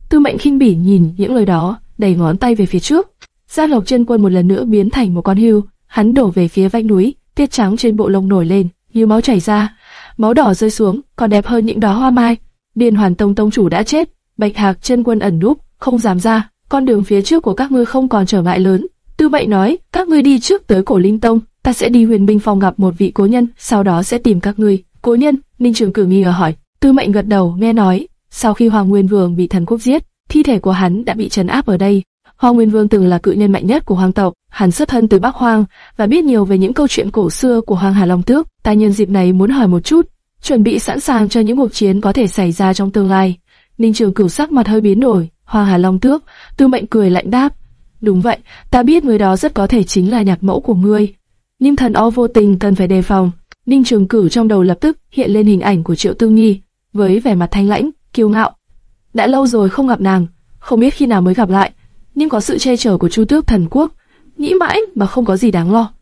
Tư Mệnh khinh bỉ nhìn những lời đó, đẩy ngón tay về phía trước. Gia Lộc Chân Quân một lần nữa biến thành một con hươu, hắn đổ về phía vách núi, tiết trắng trên bộ lông nổi lên, như máu chảy ra, máu đỏ rơi xuống, còn đẹp hơn những đóa hoa mai. Điền Hoàn Tông tông chủ đã chết, Bạch Hạc Chân Quân ẩn núp, không dám ra, con đường phía trước của các ngươi không còn trở ngại lớn. Tư Mệnh nói, các ngươi đi trước tới Cổ Linh Tông, ta sẽ đi Huyền Binh Phòng gặp một vị cố nhân, sau đó sẽ tìm các ngươi. Cố nhân? Ninh Trường Cử nghi ngờ hỏi. Tư Mệnh gật đầu, nghe nói, sau khi Hoàng Nguyên Vương bị thần quốc giết, thi thể của hắn đã bị trấn áp ở đây. Hoàng Nguyên Vương từng là cự nhân mạnh nhất của hoàng tộc, hắn xuất thân từ Bắc Hoang và biết nhiều về những câu chuyện cổ xưa của Hoàng Hà Long Tước. Ta nhân dịp này muốn hỏi một chút, chuẩn bị sẵn sàng cho những cuộc chiến có thể xảy ra trong tương lai. Ninh Trường Cửu sắc mặt hơi biến đổi, Hoàng Hà Long Tước, Tư Mệnh cười lạnh đáp, đúng vậy, ta biết người đó rất có thể chính là nhạc mẫu của ngươi, nhưng thần o vô tình cần phải đề phòng. Ninh Trường Cửu trong đầu lập tức hiện lên hình ảnh của Triệu Tư Nghi, với vẻ mặt thanh lãnh, kiêu ngạo. Đã lâu rồi không gặp nàng, không biết khi nào mới gặp lại, nhưng có sự che chở của Chu Tước Thần Quốc, nghĩ mãi mà không có gì đáng lo.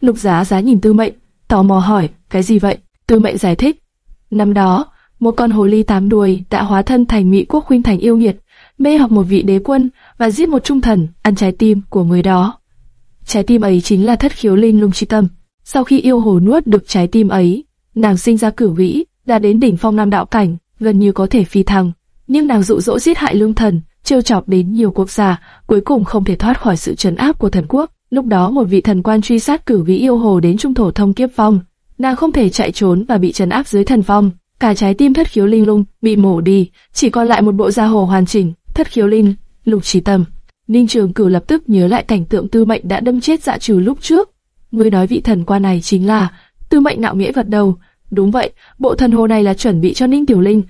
Lục Giá Giá nhìn Tư Mệnh, tò mò hỏi, cái gì vậy? Tư Mệnh giải thích, năm đó, một con hồ ly tám đuôi đã hóa thân thành Mỹ Quốc khuynh thành yêu nghiệt, mê hoặc một vị đế quân và giết một trung thần, ăn trái tim của người đó. Trái tim ấy chính là thất khiếu linh lung chi tâm. Sau khi yêu hồ nuốt được trái tim ấy, nàng sinh ra cửu vĩ, đã đến đỉnh phong nam đạo cảnh, gần như có thể phi thăng. Nhưng nàng dụ dỗ giết hại lương thần, trêu chọc đến nhiều quốc gia, cuối cùng không thể thoát khỏi sự trấn áp của thần quốc. Lúc đó một vị thần quan truy sát cửu vĩ yêu hồ đến trung thổ thông kiếp phong, nàng không thể chạy trốn và bị trấn áp dưới thần phong. Cả trái tim thất khiếu linh lung bị mổ đi, chỉ còn lại một bộ da hồ hoàn chỉnh. Thất khiếu linh, lục trí tâm. Ninh Trường Cửu lập tức nhớ lại cảnh tượng Tư Mệnh đã đâm chết dạ trừ lúc trước. Người nói vị thần quan này chính là Tư Mệnh nạo nghĩa vật đầu. Đúng vậy, bộ thần hồ này là chuẩn bị cho Ninh Tiểu Linh.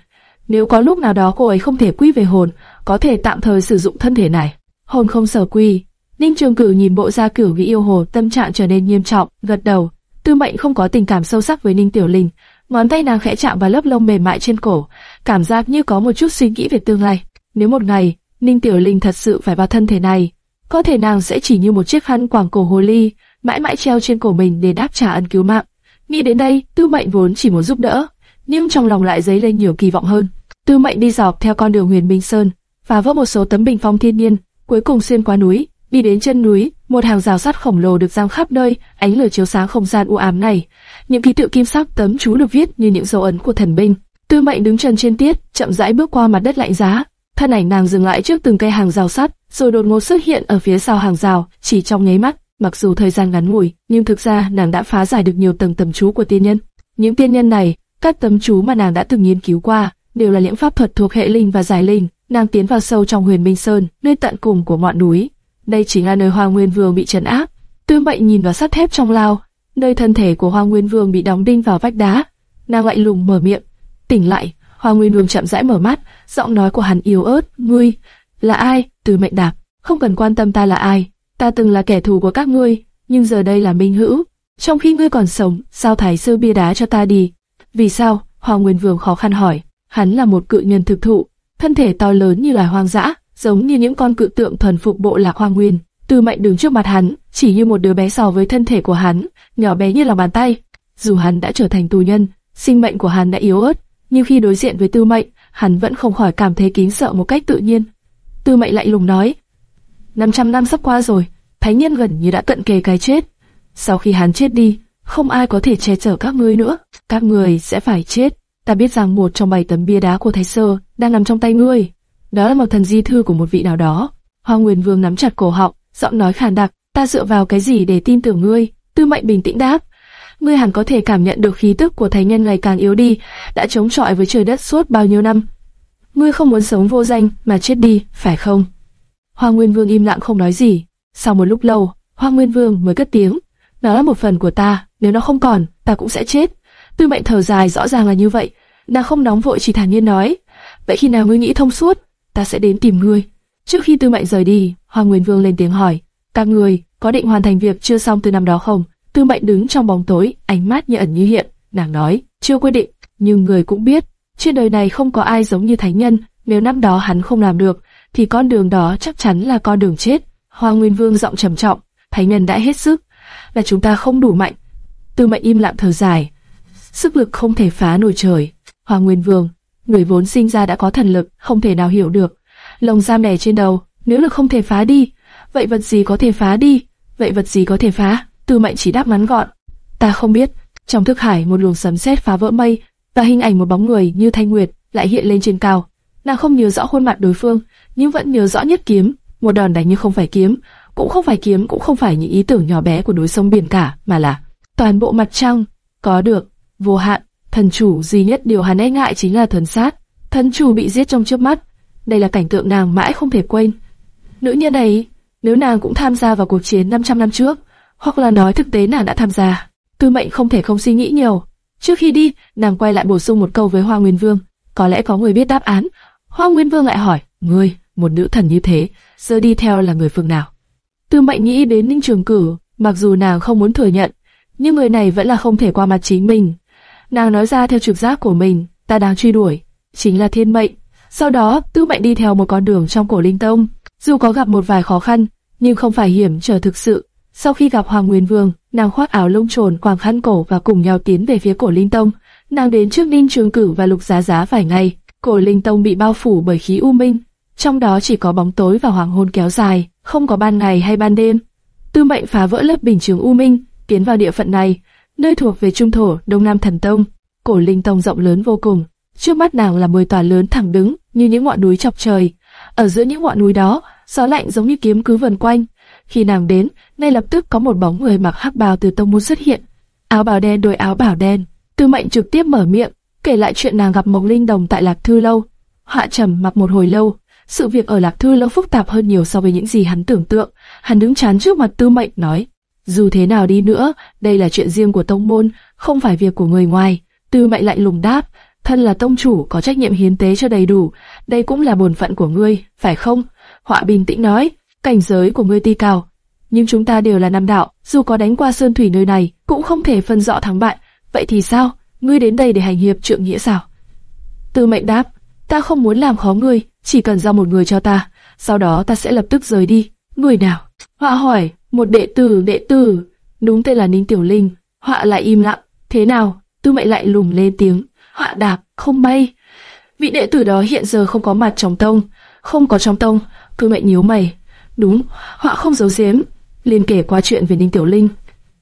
Nếu có lúc nào đó cô ấy không thể quy về hồn, có thể tạm thời sử dụng thân thể này. Hồn không sở quy. Ninh Trường Cửu nhìn bộ gia cửu vị yêu hồ, tâm trạng trở nên nghiêm trọng, gật đầu. Tư Mệnh không có tình cảm sâu sắc với Ninh Tiểu Linh, ngón tay nàng khẽ chạm vào lớp lông mềm mại trên cổ, cảm giác như có một chút suy nghĩ về tương lai. Nếu một ngày Ninh Tiểu Linh thật sự phải vào thân thể này, có thể nàng sẽ chỉ như một chiếc khăn quàng cổ hồ ly, mãi mãi treo trên cổ mình để đáp trả ân cứu mạng. Nghĩ đến đây, Tư Mệnh vốn chỉ muốn giúp đỡ, nhưng trong lòng lại dấy lên nhiều kỳ vọng hơn. Tư Mệnh đi dọc theo con đường Huyền Minh Sơn, phá vỡ một số tấm bình phong thiên nhiên, cuối cùng xuyên qua núi, đi đến chân núi, một hàng rào sắt khổng lồ được giăng khắp nơi, ánh lửa chiếu sáng không gian u ám này. Những ký tự kim sắc tấm chú được viết như những dấu ấn của thần binh. Tư Mệnh đứng chân trên tiết, chậm rãi bước qua mặt đất lạnh giá, thân ảnh nàng dừng lại trước từng cây hàng rào sắt, rồi đột ngột xuất hiện ở phía sau hàng rào, chỉ trong nháy mắt, Mặc dù thời gian ngắn ngủi, nhưng thực ra nàng đã phá giải được nhiều tầng tầm chú của tiên nhân. Những tiên nhân này, các tấm chú mà nàng đã từng nghiên cứu qua, đều là những pháp thuật thuộc hệ linh và giải linh. Nàng tiến vào sâu trong Huyền Minh Sơn, nơi tận cùng của ngọn núi. Đây chính là nơi Hoa Nguyên Vương bị trấn áp. Tư Mệnh nhìn vào sắt thép trong lao, nơi thân thể của Hoa Nguyên Vương bị đóng đinh vào vách đá. Nàng lạnh lùng mở miệng, tỉnh lại. Hoa Nguyên Vương chậm rãi mở mắt, giọng nói của hắn yếu ớt, "Ngươi là ai?" Từ Mệnh đáp, "Không cần quan tâm ta là ai, ta từng là kẻ thù của các ngươi, nhưng giờ đây là minh hữu. Trong khi ngươi còn sống, sao thái sư bia đá cho ta đi?" "Vì sao?" Hoa Nguyên Vương khó khăn hỏi. Hắn là một cự nhân thực thụ, thân thể to lớn như loài hoang dã, giống như những con cự tượng thuần phục bộ lạc Hoa nguyên. Từ Mệnh đứng trước mặt hắn, chỉ như một đứa bé so với thân thể của hắn, nhỏ bé như lòng bàn tay. Dù hắn đã trở thành tù nhân, sinh mệnh của hắn đã yếu ớt, nhưng khi đối diện với Tư Mệnh, hắn vẫn không khỏi cảm thấy kính sợ một cách tự nhiên. Tư Mệnh lại lùng nói: 500 năm sắp qua rồi, Thánh nhân gần như đã cận kề cái chết. Sau khi hắn chết đi, không ai có thể che chở các ngươi nữa, các ngươi sẽ phải chết. Ta biết rằng một trong bảy tấm bia đá của Thái Sơ đang nằm trong tay ngươi. Đó là một thần di thư của một vị nào đó. Hoa Nguyên Vương nắm chặt cổ họng, giọng nói khàn đặc. Ta dựa vào cái gì để tin tưởng ngươi? Tư Mệnh bình tĩnh đáp. Ngươi hẳn có thể cảm nhận được khí tức của thánh nhân ngày càng yếu đi, đã chống chọi với trời đất suốt bao nhiêu năm. Ngươi không muốn sống vô danh mà chết đi, phải không? Hoa Nguyên Vương im lặng không nói gì. Sau một lúc lâu, Hoa Nguyên Vương mới cất tiếng. Nó là một phần của ta, nếu nó không còn, ta cũng sẽ chết. Tư mệnh thở dài rõ ràng là như vậy, nàng không nóng vội chỉ thản nhiên nói, vậy khi nào ngươi nghĩ thông suốt, ta sẽ đến tìm ngươi. Trước khi Tư mệnh rời đi, Hoa Nguyên Vương lên tiếng hỏi, các người có định hoàn thành việc chưa xong từ năm đó không? Tư mệnh đứng trong bóng tối, ánh mắt như ẩn như hiện, nàng nói, chưa quyết định, nhưng người cũng biết, trên đời này không có ai giống như thánh nhân, nếu năm đó hắn không làm được, thì con đường đó chắc chắn là con đường chết. Hoa Nguyên Vương giọng trầm trọng, thánh nhân đã hết sức, là chúng ta không đủ mạnh. Tư mệnh im lặng thở dài, sức lực không thể phá nổi trời. Hoa Nguyên Vương, người vốn sinh ra đã có thần lực, không thể nào hiểu được. Lồng giam đè trên đầu, nếu lực không thể phá đi, vậy vật gì có thể phá đi? Vậy vật gì có thể phá? Tư mạnh chỉ đáp ngắn gọn. Ta không biết. Trong thức hải một luồng sấm sét phá vỡ mây, và hình ảnh một bóng người như Thanh Nguyệt lại hiện lên trên cao. Nàng không nhớ rõ khuôn mặt đối phương, nhưng vẫn nhớ rõ nhất kiếm. Một đòn đánh như không phải kiếm, cũng không phải kiếm, cũng không phải những ý tưởng nhỏ bé của núi sông biển cả, mà là toàn bộ mặt trăng. Có được, vô hạn, thần chủ duy nhất điều hắn e ngại chính là thần sát. Thần chủ bị giết trong chớp mắt, đây là cảnh tượng nàng mãi không thể quên. Nữ nhân này, nếu nàng cũng tham gia vào cuộc chiến 500 năm trước, hoặc là nói thực tế nàng đã tham gia, Tư Mệnh không thể không suy nghĩ nhiều. Trước khi đi, nàng quay lại bổ sung một câu với Hoa Nguyên Vương, có lẽ có người biết đáp án. Hoa Nguyên Vương lại hỏi, ngươi, một nữ thần như thế, giờ đi theo là người phương nào? Tư Mệnh nghĩ đến Ninh Trường Cử, mặc dù nàng không muốn thừa nhận, nhưng người này vẫn là không thể qua mặt chính mình. Nàng nói ra theo trực giác của mình, ta đang truy đuổi, chính là thiên mệnh. Sau đó, Tư Mệnh đi theo một con đường trong cổ linh tông, dù có gặp một vài khó khăn, nhưng không phải hiểm trở thực sự. Sau khi gặp Hoàng Nguyên Vương, nàng khoác áo lông trồn quàng khăn cổ và cùng nhau tiến về phía cổ linh tông. Nàng đến trước Ninh Trường Cử và Lục Giá Giá vài ngày, cổ linh tông bị bao phủ bởi khí u minh, trong đó chỉ có bóng tối và hoàng hôn kéo dài, không có ban ngày hay ban đêm. Tư Mệnh phá vỡ lớp bình trường u minh, tiến vào địa phận này, nơi thuộc về trung thổ Đông Nam Thần Tông. Cổ linh tông rộng lớn vô cùng, trước mắt nàng là mười tòa lớn thẳng đứng như những ngọn núi chọc trời. Ở giữa những ngọn núi đó, gió lạnh giống như kiếm cứ vần quanh. Khi nàng đến, ngay lập tức có một bóng người mặc hắc bào từ tông môn xuất hiện. Áo bào đen đôi áo bào đen. Tư Mệnh trực tiếp mở miệng, kể lại chuyện nàng gặp Mộc Linh Đồng tại Lạc Thư lâu. Hạ Trầm mặc một hồi lâu, sự việc ở Lạc Thư lâu phức tạp hơn nhiều so với những gì hắn tưởng tượng. Hắn đứng chán trước mặt Tư Mệnh nói: dù thế nào đi nữa, đây là chuyện riêng của tông môn, không phải việc của người ngoài. Tư mệnh lạnh lùng đáp, thân là tông chủ có trách nhiệm hiến tế cho đầy đủ, đây cũng là bổn phận của ngươi, phải không? Họa bình tĩnh nói, cảnh giới của ngươi ti cao, nhưng chúng ta đều là nam đạo, dù có đánh qua sơn thủy nơi này, cũng không thể phân rõ thắng bại. Vậy thì sao? Ngươi đến đây để hành hiệp trượng nghĩa sao? Tư mệnh đáp, ta không muốn làm khó ngươi, chỉ cần giao một người cho ta, sau đó ta sẽ lập tức rời đi. Người nào? Họa hỏi, một đệ tử, đệ tử, đúng tên là Ninh Tiểu Linh. Họa lại im lặng, thế nào? Tư mệnh lại lùng lên tiếng, họa đạp, không may, Vị đệ tử đó hiện giờ không có mặt trong tông, không có trong tông. Tư mệnh nhíu mày, đúng, họa không giấu giếm, liên kể qua chuyện về Ninh Tiểu Linh.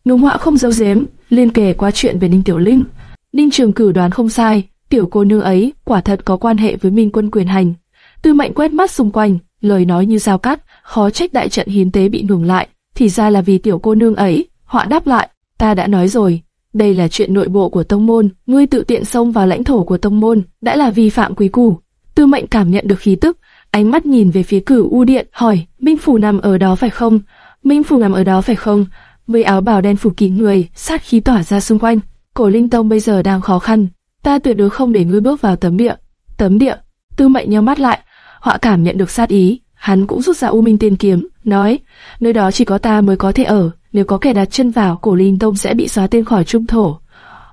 Đúng họa không giấu giếm, liên kể qua chuyện về Ninh Tiểu Linh. Ninh Trường Cử đoán không sai, tiểu cô nương ấy quả thật có quan hệ với Minh Quân quyền hành. Tư Mệnh quét mắt xung quanh, lời nói như dao cắt, khó trách đại trận hiến tế bị ngừng lại. thì ra là vì tiểu cô nương ấy. Họa đáp lại, ta đã nói rồi, đây là chuyện nội bộ của tông môn, ngươi tự tiện xông vào lãnh thổ của tông môn, đã là vi phạm quý củ. Tư mệnh cảm nhận được khí tức, ánh mắt nhìn về phía cửu u điện, hỏi, Minh Phủ nằm ở đó phải không? Minh Phủ nằm ở đó phải không? Với áo bào đen phủ kín người, sát khí tỏa ra xung quanh. Cổ Linh Tông bây giờ đang khó khăn, ta tuyệt đối không để ngươi bước vào tấm địa. Tấm địa, tư mệnh nhau mắt lại, họa cảm nhận được sát ý, hắn cũng rút ra u minh tiên kiếm, nói, nơi đó chỉ có ta mới có thể ở, nếu có kẻ đặt chân vào, cổ linh tông sẽ bị xóa tên khỏi trung thổ.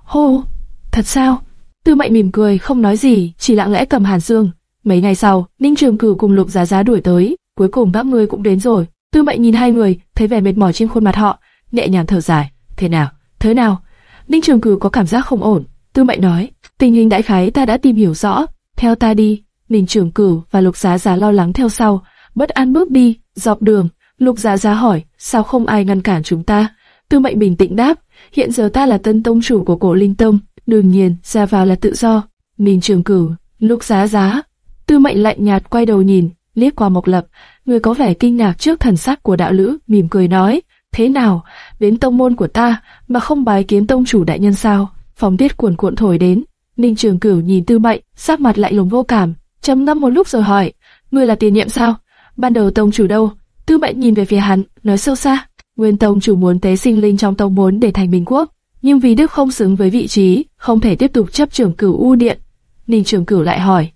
Hô, thật sao? Tư mệnh mỉm cười, không nói gì, chỉ lặng lẽ cầm hàn dương. Mấy ngày sau, Ninh Trường Cửu cùng Lục Giá Giá đuổi tới, cuối cùng các ngươi cũng đến rồi. Tư mệnh nhìn hai người, thấy vẻ mệt mỏi trên khuôn mặt họ, nhẹ nhàng thở dài. Thế nào? Thế nào? Ninh Trường Cửu có cảm giác không ổn. Tư mệnh nói, tình hình đại khái ta đã tìm hiểu rõ, theo ta đi. Ninh Trường Cửu và Lục Giá Giá lo lắng theo sau, bất an bước đi, dọc đường, Lục Giá Giá hỏi, sao không ai ngăn cản chúng ta? Tư Mệnh bình tĩnh đáp, hiện giờ ta là tân tông chủ của cổ linh tông, đương nhiên ra vào là tự do. Ninh Trường Cửu, Lục Giá Giá, Tư Mệnh lạnh nhạt quay đầu nhìn, liếc qua Mộc Lập, người có vẻ kinh ngạc trước thần sắc của đạo lữ, mỉm cười nói, thế nào, đến tông môn của ta mà không bái kiến tông chủ đại nhân sao? Phóng tiết cuồn cuộn thổi đến, Ninh Trường Cửu nhìn Tư Mệnh, sắc mặt lại lùng vô cảm, trầm ngâm một lúc rồi hỏi, ngươi là tiền nhiệm sao? Ban đầu tông chủ đâu? Tư Mệnh nhìn về phía hắn, nói sâu xa, Nguyên tông chủ muốn tế sinh linh trong tông muốn để thành Minh quốc, nhưng vì đức không xứng với vị trí, không thể tiếp tục chấp trưởng Cửu U điện. Ninh Trường Cửu lại hỏi,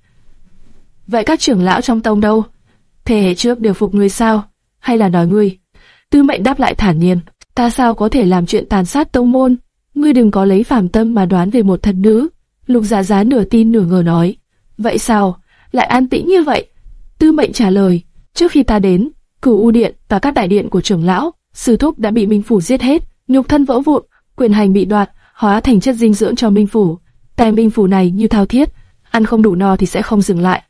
vậy các trưởng lão trong tông đâu? Thế hệ trước đều phục ngươi sao? Hay là nói ngươi? Tư Mệnh đáp lại thản nhiên, ta sao có thể làm chuyện tàn sát tông môn? Ngươi đừng có lấy phàm tâm mà đoán về một thần nữ. Lục Giá Giá nửa tin nửa ngờ nói, vậy sao? Lại an tĩnh như vậy? Tư Mệnh trả lời, trước khi ta đến, Cửu U Điện và các đại điện của trưởng lão, sư thúc đã bị Minh Phủ giết hết, nhục thân vỡ vụn, quyền hành bị đoạt, hóa thành chất dinh dưỡng cho Minh Phủ. แต่ Minh Phủ này như thao thiết, ăn không đủ no thì sẽ không dừng lại.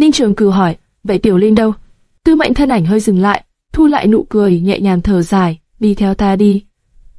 Ninh Trường Cửu hỏi, vậy Tiểu Linh đâu? Tư Mệnh thân ảnh hơi dừng lại, thu lại nụ cười, nhẹ nhàng thở dài, đi theo ta đi.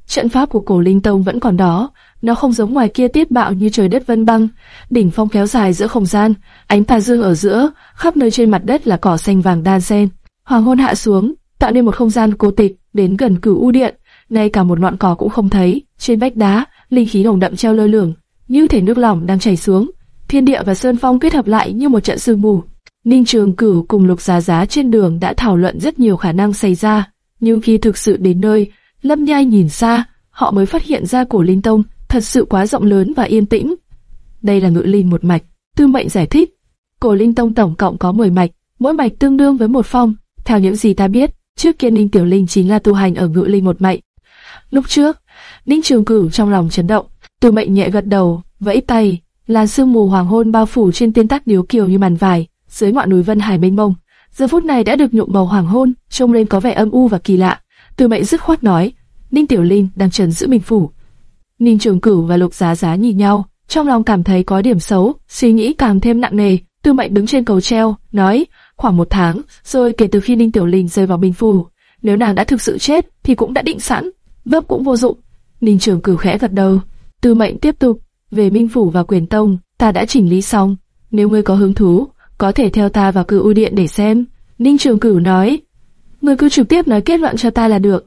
Trận pháp của cổ Linh Tông vẫn còn đó, nó không giống ngoài kia tiết bạo như trời đất vân băng, đỉnh phong kéo dài giữa không gian, ánh tà dương ở giữa, khắp nơi trên mặt đất là cỏ xanh vàng đan xen. Hoàng hôn hạ xuống, tạo nên một không gian cô tịch, đến gần cửu u điện, ngay cả một ngọn cỏ cũng không thấy. Trên vách đá, linh khí nồng đậm treo lơ lửng, như thể nước lỏng đang chảy xuống. Thiên địa và sơn phong kết hợp lại như một trận sương mù. Ninh Trường Cửu cùng Lục Giá Giá trên đường đã thảo luận rất nhiều khả năng xảy ra, nhưng khi thực sự đến nơi, Lâm Nhai nhìn xa, họ mới phát hiện ra cổ linh tông thật sự quá rộng lớn và yên tĩnh. Đây là ngự linh một mạch, Tư Mệnh giải thích. Cổ linh tông tổng cộng có 10 mạch, mỗi mạch tương đương với một phong, theo những gì ta biết, trước kia Ninh Tiểu Linh chính là tu hành ở ngự linh một mạch. Lúc trước, Ninh Trường Cửu trong lòng chấn động, Tư Mệnh nhẹ gật đầu, vẫy tay, làn sương mù hoàng hôn bao phủ trên tiên tác điếu kiều như màn vải, dưới ngọn núi Vân Hải mênh mông. Giờ phút này đã được nhuộm màu hoàng hôn, trông lên có vẻ âm u và kỳ lạ. Từ Mệnh dứt khoát nói, Ninh Tiểu Linh đang trần giữ mình phủ. Ninh Trường Cửu và Lục Giá Giá nhìn nhau, trong lòng cảm thấy có điểm xấu, suy nghĩ càng thêm nặng nề. Tư Mệnh đứng trên cầu treo, nói, khoảng một tháng, rồi kể từ khi Ninh Tiểu Linh rơi vào Minh Phủ, nếu nàng đã thực sự chết thì cũng đã định sẵn, vấp cũng vô dụng. Ninh Trường Cửu khẽ gật đầu. Tư Mệnh tiếp tục, về Minh Phủ và Quyền Tông, ta đã chỉnh lý xong. Nếu ngươi có hứng thú, có thể theo ta vào cửu u điện để xem. Ninh Trường Cửu nói, người cứ trực tiếp nói kết luận cho ta là được.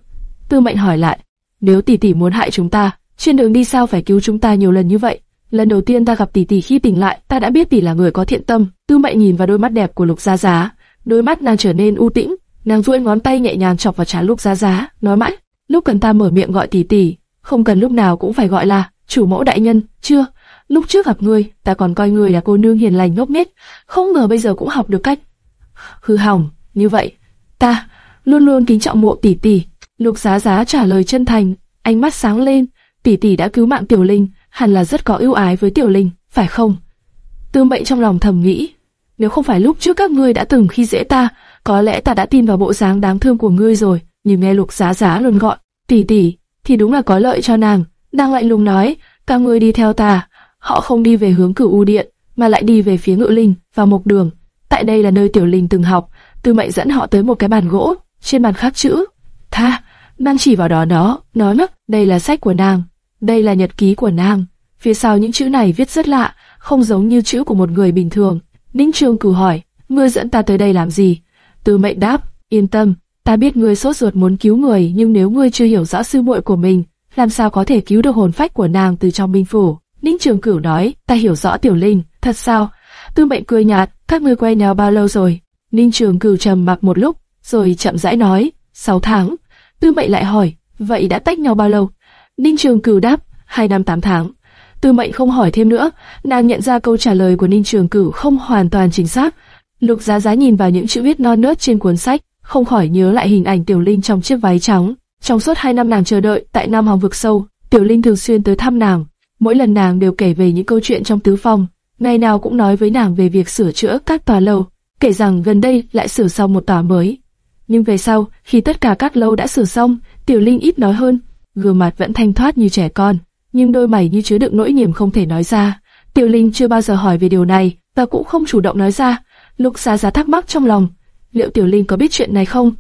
Tư Mệnh hỏi lại, nếu tỷ tỷ muốn hại chúng ta, trên đường đi sao phải cứu chúng ta nhiều lần như vậy? Lần đầu tiên ta gặp tỷ tỷ khi tỉnh lại, ta đã biết tỷ là người có thiện tâm. Tư Mệnh nhìn vào đôi mắt đẹp của Lục Gia Giá, đôi mắt nàng trở nên u tĩnh, nàng duỗi ngón tay nhẹ nhàng chọc vào trán Lục Gia Giá, nói mãi, lúc cần ta mở miệng gọi tỷ tỷ, không cần lúc nào cũng phải gọi là chủ mẫu đại nhân, chưa? Lúc trước gặp ngươi, ta còn coi ngươi là cô nương hiền lành ngốc nghếch, không ngờ bây giờ cũng học được cách hư hỏng như vậy. Ta luôn luôn kính trọng mộ tỷ tỷ. Lục Giá Giá trả lời chân thành, ánh mắt sáng lên, tỷ tỷ đã cứu mạng Tiểu Linh, hẳn là rất có ưu ái với Tiểu Linh, phải không? Tư Mệnh trong lòng thầm nghĩ, nếu không phải lúc trước các ngươi đã từng khi dễ ta, có lẽ ta đã tin vào bộ dáng đáng thương của ngươi rồi. Nhưng nghe Lục Giá Giá luôn gọi tỷ tỷ, thì đúng là có lợi cho nàng. Đang lạnh lùng nói, các ngươi đi theo ta. Họ không đi về hướng Cửu U Điện, mà lại đi về phía Ngự Linh vào một Đường. Tại đây là nơi Tiểu Linh từng học. Tư Mệnh dẫn họ tới một cái bàn gỗ, trên bàn khắc chữ tha. Nàng chỉ vào đó đó, nói mất, đây là sách của nàng, đây là nhật ký của nàng. Phía sau những chữ này viết rất lạ, không giống như chữ của một người bình thường. Ninh Trường cử hỏi, ngươi dẫn ta tới đây làm gì? Tư mệnh đáp, yên tâm, ta biết ngươi sốt ruột muốn cứu người, nhưng nếu ngươi chưa hiểu rõ sư muội của mình, làm sao có thể cứu được hồn phách của nàng từ trong minh phủ? Ninh Trường Cửu nói, ta hiểu rõ Tiểu Linh, thật sao? Tư Mệnh cười nhạt, các ngươi quen nhau bao lâu rồi? Ninh Trường Cửu trầm mặc một lúc, rồi chậm rãi nói, sáu tháng. Tư Mệnh lại hỏi, vậy đã tách nhau bao lâu? Ninh Trường Cửu đáp, hai năm tám tháng. Tư Mệnh không hỏi thêm nữa, nàng nhận ra câu trả lời của Ninh Trường Cửu không hoàn toàn chính xác. Lục Giá Giá nhìn vào những chữ viết non nớt trên cuốn sách, không khỏi nhớ lại hình ảnh Tiểu Linh trong chiếc váy trắng. Trong suốt hai năm nàng chờ đợi tại Nam Hoàng vực sâu, Tiểu Linh thường xuyên tới thăm nàng. Mỗi lần nàng đều kể về những câu chuyện trong tứ phòng, ngày nào cũng nói với nàng về việc sửa chữa các tòa lâu, kể rằng gần đây lại sửa xong một tòa mới. Nhưng về sau, khi tất cả các lâu đã sửa xong, Tiểu Linh ít nói hơn, gương mặt vẫn thanh thoát như trẻ con, nhưng đôi mày như chứa đựng nỗi niềm không thể nói ra. Tiểu Linh chưa bao giờ hỏi về điều này, và cũng không chủ động nói ra. Lục Giá Giá thắc mắc trong lòng, liệu Tiểu Linh có biết chuyện này không?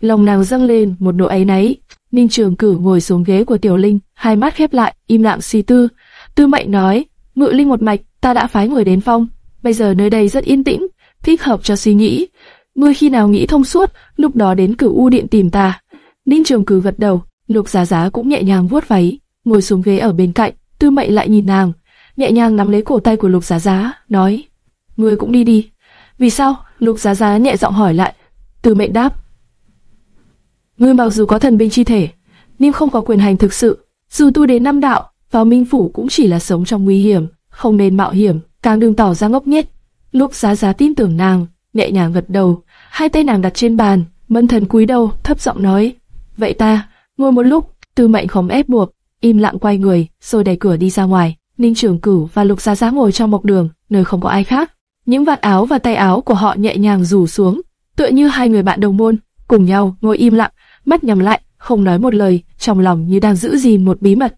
Lòng nàng dâng lên một nỗi áy náy. Ninh Trường Cử ngồi xuống ghế của Tiểu Linh, hai mắt khép lại, im lặng suy tư. Tư Mệnh nói, Ngự Linh một mạch, ta đã phái người đến phong, bây giờ nơi đây rất yên tĩnh, thích hợp cho suy nghĩ. Ngươi khi nào nghĩ thông suốt, lúc đó đến Cửu U Điện tìm ta. Ninh Trường Cử gật đầu, Lục Giá Giá cũng nhẹ nhàng vuốt váy, ngồi xuống ghế ở bên cạnh. Tư Mệnh lại nhìn nàng, nhẹ nhàng nắm lấy cổ tay của Lục Giá Giá, nói: "Ngươi cũng đi đi." Vì sao? Lục Giá Giá nhẹ giọng hỏi lại. Tư Mệnh đáp: Ngươi mặc dù có thần binh chi thể, nhưng không có quyền hành thực sự. Dù tu đến năm đạo, vào minh phủ cũng chỉ là sống trong nguy hiểm, không nên mạo hiểm, càng đừng tỏ ra ngốc nghếch. Lúc giá giá tin tưởng nàng, nhẹ nhàng gật đầu, hai tay nàng đặt trên bàn, mân thần cúi đầu, thấp giọng nói, vậy ta, ngồi một lúc, tư mệnh khóm ép buộc, im lặng quay người, rồi đẩy cửa đi ra ngoài. Ninh Trường Cửu và Lục Giá Giá ngồi trong một đường, nơi không có ai khác. Những vạt áo và tay áo của họ nhẹ nhàng rủ xuống, tựa như hai người bạn đồng môn, cùng nhau ngồi im lặng, mắt nhắm lại, không nói một lời, trong lòng như đang giữ gìn một bí mật.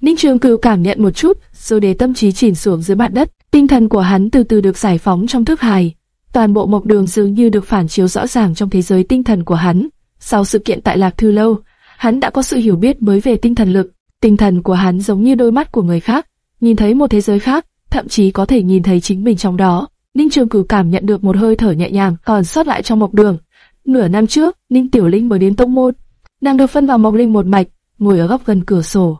Ninh Trường Cửu cảm nhận một chút, rồi để tâm trí chìm xuống dưới mặt đất, tinh thần của hắn từ từ được giải phóng trong thức hài. Toàn bộ mộc đường dường như được phản chiếu rõ ràng trong thế giới tinh thần của hắn. Sau sự kiện tại Lạc Thư Lâu, hắn đã có sự hiểu biết mới về tinh thần lực. Tinh thần của hắn giống như đôi mắt của người khác, nhìn thấy một thế giới khác, thậm chí có thể nhìn thấy chính mình trong đó. Ninh Trường Cửu cảm nhận được một hơi thở nhẹ nhàng còn sót lại trong mộc đường. Nửa năm trước, Ninh Tiểu Linh mới đến tông môn, nàng được phân vào mộc linh một mạch, ngồi ở góc gần cửa sổ.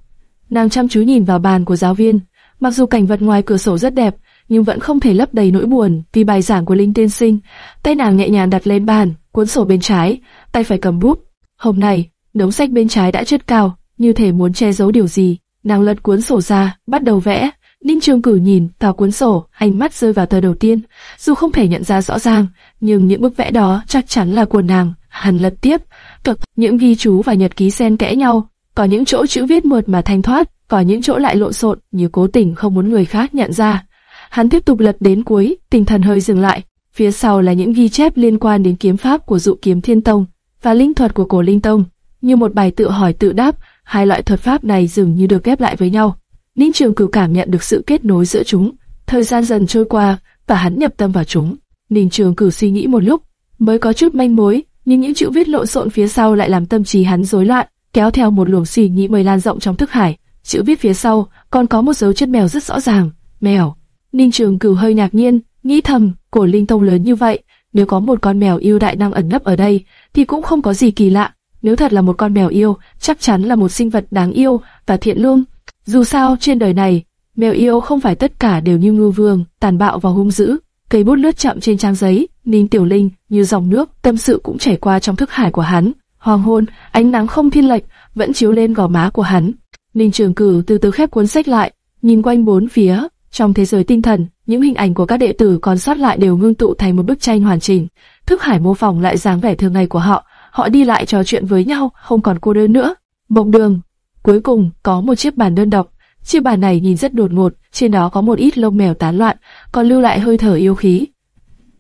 Nàng chăm chú nhìn vào bàn của giáo viên, mặc dù cảnh vật ngoài cửa sổ rất đẹp, nhưng vẫn không thể lấp đầy nỗi buồn vì bài giảng của Linh Tiên Sinh. Tay nàng nhẹ nhàng đặt lên bàn, cuốn sổ bên trái, tay phải cầm bút. Hôm nay, đống sách bên trái đã chất cao, như thể muốn che giấu điều gì. Nàng lật cuốn sổ ra, bắt đầu vẽ. Ninh Trường Cử nhìn vào cuốn sổ, ánh mắt rơi vào tờ đầu tiên. Dù không thể nhận ra rõ ràng, nhưng những bức vẽ đó chắc chắn là của nàng. Hắn lật tiếp, cực những ghi chú và nhật ký xen kẽ nhau, có những chỗ chữ viết mượt mà thanh thoát, có những chỗ lại lộn xộn, như cố tình không muốn người khác nhận ra. Hắn tiếp tục lật đến cuối, tinh thần hơi dừng lại. Phía sau là những ghi chép liên quan đến kiếm pháp của dụ kiếm thiên tông và linh thuật của cổ linh tông. Như một bài tự hỏi tự đáp, hai loại thuật pháp này dường như được ghép lại với nhau. Ninh Trường Cửu cảm nhận được sự kết nối giữa chúng. Thời gian dần trôi qua, và hắn nhập tâm vào chúng. Ninh Trường Cửu suy nghĩ một lúc, mới có chút manh mối, nhưng những chữ viết lộn xộn phía sau lại làm tâm trí hắn rối loạn, kéo theo một luồng suy nghĩ mây lan rộng trong thức hải. Chữ viết phía sau còn có một dấu chân mèo rất rõ ràng, mèo. Ninh Trường Cửu hơi ngạc nhiên, nghĩ thầm, cổ linh tông lớn như vậy, nếu có một con mèo yêu đại năng ẩn nấp ở đây, thì cũng không có gì kỳ lạ. Nếu thật là một con mèo yêu, chắc chắn là một sinh vật đáng yêu và thiện lương. Dù sao, trên đời này, mèo yêu không phải tất cả đều như ngư vương, tàn bạo và hung dữ. Cây bút lướt chậm trên trang giấy, Ninh Tiểu Linh như dòng nước, tâm sự cũng chảy qua trong thức hải của hắn. Hoàng hôn, ánh nắng không thiên lệch, vẫn chiếu lên gò má của hắn. Ninh Trường Cử từ từ khép cuốn sách lại, nhìn quanh bốn phía. Trong thế giới tinh thần, những hình ảnh của các đệ tử còn sót lại đều ngưng tụ thành một bức tranh hoàn chỉnh. Thức hải mô phỏng lại dáng vẻ thường ngày của họ, họ đi lại trò chuyện với nhau, không còn cô đơn nữa. Mộng đường. Cuối cùng, có một chiếc bàn đơn độc. Chiếc bàn này nhìn rất đột ngột, trên đó có một ít lông mèo tán loạn, còn lưu lại hơi thở yêu khí.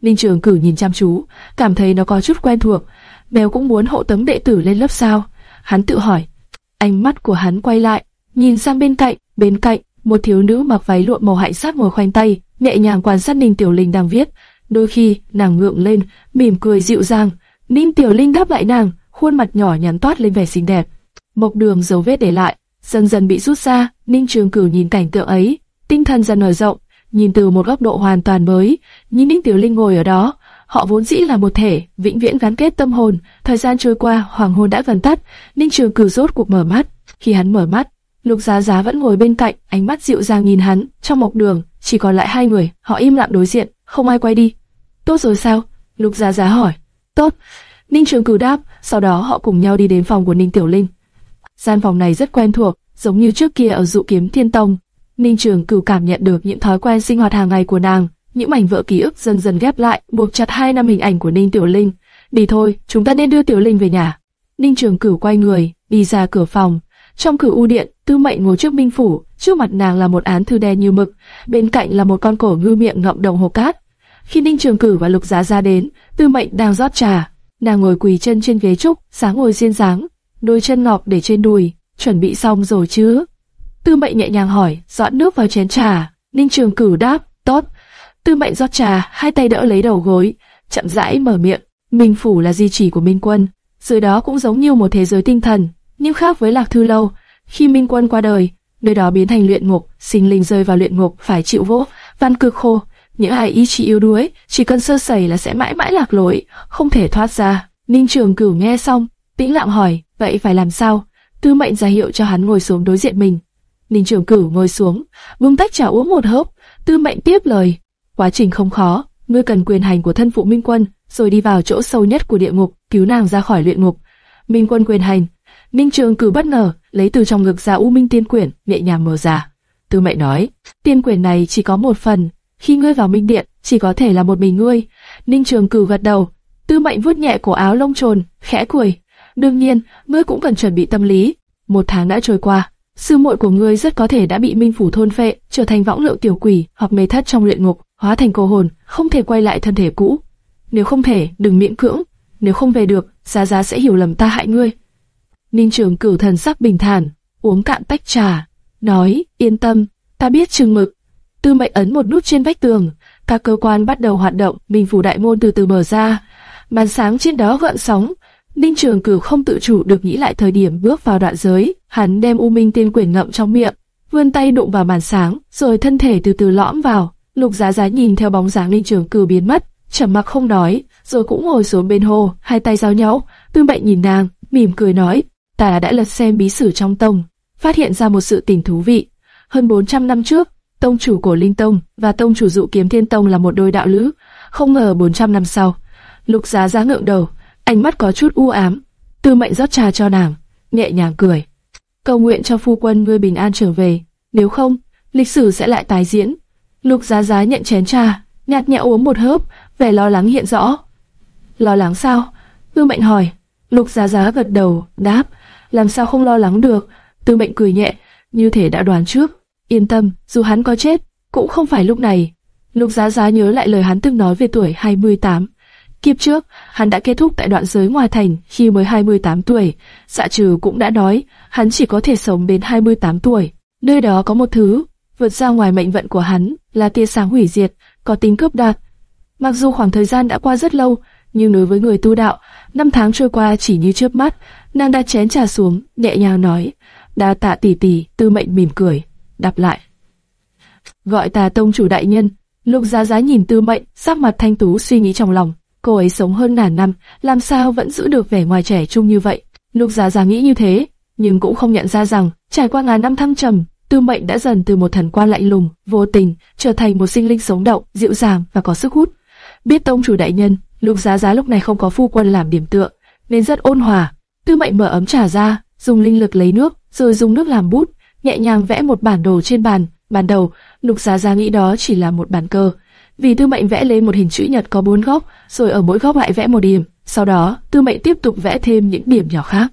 Ninh Trường Cử nhìn chăm chú, cảm thấy nó có chút quen thuộc. Mèo cũng muốn hộ tống đệ tử lên lớp sao? Hắn tự hỏi. Ánh mắt của hắn quay lại, nhìn sang bên cạnh, bên cạnh, một thiếu nữ mặc váy lụa màu hạnh sắc ngồi khoanh tay, nhẹ nhàng quan sát Ninh Tiểu Linh đang viết. Đôi khi, nàng ngượng lên, mỉm cười dịu dàng. Ninh Tiểu Linh đáp lại nàng, khuôn mặt nhỏ nhắn toát lên vẻ xinh đẹp. Mộc đường dấu vết để lại, dần dần bị rút ra. Ninh Trường Cửu nhìn cảnh tượng ấy, tinh thần dần nở rộng, nhìn từ một góc độ hoàn toàn mới. Nhìn Ninh Tiểu Linh ngồi ở đó, họ vốn dĩ là một thể, vĩnh viễn gắn kết tâm hồn. Thời gian trôi qua, hoàng hôn đã gần tắt, Ninh Trường Cửu rốt cuộc mở mắt. Khi hắn mở mắt, Lục Giá Giá vẫn ngồi bên cạnh, ánh mắt dịu dàng nhìn hắn. Trong mộc đường, chỉ còn lại hai người, họ im lặng đối diện, không ai quay đi. Tốt rồi sao? Lục Giá Giá hỏi. Tốt. Ninh Trường Cửu đáp. Sau đó họ cùng nhau đi đến phòng của Ninh Tiểu Linh. Gian phòng này rất quen thuộc, giống như trước kia ở dụ kiếm thiên tông. Ninh Trường Cửu cảm nhận được những thói quen sinh hoạt hàng ngày của nàng, những mảnh vỡ ký ức dần dần ghép lại, buộc chặt hai năm hình ảnh của Ninh Tiểu Linh. Đi thôi, chúng ta nên đưa Tiểu Linh về nhà. Ninh Trường Cửu quay người, đi ra cửa phòng. Trong cửu u điện, Tư Mệnh ngồi trước minh phủ, trước mặt nàng là một án thư đen như mực, bên cạnh là một con cổ ngư miệng ngậm đồng hồ cát. Khi Ninh Trường Cửu và Lục Giá ra đến, Tư Mệnh đang rót trà, nàng ngồi quỳ chân trên ghế trúc, sáng ngồi xiên dáng, đôi chân ngọc để trên đùi, chuẩn bị xong rồi chứ? Tư Mệnh nhẹ nhàng hỏi, dọn nước vào chén trà. Ninh Trường Cửu đáp, tốt. Tư Mệnh rót trà, hai tay đỡ lấy đầu gối, chậm rãi mở miệng. Minh phủ là di chỉ của Minh Quân, dưới đó cũng giống như một thế giới tinh thần, nhưng khác với Lạc Thư Lâu. Khi Minh Quân qua đời, nơi đó biến thành luyện ngục, sinh linh rơi vào luyện ngục phải chịu vỗ, văn cực khô. Những ai ý chí yếu đuối, chỉ cần sơ sẩy là sẽ mãi mãi lạc lối, không thể thoát ra. Ninh Trường Cửu nghe xong, tĩnh lặng hỏi, vậy phải làm sao? Tư Mệnh ra hiệu cho hắn ngồi xuống đối diện mình. Ninh Trường Cửu ngồi xuống, bưng tách trà uống một hớp. Tư Mệnh tiếp lời, quá trình không khó, ngươi cần quyền hành của thân phụ Minh Quân, rồi đi vào chỗ sâu nhất của địa ngục, cứu nàng ra khỏi luyện ngục. Minh Quân quyền hành. Ninh Trường Cửu bất ngờ, lấy từ trong ngực ra U Minh Tiên Quyển, nhẹ nhàng mở ra. Tư Mệnh nói, tiên quyển này chỉ có một phần, khi ngươi vào Minh Điện, chỉ có thể là một mình ngươi. Ninh Trường Cửu gật đầu, Tư Mệnh vuốt nhẹ cổ áo lông trồn, khẽ cười. Đương nhiên, ngươi cũng cần chuẩn bị tâm lý. Một tháng đã trôi qua, sư muội của ngươi rất có thể đã bị Minh Phủ thôn phệ, trở thành võng lượng tiểu quỷ hoặc mê thất trong luyện ngục, hóa thành cô hồn, không thể quay lại thân thể cũ. Nếu không thể, đừng miễn cưỡng. Nếu không về được, Giá Giá sẽ hiểu lầm ta hại ngươi. Ninh Trường Cửu thần sắc bình thản, uống cạn tách trà, nói: yên tâm, ta biết chừng mực. Tư Mệnh ấn một nút trên vách tường, các cơ quan bắt đầu hoạt động, Minh Phủ đại môn từ từ mở ra, màn sáng trên đó gợn sóng. Ninh Trường Cửu không tự chủ được nghĩ lại thời điểm bước vào đoạn giới, hắn đem U Minh Tiên Quyển ngậm trong miệng, vươn tay đụng vào màn sáng, rồi thân thể từ từ lõm vào. Lục Giá Giá nhìn theo bóng dáng Ninh Trường Cửu biến mất, trầm mặc không nói, rồi cũng ngồi xuống bên hồ, hai tay giao nhau. Tư Mệnh nhìn nàng, mỉm cười nói, ta đã lật xem bí sử trong tông, phát hiện ra một sự tình thú vị. Hơn 400 năm trước, tông chủ của Linh Tông và tông chủ dụ kiếm Thiên Tông là một đôi đạo lữ. Không ngờ 400 năm sau, Lục Giá Giá ngượng đầu, ánh mắt có chút u ám. Tư Mệnh rót trà cho nàng, nhẹ nhàng cười. Cầu nguyện cho phu quân ngươi bình an trở về, nếu không, lịch sử sẽ lại tái diễn. Lục Giá Giá nhận chén trà, nhạt nhẽo uống một hớp, vẻ lo lắng hiện rõ. Lo lắng sao? Tư Mệnh hỏi. Lục Giá Giá gật đầu, đáp, làm sao không lo lắng được? Tư Mệnh cười nhẹ, như thể đã đoán trước. Yên tâm, dù hắn có chết, cũng không phải lúc này. Lục Giá Giá nhớ lại lời hắn từng nói về tuổi 28. Kiếp trước, hắn đã kết thúc tại đoạn giới ngoài thành khi mới 28 tuổi. Dạ trừ cũng đã nói, hắn chỉ có thể sống đến 28 tuổi. Nơi đó có một thứ, vượt ra ngoài mệnh vận của hắn, là tia sáng hủy diệt, có tính cướp đoạt. Mặc dù khoảng thời gian đã qua rất lâu, nhưng đối với người tu đạo, năm tháng trôi qua chỉ như chớp mắt. Nàng đặt chén trà xuống, nhẹ nhàng nói, đa tạ tỷ tỷ, tư mệnh mỉm cười, đáp lại. Gọi ta tông chủ đại nhân, lục giá giá nhìn tư mệnh, sắc mặt thanh tú suy nghĩ trong lòng. Cô ấy sống hơn ngàn năm, làm sao vẫn giữ được vẻ ngoài trẻ trung như vậy? Lục Giá Giá nghĩ như thế, nhưng cũng không nhận ra rằng trải qua ngàn năm thăng trầm, Tư Mệnh đã dần từ một thần quan lạnh lùng, vô tình trở thành một sinh linh sống động, dịu dàng và có sức hút. Biết tông chủ đại nhân, Lục Giá Giá lúc này không có phu quân làm điểm tựa, nên rất ôn hòa. Tư Mệnh mở ấm trà ra, dùng linh lực lấy nước, rồi dùng nước làm bút, nhẹ nhàng vẽ một bản đồ trên bàn. Ban đầu, Lục Giá Giá nghĩ đó chỉ là một bản cơ, vì Tư Mệnh vẽ lên một hình chữ nhật có bốn góc, rồi ở mỗi góc lại vẽ một điểm. Sau đó, Tư Mệnh tiếp tục vẽ thêm những điểm nhỏ khác.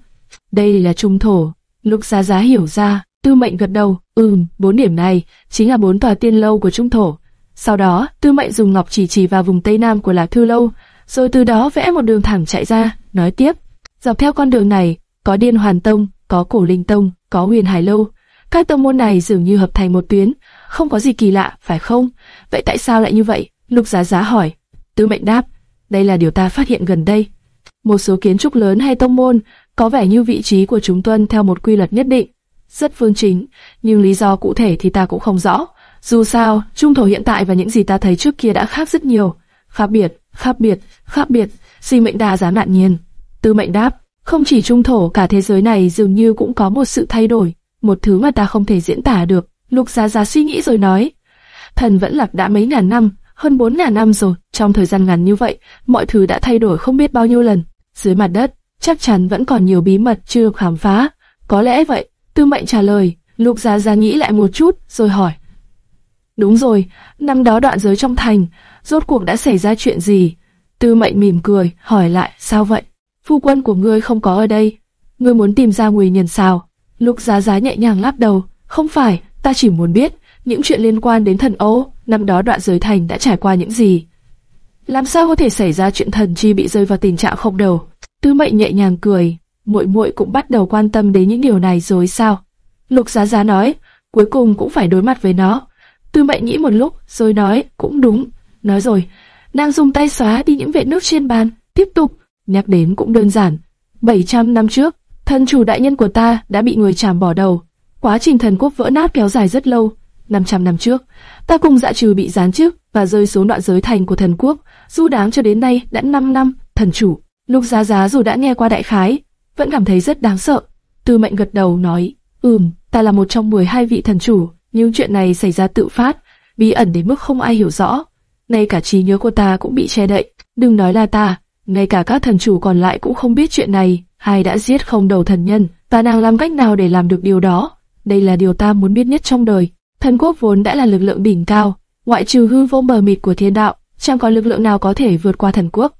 Đây là trung thổ. Lục Giá Giá hiểu ra, Tư Mệnh gật đầu, ừm, bốn điểm này chính là bốn tòa tiên lâu của trung thổ. Sau đó, Tư Mệnh dùng ngọc chỉ chỉ vào vùng tây nam của Lạc Thư lâu, rồi từ đó vẽ một đường thẳng chạy ra, nói tiếp, dọc theo con đường này có Điên Hoàn Tông, có Cổ Linh Tông, có Huyền Hải lâu. Các tông môn này dường như hợp thành một tuyến, không có gì kỳ lạ, phải không? Vậy tại sao lại như vậy? Lục Giá Giá hỏi. Tư Mệnh đáp, đây là điều ta phát hiện gần đây. Một số kiến trúc lớn hay tông môn có vẻ như vị trí của chúng tuân theo một quy luật nhất định, rất phương chính, nhưng lý do cụ thể thì ta cũng không rõ. Dù sao, trung thổ hiện tại và những gì ta thấy trước kia đã khác rất nhiều. Khác biệt, khác biệt, khác biệt, sinh mệnh đa giá nạn nhiên. Tư mệnh đáp, không chỉ trung thổ cả thế giới này dường như cũng có một sự thay đổi, một thứ mà ta không thể diễn tả được. Lục Giá Giá suy nghĩ rồi nói, thần vẫn lạc đã mấy ngàn năm, hơn bốn ngàn năm rồi, trong thời gian ngắn như vậy, mọi thứ đã thay đổi không biết bao nhiêu lần. Dưới mặt đất, chắc chắn vẫn còn nhiều bí mật chưa khám phá. Có lẽ vậy, Tư Mệnh trả lời, Lục Giá Giá nghĩ lại một chút, rồi hỏi. Đúng rồi, năm đó đoạn giới trong thành, rốt cuộc đã xảy ra chuyện gì? Tư Mệnh mỉm cười, hỏi lại, sao vậy? Phu quân của ngươi không có ở đây. Ngươi muốn tìm ra nguyên nhân sao? Lục Giá Giá nhẹ nhàng lắc đầu, không phải, ta chỉ muốn biết những chuyện liên quan đến thần Âu, năm đó đoạn giới thành đã trải qua những gì. Làm sao có thể xảy ra chuyện thần chi bị rơi vào tình trạng không đầu? Tư Mệnh nhẹ nhàng cười, muội muội cũng bắt đầu quan tâm đến những điều này rồi sao? Lục Giá Giá nói, cuối cùng cũng phải đối mặt với nó. Tư Mệnh nghĩ một lúc, rồi nói, cũng đúng. Nói rồi, nàng dùng tay xóa đi những vệt nước trên bàn, tiếp tục, nhắc đến cũng đơn giản. 700 năm trước, thần chủ đại nhân của ta đã bị người chàm bỏ đầu. Quá trình thần quốc vỡ nát kéo dài rất lâu. 500 năm trước, ta cùng dạ trừ bị giáng chức và rơi xuống đoạn giới thành của thần quốc. Du đáng cho đến nay đã 5 năm, thần chủ. Lục Giá Giá dù đã nghe qua đại khái, vẫn cảm thấy rất đáng sợ. Tư Mệnh gật đầu nói, ừm, ta là một trong 12 vị thần chủ, nhưng chuyện này xảy ra tự phát, bí ẩn đến mức không ai hiểu rõ. Ngay cả trí nhớ của ta cũng bị che đậy, đừng nói là ta, ngay cả các thần chủ còn lại cũng không biết chuyện này, ai đã giết không đầu thần nhân, ta nàng làm cách nào để làm được điều đó. Đây là điều ta muốn biết nhất trong đời. Thần quốc vốn đã là lực lượng đỉnh cao, ngoại trừ hư vô mờ mịt của thiên đạo, chẳng có lực lượng nào có thể vượt qua thần quốc.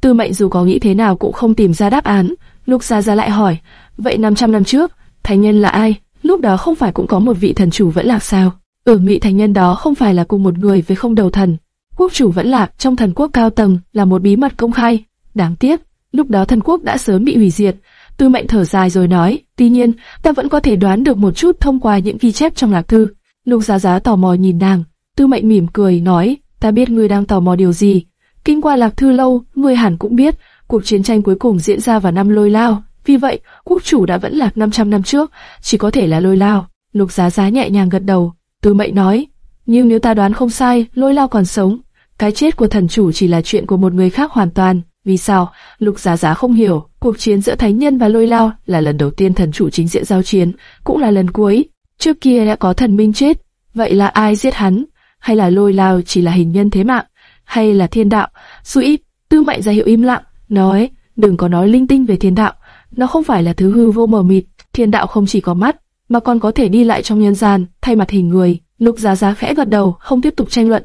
Tư mệnh dù có nghĩ thế nào cũng không tìm ra đáp án. Lục Gia Gia lại hỏi, vậy 500 năm trước, thánh nhân là ai? Lúc đó không phải cũng có một vị thần chủ vẫn lạc sao? Ở vị thánh nhân đó không phải là cùng một người với không đầu thần. Quốc chủ vẫn lạc trong thần quốc cao tầng là một bí mật công khai. Đáng tiếc, lúc đó thần quốc đã sớm bị hủy diệt. Tư mệnh thở dài rồi nói, tuy nhiên, ta vẫn có thể đoán được một chút thông qua những ghi chép trong lạc thư. Lục Giá Giá tò mò nhìn nàng, Tư mệnh mỉm cười nói, ta biết ngươi đang tò mò điều gì. Kinh qua lạc thư lâu, ngươi hẳn cũng biết, cuộc chiến tranh cuối cùng diễn ra vào năm lôi lao. Vì vậy, quốc chủ đã vẫn lạc 500 năm trước, chỉ có thể là lôi lao. Lục giá giá nhẹ nhàng gật đầu, Tư mệnh nói, nhưng nếu ta đoán không sai, lôi lao còn sống. Cái chết của thần chủ chỉ là chuyện của một người khác hoàn toàn. Vì sao? Lục giá giá không hiểu, cuộc chiến giữa thánh nhân và lôi lao là lần đầu tiên thần chủ chính diện giao chiến, cũng là lần cuối. Trước kia đã có thần minh chết, vậy là ai giết hắn? Hay là lôi lao chỉ là hình nhân thế mạng? Hay là thiên đạo? Suy tư mệnh ra hiệu im lặng, nói, đừng có nói linh tinh về thiên đạo, nó không phải là thứ hư vô mờ mịt, thiên đạo không chỉ có mắt, mà còn có thể đi lại trong nhân gian, thay mặt hình người. Lục Giá Giá khẽ gật đầu, không tiếp tục tranh luận.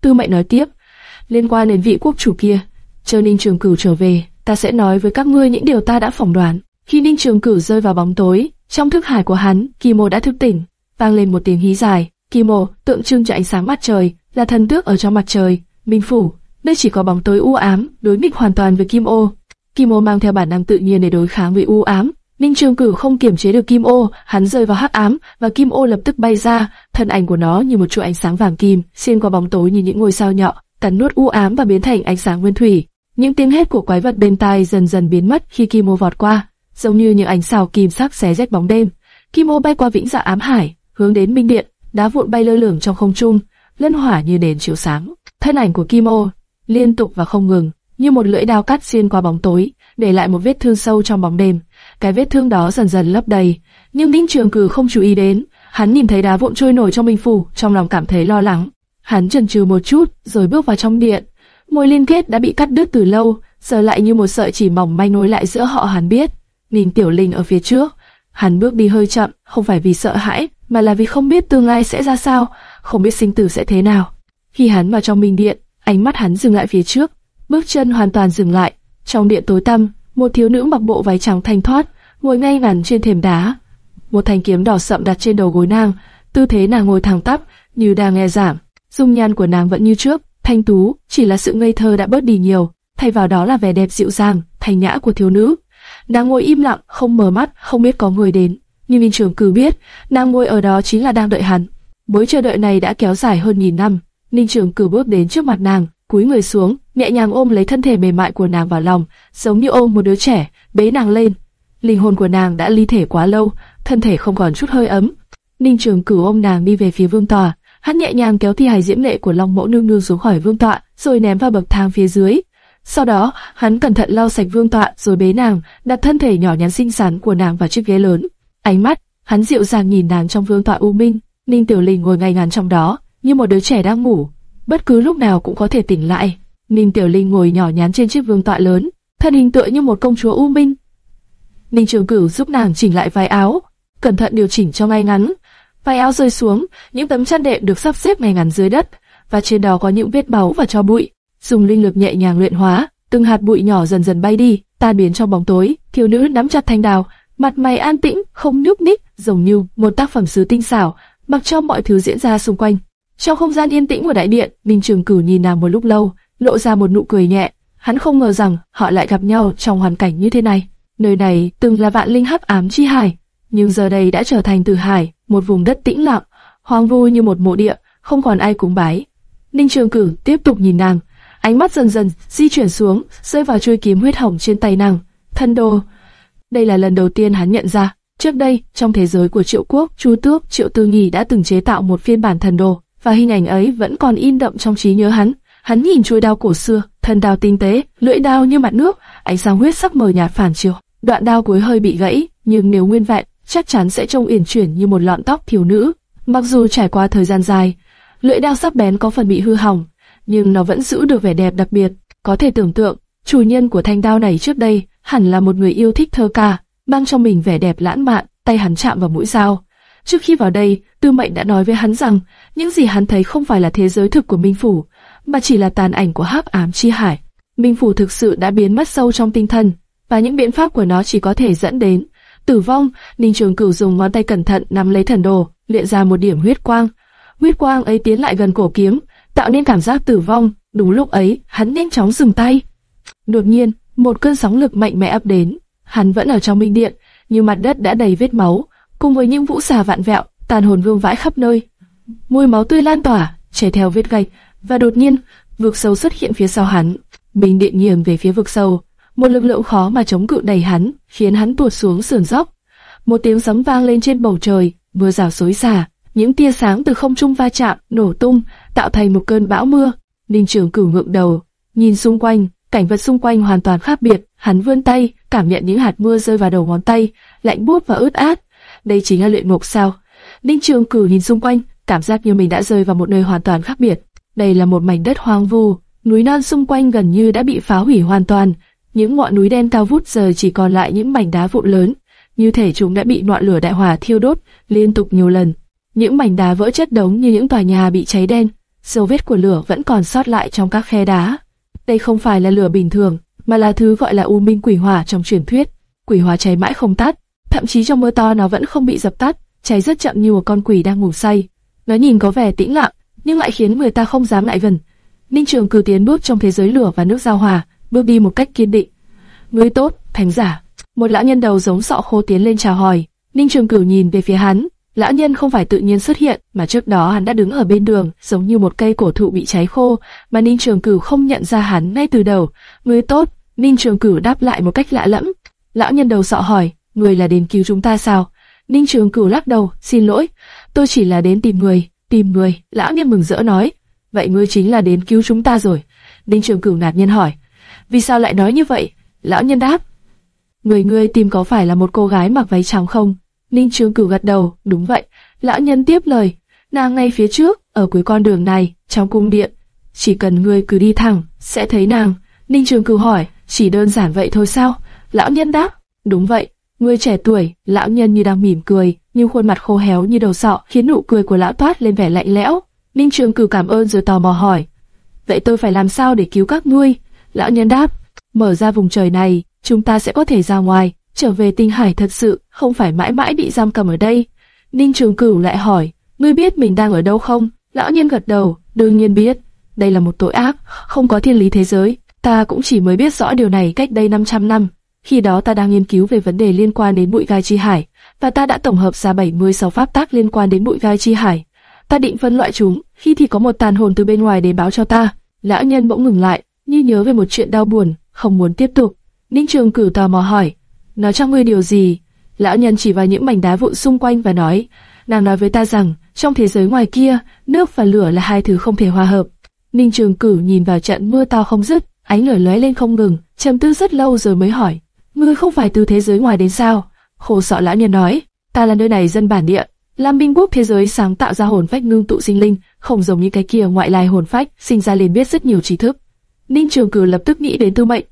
Tư Mệnh nói tiếp, liên quan đến vị quốc chủ kia, chờ Ninh Trường Cửu trở về, ta sẽ nói với các ngươi những điều ta đã phỏng đoán. Khi Ninh Trường Cửu rơi vào bóng tối, trong thức hải của hắn, Kimo đã thức tỉnh, vang lên một tiếng hí dài. Kimo tượng trưng cho ánh sáng mặt trời, là thần tước ở trong mặt trời. Minh phủ, nơi chỉ có bóng tối u ám, đối nghịch hoàn toàn với Kim Ô. Kim Ô mang theo bản năng tự nhiên để đối kháng với u ám. Ninh Trường Cửu không kiểm chế được Kim Ô, hắn rơi vào hắc ám và Kim Ô lập tức bay ra, thân ảnh của nó như một chuỗi ánh sáng vàng kim, xuyên qua bóng tối như những ngôi sao nhỏ, cắn nuốt u ám và biến thành ánh sáng nguyên thủy. Những tiếng hét của quái vật bên tai dần dần biến mất khi Kim Ô vọt qua, giống như những ánh sao kim sắc xé rách bóng đêm. Kim Ô bay qua vĩnh dạ ám hải, hướng đến Minh Điện, đá vụn bay lơ lửng trong không trung, lân hỏa như đèn chiếu sáng. Thân ảnh của Kim Ô liên tục và không ngừng, như một lưỡi dao cắt xuyên qua bóng tối, để lại một vết thương sâu trong bóng đêm. Cái vết thương đó dần dần lấp đầy, nhưng Ninh Trường Cử không chú ý đến. Hắn nhìn thấy đá vụn trôi nổi trong minh phủ, trong lòng cảm thấy lo lắng. Hắn chần chừ một chút, rồi bước vào trong điện. Mối liên kết đã bị cắt đứt từ lâu, giờ lại như một sợi chỉ mỏng manh nối lại giữa họ hắn biết. Nhìn Tiểu Linh ở phía trước, hắn bước đi hơi chậm, không phải vì sợ hãi, mà là vì không biết tương lai sẽ ra sao, không biết sinh tử sẽ thế nào. Khi hắn vào trong minh điện, ánh mắt hắn dừng lại phía trước, bước chân hoàn toàn dừng lại. Trong điện tối tăm, một thiếu nữ mặc bộ váy trắng thanh thoát, ngồi ngay ngắn trên thềm đá. Một thanh kiếm đỏ sậm đặt trên đầu gối nàng, tư thế nàng ngồi thẳng tắp, như đang nghe giảng. Dung nhan của nàng vẫn như trước, thanh tú, chỉ là sự ngây thơ đã bớt đi nhiều, thay vào đó là vẻ đẹp dịu dàng, thanh nhã của thiếu nữ. Nàng ngồi im lặng, không mở mắt, không biết có người đến. Nhưng Ninh Trường Cử biết, nàng ngồi ở đó chính là đang đợi hắn. Mối chờ đợi này đã kéo dài hơn nghìn năm. Ninh Trường Cử bước đến trước mặt nàng, cúi người xuống, nhẹ nhàng ôm lấy thân thể mềm mại của nàng vào lòng, giống như ôm một đứa trẻ, bế nàng lên. Linh hồn của nàng đã ly thể quá lâu, thân thể không còn chút hơi ấm. Ninh Trường Cử ôm nàng đi về phía vương tòa, Hắn nhẹ nhàng kéo thi hài diễm lệ của Long Mẫu nương nương xuống khỏi vương tọa, rồi ném vào bậc thang phía dưới. Sau đó, hắn cẩn thận lau sạch vương tọa rồi bế nàng, đặt thân thể nhỏ nhắn xinh xắn của nàng vào chiếc ghế lớn. Ánh mắt, hắn dịu dàng nhìn nàng trong vương tọa u minh. Ninh Tiểu Linh ngồi ngay ngắn trong đó, như một đứa trẻ đang ngủ, bất cứ lúc nào cũng có thể tỉnh lại. Ninh Tiểu Linh ngồi nhỏ nhắn trên chiếc vương tọa lớn, thân hình tựa như một công chúa u minh. Ninh Trường Cửu giúp nàng chỉnh lại váy áo, cẩn thận điều chỉnh cho ngay ngắn. Váy áo rơi xuống, những tấm chăn đệm được sắp xếp ngay ngắn dưới đất, và trên đó có những vết máu và cho bụi. Dùng linh lực nhẹ nhàng luyện hóa, từng hạt bụi nhỏ dần dần bay đi, tan biến trong bóng tối. Thiếu nữ nắm chặt thanh đào, mặt mày an tĩnh, không nhúc nhích, giống như một tác phẩm sứ tinh xảo, mặc cho mọi thứ diễn ra xung quanh. Trong không gian yên tĩnh của đại điện, minh Trường Cửu nhìn nàng một lúc lâu, lộ ra một nụ cười nhẹ. Hắn không ngờ rằng họ lại gặp nhau trong hoàn cảnh như thế này. Nơi này từng là vạn linh hấp ám chi hải, nhưng giờ đây đã trở thành tử hải, một vùng đất tĩnh lặng, hoang vu như một mộ địa, không còn ai cúng bái. Ninh Trường Cử tiếp tục nhìn nàng, ánh mắt dần dần di chuyển xuống, rơi vào chuôi kiếm huyết hồng trên tay nàng. Thân đồ. Đây là lần đầu tiên hắn nhận ra, trước đây trong thế giới của Triệu Quốc, Chu Tước, Triệu Tư Nghì đã từng chế tạo một phiên bản thần đồ, và hình ảnh ấy vẫn còn in đậm trong trí nhớ hắn. Hắn nhìn chuôi đao cổ xưa, thân đao tinh tế, lưỡi đao như mặt nước, ánh sáng huyết sắc mờ nhạt phản chiếu. Đoạn đao cuối hơi bị gãy, nhưng nếu nguyên vẹn, chắc chắn sẽ trông uyển chuyển như một lọn tóc thiếu nữ. Mặc dù trải qua thời gian dài, lưỡi đao sắc bén có phần bị hư hỏng, nhưng nó vẫn giữ được vẻ đẹp đặc biệt. Có thể tưởng tượng, chủ nhân của thanh đao này trước đây hẳn là một người yêu thích thơ ca, mang trong mình vẻ đẹp lãng mạn, tay hắn chạm vào mũi dao. Trước khi vào đây, Tư Mệnh đã nói với hắn rằng, những gì hắn thấy không phải là thế giới thực của Minh Phủ, mà chỉ là tàn ảnh của hắc ám chi hải. Minh Phủ thực sự đã biến mất sâu trong tinh thần, và những biện pháp của nó chỉ có thể dẫn đến tử vong. Ninh Trường Cửu dùng ngón tay cẩn thận nắm lấy thần đồ, luyện ra một điểm huyết quang. Huyết quang ấy tiến lại gần cổ kiếm, tạo nên cảm giác tử vong. Đúng lúc ấy, hắn nhanh chóng dừng tay. Đột nhiên, một cơn sóng lực mạnh mẽ ập đến. Hắn vẫn ở trong minh điện, nhưng mặt đất đã đầy vết máu, cùng với những vũ xà vạn vẹo, tàn hồn vương vãi khắp nơi. Mùi máu tươi lan tỏa, chảy theo vết gạch, và đột nhiên, vực sâu xuất hiện phía sau hắn. Minh điện nghiêng về phía vực sâu, một lực lượng khó mà chống cự đẩy hắn, khiến hắn tuột xuống sườn dốc. Một tiếng sấm vang lên trên bầu trời, mưa rào xối xả, những tia sáng từ không trung va chạm, nổ tung, tạo thành một cơn bão mưa. Ninh Trường Cửu ngượng đầu, nhìn xung quanh, cảnh vật xung quanh hoàn toàn khác biệt. Hắn vươn tay, cảm nhận những hạt mưa rơi vào đầu ngón tay, lạnh buốt và ướt át. Đây chính là luyện ngục sao? Ninh Trường Cửu nhìn xung quanh, cảm giác như mình đã rơi vào một nơi hoàn toàn khác biệt. Đây là một mảnh đất hoang vu, núi non xung quanh gần như đã bị phá hủy hoàn toàn, những ngọn núi đen cao vút giờ chỉ còn lại những mảnh đá vụn lớn, như thể chúng đã bị ngọn lửa đại hỏa thiêu đốt liên tục nhiều lần. Những mảnh đá vỡ chất đống như những tòa nhà bị cháy đen, dấu vết của lửa vẫn còn sót lại trong các khe đá. Đây không phải là lửa bình thường, mà là thứ gọi là u minh quỷ hỏa trong truyền thuyết. Quỷ hỏa cháy mãi không tắt, thậm chí trong mưa to nó vẫn không bị dập tắt, cháy rất chậm như một con quỷ đang ngủ say. Nó nhìn có vẻ tĩnh lặng, nhưng lại khiến người ta không dám lại gần. Ninh Trường cử tiến bước trong thế giới lửa và nước giao hòa, bước đi một cách kiên định. Ngươi tốt, thánh giả. Một lão nhân đầu giống sọ khô tiến lên chào hỏi. Ninh Trường Cửu nhìn về phía hắn. Lão nhân không phải tự nhiên xuất hiện, mà trước đó hắn đã đứng ở bên đường, giống như một cây cổ thụ bị cháy khô, mà Ninh Trường Cửu không nhận ra hắn ngay từ đầu. Ngươi tốt, Ninh Trường Cửu đáp lại một cách lạ lẫm. Lão nhân đầu sọ hỏi, ngươi là đến cứu chúng ta sao? Ninh Trường Cửu lắc đầu, xin lỗi, tôi chỉ là đến tìm người, tìm người. Lão nhân mừng rỡ nói, vậy ngươi chính là đến cứu chúng ta rồi. Ninh Trường Cửu ngạc nhiên hỏi, vì sao lại nói như vậy? Lão nhân đáp. Người ngươi tìm có phải là một cô gái mặc váy trắng không? Ninh Trường Cửu gật đầu, đúng vậy. Lão nhân tiếp lời, nàng ngay phía trước, ở cuối con đường này, trong cung điện. Chỉ cần ngươi cứ đi thẳng, sẽ thấy nàng. Ninh Trường Cửu hỏi, chỉ đơn giản vậy thôi sao? Lão nhân đáp, đúng vậy. Ngươi trẻ tuổi, lão nhân như đang mỉm cười, nhưng khuôn mặt khô héo như đầu sọ khiến nụ cười của lão toát lên vẻ lạnh lẽo. Ninh Trường Cửu cảm ơn rồi tò mò hỏi, vậy tôi phải làm sao để cứu các ngươi? Lão nhân đáp, mở ra vùng trời này, chúng ta sẽ có thể ra ngoài, trở về tinh hải thật sự, không phải mãi mãi bị giam cầm ở đây. Ninh Trường Cửu lại hỏi, ngươi biết mình đang ở đâu không? Lão nhân gật đầu, đương nhiên biết. Đây là một tội ác, không có thiên lý thế giới. Ta cũng chỉ mới biết rõ điều này cách đây 500 năm. Khi đó ta đang nghiên cứu về vấn đề liên quan đến bụi gai chi hải, và ta đã tổng hợp ra 76 pháp tác liên quan đến bụi gai chi hải. Ta định phân loại chúng, khi thì có một tàn hồn từ bên ngoài đến báo cho ta. Lão nhân bỗng ngừng lại, như nhớ về một chuyện đau buồn, không muốn tiếp tục. Ninh Trường Cửu tò mò hỏi, nói cho ngươi điều gì? Lão nhân chỉ vào những mảnh đá vụn xung quanh và nói, Nàng nói với ta rằng, trong thế giới ngoài kia, nước và lửa là hai thứ không thể hòa hợp. Ninh Trường Cử nhìn vào trận mưa to không dứt, ánh lửa lóe lên không ngừng, trầm tư rất lâu rồi mới hỏi, ngươi không phải từ thế giới ngoài đến sao? Khổ sợ lão nhân nói, ta là nơi này dân bản địa, làm binh quốc thế giới sáng tạo ra hồn phách ngưng tụ sinh linh, không giống như cái kia ngoại lai hồn phách, sinh ra liền biết rất nhiều trí thức. Ninh Trường Cử lập tức nghĩ đến Tư Mệnh.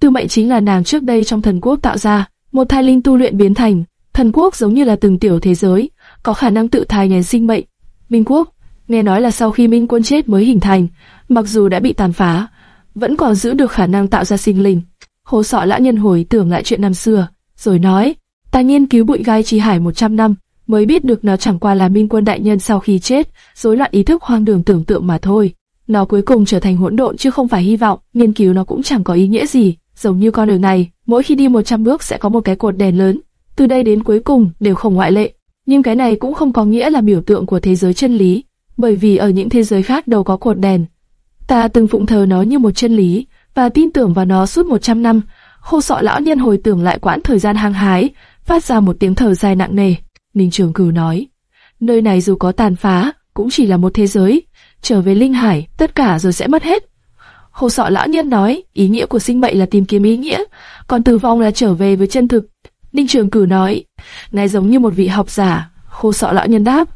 Tư Mệnh chính là nàng trước đây trong thần quốc tạo ra, một thai linh tu luyện biến thành. Thần quốc giống như là từng tiểu thế giới, có khả năng tự thai nghén sinh mệnh. Minh quốc, nghe nói là sau khi Minh quân chết mới hình thành, mặc dù đã bị tàn phá, vẫn còn giữ được khả năng tạo ra sinh linh. Hồ sọ Lão nhân hồi tưởng lại chuyện năm xưa, rồi nói, ta nghiên cứu bụi gai chi hải 100 năm, mới biết được nó chẳng qua là minh quân đại nhân sau khi chết, rối loạn ý thức hoang đường tưởng tượng mà thôi. Nó cuối cùng trở thành hỗn độn chứ không phải hy vọng, nghiên cứu nó cũng chẳng có ý nghĩa gì, giống như con đường này, mỗi khi đi 100 bước sẽ có một cái cột đèn lớn, từ đây đến cuối cùng đều không ngoại lệ. Nhưng cái này cũng không có nghĩa là biểu tượng của thế giới chân lý, bởi vì ở những thế giới khác đâu có cột đèn. Ta từng phụng thờ nó như một chân lý, và tin tưởng vào nó suốt 100 năm. Khô sọ lão nhân hồi tưởng lại quãng thời gian hăng hái, phát ra một tiếng thở dài nặng nề. Ninh Trường Cửu nói, nơi này dù có tàn phá, cũng chỉ là một thế giới. Trở về Linh Hải, tất cả rồi sẽ mất hết. Hồ sọ lão nhân nói, ý nghĩa của sinh mệnh là tìm kiếm ý nghĩa, còn tử vong là trở về với chân thực. Ninh Trường Cử nói, ngài giống như một vị học giả. Hồ sọ lão nhân đáp,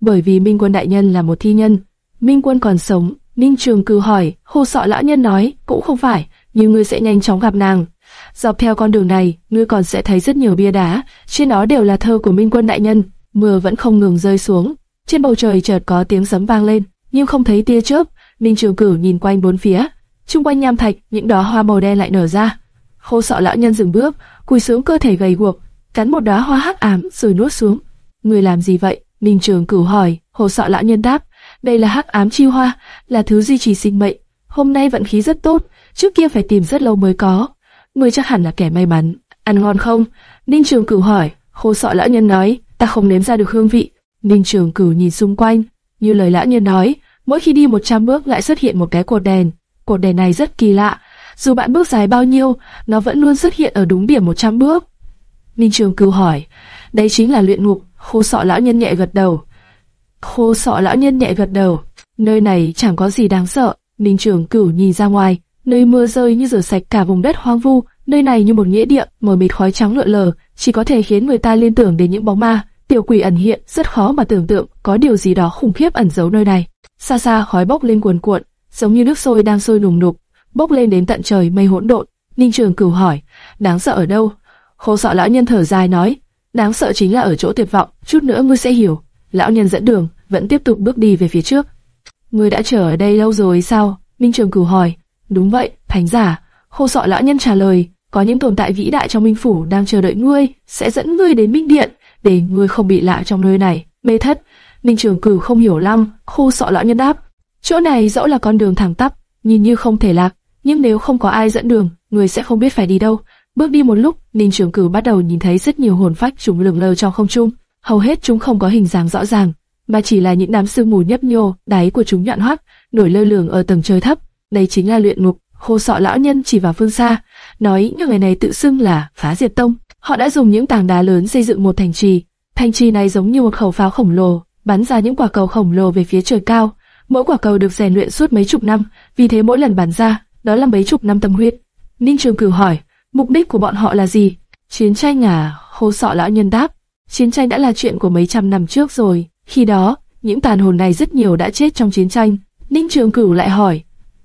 bởi vì Minh Quân đại nhân là một thi nhân, Minh Quân còn sống. Ninh Trường Cử hỏi, Hồ sọ lão nhân nói, cũng không phải, nhưng ngươi sẽ nhanh chóng gặp nàng. Dọc theo con đường này, ngươi còn sẽ thấy rất nhiều bia đá, trên đó đều là thơ của Minh Quân đại nhân. Mưa vẫn không ngừng rơi xuống, trên bầu trời chợt có tiếng sấm vang lên, nhưng không thấy tia chớp. Ninh Trường Cửu nhìn quanh bốn phía, chung quanh nham thạch, những đóa hoa màu đen lại nở ra. Khô sọ lão nhân dừng bước, cúi xuống cơ thể gầy guộc, cắn một đóa hoa hắc ám rồi nuốt xuống. Người làm gì vậy? Ninh Trường Cửu hỏi. Hồ sọ lão nhân đáp, đây là hắc ám chi hoa, là thứ duy trì sinh mệnh. Hôm nay vận khí rất tốt, trước kia phải tìm rất lâu mới có. Người chắc hẳn là kẻ may mắn. Ăn ngon không? Ninh Trường Cửu hỏi. Hồ sọ lão nhân nói, ta không nếm ra được hương vị. Ninh Trường Cửu nhìn xung quanh, như lời lão nhân nói, mỗi khi đi 100 bước lại xuất hiện một cái cột đèn. Cột đèn này rất kỳ lạ, dù bạn bước dài bao nhiêu, nó vẫn luôn xuất hiện ở đúng điểm 100 bước. Ninh Trường Cửu hỏi, đây chính là luyện ngục, khô sọ lão nhân nhẹ gật đầu. Khô sọ lão nhân nhẹ gật đầu, nơi này chẳng có gì đáng sợ. Ninh Trường Cửu nhìn ra ngoài, nơi mưa rơi như rửa sạch cả vùng đất hoang vu, nơi này như một nghĩa địa, mờ mịt khói trắng lượn lờ, chỉ có thể khiến người ta liên tưởng đến những bóng ma, tiểu quỷ ẩn hiện, rất khó mà tưởng tượng có điều gì đó khủng khiếp ẩn giấu nơi này. Xa xa khói bốc lên cuồn cuộn, giống như nước sôi đang sôi nùng nục, bốc lên đến tận trời mây hỗn độn. Ninh Trường Cửu hỏi, đáng sợ ở đâu? Khô sợ lão nhân thở dài nói, đáng sợ chính là ở chỗ tuyệt vọng, chút nữa ngươi sẽ hiểu. Lão nhân dẫn đường, vẫn tiếp tục bước đi về phía trước. Ngươi đã chờ ở đây lâu rồi sao? Ninh Trường Cửu hỏi. Đúng vậy, thánh giả. Khô sọ lão nhân trả lời, có những tồn tại vĩ đại trong minh phủ đang chờ đợi ngươi, sẽ dẫn ngươi đến minh điện, để ngươi không bị lạ trong nơi này. Mê thất, Ninh Trường Cửu không hiểu lắm, khô sọ lão nhân đáp. Chỗ này dẫu là con đường thẳng tắp, nhìn như không thể lạc, nhưng nếu không có ai dẫn đường, người sẽ không biết phải đi đâu. Bước đi một lúc, Ninh Trường Cửu bắt đầu nhìn thấy rất nhiều hồn phách trùng lượn lờ trong không trung. Hầu hết chúng không có hình dáng rõ ràng, mà chỉ là những đám sương mù nhấp nhô, đáy của chúng nhọn hoắt, nổi lơ lửng ở tầng trời thấp. Đây chính là luyện ngục. Khô sọ lão nhân chỉ vào phương xa, nói những người này tự xưng là phá diệt tông. Họ đã dùng những tảng đá lớn xây dựng một thành trì. Thành trì này giống như một khẩu pháo khổng lồ, bắn ra những quả cầu khổng lồ về phía trời cao. Mỗi quả cầu được rèn luyện suốt mấy chục năm, vì thế mỗi lần bắn ra, đó là mấy chục năm tâm huyết. Ninh Trường Cửu hỏi, mục đích của bọn họ là gì? Chiến tranh à? Hồ sọ lão nhân đáp, chiến tranh đã là chuyện của mấy trăm năm trước rồi. Khi đó, những tàn hồn này rất nhiều đã chết trong chiến tranh. Ninh Trường Cửu lại hỏi,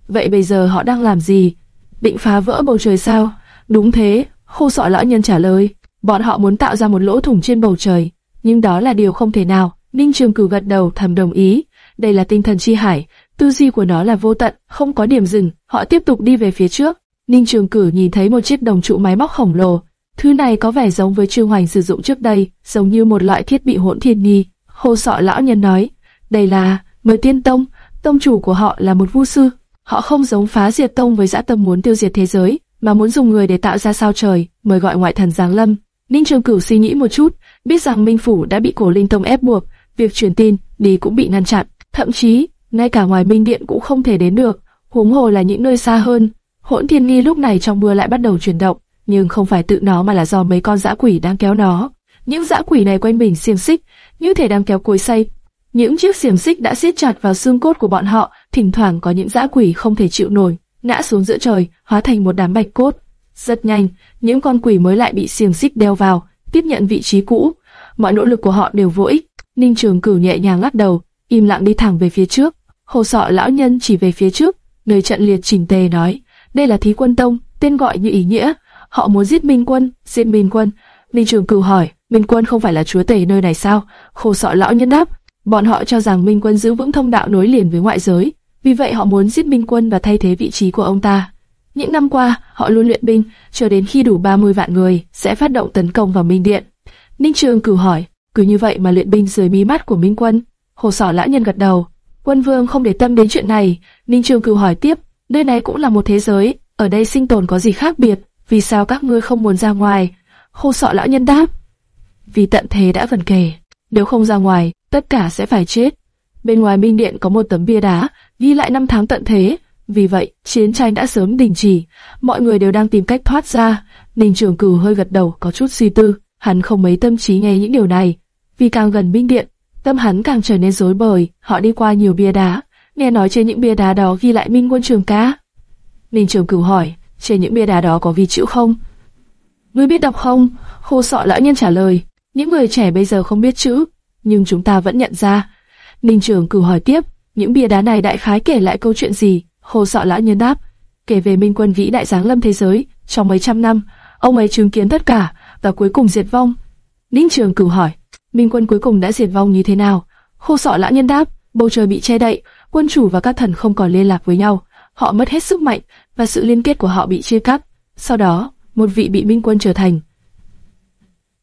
vậy bây giờ họ đang làm gì? Định phá vỡ bầu trời sao? Đúng thế, Khu sọ lão nhân trả lời, bọn họ muốn tạo ra một lỗ thủng trên bầu trời, nhưng đó là điều không thể nào. Ninh Trường Cửu gật đầu thầm đồng ý, đây là tinh thần chi hải, tư duy của nó là vô tận, không có điểm dừng. Họ tiếp tục đi về phía trước. Ninh Trường Cử nhìn thấy một chiếc đồng trụ máy móc khổng lồ. Thứ này có vẻ giống với Trương Hoành sử dụng trước đây, giống như một loại thiết bị hỗn thiên nghi. Hồ sọ lão nhân nói, đây là Mời Tiên Tông, tông chủ của họ là một vu sư. Họ không giống phá diệt tông với dã tâm muốn tiêu diệt thế giới, mà muốn dùng người để tạo ra sao trời, mời gọi ngoại thần giáng lâm. Ninh Trường Cửu suy nghĩ một chút, biết rằng Minh Phủ đã bị cổ linh tông ép buộc, việc truyền tin đi cũng bị ngăn chặn, thậm chí ngay cả ngoài Minh Điện cũng không thể đến được, huống hồ là những nơi xa hơn. Hỗn Thiên Nghi lúc này trong mưa lại bắt đầu chuyển động, nhưng không phải tự nó mà là do mấy con dã quỷ đang kéo nó. Những dã quỷ này quanh mình xiềng xích, như thể đang kéo cối xay. Những chiếc xiềng xích đã siết chặt vào xương cốt của bọn họ, thỉnh thoảng có những dã quỷ không thể chịu nổi, ngã xuống giữa trời, hóa thành một đám bạch cốt. Rất nhanh, những con quỷ mới lại bị xiềng xích đeo vào, tiếp nhận vị trí cũ. Mọi nỗ lực của họ đều vô ích. Ninh Trường Cửu nhẹ nhàng lắc đầu, im lặng đi thẳng về phía trước. Hồ Sọ lão nhân chỉ về phía trước, nơi trận liệt chỉnh tề nói, đây là Thí Quân Tông, tên gọi như ý nghĩa. Họ muốn giết Minh Quân, giết Minh Quân. Ninh Trường Cửu hỏi, Minh Quân không phải là chúa tể nơi này sao? Hồ Sọ lão nhân đáp, bọn họ cho rằng Minh Quân giữ vững thông đạo nối liền với ngoại giới, vì vậy họ muốn giết Minh Quân và thay thế vị trí của ông ta. Những năm qua, họ luôn luyện binh, chờ đến khi đủ 30 vạn người, sẽ phát động tấn công vào Minh Điện. Ninh Trường cử hỏi, cứ như vậy mà luyện binh dưới mí mắt của Minh Quân. Hồ Sỏ lão nhân gật đầu. Quân Vương không để tâm đến chuyện này. Ninh Trường cử hỏi tiếp, nơi này cũng là một thế giới, ở đây sinh tồn có gì khác biệt? Vì sao các ngươi không muốn ra ngoài? Hồ Sọ lão nhân đáp, vì tận thế đã gần kề, nếu không ra ngoài, tất cả sẽ phải chết. Bên ngoài Minh Điện có một tấm bia đá, ghi lại năm tháng tận thế, vì vậy, chiến tranh đã sớm đình chỉ, mọi người đều đang tìm cách thoát ra. Ninh Trường Cửu hơi gật đầu, có chút suy tư, hắn không mấy tâm trí nghe những điều này. Vì càng gần binh điện, tâm hắn càng trở nên rối bời, họ đi qua nhiều bia đá, nghe nói trên những bia đá đó ghi lại Minh Quân Trường Ca. Ninh Trường Cửu hỏi, trên những bia đá đó có ghi chữ không? Ngươi biết đọc không? Hồ Sọ lão nhân trả lời, những người trẻ bây giờ không biết chữ, nhưng chúng ta vẫn nhận ra. Ninh Trường Cửu hỏi tiếp, những bia đá này đại khái kể lại câu chuyện gì? Hồ Sọ Lão Nhân đáp, kể về Minh Quân vĩ đại giáng lâm thế giới, trong mấy trăm năm, ông ấy chứng kiến tất cả và cuối cùng diệt vong. Ninh Trường Cửu hỏi, Minh Quân cuối cùng đã diệt vong như thế nào? Hồ Sọ Lão Nhân đáp, bầu trời bị che đậy, quân chủ và các thần không còn liên lạc với nhau, họ mất hết sức mạnh và sự liên kết của họ bị chia cắt. Sau đó, một vị bị Minh Quân trở thành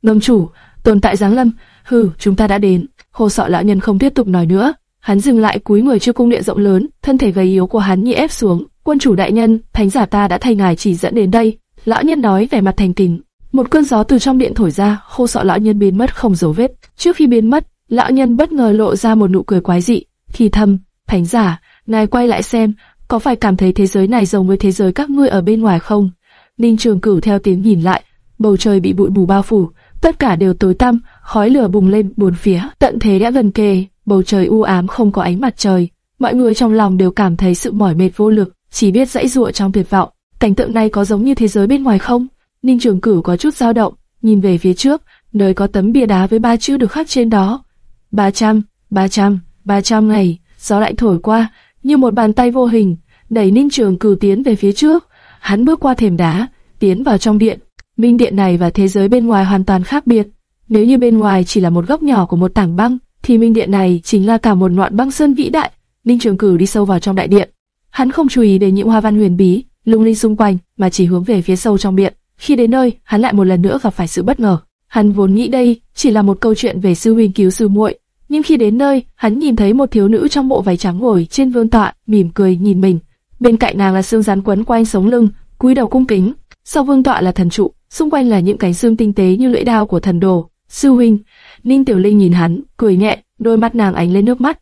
ngâm chủ, tồn tại giáng lâm. Hừ, chúng ta đã đến. Hồ Sọ Lão Nhân không tiếp tục nói nữa. Hắn dừng lại cúi người trước cung điện rộng lớn, thân thể gầy yếu của hắn như ép xuống. Quân chủ đại nhân, thánh giả ta đã thay ngài chỉ dẫn đến đây. Lão nhân nói vẻ mặt thành kính. Một cơn gió từ trong điện thổi ra, khô sọ lão nhân biến mất không dấu vết. Trước khi biến mất, lão nhân bất ngờ lộ ra một nụ cười quái dị, thì thầm, thánh giả, ngài quay lại xem, có phải cảm thấy thế giới này giống với thế giới các ngươi ở bên ngoài không? Ninh Trường Cửu theo tiếng nhìn lại, bầu trời bị bụi mù bao phủ, tất cả đều tối tăm, khói lửa bùng lên bốn phía, tận thế đã gần kề, bầu trời u ám không có ánh mặt trời, mọi người trong lòng đều cảm thấy sự mỏi mệt vô lực, chỉ biết dãy dụa trong tuyệt vọng. Cảnh tượng này có giống như thế giới bên ngoài không? Ninh Trường Cửu có chút dao động, nhìn về phía trước, nơi có tấm bia đá với ba chữ được khắc trên đó. 300, 300, 300 ngày, gió lại thổi qua, như một bàn tay vô hình, đẩy Ninh Trường Cửu tiến về phía trước. Hắn bước qua thềm đá, tiến vào trong điện. Minh điện này và thế giới bên ngoài hoàn toàn khác biệt. Nếu như bên ngoài chỉ là một góc nhỏ của một tảng băng, thì minh điện này chính là cả một ngọn băng sơn vĩ đại. Ninh Trường Cửu đi sâu vào trong đại điện, hắn không chú ý đến những hoa văn huyền bí lung linh xung quanh, mà chỉ hướng về phía sâu trong điện. Khi đến nơi, hắn lại một lần nữa gặp phải sự bất ngờ. Hắn vốn nghĩ đây chỉ là một câu chuyện về sư huynh cứu sư muội, nhưng khi đến nơi, hắn nhìn thấy một thiếu nữ trong bộ váy trắng ngồi trên vương tọa, mỉm cười nhìn mình. Bên cạnh nàng là xương rắn quấn quanh sống lưng, cúi đầu cung kính. Sau vương tọa là thần trụ, xung quanh là những cánh xương tinh tế như lưỡi dao của thần đồ. Sư huynh, Ninh Tiểu Linh nhìn hắn, cười nhẹ, đôi mắt nàng ánh lên nước mắt.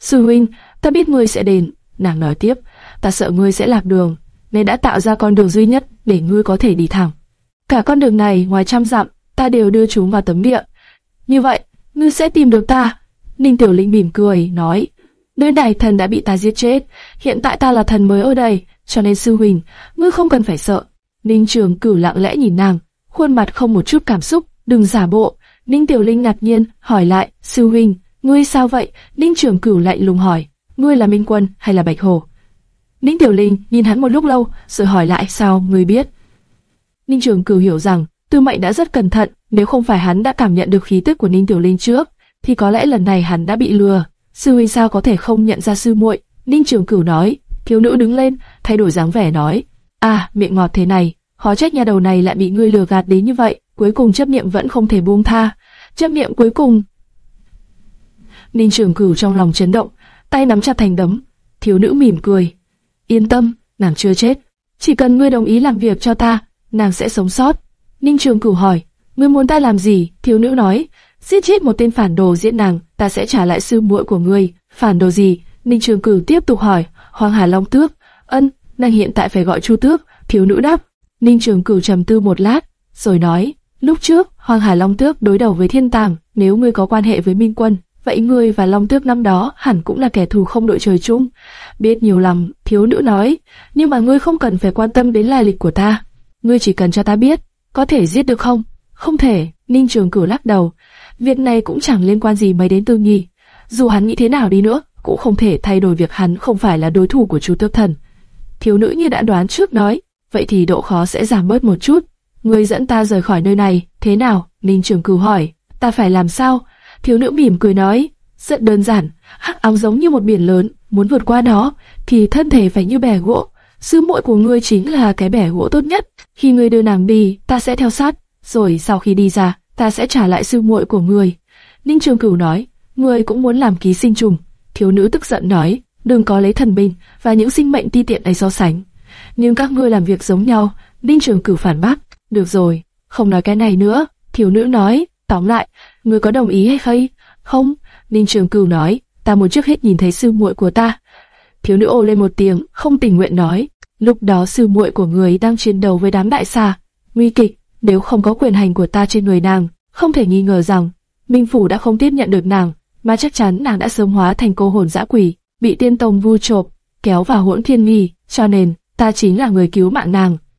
Sư huynh, ta biết ngươi sẽ đến. Nàng nói tiếp, ta sợ ngươi sẽ lạc đường, nên đã tạo ra con đường duy nhất để ngươi có thể đi thẳng. Cả con đường này ngoài trăm dặm, ta đều đưa chúng vào tấm địa. Như vậy, ngươi sẽ tìm được ta. Ninh Tiểu Linh mỉm cười, nói, nơi này thần đã bị ta giết chết, hiện tại ta là thần mới ở đây, cho nên sư huynh, ngươi không cần phải sợ. Ninh Trường Cửu lặng lẽ nhìn nàng, khuôn mặt không một chút cảm xúc, đừng giả bộ. Ninh Tiểu Linh ngạc nhiên, hỏi lại, sư huynh, ngươi sao vậy? Ninh Trường Cửu lạnh lùng hỏi, ngươi là Minh Quân hay là Bạch Hổ? Ninh Tiểu Linh nhìn hắn một lúc lâu, rồi hỏi lại sao ngươi biết? Ninh Trường Cửu hiểu rằng Tư Mệnh đã rất cẩn thận, nếu không phải hắn đã cảm nhận được khí tức của Ninh Tiểu Linh trước, thì có lẽ lần này hắn đã bị lừa. Sư huynh sao có thể không nhận ra sư muội? Ninh Trường Cửu nói. Thiếu nữ đứng lên, thay đổi dáng vẻ nói, à miệng ngọt thế này, khó trách nhà đầu này lại bị ngươi lừa gạt đến như vậy. Cuối cùng chấp niệm vẫn không thể buông tha. Chấp niệm cuối cùng Ninh Trường Cửu trong lòng chấn động, tay nắm chặt thành đấm. Thiếu nữ mỉm cười. Yên tâm, nàng chưa chết. Chỉ cần ngươi đồng ý làm việc cho ta, nàng sẽ sống sót. Ninh Trường Cửu hỏi, ngươi muốn ta làm gì? Thiếu nữ nói, giết chết một tên phản đồ giết nàng, ta sẽ trả lại sư muội của ngươi. Phản đồ gì? Ninh Trường Cửu tiếp tục hỏi, Hoàng Hà Long Tước. Ân, nàng hiện tại phải gọi Chu Tước. Thiếu nữ đáp. Ninh Trường Cửu trầm tư một lát, rồi nói, Lúc trước, Hoàng Hà Long Tước đối đầu với Thiên Tàng, nếu ngươi có quan hệ với Minh Quân, vậy ngươi và Long Tước năm đó hẳn cũng là kẻ thù không đội trời chung. Biết nhiều lắm, thiếu nữ nói, nhưng mà ngươi không cần phải quan tâm đến lai lịch của ta. Ngươi chỉ cần cho ta biết, có thể giết được không? Không thể, Ninh Trường Cửu lắc đầu. Việc này cũng chẳng liên quan gì mấy đến Tư Nhi. Dù hắn nghĩ thế nào đi nữa, cũng không thể thay đổi việc hắn không phải là đối thủ của chú Tước Thần. Thiếu nữ như đã đoán trước nói, vậy thì độ khó sẽ giảm bớt một chút. Ngươi dẫn ta rời khỏi nơi này, thế nào? Ninh Trường Cửu hỏi. Ta phải làm sao? Thiếu nữ mỉm cười nói, rất đơn giản, hắc áo giống như một biển lớn, muốn vượt qua nó thì thân thể phải như bè gỗ. Sư muội của ngươi chính là cái bè gỗ tốt nhất. Khi ngươi đưa nàng đi, ta sẽ theo sát, rồi sau khi đi ra, ta sẽ trả lại sư muội của ngươi. Ninh Trường Cửu nói, ngươi cũng muốn làm ký sinh trùng. Thiếu nữ tức giận nói, đừng có lấy thần binh và những sinh mệnh ti tiện này so sánh. Nhưng các ngươi làm việc giống nhau, Ninh Trường Cửu phản bác. Được rồi, không nói cái này nữa. Thiếu nữ nói, tóm lại, ngươi có đồng ý hay không? Không, Ninh Trường Cửu nói, ta muốn trước hết nhìn thấy sư muội của ta. Thiếu nữ ô lên một tiếng, không tình nguyện nói. Lúc đó sư muội của người đang chiến đấu với đám đại xà, nguy kịch. Nếu không có quyền hành của ta trên người nàng, không thể nghi ngờ rằng Minh Phủ đã không tiếp nhận được nàng, mà chắc chắn nàng đã sớm hóa thành cô hồn dã quỷ, bị tiên tông vu chộp, kéo vào hỗn thiên nghi, cho nên ta chính là người cứu mạng nàng.